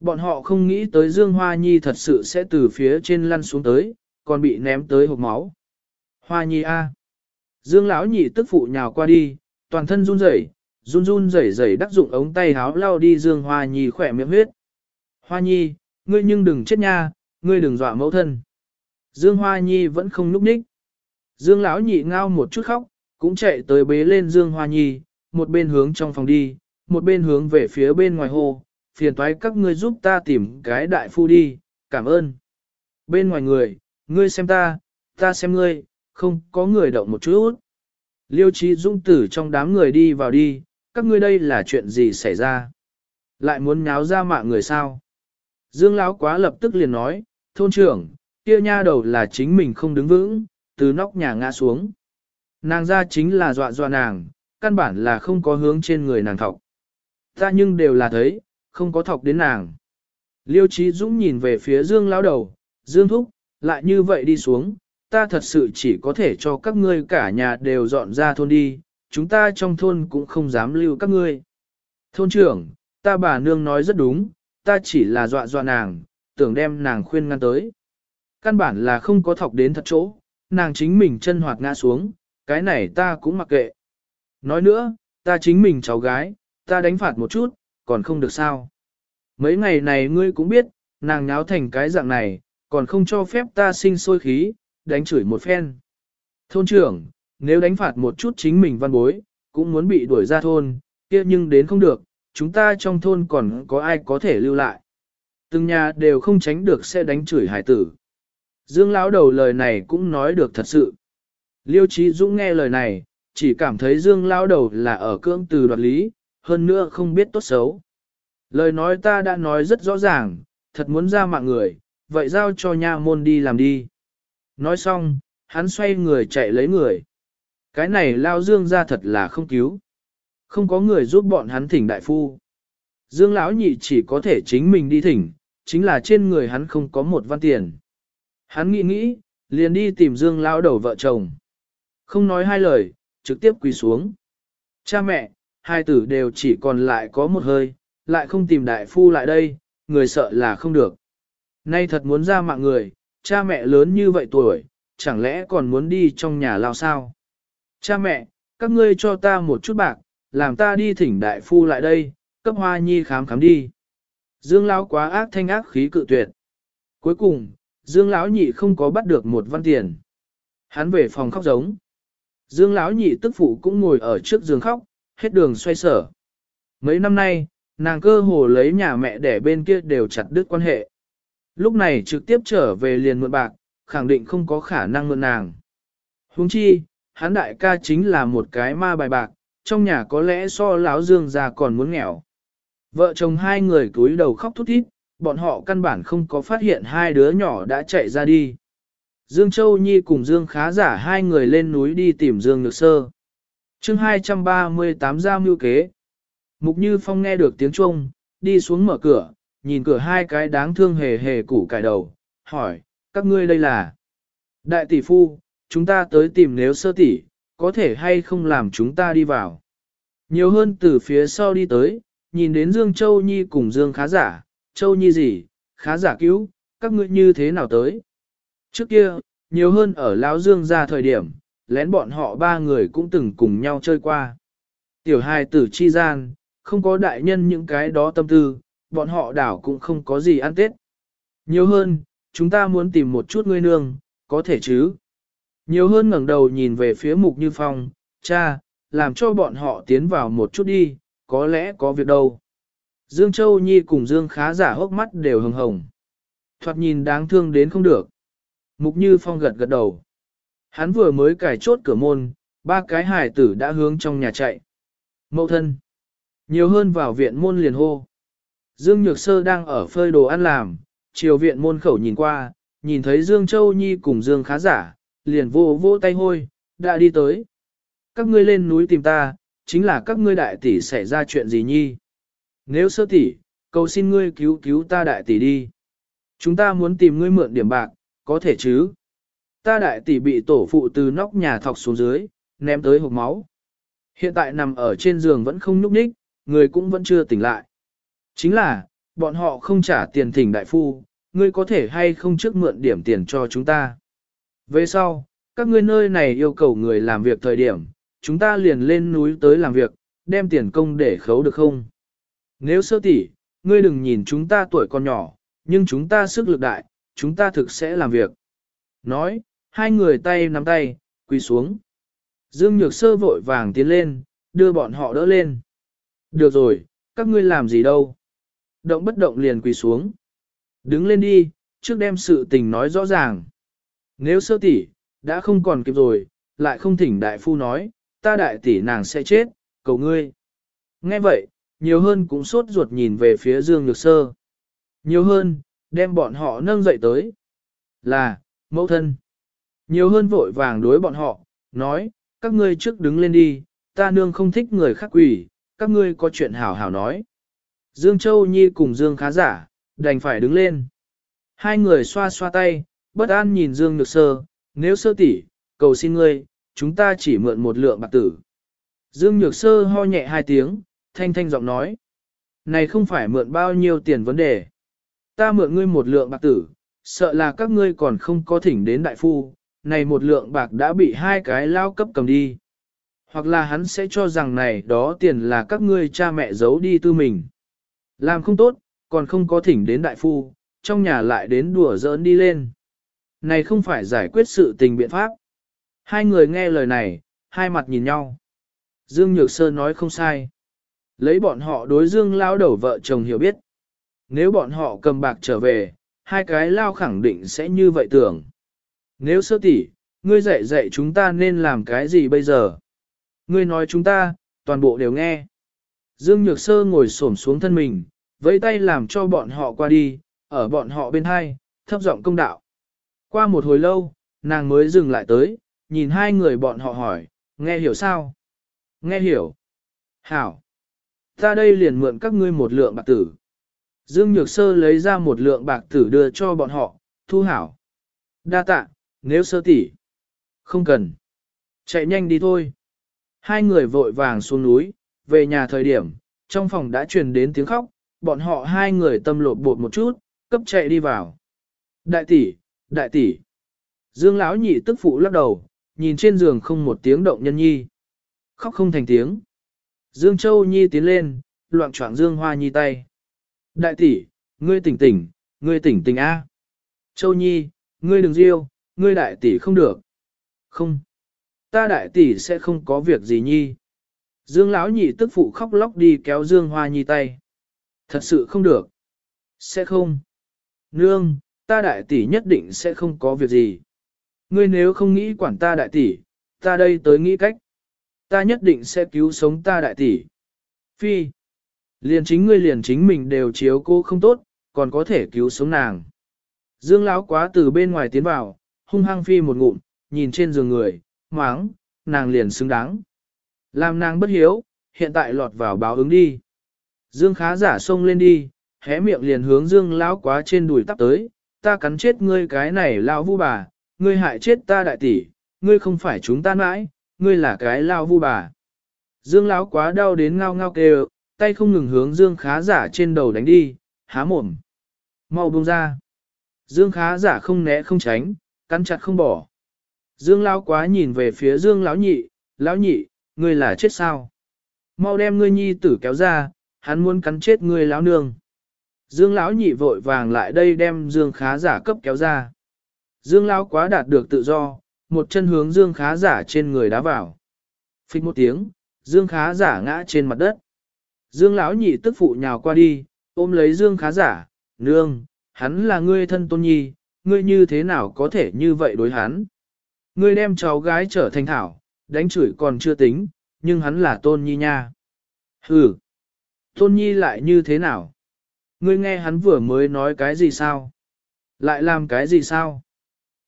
Bọn họ không nghĩ tới Dương Hoa Nhi thật sự sẽ từ phía trên lăn xuống tới, còn bị ném tới hộp máu. Hoa Nhi A. Dương lão nhị tức phụ nhào qua đi, toàn thân run rẩy, run run rẩy rẩy đắc dụng ống tay háo lao đi Dương Hoa Nhi khỏe miệng huyết. Hoa Nhi, ngươi nhưng đừng chết nha, ngươi đừng dọa mẫu thân. Dương Hoa Nhi vẫn không núp ních. Dương lão nhị ngao một chút khóc, cũng chạy tới bế lên Dương Hoa Nhi, một bên hướng trong phòng đi, một bên hướng về phía bên ngoài hồ, phiền toái các ngươi giúp ta tìm cái đại phu đi, cảm ơn. Bên ngoài người, ngươi xem ta, ta xem ngươi, không có người động một chút. Liêu trí dũng tử trong đám người đi vào đi, các ngươi đây là chuyện gì xảy ra? Lại muốn nháo ra mạng người sao? Dương Lão quá lập tức liền nói, thôn trưởng, kia nha đầu là chính mình không đứng vững, từ nóc nhà ngã xuống. Nàng ra chính là dọa dọa nàng, căn bản là không có hướng trên người nàng thọc. Ta nhưng đều là thấy, không có thọc đến nàng. Liêu Chí Dũng nhìn về phía Dương lão đầu, Dương Thúc, lại như vậy đi xuống, ta thật sự chỉ có thể cho các ngươi cả nhà đều dọn ra thôn đi, chúng ta trong thôn cũng không dám lưu các ngươi. Thôn trưởng, ta bà nương nói rất đúng, ta chỉ là dọa dọa nàng, tưởng đem nàng khuyên ngăn tới. Căn bản là không có thọc đến thật chỗ, nàng chính mình chân hoạt ngã xuống, cái này ta cũng mặc kệ. Nói nữa, ta chính mình cháu gái, ta đánh phạt một chút, còn không được sao. Mấy ngày này ngươi cũng biết, nàng nháo thành cái dạng này, còn không cho phép ta sinh sôi khí, đánh chửi một phen. Thôn trưởng, nếu đánh phạt một chút chính mình văn bối, cũng muốn bị đuổi ra thôn, kia nhưng đến không được, chúng ta trong thôn còn có ai có thể lưu lại. Từng nhà đều không tránh được sẽ đánh chửi hải tử. Dương lão đầu lời này cũng nói được thật sự. Liêu Chí Dũng nghe lời này, chỉ cảm thấy Dương lão đầu là ở cưỡng từ đoạt lý, hơn nữa không biết tốt xấu. Lời nói ta đã nói rất rõ ràng, thật muốn ra mạng người, vậy giao cho nha môn đi làm đi. Nói xong, hắn xoay người chạy lấy người. Cái này lao Dương ra thật là không cứu. Không có người giúp bọn hắn thỉnh đại phu. Dương lão nhị chỉ có thể chính mình đi thỉnh, chính là trên người hắn không có một văn tiền. Hắn nghĩ nghĩ, liền đi tìm Dương lão đầu vợ chồng. Không nói hai lời, trực tiếp quỳ xuống. Cha mẹ, hai tử đều chỉ còn lại có một hơi, lại không tìm đại phu lại đây, người sợ là không được. Nay thật muốn ra mạng người, cha mẹ lớn như vậy tuổi, chẳng lẽ còn muốn đi trong nhà lao sao? Cha mẹ, các ngươi cho ta một chút bạc, làm ta đi thỉnh đại phu lại đây, cấp hoa nhi khám khám đi. Dương lão quá ác thanh ác khí cự tuyệt. Cuối cùng, Dương lão nhị không có bắt được một văn tiền. Hắn về phòng khóc giống. Dương lão nhị tức phụ cũng ngồi ở trước giường khóc, hết đường xoay sở. Mấy năm nay, nàng cơ hồ lấy nhà mẹ để bên kia đều chặt đứt quan hệ. Lúc này trực tiếp trở về liền mượn bạc, khẳng định không có khả năng mượn nàng. Huống chi, hắn đại ca chính là một cái ma bài bạc, trong nhà có lẽ so lão dương già còn muốn nghèo. Vợ chồng hai người cúi đầu khóc thút thít, bọn họ căn bản không có phát hiện hai đứa nhỏ đã chạy ra đi. Dương Châu Nhi cùng Dương Khá Giả hai người lên núi đi tìm Dương Nhược Sơ. chương 238 ra mưu kế. Mục Như Phong nghe được tiếng chuông, đi xuống mở cửa, nhìn cửa hai cái đáng thương hề hề củ cải đầu, hỏi, các ngươi đây là? Đại tỷ phu, chúng ta tới tìm nếu sơ tỷ, có thể hay không làm chúng ta đi vào? Nhiều hơn từ phía sau đi tới, nhìn đến Dương Châu Nhi cùng Dương Khá Giả, Châu Nhi gì, Khá Giả cứu, các ngươi như thế nào tới? Trước kia, nhiều hơn ở Lão Dương ra thời điểm, lén bọn họ ba người cũng từng cùng nhau chơi qua. Tiểu hài tử chi gian, không có đại nhân những cái đó tâm tư, bọn họ đảo cũng không có gì ăn tết. Nhiều hơn, chúng ta muốn tìm một chút ngươi nương, có thể chứ? Nhiều hơn ngẩng đầu nhìn về phía mục như phong, cha, làm cho bọn họ tiến vào một chút đi, có lẽ có việc đâu. Dương Châu Nhi cùng Dương khá giả hốc mắt đều hồng hồng. Thoạt nhìn đáng thương đến không được. Mục Như Phong gật gật đầu. Hắn vừa mới cài chốt cửa môn, ba cái hải tử đã hướng trong nhà chạy. Mậu thân. Nhiều hơn vào viện môn liền hô. Dương Nhược Sơ đang ở phơi đồ ăn làm, chiều viện môn khẩu nhìn qua, nhìn thấy Dương Châu Nhi cùng Dương khá giả, liền vô vô tay hôi, đã đi tới. Các ngươi lên núi tìm ta, chính là các ngươi đại tỷ xảy ra chuyện gì nhi. Nếu sơ tỷ, cầu xin ngươi cứu cứu ta đại tỷ đi. Chúng ta muốn tìm ngươi mượn điểm bạc, có thể chứ. Ta đại tỷ bị tổ phụ từ nóc nhà thọc xuống dưới, ném tới hộp máu. Hiện tại nằm ở trên giường vẫn không nhúc nhích, người cũng vẫn chưa tỉnh lại. Chính là, bọn họ không trả tiền thỉnh đại phu, ngươi có thể hay không trước mượn điểm tiền cho chúng ta. Về sau, các ngươi nơi này yêu cầu người làm việc thời điểm, chúng ta liền lên núi tới làm việc, đem tiền công để khấu được không? Nếu sơ tỷ, ngươi đừng nhìn chúng ta tuổi còn nhỏ, nhưng chúng ta sức lực đại, chúng ta thực sẽ làm việc. Nói, hai người tay nắm tay, quỳ xuống. Dương Nhược Sơ vội vàng tiến lên, đưa bọn họ đỡ lên. Được rồi, các ngươi làm gì đâu? Động bất động liền quỳ xuống. Đứng lên đi, trước đem sự tình nói rõ ràng. Nếu sơ tỷ đã không còn kịp rồi, lại không thỉnh đại phu nói, ta đại tỷ nàng sẽ chết, cầu ngươi. Nghe vậy, nhiều hơn cũng sốt ruột nhìn về phía Dương Nhược Sơ. Nhiều hơn, đem bọn họ nâng dậy tới. Là, mẫu thân. Nhiều hơn vội vàng đối bọn họ, nói, các ngươi trước đứng lên đi, ta nương không thích người khác quỷ, các ngươi có chuyện hảo hảo nói. Dương Châu Nhi cùng Dương khá giả, đành phải đứng lên. Hai người xoa xoa tay, bất an nhìn Dương Nhược Sơ, nếu sơ tỷ, cầu xin ngươi, chúng ta chỉ mượn một lượng bạc tử. Dương Nhược Sơ ho nhẹ hai tiếng, thanh thanh giọng nói. Này không phải mượn bao nhiêu tiền vấn đề. Ta mượn ngươi một lượng bạc tử, sợ là các ngươi còn không có thỉnh đến đại phu, này một lượng bạc đã bị hai cái lao cấp cầm đi. Hoặc là hắn sẽ cho rằng này đó tiền là các ngươi cha mẹ giấu đi tư mình. Làm không tốt, còn không có thỉnh đến đại phu, trong nhà lại đến đùa giỡn đi lên. Này không phải giải quyết sự tình biện pháp. Hai người nghe lời này, hai mặt nhìn nhau. Dương Nhược Sơ nói không sai. Lấy bọn họ đối Dương lao đầu vợ chồng hiểu biết. Nếu bọn họ cầm bạc trở về, hai cái lao khẳng định sẽ như vậy tưởng. Nếu sơ tỷ, ngươi dạy dạy chúng ta nên làm cái gì bây giờ? Ngươi nói chúng ta, toàn bộ đều nghe. Dương Nhược Sơ ngồi xổm xuống thân mình, vẫy tay làm cho bọn họ qua đi, ở bọn họ bên hai, thấp giọng công đạo. Qua một hồi lâu, nàng mới dừng lại tới, nhìn hai người bọn họ hỏi, nghe hiểu sao? Nghe hiểu. Hảo. Ta đây liền mượn các ngươi một lượng bạc tử. Dương Nhược Sơ lấy ra một lượng bạc tử đưa cho bọn họ, thu hảo. Đa tạ, nếu sơ tỷ, Không cần. Chạy nhanh đi thôi. Hai người vội vàng xuống núi, về nhà thời điểm, trong phòng đã truyền đến tiếng khóc, bọn họ hai người tâm lột bột một chút, cấp chạy đi vào. Đại tỷ, đại tỷ. Dương lão nhị tức phụ lắc đầu, nhìn trên giường không một tiếng động nhân nhi. Khóc không thành tiếng. Dương Châu Nhi tiến lên, loạn choạng Dương Hoa Nhi tay. Đại tỷ, ngươi tỉnh tỉnh, ngươi tỉnh tỉnh A. Châu Nhi, ngươi đừng riêu, ngươi đại tỷ không được. Không. Ta đại tỷ sẽ không có việc gì nhi. Dương lão nhị tức phụ khóc lóc đi kéo Dương Hoa Nhi tay. Thật sự không được. Sẽ không. Nương, ta đại tỷ nhất định sẽ không có việc gì. Ngươi nếu không nghĩ quản ta đại tỷ, ta đây tới nghĩ cách. Ta nhất định sẽ cứu sống ta đại tỷ. Phi. Liền chính ngươi liền chính mình đều chiếu cô không tốt, còn có thể cứu sống nàng. Dương lão quá từ bên ngoài tiến vào, hung hăng phi một ngụm, nhìn trên giường người, máng, nàng liền xứng đáng. Làm nàng bất hiếu, hiện tại lọt vào báo ứng đi. Dương khá giả xông lên đi, hé miệng liền hướng Dương lão quá trên đùi tắp tới, ta cắn chết ngươi cái này lão vu bà, ngươi hại chết ta đại tỷ, ngươi không phải chúng ta mãi, ngươi là cái lao vu bà. Dương lão quá đau đến ngao ngao kêu, tay không ngừng hướng Dương khá giả trên đầu đánh đi, há mồm. Mau buông ra. Dương khá giả không né không tránh, cắn chặt không bỏ. Dương lão quá nhìn về phía Dương lão nhị, lão nhị, ngươi là chết sao? Mau đem ngươi nhi tử kéo ra, hắn muốn cắn chết ngươi lão nương. Dương lão nhị vội vàng lại đây đem Dương khá giả cấp kéo ra. Dương lão quá đạt được tự do, một chân hướng Dương khá giả trên người đá vào. Phích một tiếng, Dương khá giả ngã trên mặt đất. Dương lão nhị tức phụ nhào qua đi, ôm lấy Dương khá giả, nương, hắn là ngươi thân tôn nhi, ngươi như thế nào có thể như vậy đối hắn. Ngươi đem cháu gái trở thành thảo, đánh chửi còn chưa tính, nhưng hắn là tôn nhi nha. Hừ, tôn nhi lại như thế nào? Ngươi nghe hắn vừa mới nói cái gì sao? Lại làm cái gì sao?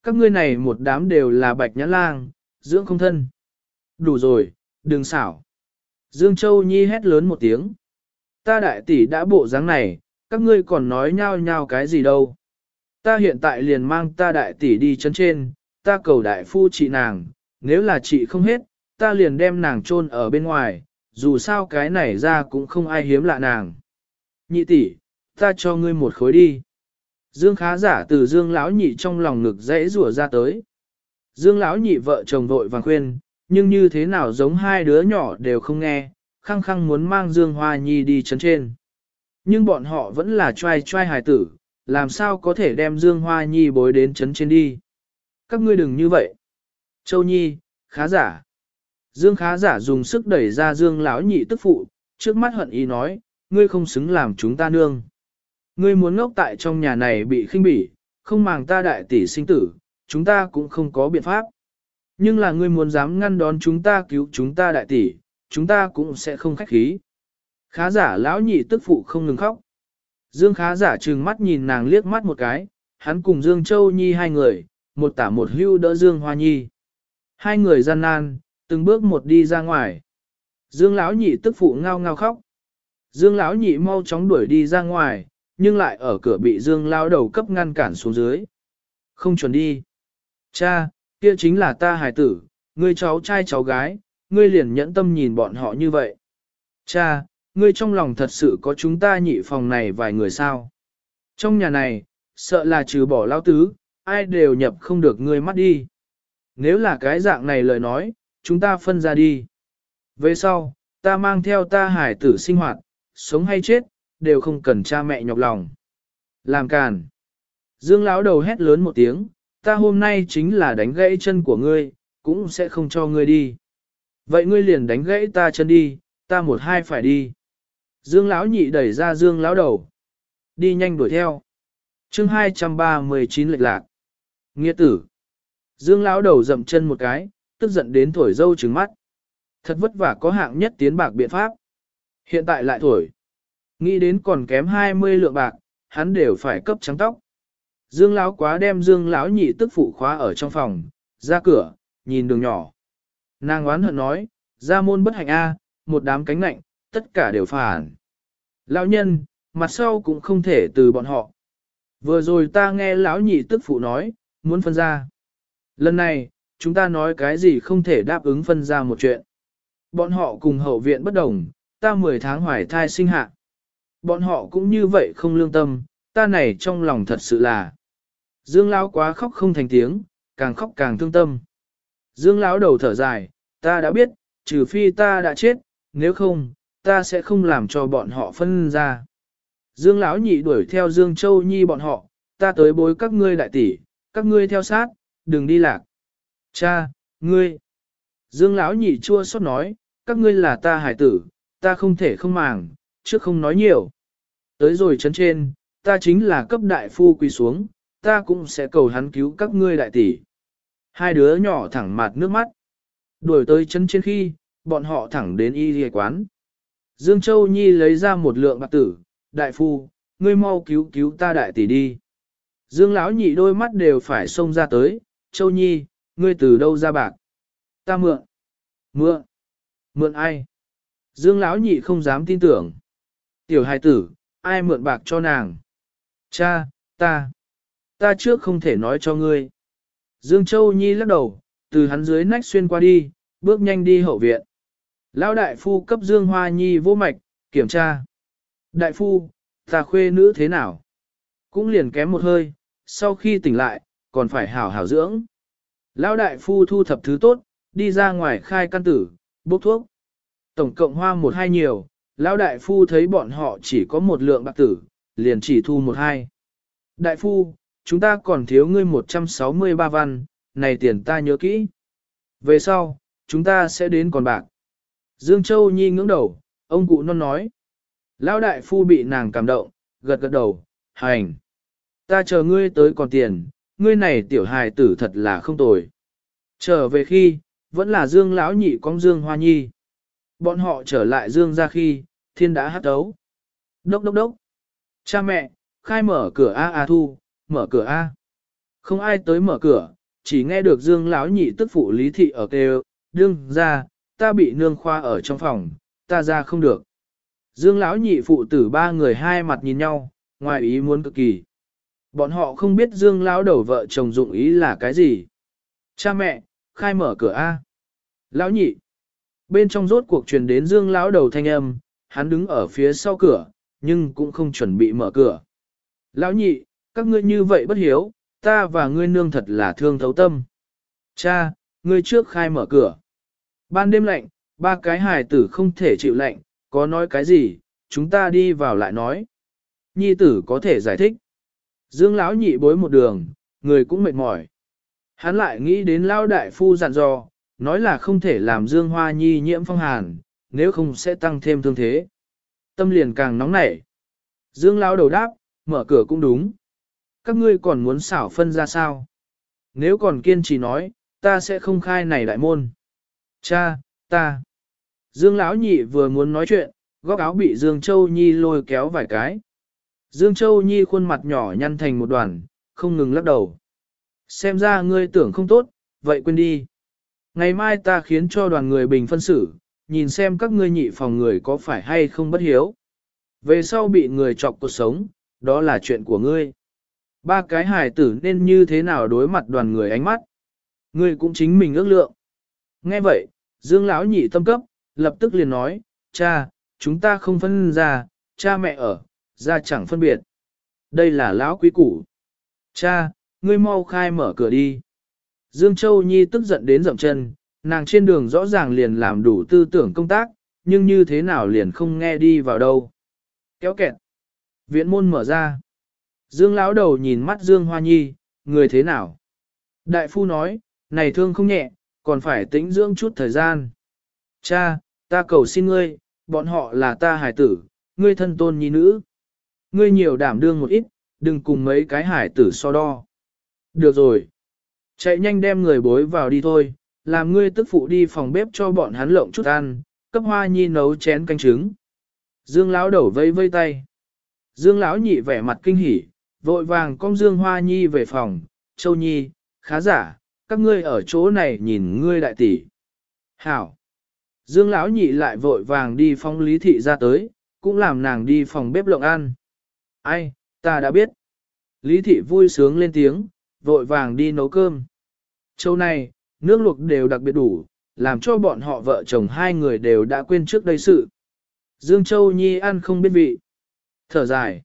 Các ngươi này một đám đều là bạch nhãn lang, dưỡng không thân. Đủ rồi, đừng xảo. Dương Châu Nhi hét lớn một tiếng. Ta đại tỷ đã bộ dáng này, các ngươi còn nói nhau nhau cái gì đâu. Ta hiện tại liền mang ta đại tỷ đi chân trên, ta cầu đại phu trị nàng, nếu là trị không hết, ta liền đem nàng chôn ở bên ngoài, dù sao cái này ra cũng không ai hiếm lạ nàng. Nhị tỷ, ta cho ngươi một khối đi. Dương khá giả từ Dương lão nhị trong lòng ngực dãy rủa ra tới. Dương lão nhị vợ chồng vội vàng khuyên, nhưng như thế nào giống hai đứa nhỏ đều không nghe, khăng khăng muốn mang Dương Hoa Nhi đi chấn trên. Nhưng bọn họ vẫn là trai trai hài tử, làm sao có thể đem Dương Hoa Nhi bối đến chấn trên đi. Các ngươi đừng như vậy. Châu Nhi, khá giả. Dương khá giả dùng sức đẩy ra Dương lão nhị tức phụ, trước mắt hận ý nói, ngươi không xứng làm chúng ta nương. Ngươi muốn ngốc tại trong nhà này bị khinh bỉ, không màng ta đại tỷ sinh tử, chúng ta cũng không có biện pháp. Nhưng là ngươi muốn dám ngăn đón chúng ta cứu chúng ta đại tỷ, chúng ta cũng sẽ không khách khí. Khá giả lão nhị tức phụ không ngừng khóc. Dương khá giả trừng mắt nhìn nàng liếc mắt một cái, hắn cùng Dương Châu Nhi hai người, một tả một hưu đỡ Dương Hoa Nhi. Hai người gian nan, từng bước một đi ra ngoài. Dương lão nhị tức phụ ngao ngao khóc. Dương lão nhị mau chóng đuổi đi ra ngoài, nhưng lại ở cửa bị Dương lao đầu cấp ngăn cản xuống dưới. Không chuẩn đi. Cha, kia chính là ta hài tử, ngươi cháu trai cháu gái, ngươi liền nhẫn tâm nhìn bọn họ như vậy. Cha, ngươi trong lòng thật sự có chúng ta nhị phòng này vài người sao? Trong nhà này, sợ là trừ bỏ lao tứ, ai đều nhập không được ngươi mắt đi. Nếu là cái dạng này lời nói, chúng ta phân ra đi. Về sau, ta mang theo ta hải tử sinh hoạt, sống hay chết, đều không cần cha mẹ nhọc lòng. Làm càn. Dương lão đầu hét lớn một tiếng, ta hôm nay chính là đánh gãy chân của ngươi, cũng sẽ không cho ngươi đi. Vậy ngươi liền đánh gãy ta chân đi, ta một hai phải đi. Dương lão nhị đẩy ra Dương lão đầu. Đi nhanh đuổi theo. Chương 239 lệch lạc. Nghĩa tử. Dương lão đầu dậm chân một cái, tức giận đến thổi dâu trừng mắt. Thật vất vả có hạng nhất tiến bạc biện pháp. Hiện tại lại thổi. Nghĩ đến còn kém 20 lượng bạc, hắn đều phải cấp trắng tóc. Dương lão quá đem Dương lão nhị tức phụ khóa ở trong phòng, ra cửa, nhìn đường nhỏ. Nàng oán hận nói, ra môn bất hạnh a, một đám cánh nạnh, tất cả đều phản. Lão nhân, mặt sau cũng không thể từ bọn họ. Vừa rồi ta nghe lão nhị tức phụ nói, muốn phân ra. Lần này, chúng ta nói cái gì không thể đáp ứng phân ra một chuyện. Bọn họ cùng hậu viện bất đồng, ta 10 tháng hoài thai sinh hạ. Bọn họ cũng như vậy không lương tâm, ta này trong lòng thật sự là. Dương Lão quá khóc không thành tiếng, càng khóc càng thương tâm. Dương Lão đầu thở dài, ta đã biết, trừ phi ta đã chết, nếu không, ta sẽ không làm cho bọn họ phân ra. Dương Lão nhị đuổi theo Dương Châu Nhi bọn họ, ta tới bối các ngươi đại tỷ, các ngươi theo sát, đừng đi lạc. Cha, ngươi. Dương Lão nhị chua xót nói, các ngươi là ta hải tử, ta không thể không màng, trước không nói nhiều. Tới rồi chấn trên, ta chính là cấp đại phu quỳ xuống, ta cũng sẽ cầu hắn cứu các ngươi đại tỷ. Hai đứa nhỏ thẳng mặt nước mắt. Đuổi tới chân trên khi, bọn họ thẳng đến y ghề quán. Dương Châu Nhi lấy ra một lượng bạc tử, đại phu, ngươi mau cứu cứu ta đại tỷ đi. Dương Lão nhị đôi mắt đều phải xông ra tới, Châu Nhi, ngươi từ đâu ra bạc? Ta mượn. Mượn. Mượn ai? Dương Lão nhị không dám tin tưởng. Tiểu hài tử, ai mượn bạc cho nàng? Cha, ta. Ta trước không thể nói cho ngươi. Dương Châu Nhi lắc đầu, từ hắn dưới nách xuyên qua đi, bước nhanh đi hậu viện. Lão đại phu cấp Dương Hoa Nhi vô mạch, kiểm tra. Đại phu, ta khuê nữ thế nào? Cũng liền kém một hơi, sau khi tỉnh lại, còn phải hảo hảo dưỡng. Lão đại phu thu thập thứ tốt, đi ra ngoài khai căn tử, bốc thuốc. Tổng cộng hoa một hai nhiều, lão đại phu thấy bọn họ chỉ có một lượng bạc tử, liền chỉ thu một hai. Đại phu, chúng ta còn thiếu ngươi 163 văn, này tiền ta nhớ kỹ. Về sau, chúng ta sẽ đến còn bạc. Dương Châu Nhi ngưỡng đầu, ông cụ non nói. Lão đại phu bị nàng cảm động, gật gật đầu, hành. Ta chờ ngươi tới còn tiền, ngươi này tiểu hài tử thật là không tồi. Trở về khi, vẫn là Dương lão nhị con Dương Hoa Nhi. Bọn họ trở lại Dương ra khi, thiên đã hát tấu Đốc đốc đốc. Cha mẹ, khai mở cửa A A Thu, mở cửa A. Không ai tới mở cửa, chỉ nghe được Dương lão nhị tức phụ lý thị ở kêu, đương ra, ta bị nương khoa ở trong phòng, ta ra không được. Dương lão nhị phụ tử ba người hai mặt nhìn nhau, ngoài ý muốn cực kỳ. Bọn họ không biết Dương lão đầu vợ chồng dụng ý là cái gì. Cha mẹ, khai mở cửa A. Lão nhị. Bên trong rốt cuộc truyền đến Dương lão đầu thanh âm, hắn đứng ở phía sau cửa, nhưng cũng không chuẩn bị mở cửa. Lão nhị, các ngươi như vậy bất hiếu, ta và ngươi nương thật là thương thấu tâm. Cha, ngươi trước khai mở cửa. Ban đêm lạnh, ba cái hài tử không thể chịu lạnh, có nói cái gì, chúng ta đi vào lại nói. Nhi tử có thể giải thích. Dương lão nhị bối một đường, người cũng mệt mỏi. Hắn lại nghĩ đến lão đại phu dặn dò, nói là không thể làm Dương Hoa Nhi nhiễm phong hàn, nếu không sẽ tăng thêm thương thế. Tâm liền càng nóng nảy. Dương lão đầu đáp, mở cửa cũng đúng. Các ngươi còn muốn xảo phân ra sao? Nếu còn kiên trì nói, ta sẽ không khai này đại môn. Cha, ta. Dương Lão nhị vừa muốn nói chuyện, góc áo bị Dương Châu Nhi lôi kéo vài cái. Dương Châu Nhi khuôn mặt nhỏ nhăn thành một đoàn, không ngừng lắc đầu. Xem ra ngươi tưởng không tốt, vậy quên đi. Ngày mai ta khiến cho đoàn người bình phân xử, nhìn xem các ngươi nhị phòng người có phải hay không bất hiếu. Về sau bị người chọc cuộc sống, đó là chuyện của ngươi. Ba cái hài tử nên như thế nào đối mặt đoàn người ánh mắt. Ngươi cũng chính mình ước lượng. Nghe vậy, Dương lão nhị tâm cấp, lập tức liền nói, cha, chúng ta không phân ra, cha mẹ ở, ra chẳng phân biệt. Đây là lão quý củ. Cha, ngươi mau khai mở cửa đi. Dương Châu Nhi tức giận đến dậm chân, nàng trên đường rõ ràng liền làm đủ tư tưởng công tác, nhưng như thế nào liền không nghe đi vào đâu. Kéo kẹt. Viện môn mở ra. Dương lão đầu nhìn mắt Dương Hoa Nhi, người thế nào? Đại phu nói, này thương không nhẹ, còn phải tĩnh dưỡng chút thời gian. Cha, ta cầu xin ngươi, bọn họ là ta hải tử, ngươi thân tôn nhi nữ. Ngươi nhiều đảm đương một ít, đừng cùng mấy cái hải tử so đo. Được rồi. Chạy nhanh đem người bối vào đi thôi, làm ngươi tức phụ đi phòng bếp cho bọn hắn lộng chút ăn, cấp hoa nhi nấu chén canh trứng. Dương lão đầu vây vây tay. Dương lão nhị vẻ mặt kinh hỉ, vội vàng cong Dương Hoa Nhi về phòng, Châu Nhi, khá giả, các ngươi ở chỗ này nhìn ngươi đại tỷ. Hảo. Dương lão nhị lại vội vàng đi phong lý thị ra tới, cũng làm nàng đi phòng bếp lộng ăn. Ai, ta đã biết. Lý thị vui sướng lên tiếng, vội vàng đi nấu cơm. Châu này, nước luộc đều đặc biệt đủ, làm cho bọn họ vợ chồng hai người đều đã quên trước đây sự. Dương Châu Nhi ăn không biết vị. Thở dài.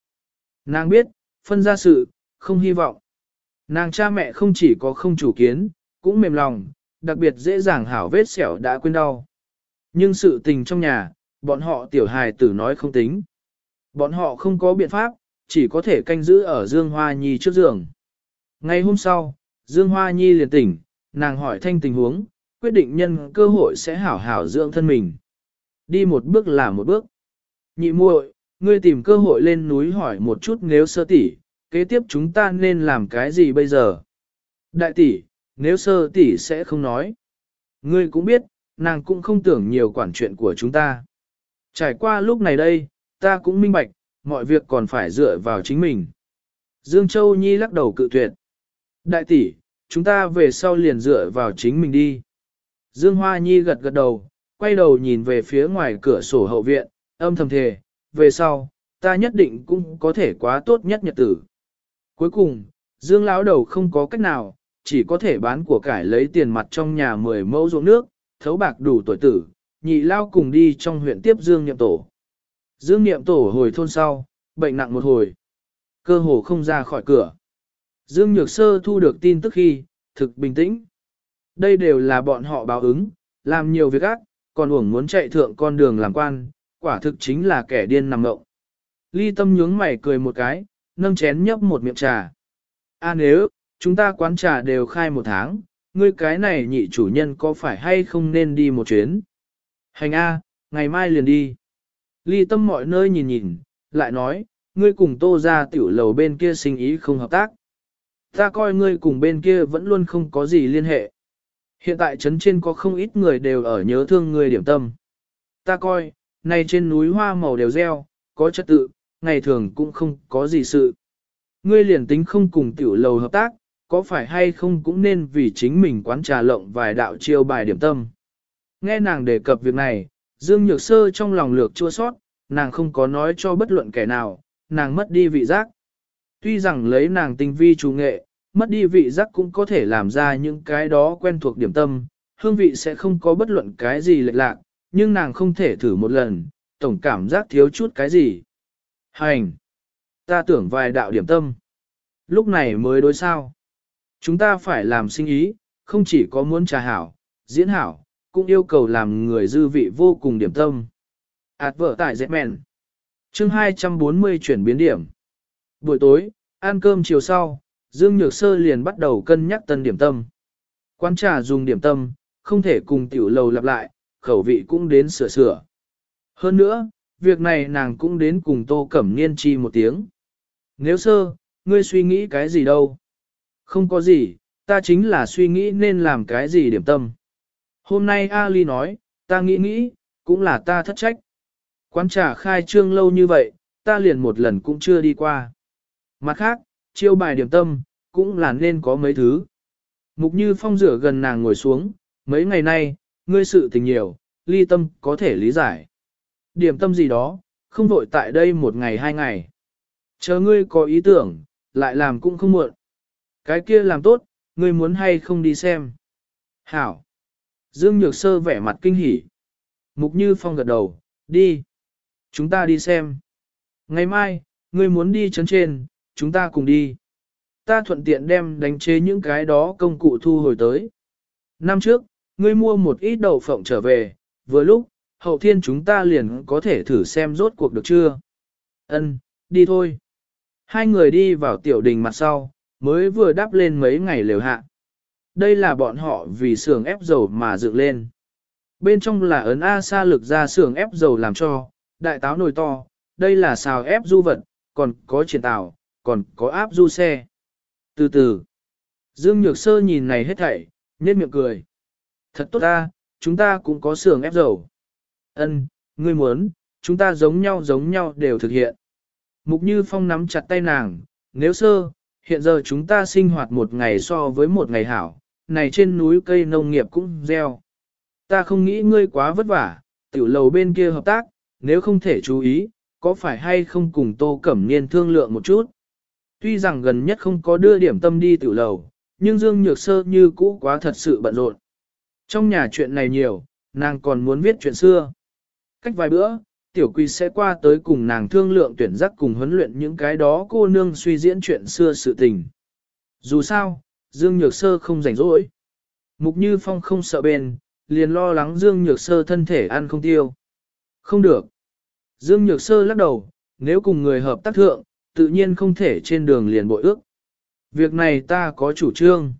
Nàng biết, phân ra sự, không hy vọng. Nàng cha mẹ không chỉ có không chủ kiến, cũng mềm lòng, đặc biệt dễ dàng hảo vết sẹo đã quên đau. Nhưng sự tình trong nhà, bọn họ tiểu hài tử nói không tính. Bọn họ không có biện pháp, chỉ có thể canh giữ ở Dương Hoa Nhi trước giường. Ngày hôm sau, Dương Hoa Nhi liền tỉnh, nàng hỏi thanh tình huống, quyết định nhân cơ hội sẽ hảo hảo dưỡng thân mình. Đi một bước là một bước. Nhị muội, ngươi tìm cơ hội lên núi hỏi một chút nếu sơ tỷ, kế tiếp chúng ta nên làm cái gì bây giờ? Đại tỷ, nếu sơ tỷ sẽ không nói. Ngươi cũng biết, nàng cũng không tưởng nhiều quản chuyện của chúng ta. Trải qua lúc này đây, ta cũng minh bạch, mọi việc còn phải dựa vào chính mình. Dương Châu Nhi lắc đầu cự tuyệt. Đại tỷ, chúng ta về sau liền dựa vào chính mình đi. Dương Hoa Nhi gật gật đầu, quay đầu nhìn về phía ngoài cửa sổ hậu viện, âm thầm thề, về sau, ta nhất định cũng có thể quá tốt nhất nhật tử. Cuối cùng, Dương lão đầu không có cách nào, chỉ có thể bán của cải lấy tiền mặt trong nhà 10 mẫu ruộng nước, thấu bạc đủ tuổi tử, nhị lao cùng đi trong huyện tiếp Dương Niệm Tổ. Dương Niệm Tổ hồi thôn sau, bệnh nặng một hồi, cơ hồ không ra khỏi cửa. Dương Nhược Sơ thu được tin tức khi, thực bình tĩnh. Đây đều là bọn họ báo ứng, làm nhiều việc ác, còn uổng muốn chạy thượng con đường làm quan, quả thực chính là kẻ điên nằm ngộng. Ly tâm nhướng mày cười một cái, nâng chén nhấp một miệng trà. A nếu, chúng ta quán trà đều khai một tháng, ngươi cái này nhị chủ nhân có phải hay không nên đi một chuyến? Hành A, ngày mai liền đi. Ly tâm mọi nơi nhìn nhìn, lại nói, ngươi cùng tô ra tiểu lầu bên kia sinh ý không hợp tác. Ta coi ngươi cùng bên kia vẫn luôn không có gì liên hệ. Hiện tại trấn trên có không ít người đều ở nhớ thương ngươi điểm tâm. Ta coi, này trên núi hoa màu đều reo, có trật tự, ngày thường cũng không có gì sự. Ngươi liền tính không cùng tiểu lầu hợp tác, có phải hay không cũng nên vì chính mình quán trà lộng vài đạo chiêu bài điểm tâm. Nghe nàng đề cập việc này, Dương Nhược Sơ trong lòng lược chua sót, nàng không có nói cho bất luận kẻ nào, nàng mất đi vị giác. Tuy rằng lấy nàng tinh vi chủ nghệ, mất đi vị giác cũng có thể làm ra những cái đó quen thuộc điểm tâm, hương vị sẽ không có bất luận cái gì lệch lạc, nhưng nàng không thể thử một lần, tổng cảm giác thiếu chút cái gì. Hành! Ta tưởng vài đạo điểm tâm. Lúc này mới đối sao. Chúng ta phải làm sinh ý, không chỉ có muốn trà hảo, diễn hảo, cũng yêu cầu làm người dư vị vô cùng điểm tâm. Ảt vợ tại dẹp mẹn. chương 240 chuyển biến điểm. Buổi tối, ăn cơm chiều sau, Dương Nhược Sơ liền bắt đầu cân nhắc tân điểm tâm. Quán trà dùng điểm tâm, không thể cùng tiểu lầu lặp lại, khẩu vị cũng đến sửa sửa. Hơn nữa, việc này nàng cũng đến cùng Tô Cẩm Niên chi một tiếng. Nếu sơ, ngươi suy nghĩ cái gì đâu? Không có gì, ta chính là suy nghĩ nên làm cái gì điểm tâm. Hôm nay Ali nói, ta nghĩ nghĩ, cũng là ta thất trách. Quán trà khai trương lâu như vậy, ta liền một lần cũng chưa đi qua. Mặt khác, chiêu bài điểm tâm, cũng là nên có mấy thứ. Mục như phong rửa gần nàng ngồi xuống, mấy ngày nay, ngươi sự tình nhiều, ly tâm có thể lý giải. Điểm tâm gì đó, không vội tại đây một ngày hai ngày. Chờ ngươi có ý tưởng, lại làm cũng không muộn. Cái kia làm tốt, ngươi muốn hay không đi xem. Hảo. Dương Nhược Sơ vẻ mặt kinh hỉ. Mục Như Phong gật đầu, đi. Chúng ta đi xem. Ngày mai, ngươi muốn đi chấn trên, chúng ta cùng đi. Ta thuận tiện đem đánh chế những cái đó công cụ thu hồi tới. Năm trước, ngươi mua một ít đậu phộng trở về, vừa lúc, hậu thiên chúng ta liền có thể thử xem rốt cuộc được chưa. Ân, đi thôi. Hai người đi vào tiểu đình mặt sau, mới vừa đáp lên mấy ngày lều hạ. Đây là bọn họ vì xưởng ép dầu mà dựng lên. Bên trong là ấn A sa lực ra xưởng ép dầu làm cho, đại táo nồi to, đây là xào ép du vật, còn có triển tảo còn có áp du xe. Từ từ, Dương Nhược Sơ nhìn này hết thảy, nhếch miệng cười. Thật tốt ta, chúng ta cũng có xưởng ép dầu. Ân, ngươi muốn, chúng ta giống nhau giống nhau đều thực hiện. Mục Như Phong nắm chặt tay nàng, nếu sơ, hiện giờ chúng ta sinh hoạt một ngày so với một ngày hảo, này trên núi cây nông nghiệp cũng gieo. Ta không nghĩ ngươi quá vất vả, tiểu lầu bên kia hợp tác, nếu không thể chú ý, có phải hay không cùng Tô Cẩm Niên thương lượng một chút. Tuy rằng gần nhất không có đưa điểm tâm đi tiểu lầu, nhưng Dương Nhược Sơ như cũ quá thật sự bận rộn. Trong nhà chuyện này nhiều, nàng còn muốn viết chuyện xưa. Cách vài bữa, tiểu quỳ sẽ qua tới cùng nàng thương lượng tuyển giác cùng huấn luyện những cái đó cô nương suy diễn chuyện xưa sự tình. Dù sao, Dương Nhược Sơ không rảnh rỗi. Mục Như Phong không sợ bền, liền lo lắng Dương Nhược Sơ thân thể ăn không tiêu. Không được. Dương Nhược Sơ lắc đầu, nếu cùng người hợp tác thượng, tự nhiên không thể trên đường liền bội ước. Việc này ta có chủ trương.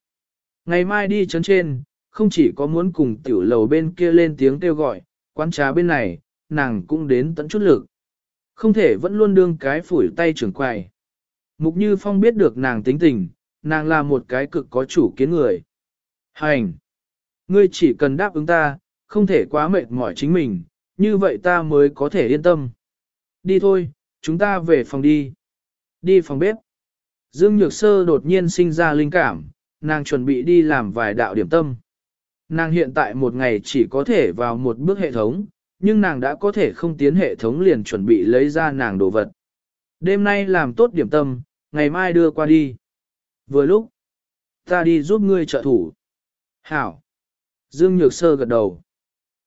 Ngày mai đi chấn trên, không chỉ có muốn cùng tiểu lầu bên kia lên tiếng kêu gọi, quán trà bên này, nàng cũng đến tận chút lực. Không thể vẫn luôn đương cái phủi tay trưởng quài. Mục Như Phong biết được nàng tính tình, nàng là một cái cực có chủ kiến người. Hành! Ngươi chỉ cần đáp ứng ta, không thể quá mệt mỏi chính mình, như vậy ta mới có thể yên tâm. Đi thôi, chúng ta về phòng đi. Đi phòng bếp. Dương Nhược Sơ đột nhiên sinh ra linh cảm, nàng chuẩn bị đi làm vài đạo điểm tâm. Nàng hiện tại một ngày chỉ có thể vào một bước hệ thống, nhưng nàng đã có thể không tiến hệ thống liền chuẩn bị lấy ra nàng đồ vật. Đêm nay làm tốt điểm tâm, ngày mai đưa qua đi. Vừa lúc, ta đi giúp ngươi trợ thủ. Hảo. Dương Nhược Sơ gật đầu.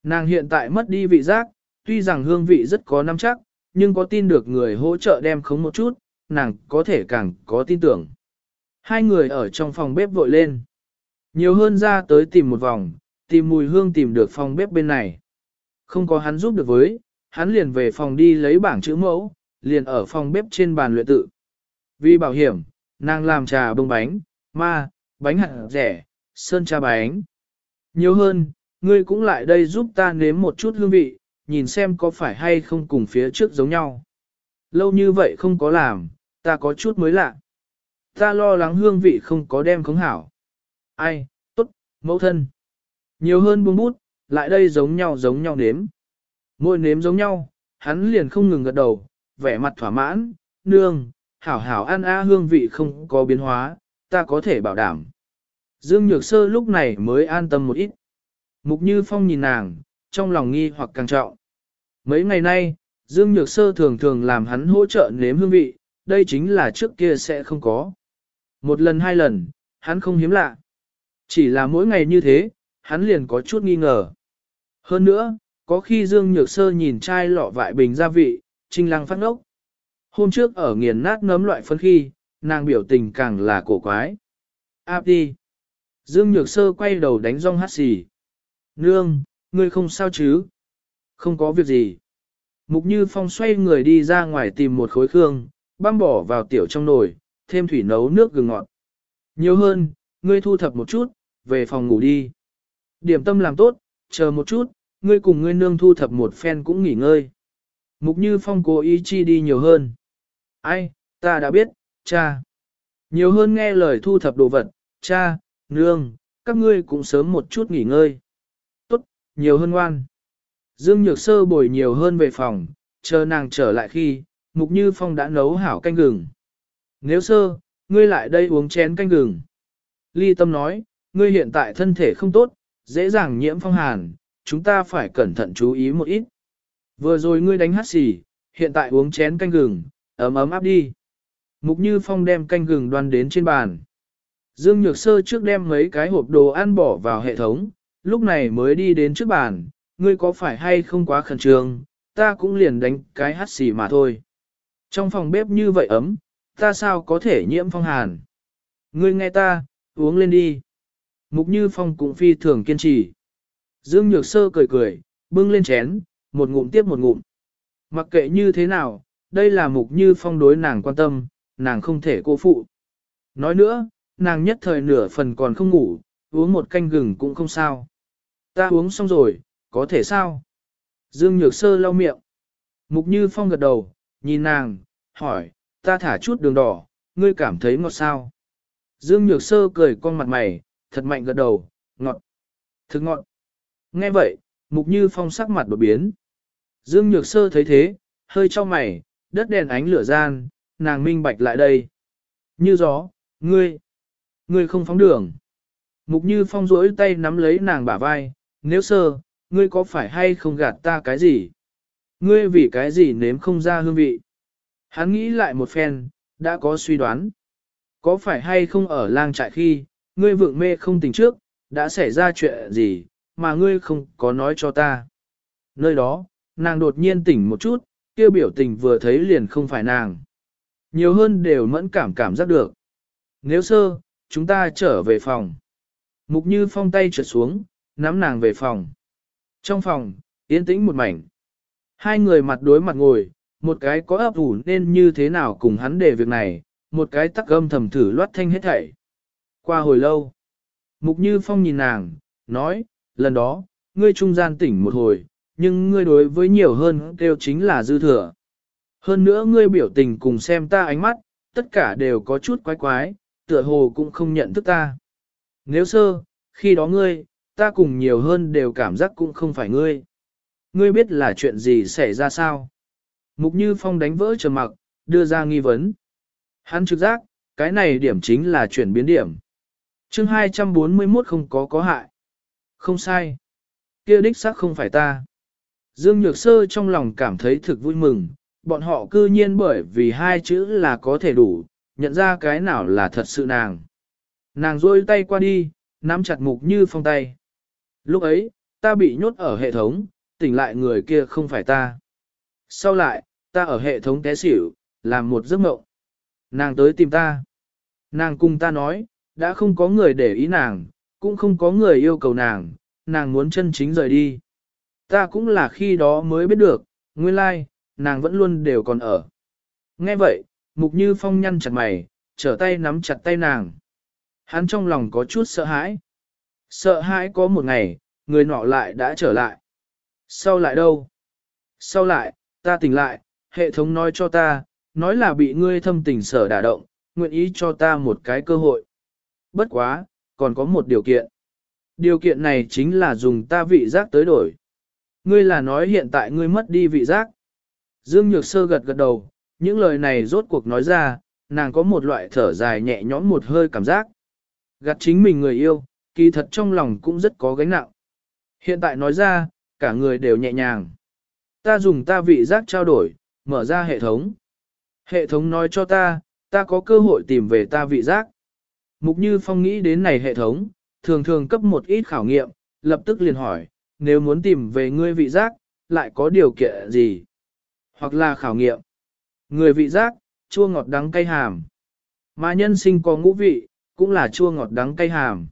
Nàng hiện tại mất đi vị giác, tuy rằng hương vị rất có nắm chắc, nhưng có tin được người hỗ trợ đem khống một chút, nàng có thể càng có tin tưởng. Hai người ở trong phòng bếp vội lên. Nhiều hơn ra tới tìm một vòng, tìm mùi hương tìm được phòng bếp bên này. Không có hắn giúp được với, hắn liền về phòng đi lấy bảng chữ mẫu, liền ở phòng bếp trên bàn luyện tự. Vì bảo hiểm, nàng làm trà bông bánh, ma, bánh hạt rẻ, sơn trà bánh. Nhiều hơn, ngươi cũng lại đây giúp ta nếm một chút hương vị, nhìn xem có phải hay không cùng phía trước giống nhau. Lâu như vậy không có làm, ta có chút mới lạ. Ta lo lắng hương vị không có đem khống hảo. Ai, tốt, mẫu thân. Nhiều hơn buông bút, lại đây giống nhau giống nhau nếm. Môi nếm giống nhau, hắn liền không ngừng gật đầu, vẻ mặt thỏa mãn, nương, hảo hảo ăn a hương vị không có biến hóa, ta có thể bảo đảm. Dương Nhược Sơ lúc này mới an tâm một ít. Mục Như Phong nhìn nàng, trong lòng nghi hoặc càng trọng. Mấy ngày nay, Dương Nhược Sơ thường thường làm hắn hỗ trợ nếm hương vị, đây chính là trước kia sẽ không có. Một lần hai lần, hắn không hiếm lạ. Chỉ là mỗi ngày như thế, hắn liền có chút nghi ngờ. Hơn nữa, có khi Dương Nhược Sơ nhìn chai lọ vại bình gia vị, trinh lăng phát ngốc. Hôm trước ở nghiền nát nấm loại phân khi, nàng biểu tình càng là cổ quái. Áp đi. Dương Nhược Sơ quay đầu đánh rong hát xì. Nương, ngươi không sao chứ? Không có việc gì. Mục Như Phong xoay người đi ra ngoài tìm một khối khương, băm bỏ vào tiểu trong nồi, thêm thủy nấu nước gừng ngọt. Nhiều hơn, ngươi thu thập một chút, về phòng ngủ đi. Điểm tâm làm tốt, chờ một chút, ngươi cùng ngươi nương thu thập một phen cũng nghỉ ngơi. Mục Như Phong cố ý chi đi nhiều hơn. Ai, ta đã biết, cha. Nhiều hơn nghe lời thu thập đồ vật, cha, nương, các ngươi cũng sớm một chút nghỉ ngơi. Tốt, nhiều hơn ngoan. Dương Nhược Sơ bồi nhiều hơn về phòng, chờ nàng trở lại khi, Mục Như Phong đã nấu hảo canh gừng. Nếu sơ, ngươi lại đây uống chén canh gừng. Ly Tâm nói, ngươi hiện tại thân thể không tốt, dễ dàng nhiễm phong hàn, chúng ta phải cẩn thận chú ý một ít. Vừa rồi ngươi đánh hát xì, hiện tại uống chén canh gừng, ấm ấm áp đi. Mục Như Phong đem canh gừng đoan đến trên bàn. Dương Nhược Sơ trước đem mấy cái hộp đồ ăn bỏ vào hệ thống, lúc này mới đi đến trước bàn, ngươi có phải hay không quá khẩn trương, ta cũng liền đánh cái hắt xì mà thôi. Trong phòng bếp như vậy ấm, ta sao có thể nhiễm phong hàn. Ngươi nghe ta, uống lên đi. Mục Như Phong cũng phi thường kiên trì. Dương Nhược Sơ cười cười, bưng lên chén, một ngụm tiếp một ngụm. Mặc kệ như thế nào, đây là Mục Như Phong đối nàng quan tâm, nàng không thể cô phụ. Nói nữa, nàng nhất thời nửa phần còn không ngủ, uống một canh gừng cũng không sao. Ta uống xong rồi, có thể sao? Dương Nhược Sơ lau miệng. Mục Như Phong gật đầu, nhìn nàng, hỏi, ta thả chút đường đỏ, ngươi cảm thấy ngọt sao? Dương Nhược Sơ cười con mặt mày, thật mạnh gật đầu, ngọt, thực ngọt. Nghe vậy, Mục Như Phong sắc mặt đột biến. Dương Nhược Sơ thấy thế, hơi cho mày, đất đèn ánh lửa gian, nàng minh bạch lại đây. Như gió, ngươi, ngươi không phóng đường. Mục Như Phong rỗi tay nắm lấy nàng bả vai, nếu sơ, ngươi có phải hay không gạt ta cái gì? Ngươi vì cái gì nếm không ra hương vị? Hắn nghĩ lại một phen, đã có suy đoán. Có phải hay không ở lang trại khi, ngươi vượng mê không tỉnh trước, đã xảy ra chuyện gì, mà ngươi không có nói cho ta. Nơi đó, nàng đột nhiên tỉnh một chút, kêu biểu tình vừa thấy liền không phải nàng. Nhiều hơn đều mẫn cảm cảm giác được. Nếu sơ, chúng ta trở về phòng. Mục như phong tay trượt xuống, nắm nàng về phòng. Trong phòng, yên tĩnh một mảnh. Hai người mặt đối mặt ngồi, một cái có ấp ủ nên như thế nào cùng hắn để việc này, một cái tắc âm thầm thử loát thanh hết thảy. Qua hồi lâu, Mục Như Phong nhìn nàng, nói, lần đó, ngươi trung gian tỉnh một hồi, nhưng ngươi đối với nhiều hơn kêu chính là dư thừa. Hơn nữa ngươi biểu tình cùng xem ta ánh mắt, tất cả đều có chút quái quái, tựa hồ cũng không nhận thức ta. Nếu sơ, khi đó ngươi, ta cùng nhiều hơn đều cảm giác cũng không phải ngươi. Ngươi biết là chuyện gì xảy ra sao? Mục Như Phong đánh vỡ trầm mặc, đưa ra nghi vấn. Hắn trực giác, cái này điểm chính là chuyển biến điểm. chương 241 không có có hại. Không sai. kia đích xác không phải ta. Dương Nhược Sơ trong lòng cảm thấy thực vui mừng, bọn họ cư nhiên bởi vì hai chữ là có thể đủ, nhận ra cái nào là thật sự nàng. Nàng rôi tay qua đi, nắm chặt mục như phong tay. Lúc ấy, ta bị nhốt ở hệ thống, tỉnh lại người kia không phải ta. Sau lại, ta ở hệ thống té xỉu, làm một giấc mộng. Nàng tới tìm ta. Nàng cùng ta nói, đã không có người để ý nàng, cũng không có người yêu cầu nàng, nàng muốn chân chính rời đi. Ta cũng là khi đó mới biết được, nguyên lai, like, nàng vẫn luôn đều còn ở. Nghe vậy, Mục Như Phong nhăn chặt mày, trở tay nắm chặt tay nàng. Hắn trong lòng có chút sợ hãi. Sợ hãi có một ngày, người nọ lại đã trở lại. Sau lại đâu? Sau lại, ta tỉnh lại, hệ thống nói cho ta, nói là bị ngươi thâm tình sở đả động, nguyện ý cho ta một cái cơ hội. Bất quá, còn có một điều kiện. Điều kiện này chính là dùng ta vị giác tới đổi. Ngươi là nói hiện tại ngươi mất đi vị giác. Dương Nhược Sơ gật gật đầu, những lời này rốt cuộc nói ra, nàng có một loại thở dài nhẹ nhõm một hơi cảm giác. Gặt chính mình người yêu, kỳ thật trong lòng cũng rất có gánh nặng. Hiện tại nói ra, cả người đều nhẹ nhàng. Ta dùng ta vị giác trao đổi, mở ra hệ thống. Hệ thống nói cho ta, ta có cơ hội tìm về ta vị giác. Mục Như Phong nghĩ đến này hệ thống, thường thường cấp một ít khảo nghiệm, lập tức liền hỏi, nếu muốn tìm về ngươi vị giác, lại có điều kiện gì? Hoặc là khảo nghiệm. Người vị giác, chua ngọt đắng cay hàm. Mà nhân sinh có ngũ vị, cũng là chua ngọt đắng cay hàm.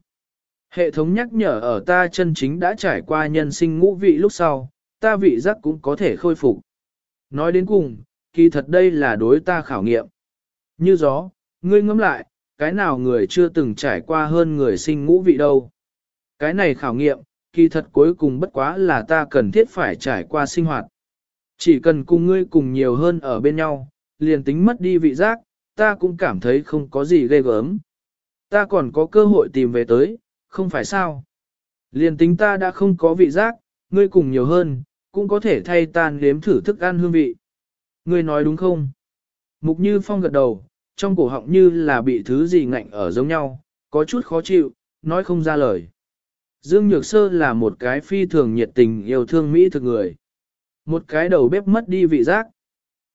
Hệ thống nhắc nhở ở ta chân chính đã trải qua nhân sinh ngũ vị lúc sau, ta vị giác cũng có thể khôi phục. Nói đến cùng, kỳ thật đây là đối ta khảo nghiệm. Như gió, ngươi ngẫm lại, cái nào người chưa từng trải qua hơn người sinh ngũ vị đâu. Cái này khảo nghiệm, kỳ thật cuối cùng bất quá là ta cần thiết phải trải qua sinh hoạt. Chỉ cần cùng ngươi cùng nhiều hơn ở bên nhau, liền tính mất đi vị giác, ta cũng cảm thấy không có gì ghê gớm. Ta còn có cơ hội tìm về tới, không phải sao. Liền tính ta đã không có vị giác, ngươi cùng nhiều hơn, cũng có thể thay tan nếm thử thức ăn hương vị. Ngươi nói đúng không? Mục Như Phong gật đầu, trong cổ họng như là bị thứ gì ngạnh ở giống nhau, có chút khó chịu, nói không ra lời. Dương Nhược Sơ là một cái phi thường nhiệt tình yêu thương Mỹ thực người. Một cái đầu bếp mất đi vị giác.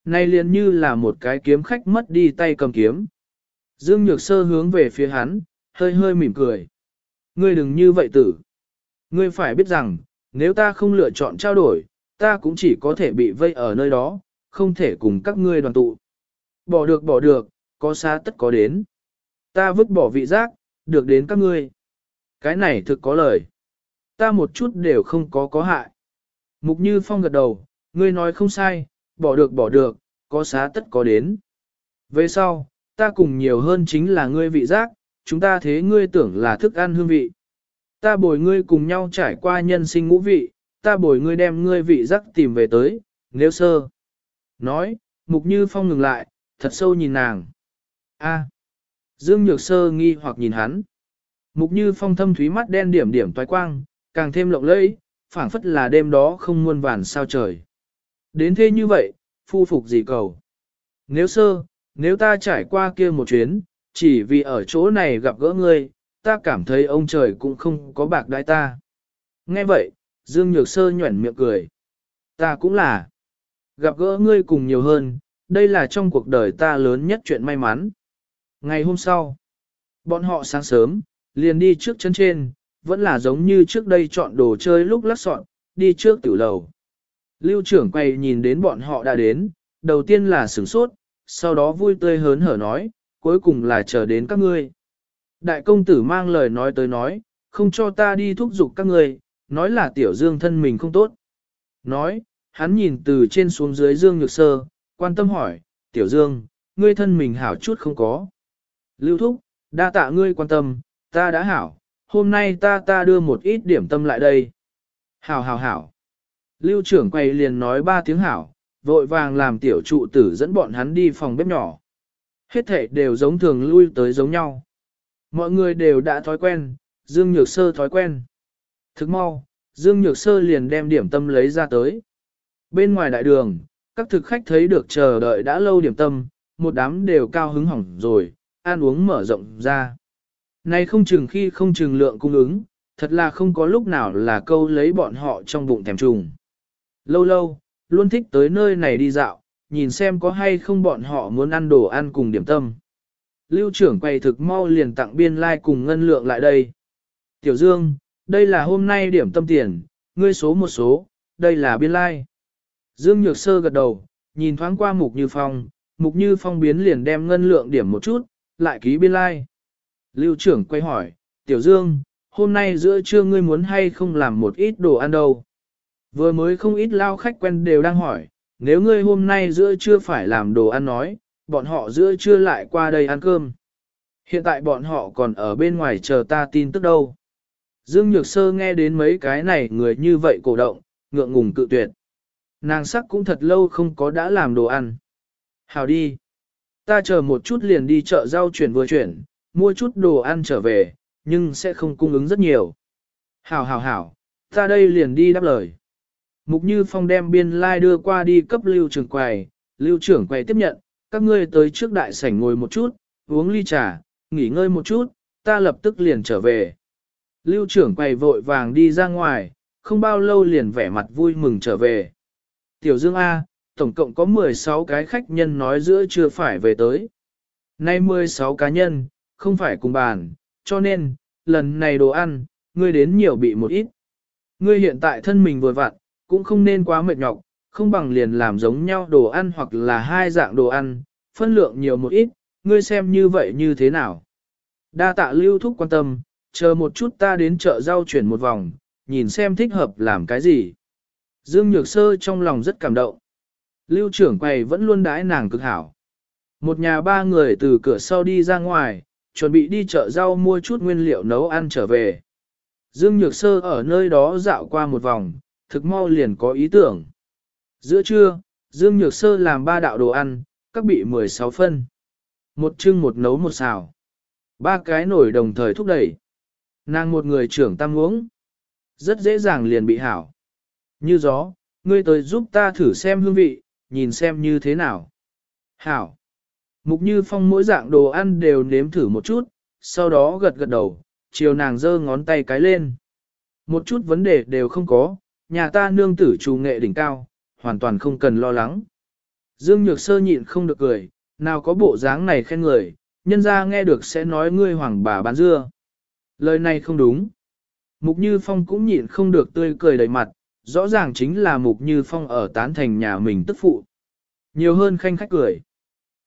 Nay liền như là một cái kiếm khách mất đi tay cầm kiếm. Dương Nhược Sơ hướng về phía hắn, hơi hơi mỉm cười. Ngươi đừng như vậy tử. Ngươi phải biết rằng, nếu ta không lựa chọn trao đổi, ta cũng chỉ có thể bị vây ở nơi đó, không thể cùng các ngươi đoàn tụ. Bỏ được bỏ được, có xa tất có đến. Ta vứt bỏ vị giác, được đến các ngươi. Cái này thực có lời. Ta một chút đều không có có hại. Mục Như Phong gật đầu, ngươi nói không sai, bỏ được bỏ được, có xá tất có đến. Về sau, ta cùng nhiều hơn chính là ngươi vị giác, chúng ta thế ngươi tưởng là thức ăn hương vị. Ta bồi ngươi cùng nhau trải qua nhân sinh ngũ vị, ta bồi ngươi đem ngươi vị giác tìm về tới, nếu sơ. Nói, Mục Như Phong ngừng lại, thật sâu nhìn nàng. A. Dương Nhược Sơ nghi hoặc nhìn hắn. Mục Như Phong thâm thúy mắt đen điểm điểm toái quang, càng thêm lộng lẫy, phảng phất là đêm đó không muôn vàn sao trời. Đến thế như vậy, phu phục gì cầu. Nếu sơ, nếu ta trải qua kia một chuyến, chỉ vì ở chỗ này gặp gỡ ngươi, ta cảm thấy ông trời cũng không có bạc đai ta. Nghe vậy, Dương Nhược Sơ nhuẩn miệng cười. Ta cũng là. Gặp gỡ ngươi cùng nhiều hơn, đây là trong cuộc đời ta lớn nhất chuyện may mắn. Ngày hôm sau, bọn họ sáng sớm, liền đi trước chân trên, vẫn là giống như trước đây chọn đồ chơi lúc lắc soạn, đi trước tiểu lầu. Lưu trưởng quay nhìn đến bọn họ đã đến, đầu tiên là sửng sốt, sau đó vui tươi hớn hở nói, cuối cùng là chờ đến các ngươi. Đại công tử mang lời nói tới nói, không cho ta đi thúc giục các ngươi, nói là tiểu dương thân mình không tốt. Nói, hắn nhìn từ trên xuống dưới dương nhược sơ, quan tâm hỏi, tiểu dương, ngươi thân mình hảo chút không có. Lưu thúc, đa tạ ngươi quan tâm, ta đã hảo, hôm nay ta ta đưa một ít điểm tâm lại đây. Hảo hảo hảo. Lưu trưởng quay liền nói ba tiếng hảo, vội vàng làm tiểu trụ tử dẫn bọn hắn đi phòng bếp nhỏ. Hết thể đều giống thường lui tới giống nhau. Mọi người đều đã thói quen, Dương Nhược Sơ thói quen. Thức mau, Dương Nhược Sơ liền đem điểm tâm lấy ra tới. Bên ngoài đại đường, các thực khách thấy được chờ đợi đã lâu điểm tâm, một đám đều cao hứng hỏng rồi, ăn uống mở rộng ra. Này không chừng khi không chừng lượng cung ứng, thật là không có lúc nào là câu lấy bọn họ trong bụng thèm trùng. Lâu lâu, luôn thích tới nơi này đi dạo, nhìn xem có hay không bọn họ muốn ăn đồ ăn cùng điểm tâm. Lưu trưởng quay thực mau liền tặng biên lai like cùng ngân lượng lại đây. Tiểu Dương, đây là hôm nay điểm tâm tiền, ngươi số một số, đây là biên lai. Like. Dương Nhược Sơ gật đầu, nhìn thoáng qua Mục Như Phong, Mục Như Phong biến liền đem ngân lượng điểm một chút, lại ký biên lai. Like. Lưu trưởng quay hỏi, Tiểu Dương, hôm nay giữa trưa ngươi muốn hay không làm một ít đồ ăn đâu? Vừa mới không ít lao khách quen đều đang hỏi, nếu ngươi hôm nay giữa trưa phải làm đồ ăn nói, bọn họ giữa trưa lại qua đây ăn cơm. Hiện tại bọn họ còn ở bên ngoài chờ ta tin tức đâu. Dương Nhược Sơ nghe đến mấy cái này người như vậy cổ động, ngượng ngùng cự tuyệt. Nàng sắc cũng thật lâu không có đã làm đồ ăn. Hào đi. Ta chờ một chút liền đi chợ rau chuyển vừa chuyển, mua chút đồ ăn trở về, nhưng sẽ không cung ứng rất nhiều. Hảo hảo hảo, ta đây liền đi đáp lời. Mục Như Phong đem biên lai like đưa qua đi cấp lưu trưởng quầy, lưu trưởng quầy tiếp nhận, các ngươi tới trước đại sảnh ngồi một chút, uống ly trà, nghỉ ngơi một chút, ta lập tức liền trở về. Lưu trưởng quầy vội vàng đi ra ngoài, không bao lâu liền vẻ mặt vui mừng trở về. Tiểu Dương A, tổng cộng có 16 cái khách nhân nói giữa chưa phải về tới. Nay 16 cá nhân, không phải cùng bàn, cho nên, lần này đồ ăn, ngươi đến nhiều bị một ít. Ngươi hiện tại thân mình vừa vặn, cũng không nên quá mệt nhọc, không bằng liền làm giống nhau đồ ăn hoặc là hai dạng đồ ăn, phân lượng nhiều một ít, ngươi xem như vậy như thế nào. Đa tạ lưu thúc quan tâm, chờ một chút ta đến chợ rau chuyển một vòng, nhìn xem thích hợp làm cái gì. Dương Nhược Sơ trong lòng rất cảm động. Lưu trưởng quầy vẫn luôn đãi nàng cực hảo. Một nhà ba người từ cửa sau đi ra ngoài, chuẩn bị đi chợ rau mua chút nguyên liệu nấu ăn trở về. Dương Nhược Sơ ở nơi đó dạo qua một vòng, thực mau liền có ý tưởng. Giữa trưa, Dương Nhược Sơ làm ba đạo đồ ăn, các bị 16 phân. Một trưng một nấu một xào. Ba cái nổi đồng thời thúc đẩy. Nàng một người trưởng tam uống. Rất dễ dàng liền bị hảo. Như gió, ngươi tới giúp ta thử xem hương vị, nhìn xem như thế nào. Hảo. Mục Như Phong mỗi dạng đồ ăn đều nếm thử một chút, sau đó gật gật đầu, chiều nàng giơ ngón tay cái lên. Một chút vấn đề đều không có, nhà ta nương tử trù nghệ đỉnh cao, hoàn toàn không cần lo lắng. Dương Nhược Sơ nhịn không được cười, nào có bộ dáng này khen người, nhân ra nghe được sẽ nói ngươi hoàng bà bán dưa. Lời này không đúng. Mục Như Phong cũng nhịn không được tươi cười đầy mặt, rõ ràng chính là Mục Như Phong ở tán thành nhà mình tức phụ. Nhiều hơn khanh khách cười.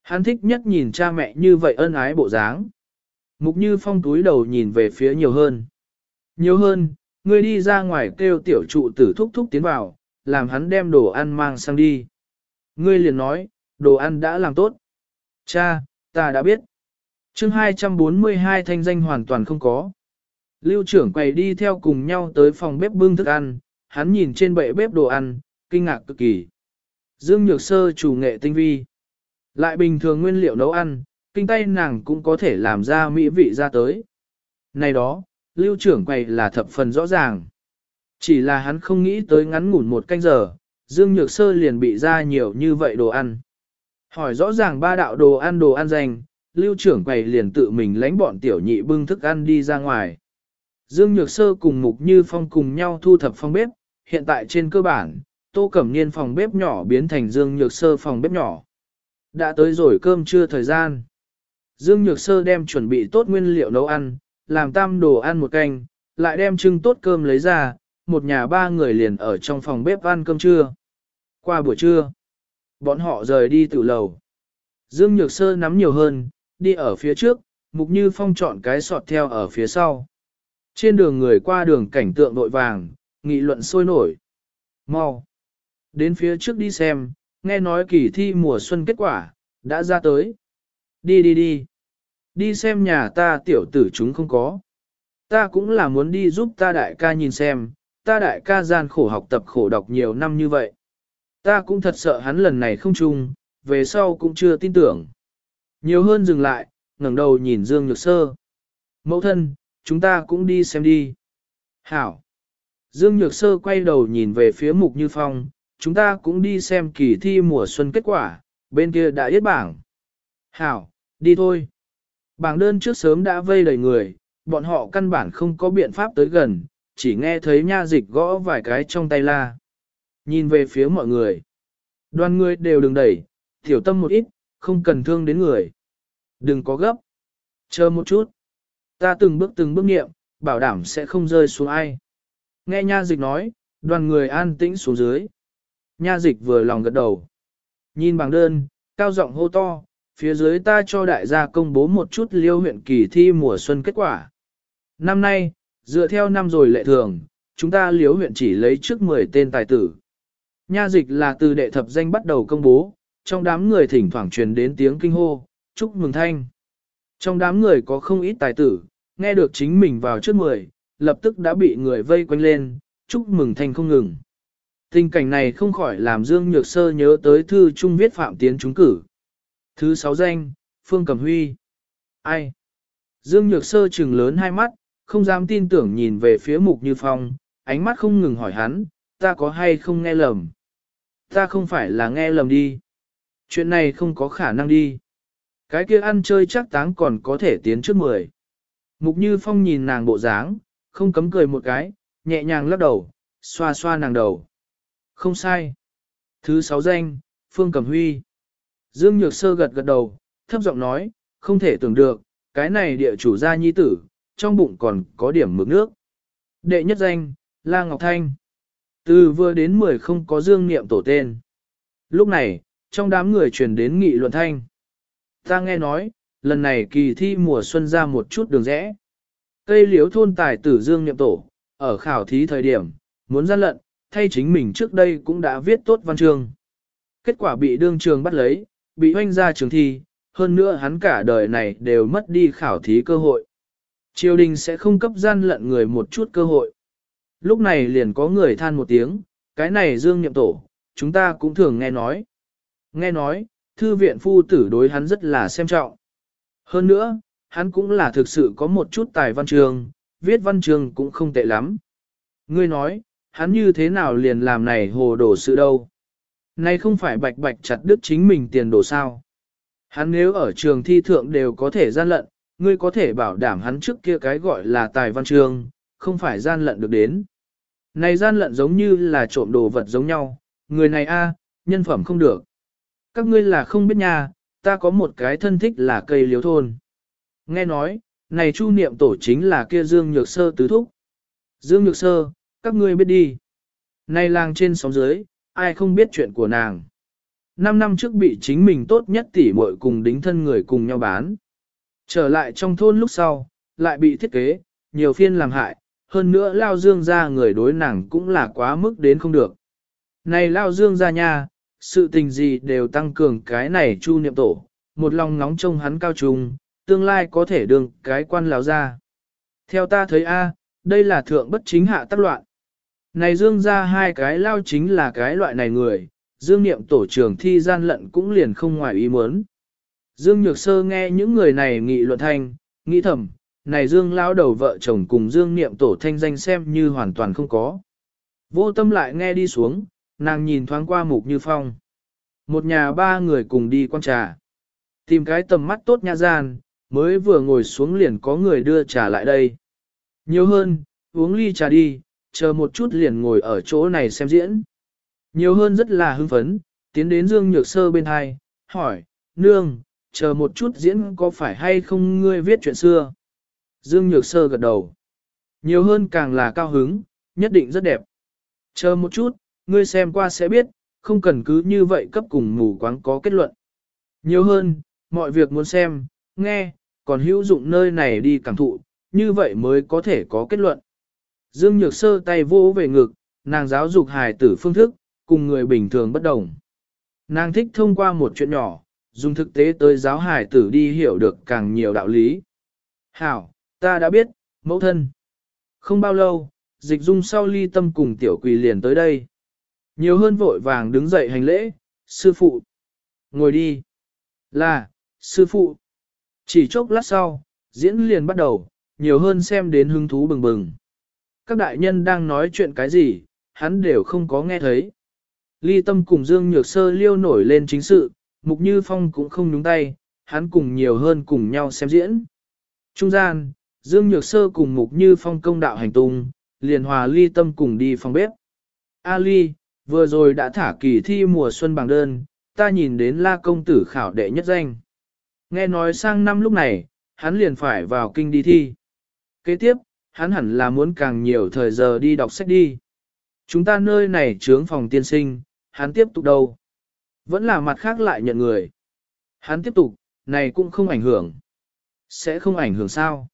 Hắn thích nhất nhìn cha mẹ như vậy ân ái bộ dáng. Mục Như Phong túi đầu nhìn về phía nhiều hơn. Nhiều hơn, ngươi đi ra ngoài kêu tiểu trụ tử thúc thúc tiến vào, làm hắn đem đồ ăn mang sang đi. Ngươi liền nói, đồ ăn đã làm tốt. Cha, ta đã biết. chương 242 thanh danh hoàn toàn không có. Lưu trưởng quầy đi theo cùng nhau tới phòng bếp bưng thức ăn, hắn nhìn trên bệ bếp đồ ăn, kinh ngạc cực kỳ. Dương Nhược Sơ chủ nghệ tinh vi. Lại bình thường nguyên liệu nấu ăn, kinh tay nàng cũng có thể làm ra mỹ vị ra tới. Này đó, lưu trưởng quầy là thập phần rõ ràng. Chỉ là hắn không nghĩ tới ngắn ngủn một canh giờ, Dương Nhược Sơ liền bị ra nhiều như vậy đồ ăn. Hỏi rõ ràng ba đạo đồ ăn đồ ăn dành, lưu trưởng quầy liền tự mình lánh bọn tiểu nhị bưng thức ăn đi ra ngoài. Dương Nhược Sơ cùng Mục Như Phong cùng nhau thu thập phòng bếp, hiện tại trên cơ bản, Tô Cẩm Niên phòng bếp nhỏ biến thành Dương Nhược Sơ phòng bếp nhỏ. Đã tới rồi cơm trưa thời gian. Dương Nhược Sơ đem chuẩn bị tốt nguyên liệu nấu ăn, làm tam đồ ăn một canh, lại đem trưng tốt cơm lấy ra, một nhà ba người liền ở trong phòng bếp ăn cơm trưa. Qua buổi trưa, bọn họ rời đi từ lầu. Dương Nhược Sơ nắm nhiều hơn, đi ở phía trước, Mục Như Phong chọn cái sọt theo ở phía sau. Trên đường người qua đường cảnh tượng nội vàng, nghị luận sôi nổi. Mau! Đến phía trước đi xem, nghe nói kỳ thi mùa xuân kết quả, đã ra tới. Đi đi đi! Đi xem nhà ta tiểu tử chúng không có. Ta cũng là muốn đi giúp ta đại ca nhìn xem, ta đại ca gian khổ học tập khổ đọc nhiều năm như vậy. Ta cũng thật sợ hắn lần này không chung, về sau cũng chưa tin tưởng. Nhiều hơn dừng lại, ngẩng đầu nhìn Dương Nhược Sơ. Mẫu thân, chúng ta cũng đi xem đi. Hảo. Dương Nhược Sơ quay đầu nhìn về phía Mục Như Phong, chúng ta cũng đi xem kỳ thi mùa xuân kết quả, bên kia đã yết bảng. Hảo, đi thôi. Bảng đơn trước sớm đã vây đầy người, bọn họ căn bản không có biện pháp tới gần, chỉ nghe thấy nha dịch gõ vài cái trong tay la. Nhìn về phía mọi người. Đoàn người đều đừng đẩy, tiểu tâm một ít, không cần thương đến người. Đừng có gấp. Chờ một chút. Ta từng bước từng bước nghiệm, bảo đảm sẽ không rơi xuống ai. Nghe nha dịch nói, đoàn người an tĩnh xuống dưới. Nha dịch vừa lòng gật đầu. Nhìn bảng đơn, cao giọng hô to, phía dưới ta cho đại gia công bố một chút liêu huyện kỳ thi mùa xuân kết quả. Năm nay, dựa theo năm rồi lệ thường, chúng ta liếu huyện chỉ lấy trước 10 tên tài tử. Nha dịch là từ đệ thập danh bắt đầu công bố, trong đám người thỉnh thoảng truyền đến tiếng kinh hô, chúc mừng thanh. Trong đám người có không ít tài tử, nghe được chính mình vào trước 10, lập tức đã bị người vây quanh lên, chúc mừng thanh không ngừng. Tình cảnh này không khỏi làm Dương Nhược Sơ nhớ tới thư trung viết phạm tiến trúng cử. Thứ sáu danh, Phương Cẩm Huy. Ai? Dương Nhược Sơ trừng lớn hai mắt, không dám tin tưởng nhìn về phía Mục Như Phong, ánh mắt không ngừng hỏi hắn, ta có hay không nghe lầm? Ta không phải là nghe lầm đi. Chuyện này không có khả năng đi. Cái kia ăn chơi chắc táng còn có thể tiến trước mười. Mục Như Phong nhìn nàng bộ dáng, không cấm cười một cái, nhẹ nhàng lắc đầu, xoa xoa nàng đầu. Không sai. Thứ sáu danh, Phương Cẩm Huy. Dương Nhược Sơ gật gật đầu, thấp giọng nói, không thể tưởng được, cái này địa chủ gia nhi tử, trong bụng còn có điểm mực nước. Đệ nhất danh, La Ngọc Thanh. Từ vừa đến 10 không có dương niệm tổ tên. Lúc này, trong đám người truyền đến nghị luận thanh. Ta nghe nói, lần này kỳ thi mùa xuân ra một chút đường rẽ. Cây liếu thôn tài tử dương niệm tổ, ở khảo thí thời điểm, muốn gian lận, thay chính mình trước đây cũng đã viết tốt văn chương. Kết quả bị đương trường bắt lấy, bị hoanh ra trường thi, hơn nữa hắn cả đời này đều mất đi khảo thí cơ hội. Triều đình sẽ không cấp gian lận người một chút cơ hội. Lúc này liền có người than một tiếng, cái này dương nhậm tổ, chúng ta cũng thường nghe nói. Nghe nói, thư viện phu tử đối hắn rất là xem trọng. Hơn nữa, hắn cũng là thực sự có một chút tài văn trường, viết văn trường cũng không tệ lắm. Ngươi nói, hắn như thế nào liền làm này hồ đồ sự đâu. Này không phải bạch bạch chặt đứt chính mình tiền đồ sao. Hắn nếu ở trường thi thượng đều có thể gian lận, ngươi có thể bảo đảm hắn trước kia cái gọi là tài văn trường, không phải gian lận được đến. Này gian lận giống như là trộm đồ vật giống nhau, người này a, nhân phẩm không được. Các ngươi là không biết nha, ta có một cái thân thích là cây liếu thôn. Nghe nói, này chu niệm tổ chính là kia Dương Nhược Sơ tứ thúc. Dương Nhược Sơ, các ngươi biết đi. Này làng trên sóng dưới, ai không biết chuyện của nàng. Năm năm trước bị chính mình tốt nhất tỉ muội cùng đính thân người cùng nhau bán. Trở lại trong thôn lúc sau, lại bị thiết kế, nhiều phiên làm hại, hơn nữa Lao Dương ra người đối nàng cũng là quá mức đến không được. Này Lao Dương ra nha, sự tình gì đều tăng cường cái này chu niệm tổ, một lòng nóng trông hắn cao trùng, tương lai có thể đường cái quan lão ra. Theo ta thấy a, đây là thượng bất chính hạ tác loạn. Này Dương ra hai cái lao chính là cái loại này người, Dương niệm tổ trưởng thi gian lận cũng liền không ngoài ý muốn. Dương Nhược Sơ nghe những người này nghị luận thanh, nghĩ thầm, này Dương lão đầu vợ chồng cùng Dương Niệm tổ thanh danh xem như hoàn toàn không có. Vô tâm lại nghe đi xuống, nàng nhìn thoáng qua mục như phong. Một nhà ba người cùng đi quan trà. Tìm cái tầm mắt tốt nhã gian, mới vừa ngồi xuống liền có người đưa trà lại đây. Nhiều hơn, uống ly trà đi, chờ một chút liền ngồi ở chỗ này xem diễn. Nhiều hơn rất là hưng phấn, tiến đến Dương Nhược Sơ bên hai, hỏi, nương, chờ một chút diễn có phải hay không ngươi viết chuyện xưa. Dương Nhược Sơ gật đầu. Nhiều hơn càng là cao hứng, nhất định rất đẹp. Chờ một chút, ngươi xem qua sẽ biết, không cần cứ như vậy cấp cùng mù quáng có kết luận. Nhiều hơn, mọi việc muốn xem, nghe, còn hữu dụng nơi này đi cảm thụ, như vậy mới có thể có kết luận. Dương Nhược Sơ tay vô về ngực, nàng giáo dục hài tử phương thức, cùng người bình thường bất đồng. Nàng thích thông qua một chuyện nhỏ, dùng thực tế tới giáo hài tử đi hiểu được càng nhiều đạo lý. Hảo, ta đã biết, mẫu thân. Không bao lâu, dịch dung sau ly tâm cùng tiểu quỳ liền tới đây. Nhiều hơn vội vàng đứng dậy hành lễ, sư phụ. Ngồi đi. Là, sư phụ. Chỉ chốc lát sau, diễn liền bắt đầu, nhiều hơn xem đến hứng thú bừng bừng. Các đại nhân đang nói chuyện cái gì, hắn đều không có nghe thấy. Ly tâm cùng Dương Nhược Sơ liêu nổi lên chính sự, Mục Như Phong cũng không nhúng tay, hắn cùng nhiều hơn cùng nhau xem diễn. Trung gian, Dương Nhược Sơ cùng Mục Như Phong công đạo hành tung, liền hòa ly tâm cùng đi phòng bếp. A ly, vừa rồi đã thả kỳ thi mùa xuân bằng đơn, ta nhìn đến la công tử khảo đệ nhất danh. Nghe nói sang năm lúc này, hắn liền phải vào kinh đi thi. Kế tiếp, hắn hẳn là muốn càng nhiều thời giờ đi đọc sách đi. Chúng ta nơi này trướng phòng tiên sinh, hắn tiếp tục đâu? Vẫn là mặt khác lại nhận người. Hắn tiếp tục, này cũng không ảnh hưởng. Sẽ không ảnh hưởng sao?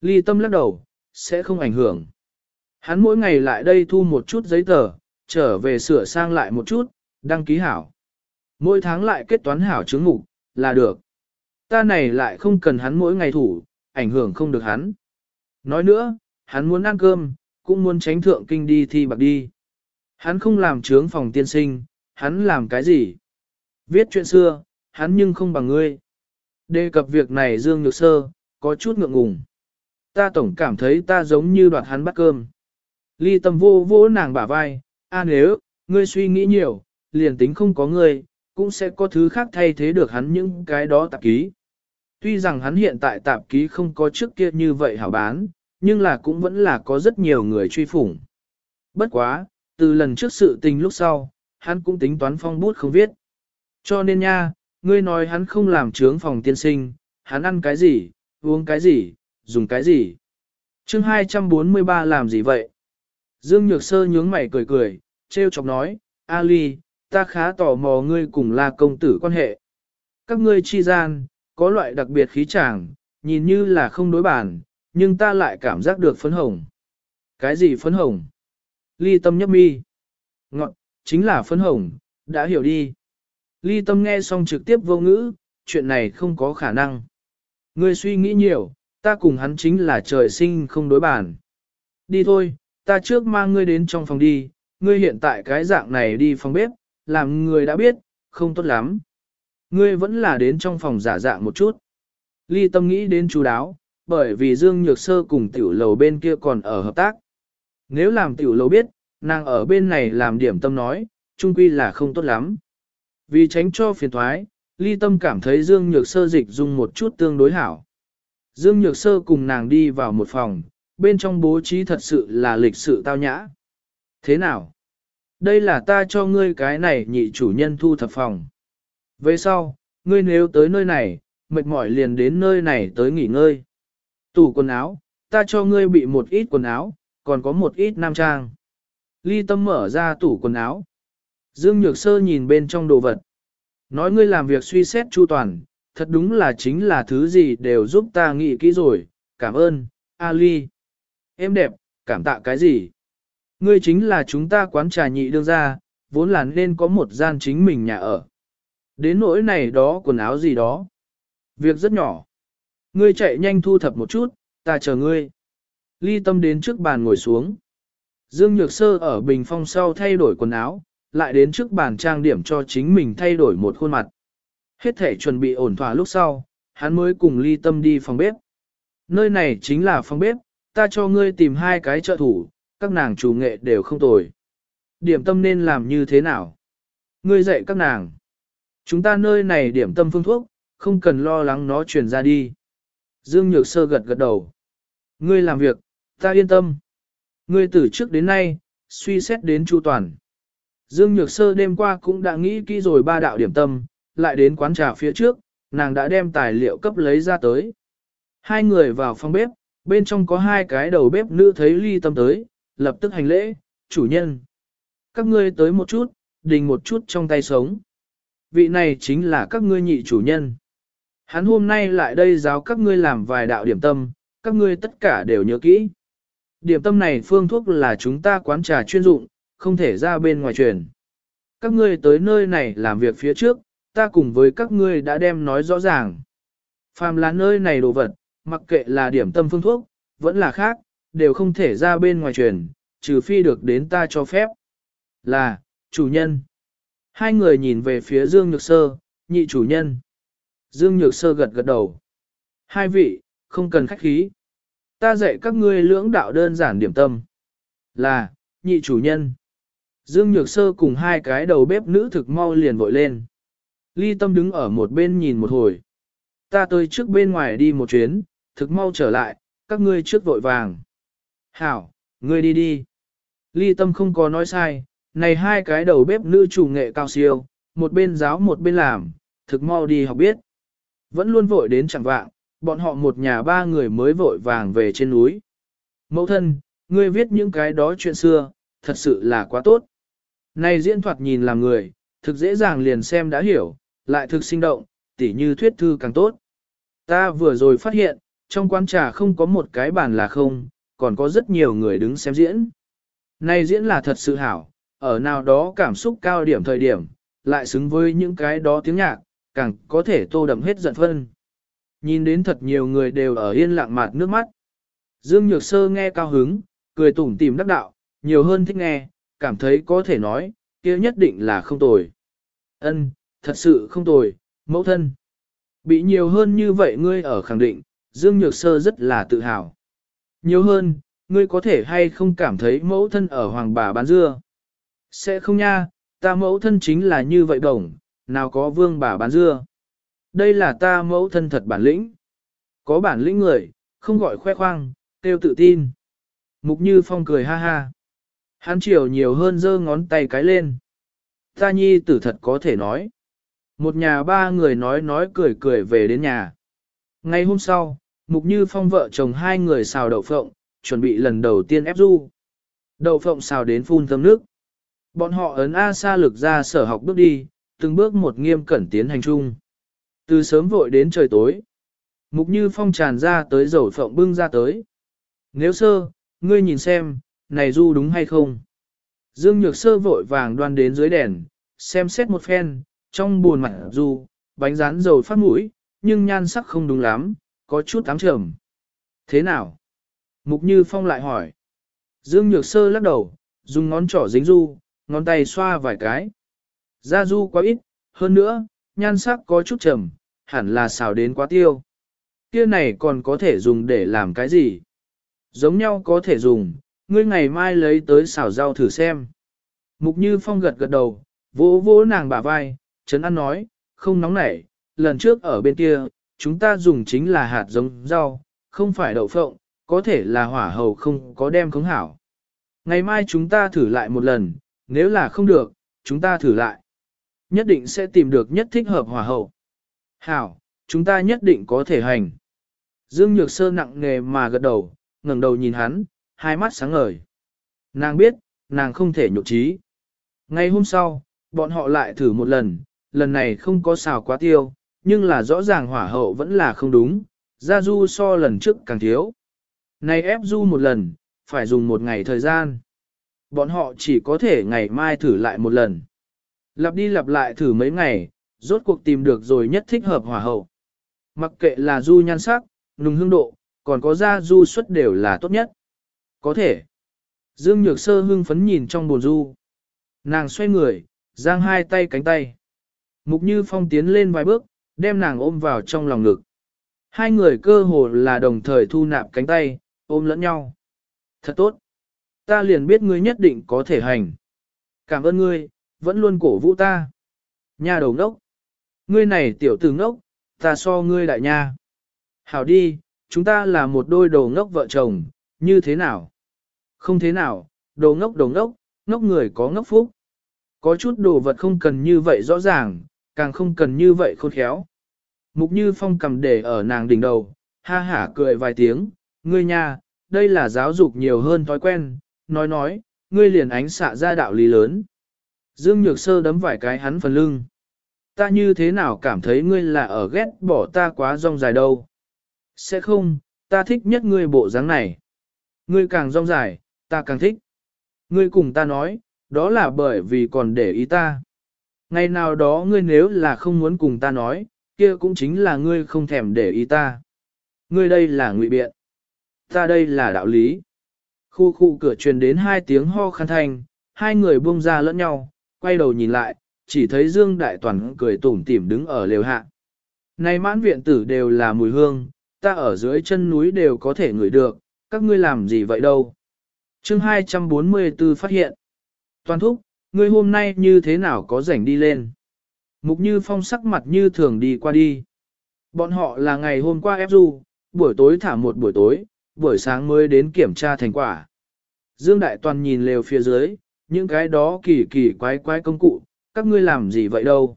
Ly tâm lắc đầu, sẽ không ảnh hưởng. Hắn mỗi ngày lại đây thu một chút giấy tờ, trở về sửa sang lại một chút, đăng ký hảo. Mỗi tháng lại kết toán hảo chứng mục, là được. Ta này lại không cần hắn mỗi ngày thủ, ảnh hưởng không được hắn. Nói nữa, hắn muốn ăn cơm, cũng muốn tránh thượng kinh đi thi bạc đi. Hắn không làm trướng phòng tiên sinh, hắn làm cái gì? Viết chuyện xưa, hắn nhưng không bằng ngươi. Đề cập việc này Dương Nhược Sơ, có chút ngượng ngùng. Ta tổng cảm thấy ta giống như đoạt hắn bắt cơm. Ly tâm vô vô nàng bả vai, a nếu, ngươi suy nghĩ nhiều, liền tính không có ngươi, cũng sẽ có thứ khác thay thế được hắn những cái đó tạp ký. Tuy rằng hắn hiện tại tạp ký không có trước kia như vậy hảo bán, nhưng là cũng vẫn là có rất nhiều người truy phủng. Bất quá, từ lần trước sự tình lúc sau, hắn cũng tính toán phong bút không viết. Cho nên nha, ngươi nói hắn không làm trướng phòng tiên sinh, hắn ăn cái gì, uống cái gì, dùng cái gì. chương 243 làm gì vậy? Dương Nhược Sơ nhướng mày cười cười, treo chọc nói, Ali, ta khá tò mò ngươi cùng là công tử quan hệ. Các ngươi chi gian, có loại đặc biệt khí chàng, nhìn như là không đối bản, nhưng ta lại cảm giác được phấn hồng. Cái gì phấn hồng? Ly tâm nhấp mi. Ngọn, chính là phấn hồng, đã hiểu đi. Ly tâm nghe xong trực tiếp vô ngữ, chuyện này không có khả năng. Ngươi suy nghĩ nhiều, ta cùng hắn chính là trời sinh không đối bản. Đi thôi, ta trước mang ngươi đến trong phòng đi, ngươi hiện tại cái dạng này đi phòng bếp, làm người đã biết, không tốt lắm. Ngươi vẫn là đến trong phòng giả dạng một chút. Ly tâm nghĩ đến chú đáo, bởi vì Dương Nhược Sơ cùng tiểu lầu bên kia còn ở hợp tác. Nếu làm tiểu lầu biết, nàng ở bên này làm điểm tâm nói, chung quy là không tốt lắm. Vì tránh cho phiền thoái, ly tâm cảm thấy Dương Nhược Sơ dịch dùng một chút tương đối hảo. Dương Nhược Sơ cùng nàng đi vào một phòng, bên trong bố trí thật sự là lịch sự tao nhã. Thế nào? Đây là ta cho ngươi cái này nhị chủ nhân thu thập phòng. Về sau, ngươi nếu tới nơi này, mệt mỏi liền đến nơi này tới nghỉ ngơi. Tủ quần áo, ta cho ngươi bị một ít quần áo, còn có một ít nam trang. Ly tâm mở ra tủ quần áo. Dương Nhược Sơ nhìn bên trong đồ vật. Nói ngươi làm việc suy xét chu toàn, thật đúng là chính là thứ gì đều giúp ta nghĩ kỹ rồi, cảm ơn, Ali. Em đẹp, cảm tạ cái gì? Ngươi chính là chúng ta quán trà nhị đương ra, vốn là nên có một gian chính mình nhà ở. Đến nỗi này đó quần áo gì đó. Việc rất nhỏ. Ngươi chạy nhanh thu thập một chút, ta chờ ngươi. Ly tâm đến trước bàn ngồi xuống. Dương Nhược Sơ ở bình phong sau thay đổi quần áo, lại đến trước bàn trang điểm cho chính mình thay đổi một khuôn mặt. Hết thể chuẩn bị ổn thỏa lúc sau, hắn mới cùng ly tâm đi phòng bếp. Nơi này chính là phòng bếp, ta cho ngươi tìm hai cái trợ thủ, các nàng chủ nghệ đều không tồi. Điểm tâm nên làm như thế nào? Ngươi dạy các nàng. Chúng ta nơi này điểm tâm phương thuốc, không cần lo lắng nó truyền ra đi. Dương Nhược Sơ gật gật đầu. Ngươi làm việc, ta yên tâm. Ngươi từ trước đến nay, suy xét đến chu toàn. Dương Nhược Sơ đêm qua cũng đã nghĩ kỹ rồi ba đạo điểm tâm, lại đến quán trà phía trước, nàng đã đem tài liệu cấp lấy ra tới. Hai người vào phòng bếp, bên trong có hai cái đầu bếp nữ thấy ly tâm tới, lập tức hành lễ, chủ nhân. Các ngươi tới một chút, đình một chút trong tay sống. Vị này chính là các ngươi nhị chủ nhân. Hắn hôm nay lại đây giáo các ngươi làm vài đạo điểm tâm, các ngươi tất cả đều nhớ kỹ. Điểm tâm này phương thuốc là chúng ta quán trà chuyên dụng, không thể ra bên ngoài truyền. Các ngươi tới nơi này làm việc phía trước, ta cùng với các ngươi đã đem nói rõ ràng. Phàm là nơi này đồ vật, mặc kệ là điểm tâm phương thuốc, vẫn là khác, đều không thể ra bên ngoài truyền, trừ phi được đến ta cho phép. Là, chủ nhân. Hai người nhìn về phía Dương Nhược Sơ, nhị chủ nhân. Dương Nhược Sơ gật gật đầu. Hai vị, không cần khách khí. Ta dạy các ngươi lưỡng đạo đơn giản điểm tâm. Là, nhị chủ nhân. Dương Nhược Sơ cùng hai cái đầu bếp nữ thực mau liền vội lên. Ly Tâm đứng ở một bên nhìn một hồi. Ta tới trước bên ngoài đi một chuyến, thực mau trở lại, các ngươi trước vội vàng. Hảo, ngươi đi đi. Ly Tâm không có nói sai, này hai cái đầu bếp nữ chủ nghệ cao siêu, một bên giáo một bên làm, thực mau đi học biết. Vẫn luôn vội đến chẳng vạng, bọn họ một nhà ba người mới vội vàng về trên núi. Mẫu thân, ngươi viết những cái đó chuyện xưa, thật sự là quá tốt. Này diễn thoạt nhìn làm người, thực dễ dàng liền xem đã hiểu, lại thực sinh động, tỉ như thuyết thư càng tốt. Ta vừa rồi phát hiện, trong quán trà không có một cái bàn là không, còn có rất nhiều người đứng xem diễn. Này diễn là thật sự hảo, ở nào đó cảm xúc cao điểm thời điểm, lại xứng với những cái đó tiếng nhạc, càng có thể tô đậm hết giận phân. Nhìn đến thật nhiều người đều ở yên lặng mặt nước mắt. Dương Nhược Sơ nghe cao hứng, cười tủm tìm đắc đạo, nhiều hơn thích nghe, cảm thấy có thể nói, kia nhất định là không tồi. Ân, thật sự không tồi, mẫu thân. Bị nhiều hơn như vậy ngươi ở khẳng định, Dương Nhược Sơ rất là tự hào. Nhiều hơn, ngươi có thể hay không cảm thấy mẫu thân ở hoàng bà bán dưa. Sẽ không nha, ta mẫu thân chính là như vậy đồng, nào có vương bà bán dưa. Đây là ta mẫu thân thật bản lĩnh. Có bản lĩnh người, không gọi khoe khoang, tiêu tự tin. Mục Như Phong cười ha ha. Hắn chiều nhiều hơn giơ ngón tay cái lên. Ta nhi tử thật có thể nói. Một nhà ba người nói nói cười cười về đến nhà. Ngày hôm sau, Mục Như Phong vợ chồng hai người xào đậu phộng, chuẩn bị lần đầu tiên ép du. Đậu phộng xào đến phun thơm nước. Bọn họ ấn A sa lực ra sở học bước đi, từng bước một nghiêm cẩn tiến hành chung. Từ sớm vội đến trời tối. Mục Như Phong tràn ra tới dầu phộng bưng ra tới. Nếu sơ, ngươi nhìn xem, này du đúng hay không? Dương Nhược Sơ vội vàng đoan đến dưới đèn, xem xét một phen, trong buồn mặt du, bánh rán dầu phát mũi, nhưng nhan sắc không đúng lắm, có chút ám trầm. Thế nào? Mục Như Phong lại hỏi. Dương Nhược Sơ lắc đầu, dùng ngón trỏ dính du, ngón tay xoa vài cái. Gia du quá ít, hơn nữa, nhan sắc có chút trầm, hẳn là xào đến quá tiêu. Kia này còn có thể dùng để làm cái gì? Giống nhau có thể dùng, ngươi ngày mai lấy tới xào rau thử xem. Mục Như Phong gật gật đầu, vỗ vỗ nàng bả vai, Trấn An nói, không nóng nảy, lần trước ở bên kia, chúng ta dùng chính là hạt giống rau, không phải đậu phộng, có thể là hỏa hầu không có đem khống hảo. Ngày mai chúng ta thử lại một lần, nếu là không được, chúng ta thử lại. Nhất định sẽ tìm được nhất thích hợp hỏa hậu. Hảo, chúng ta nhất định có thể hành. Dương Nhược Sơ nặng nề mà gật đầu, ngẩng đầu nhìn hắn, hai mắt sáng ngời. Nàng biết, nàng không thể nhục trí. Ngay hôm sau, bọn họ lại thử một lần, lần này không có xào quá tiêu, nhưng là rõ ràng hỏa hậu vẫn là không đúng, gia du so lần trước càng thiếu. Này ép du một lần, phải dùng một ngày thời gian. Bọn họ chỉ có thể ngày mai thử lại một lần. Lặp đi lặp lại thử mấy ngày, rốt cuộc tìm được rồi nhất thích hợp hỏa hậu. Mặc kệ là du nhan sắc, nùng hương độ, còn có da du suất đều là tốt nhất. Có thể. Dương Nhược Sơ hưng phấn nhìn trong bồn du. Nàng xoay người, giang hai tay cánh tay. Mục Như Phong tiến lên vài bước, đem nàng ôm vào trong lòng ngực. Hai người cơ hồ là đồng thời thu nạp cánh tay, ôm lẫn nhau. Thật tốt. Ta liền biết ngươi nhất định có thể hành. Cảm ơn ngươi, vẫn luôn cổ vũ ta. Nha đầu ngốc. Ngươi này tiểu tử ngốc, ta so ngươi đại nha. Hảo đi, chúng ta là một đôi đồ ngốc vợ chồng, như thế nào? Không thế nào, đồ ngốc đồ ngốc, ngốc người có ngốc phúc. Có chút đồ vật không cần như vậy rõ ràng, càng không cần như vậy khôn khéo. Mục Như Phong cầm để ở nàng đỉnh đầu, ha hả cười vài tiếng, ngươi nha, đây là giáo dục nhiều hơn thói quen, nói nói, ngươi liền ánh xạ ra đạo lý lớn. Dương Nhược Sơ đấm vài cái hắn phần lưng. Ta như thế nào cảm thấy ngươi là ở ghét bỏ ta quá rong dài đâu. Sẽ không, ta thích nhất ngươi bộ dáng này. Ngươi càng rong dài, ta càng thích. Ngươi cùng ta nói, đó là bởi vì còn để ý ta. Ngày nào đó ngươi nếu là không muốn cùng ta nói, kia cũng chính là ngươi không thèm để ý ta. Ngươi đây là ngụy biện. Ta đây là đạo lý. Khu khu cửa truyền đến hai tiếng ho khăn thanh, hai người buông ra lẫn nhau, quay đầu nhìn lại, chỉ thấy Dương Đại Toàn cười tủm tỉm đứng ở lều hạ. Này mãn viện tử đều là mùi hương, ta ở dưới chân núi đều có thể ngửi được, các ngươi làm gì vậy đâu. chương 244 phát hiện. Toàn thúc, ngươi hôm nay như thế nào có rảnh đi lên? Mục Như Phong sắc mặt như thường đi qua đi. Bọn họ là ngày hôm qua ép du, buổi tối thả một buổi tối, buổi sáng mới đến kiểm tra thành quả. Dương Đại Toàn nhìn lều phía dưới, những cái đó kỳ kỳ quái quái công cụ, các ngươi làm gì vậy đâu?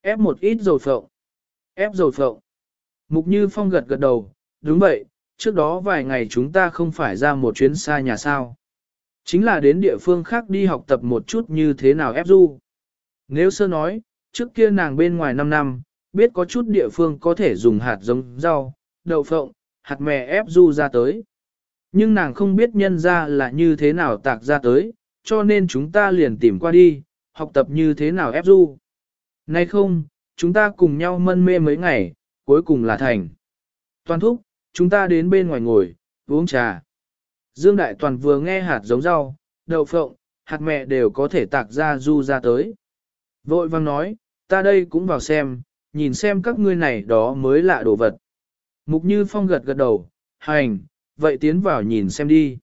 Ép một ít dầu phộng. Ép dầu phộng. Mục Như Phong gật gật đầu, đúng vậy, trước đó vài ngày chúng ta không phải ra một chuyến xa nhà sao. Chính là đến địa phương khác đi học tập một chút như thế nào ép du. Nếu sơ nói, trước kia nàng bên ngoài 5 năm, biết có chút địa phương có thể dùng hạt giống rau, đậu phộng, hạt mè ép du ra tới. Nhưng nàng không biết nhân ra là như thế nào tạc ra tới, cho nên chúng ta liền tìm qua đi, học tập như thế nào ép du. Nay không, chúng ta cùng nhau mân mê mấy ngày, cuối cùng là thành. Toàn thúc, chúng ta đến bên ngoài ngồi, uống trà. Dương Đại Toàn vừa nghe hạt giống rau, đậu phộng, hạt mẹ đều có thể tạc ra du ra tới. Vội vang nói, ta đây cũng vào xem, nhìn xem các ngươi này đó mới lạ đồ vật. Mục Như Phong gật gật đầu, hành, vậy tiến vào nhìn xem đi.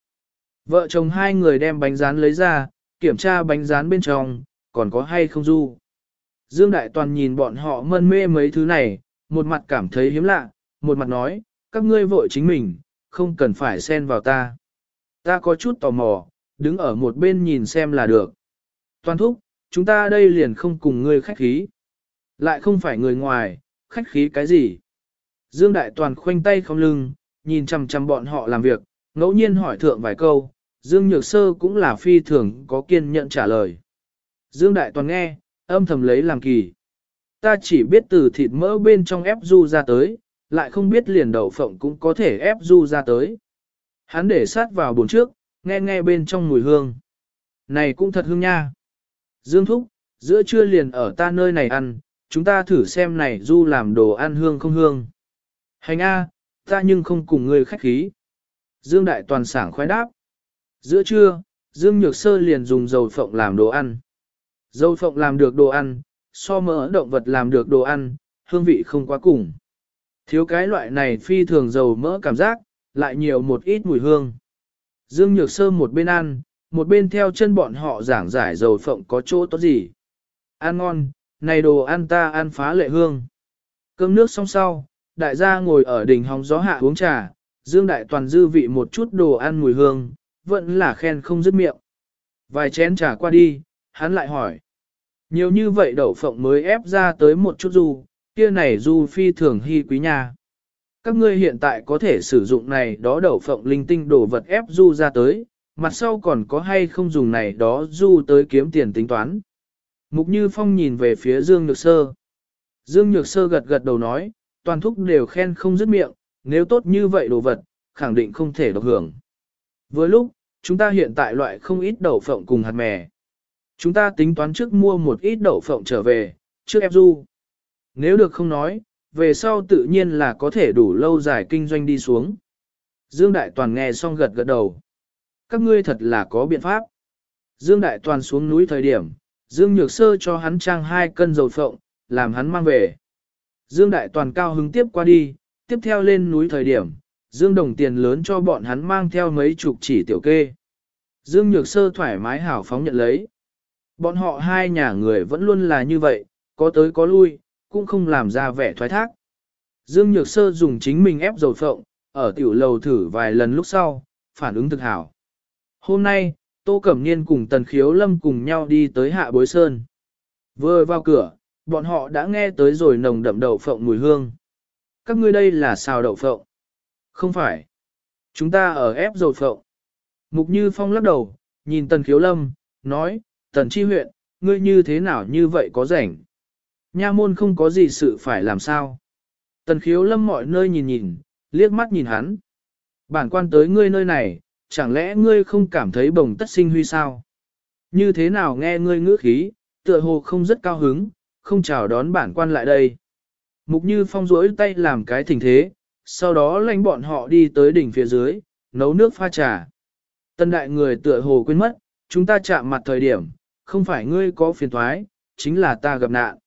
Vợ chồng hai người đem bánh rán lấy ra, kiểm tra bánh rán bên trong, còn có hay không du. Dương Đại Toàn nhìn bọn họ mân mê mấy thứ này, một mặt cảm thấy hiếm lạ, một mặt nói, các ngươi vội chính mình, không cần phải xen vào ta. Ta có chút tò mò, đứng ở một bên nhìn xem là được. Toàn thúc, chúng ta đây liền không cùng ngươi khách khí. Lại không phải người ngoài, khách khí cái gì. Dương Đại Toàn khoanh tay không lưng, nhìn chằm chằm bọn họ làm việc, ngẫu nhiên hỏi thượng vài câu, Dương Nhược Sơ cũng là phi thường có kiên nhận trả lời. Dương Đại Toàn nghe, âm thầm lấy làm kỳ. Ta chỉ biết từ thịt mỡ bên trong ép du ra tới, lại không biết liền đậu phộng cũng có thể ép du ra tới. Hắn để sát vào bồn trước, nghe nghe bên trong mùi hương. Này cũng thật hương nha. Dương Thúc, giữa trưa liền ở ta nơi này ăn, chúng ta thử xem này du làm đồ ăn hương không hương. Hành A, ta nhưng không cùng ngươi khách khí. Dương Đại Toàn sảng khoái đáp. Giữa trưa, Dương Nhược Sơ liền dùng dầu phộng làm đồ ăn. Dầu phộng làm được đồ ăn, so mỡ động vật làm được đồ ăn, hương vị không quá cùng. Thiếu cái loại này phi thường dầu mỡ cảm giác, lại nhiều một ít mùi hương. Dương Nhược Sơ một bên ăn, một bên theo chân bọn họ giảng giải dầu phộng có chỗ tốt gì. Ăn ngon, này đồ ăn ta ăn phá lệ hương. Cơm nước xong sau, đại gia ngồi ở đỉnh hóng gió hạ uống trà, Dương Đại Toàn dư vị một chút đồ ăn mùi hương, vẫn là khen không dứt miệng. Vài chén trà qua đi, hắn lại hỏi. Nhiều như vậy đậu phộng mới ép ra tới một chút du, kia này du phi thường hy quý nhà. Các ngươi hiện tại có thể sử dụng này đó đậu phộng linh tinh đồ vật ép du ra tới, mặt sau còn có hay không dùng này đó du tới kiếm tiền tính toán. Mục Như Phong nhìn về phía Dương Nhược Sơ. Dương Nhược Sơ gật gật đầu nói, toàn thúc đều khen không dứt miệng, nếu tốt như vậy đồ vật, khẳng định không thể độc hưởng. Với lúc, chúng ta hiện tại loại không ít đậu phộng cùng hạt mè. Chúng ta tính toán trước mua một ít đậu phộng trở về, trước ép du. Nếu được không nói, về sau tự nhiên là có thể đủ lâu dài kinh doanh đi xuống. Dương Đại Toàn nghe xong gật gật đầu. Các ngươi thật là có biện pháp. Dương Đại Toàn xuống núi thời điểm, Dương Nhược Sơ cho hắn trang hai cân dầu phộng, làm hắn mang về. Dương Đại Toàn cao hứng tiếp qua đi, tiếp theo lên núi thời điểm, Dương Đồng tiền lớn cho bọn hắn mang theo mấy chục chỉ tiểu kê. Dương Nhược Sơ thoải mái hảo phóng nhận lấy. Bọn họ hai nhà người vẫn luôn là như vậy, có tới có lui, cũng không làm ra vẻ thoái thác. Dương Nhược Sơ dùng chính mình ép dầu phộng, ở tiểu lầu thử vài lần lúc sau, phản ứng thực hảo. Hôm nay, Tô Cẩm Niên cùng Tần Khiếu Lâm cùng nhau đi tới Hạ Bối Sơn. Vừa vào cửa, bọn họ đã nghe tới rồi nồng đậm đậu phộng mùi hương. Các ngươi đây là xào đậu phộng. Không phải. Chúng ta ở ép dầu phộng. Mục Như Phong lắc đầu, nhìn Tần Khiếu Lâm, nói, Tần Chi huyện, ngươi như thế nào như vậy có rảnh. Nha môn không có gì sự phải làm sao. Tần Khiếu Lâm mọi nơi nhìn nhìn, liếc mắt nhìn hắn. Bản quan tới ngươi nơi này, chẳng lẽ ngươi không cảm thấy bồng tất sinh huy sao? Như thế nào nghe ngươi ngữ khí, tựa hồ không rất cao hứng, không chào đón bản quan lại đây. Mục Như Phong rỗi tay làm cái thỉnh thế, sau đó lãnh bọn họ đi tới đỉnh phía dưới, nấu nước pha trà. Tân đại người tựa hồ quên mất, chúng ta chạm mặt thời điểm, không phải ngươi có phiền thoái, chính là ta gặp nạn.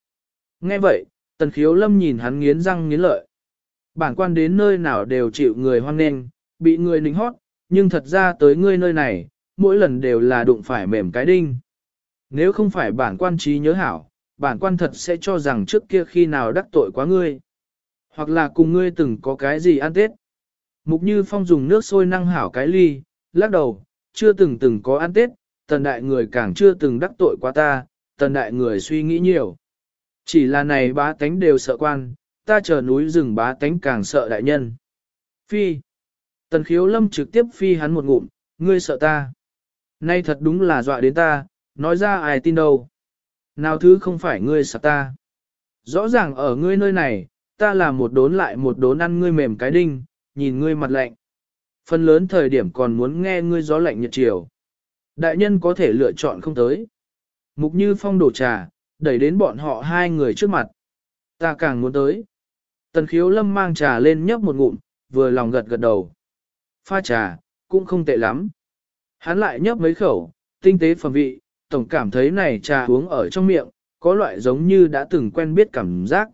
Nghe vậy, tần khiếu lâm nhìn hắn nghiến răng nghiến lợi. Bản quan đến nơi nào đều chịu người hoan nghênh, bị người nính hót, nhưng thật ra tới ngươi nơi này, mỗi lần đều là đụng phải mềm cái đinh. Nếu không phải bản quan trí nhớ hảo, bản quan thật sẽ cho rằng trước kia khi nào đắc tội quá ngươi. Hoặc là cùng ngươi từng có cái gì ăn tết. Mục Như Phong dùng nước sôi năng hảo cái ly, lắc đầu, chưa từng từng có ăn tết, tần đại người càng chưa từng đắc tội quá ta, tần đại người suy nghĩ nhiều. Chỉ là này bá tánh đều sợ quan, ta chờ núi rừng bá tánh càng sợ đại nhân. Phi. Tần khiếu lâm trực tiếp phi hắn một ngụm, ngươi sợ ta. Nay thật đúng là dọa đến ta, nói ra ai tin đâu. Nào thứ không phải ngươi sạc ta. Rõ ràng ở ngươi nơi này, ta là một đốn lại một đốn ăn ngươi mềm cái đinh, nhìn ngươi mặt lạnh. Phần lớn thời điểm còn muốn nghe ngươi gió lạnh nhật chiều. Đại nhân có thể lựa chọn không tới. Mục như phong đổ trà, đẩy đến bọn họ hai người trước mặt. Ta càng muốn tới. Tần khiếu lâm mang trà lên nhấp một ngụm, vừa lòng gật gật đầu. Pha trà, cũng không tệ lắm. Hắn lại nhấp mấy khẩu, tinh tế phẩm vị, tổng cảm thấy này trà uống ở trong miệng, có loại giống như đã từng quen biết cảm giác.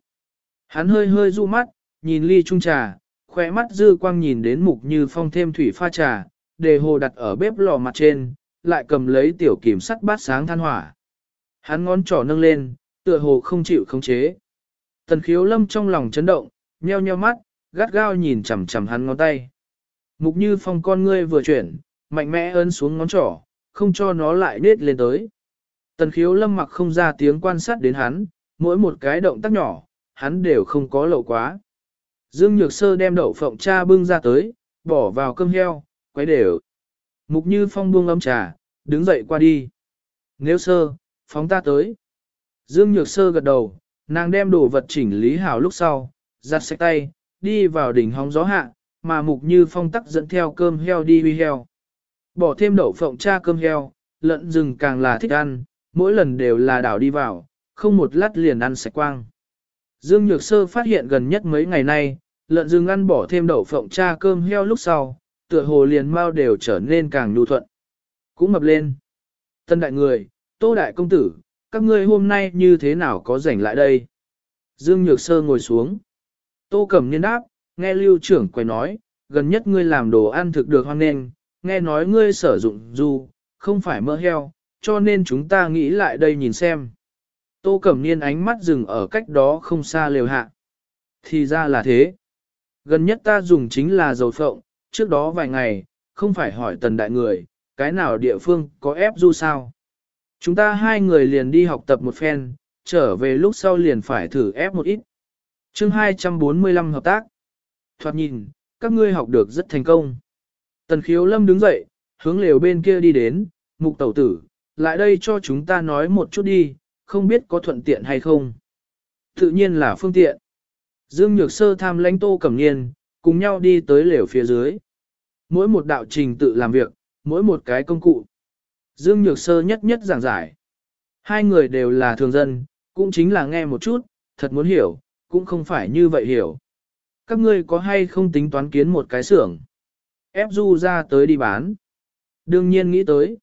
Hắn hơi hơi du mắt, nhìn ly chung trà, khóe mắt dư quang nhìn đến mục như phong thêm thủy pha trà, đề hồ đặt ở bếp lò mặt trên, lại cầm lấy tiểu kiểm sắt bát sáng than hỏa. Hắn ngón trỏ nâng lên, tựa hồ không chịu khống chế. Tần khiếu lâm trong lòng chấn động, nheo nheo mắt, gắt gao nhìn chằm chằm hắn ngón tay. Mục như phong con ngươi vừa chuyển, mạnh mẽ ấn xuống ngón trỏ, không cho nó lại nết lên tới. Tần khiếu lâm mặc không ra tiếng quan sát đến hắn, mỗi một cái động tác nhỏ, hắn đều không có lậu quá. Dương Nhược Sơ đem đậu phộng cha bưng ra tới, bỏ vào cơm heo, quấy đều. Mục Như Phong buông ấm trà, đứng dậy qua đi. Nếu sơ, phóng ta tới. Dương Nhược Sơ gật đầu, nàng đem đồ vật chỉnh lý hảo lúc sau, giặt sạch tay, đi vào đỉnh hóng gió hạ, mà Mục Như Phong tắc dẫn theo cơm heo đi huy heo. Bỏ thêm đậu phộng cha cơm heo, lợn rừng càng là thích ăn, mỗi lần đều là đảo đi vào, không một lát liền ăn sạch quang. Dương Nhược Sơ phát hiện gần nhất mấy ngày nay, lợn rừng ăn bỏ thêm đậu phộng cha cơm heo lúc sau, tựa hồ liền mau đều trở nên càng nhu thuận. Cũng mập lên. Tân đại người, tô đại công tử, các ngươi hôm nay như thế nào có rảnh lại đây? Dương Nhược Sơ ngồi xuống. Tô Cẩm Niên đáp, nghe lưu trưởng quay nói, gần nhất ngươi làm đồ ăn thực được hoang nghênh, nghe nói ngươi sử dụng du, không phải mỡ heo, cho nên chúng ta nghĩ lại đây nhìn xem. Tô Cẩm Niên ánh mắt dừng ở cách đó không xa lều hạ. Thì ra là thế. Gần nhất ta dùng chính là dầu phộng, trước đó vài ngày, không phải hỏi tần đại người, cái nào địa phương có ép du sao. Chúng ta hai người liền đi học tập một phen, trở về lúc sau liền phải thử ép một ít. chương 245 hợp tác. Thoạt nhìn, các ngươi học được rất thành công. Tần khiếu lâm đứng dậy, hướng lều bên kia đi đến, mục tẩu tử, lại đây cho chúng ta nói một chút đi, không biết có thuận tiện hay không. Tự nhiên là phương tiện. Dương Nhược Sơ tham lãnh tô cẩm niên, cùng nhau đi tới lều phía dưới. Mỗi một đạo trình tự làm việc, mỗi một cái công cụ. Dương Nhược Sơ nhất nhất giảng giải. Hai người đều là thường dân, cũng chính là nghe một chút, thật muốn hiểu, cũng không phải như vậy hiểu. Các ngươi có hay không tính toán kiến một cái xưởng? Ép du ra tới đi bán. Đương nhiên nghĩ tới.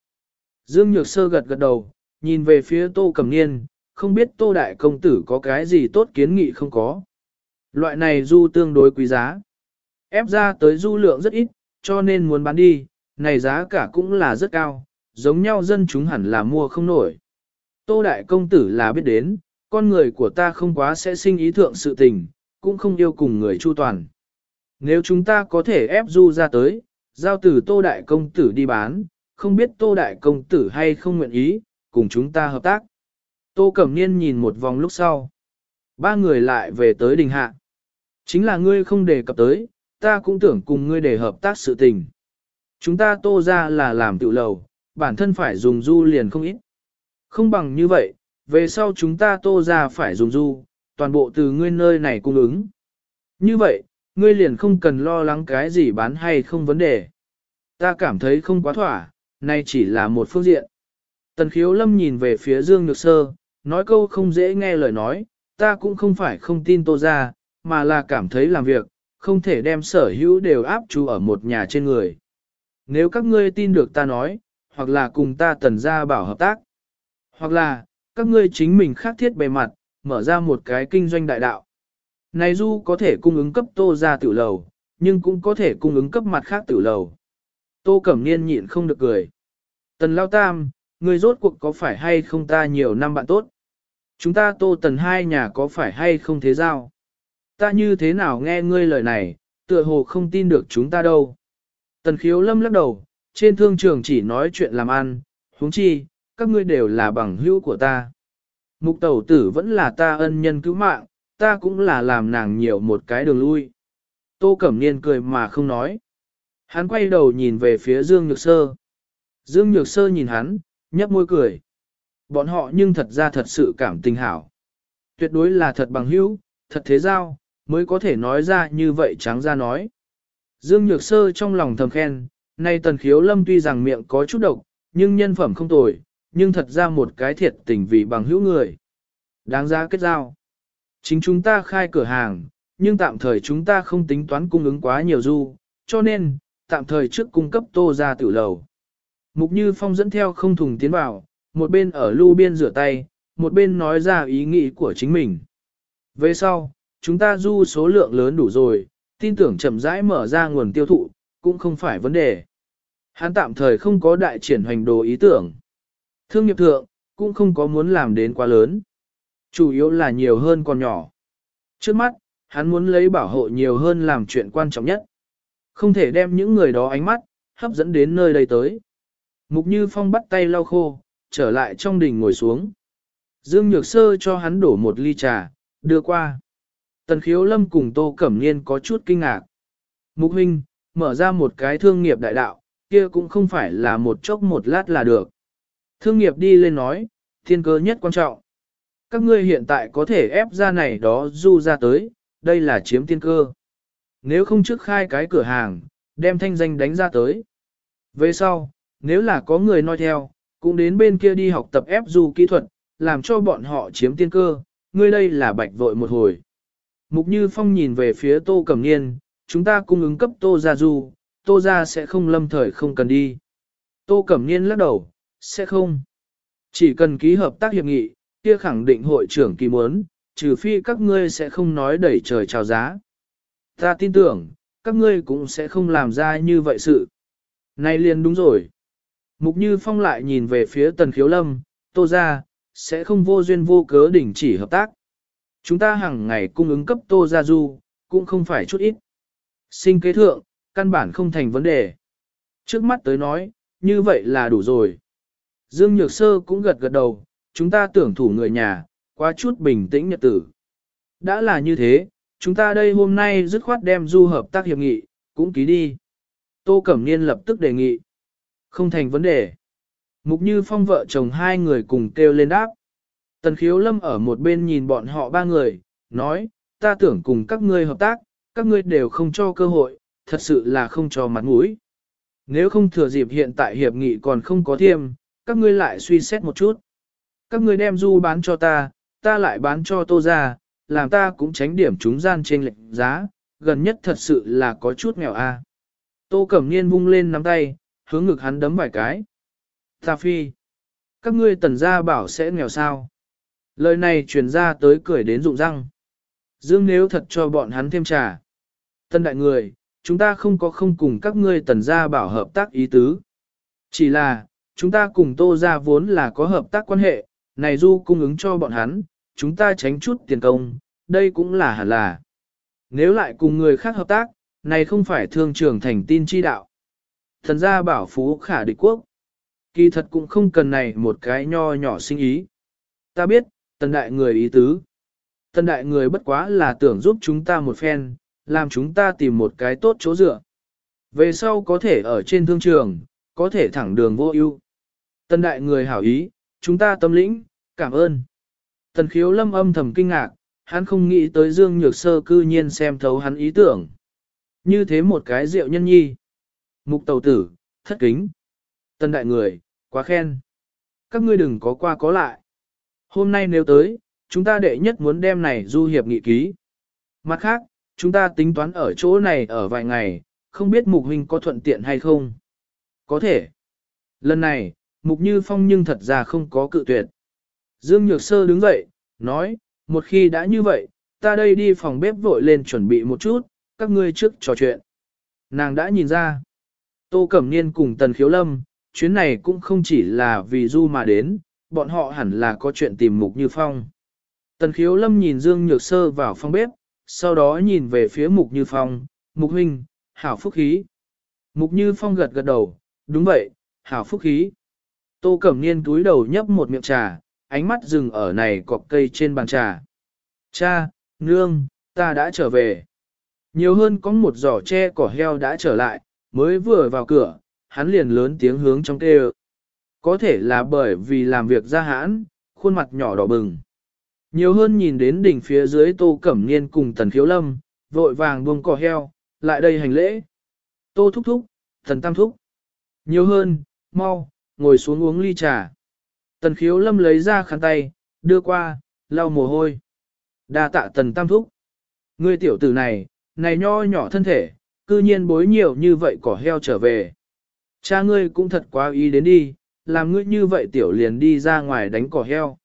Dương Nhược Sơ gật gật đầu, nhìn về phía Tô Cẩm Niên, không biết Tô Đại Công Tử có cái gì tốt kiến nghị không có. Loại này du tương đối quý giá. Ép ra tới du lượng rất ít, cho nên muốn bán đi, này giá cả cũng là rất cao, giống nhau dân chúng hẳn là mua không nổi. Tô Đại Công Tử là biết đến, con người của ta không quá sẽ sinh ý thượng sự tình, cũng không yêu cùng người chu toàn. Nếu chúng ta có thể ép du ra tới, giao từ Tô Đại Công Tử đi bán, không biết Tô Đại Công Tử hay không nguyện ý, cùng chúng ta hợp tác. Tô Cẩm Niên nhìn một vòng lúc sau. Ba người lại về tới đình hạ. Chính là ngươi không đề cập tới, ta cũng tưởng cùng ngươi để hợp tác sự tình. Chúng ta tô ra là làm tự lầu, bản thân phải dùng du liền không ít. Không bằng như vậy, về sau chúng ta tô ra phải dùng du, toàn bộ từ ngươi nơi này cung ứng. Như vậy, ngươi liền không cần lo lắng cái gì bán hay không vấn đề. Ta cảm thấy không quá thỏa, nay chỉ là một phương diện. Tần khiếu lâm nhìn về phía Dương Nhược Sơ, nói câu không dễ nghe lời nói, ta cũng không phải không tin tô ra, mà là cảm thấy làm việc, không thể đem sở hữu đều áp chú ở một nhà trên người. Nếu các ngươi tin được ta nói, hoặc là cùng ta tần ra bảo hợp tác, hoặc là, các ngươi chính mình khác thiết bề mặt, mở ra một cái kinh doanh đại đạo. Này du có thể cung ứng cấp tô ra tiểu lầu, nhưng cũng có thể cung ứng cấp mặt khác tiểu lầu. Tô Cẩm Niên nhịn không được cười. Tần Lao Tam, người rốt cuộc có phải hay không ta nhiều năm bạn tốt? Chúng ta tô tần hai nhà có phải hay không thế giao? Ta như thế nào nghe ngươi lời này, tựa hồ không tin được chúng ta đâu. Tần khiếu lâm lắc đầu, trên thương trường chỉ nói chuyện làm ăn, huống chi, các ngươi đều là bằng hữu của ta. Mục tẩu tử vẫn là ta ân nhân cứu mạng, ta cũng là làm nàng nhiều một cái đường lui. Tô Cẩm Niên cười mà không nói. Hắn quay đầu nhìn về phía Dương Nhược Sơ. Dương Nhược Sơ nhìn hắn, nhấp môi cười. Bọn họ nhưng thật ra thật sự cảm tình hảo. Tuyệt đối là thật bằng hữu, thật thế giao, mới có thể nói ra như vậy trắng ra nói. Dương Nhược Sơ trong lòng thầm khen, nay tần khiếu lâm tuy rằng miệng có chút độc, nhưng nhân phẩm không tồi, nhưng thật ra một cái thiệt tình vì bằng hữu người. Đáng giá kết giao. Chính chúng ta khai cửa hàng, nhưng tạm thời chúng ta không tính toán cung ứng quá nhiều du, cho nên, tạm thời trước cung cấp tô ra tử lầu. Mục Như Phong dẫn theo không thùng tiến vào, một bên ở lưu biên rửa tay, một bên nói ra ý nghĩ của chính mình. Về sau, chúng ta du số lượng lớn đủ rồi, tin tưởng chậm rãi mở ra nguồn tiêu thụ, cũng không phải vấn đề. Hắn tạm thời không có đại triển hoành đồ ý tưởng. Thương nghiệp thượng, cũng không có muốn làm đến quá lớn. Chủ yếu là nhiều hơn còn nhỏ. Trước mắt, hắn muốn lấy bảo hộ nhiều hơn làm chuyện quan trọng nhất. Không thể đem những người đó ánh mắt, hấp dẫn đến nơi đây tới. Mục Như Phong bắt tay lau khô, trở lại trong đình ngồi xuống. Dương Nhược Sơ cho hắn đổ một ly trà, đưa qua. Tần khiếu lâm cùng Tô Cẩm Niên có chút kinh ngạc. Mục huynh, mở ra một cái thương nghiệp đại đạo, kia cũng không phải là một chốc một lát là được. Thương nghiệp đi lên nói, thiên cơ nhất quan trọng. Các ngươi hiện tại có thể ép ra này đó du ra tới, đây là chiếm tiên cơ. Nếu không trước khai cái cửa hàng, đem thanh danh đánh ra tới. Về sau, nếu là có người nói theo, cũng đến bên kia đi học tập ép du kỹ thuật, làm cho bọn họ chiếm tiên cơ, ngươi đây là bạch vội một hồi. Mục Như Phong nhìn về phía Tô Cẩm Niên, chúng ta cung ứng cấp Tô Gia Du, Tô Gia sẽ không lâm thời không cần đi. Tô Cẩm Niên lắc đầu, sẽ không. Chỉ cần ký hợp tác hiệp nghị, kia khẳng định hội trưởng kỳ muốn, trừ phi các ngươi sẽ không nói đẩy trời chào giá. Ta tin tưởng, các ngươi cũng sẽ không làm ra như vậy sự. Này liền đúng rồi. Mục Như Phong lại nhìn về phía Tần Khiếu Lâm, Tô Gia, sẽ không vô duyên vô cớ đình chỉ hợp tác. Chúng ta hàng ngày cung ứng cấp Tô Gia Du, cũng không phải chút ít. Sinh kế thượng, căn bản không thành vấn đề. Trước mắt tới nói, như vậy là đủ rồi. Dương Nhược Sơ cũng gật gật đầu, chúng ta tưởng thủ người nhà, quá chút bình tĩnh nhật tử. Đã là như thế, chúng ta đây hôm nay dứt khoát đem du hợp tác hiệp nghị, cũng ký đi. Tô Cẩm Niên lập tức đề nghị. Không thành vấn đề. Mục Như Phong vợ chồng hai người cùng kêu lên đáp. Tần Khiếu Lâm ở một bên nhìn bọn họ ba người, nói, ta tưởng cùng các ngươi hợp tác, các ngươi đều không cho cơ hội, thật sự là không cho mặt mũi. Nếu không thừa dịp hiện tại hiệp nghị còn không có thiêm, các ngươi lại suy xét một chút. Các ngươi đem du bán cho ta, ta lại bán cho tô ra, làm ta cũng tránh điểm chúng gian trên lệnh giá, gần nhất thật sự là có chút nghèo a. Tô Cẩm Niên vung lên nắm tay, hướng ngực hắn đấm vài cái. Ta phi, các ngươi tần gia bảo sẽ nghèo sao. Lời này truyền ra tới cười đến rụng răng. Dương nếu thật cho bọn hắn thêm trà. Tân đại người, chúng ta không có không cùng các ngươi tần gia bảo hợp tác ý tứ. Chỉ là, chúng ta cùng tô gia vốn là có hợp tác quan hệ, này du cung ứng cho bọn hắn, chúng ta tránh chút tiền công, đây cũng là hẳn là. Nếu lại cùng người khác hợp tác, này không phải thương trưởng thành tin chi đạo. Thần gia bảo phú khả địch quốc. Kỳ thật cũng không cần này một cái nho nhỏ sinh ý. Ta biết, tần đại người ý tứ. Tần đại người bất quá là tưởng giúp chúng ta một phen, làm chúng ta tìm một cái tốt chỗ dựa. Về sau có thể ở trên thương trường, có thể thẳng đường vô ưu. Tần đại người hảo ý, chúng ta tâm lĩnh, cảm ơn. Tần khiếu lâm âm thầm kinh ngạc, hắn không nghĩ tới Dương Nhược Sơ cư nhiên xem thấu hắn ý tưởng. Như thế một cái rượu nhân nhi. Mục tàu tử, thất kính. Tần đại người, quá khen. Các ngươi đừng có qua có lại. Hôm nay nếu tới, chúng ta đệ nhất muốn đem này du hiệp nghị ký. Mặt khác, chúng ta tính toán ở chỗ này ở vài ngày, không biết mục huynh có thuận tiện hay không. Có thể. Lần này, mục như phong nhưng thật ra không có cự tuyệt. Dương Nhược Sơ đứng dậy, nói, một khi đã như vậy, ta đây đi phòng bếp vội lên chuẩn bị một chút, các ngươi trước trò chuyện. Nàng đã nhìn ra. Tô Cẩm Niên cùng Tần Khiếu Lâm, chuyến này cũng không chỉ là vì du mà đến, bọn họ hẳn là có chuyện tìm Mục Như Phong. Tần khiếu lâm nhìn Dương Nhược Sơ vào phòng bếp, sau đó nhìn về phía Mục Như Phong, Mục Huynh, hảo phúc khí. Mục Như Phong gật gật đầu, đúng vậy, hảo phúc khí. Tô Cẩm Niên túi đầu nhấp một miệng trà, ánh mắt dừng ở này cọc cây trên bàn trà. Cha, nương, ta đã trở về. Nhiều hơn có một giỏ tre cỏ heo đã trở lại, mới vừa vào cửa, hắn liền lớn tiếng hướng trong kêu. Có thể là bởi vì làm việc ra hãn, khuôn mặt nhỏ đỏ bừng. Nhiều hơn nhìn đến đỉnh phía dưới tô cẩm niên cùng tần khiếu lâm, vội vàng buông cỏ heo, lại đây hành lễ. Tô thúc thúc, thần tam thúc. Nhiều hơn, mau, ngồi xuống uống ly trà. Tần khiếu lâm lấy ra khăn tay, đưa qua, lau mồ hôi. đa tạ tần tam thúc. Ngươi tiểu tử này, này nho nhỏ thân thể, cư nhiên bối nhiều như vậy cỏ heo trở về. Cha ngươi cũng thật quá ý đến đi, làm ngươi như vậy tiểu liền đi ra ngoài đánh cỏ heo.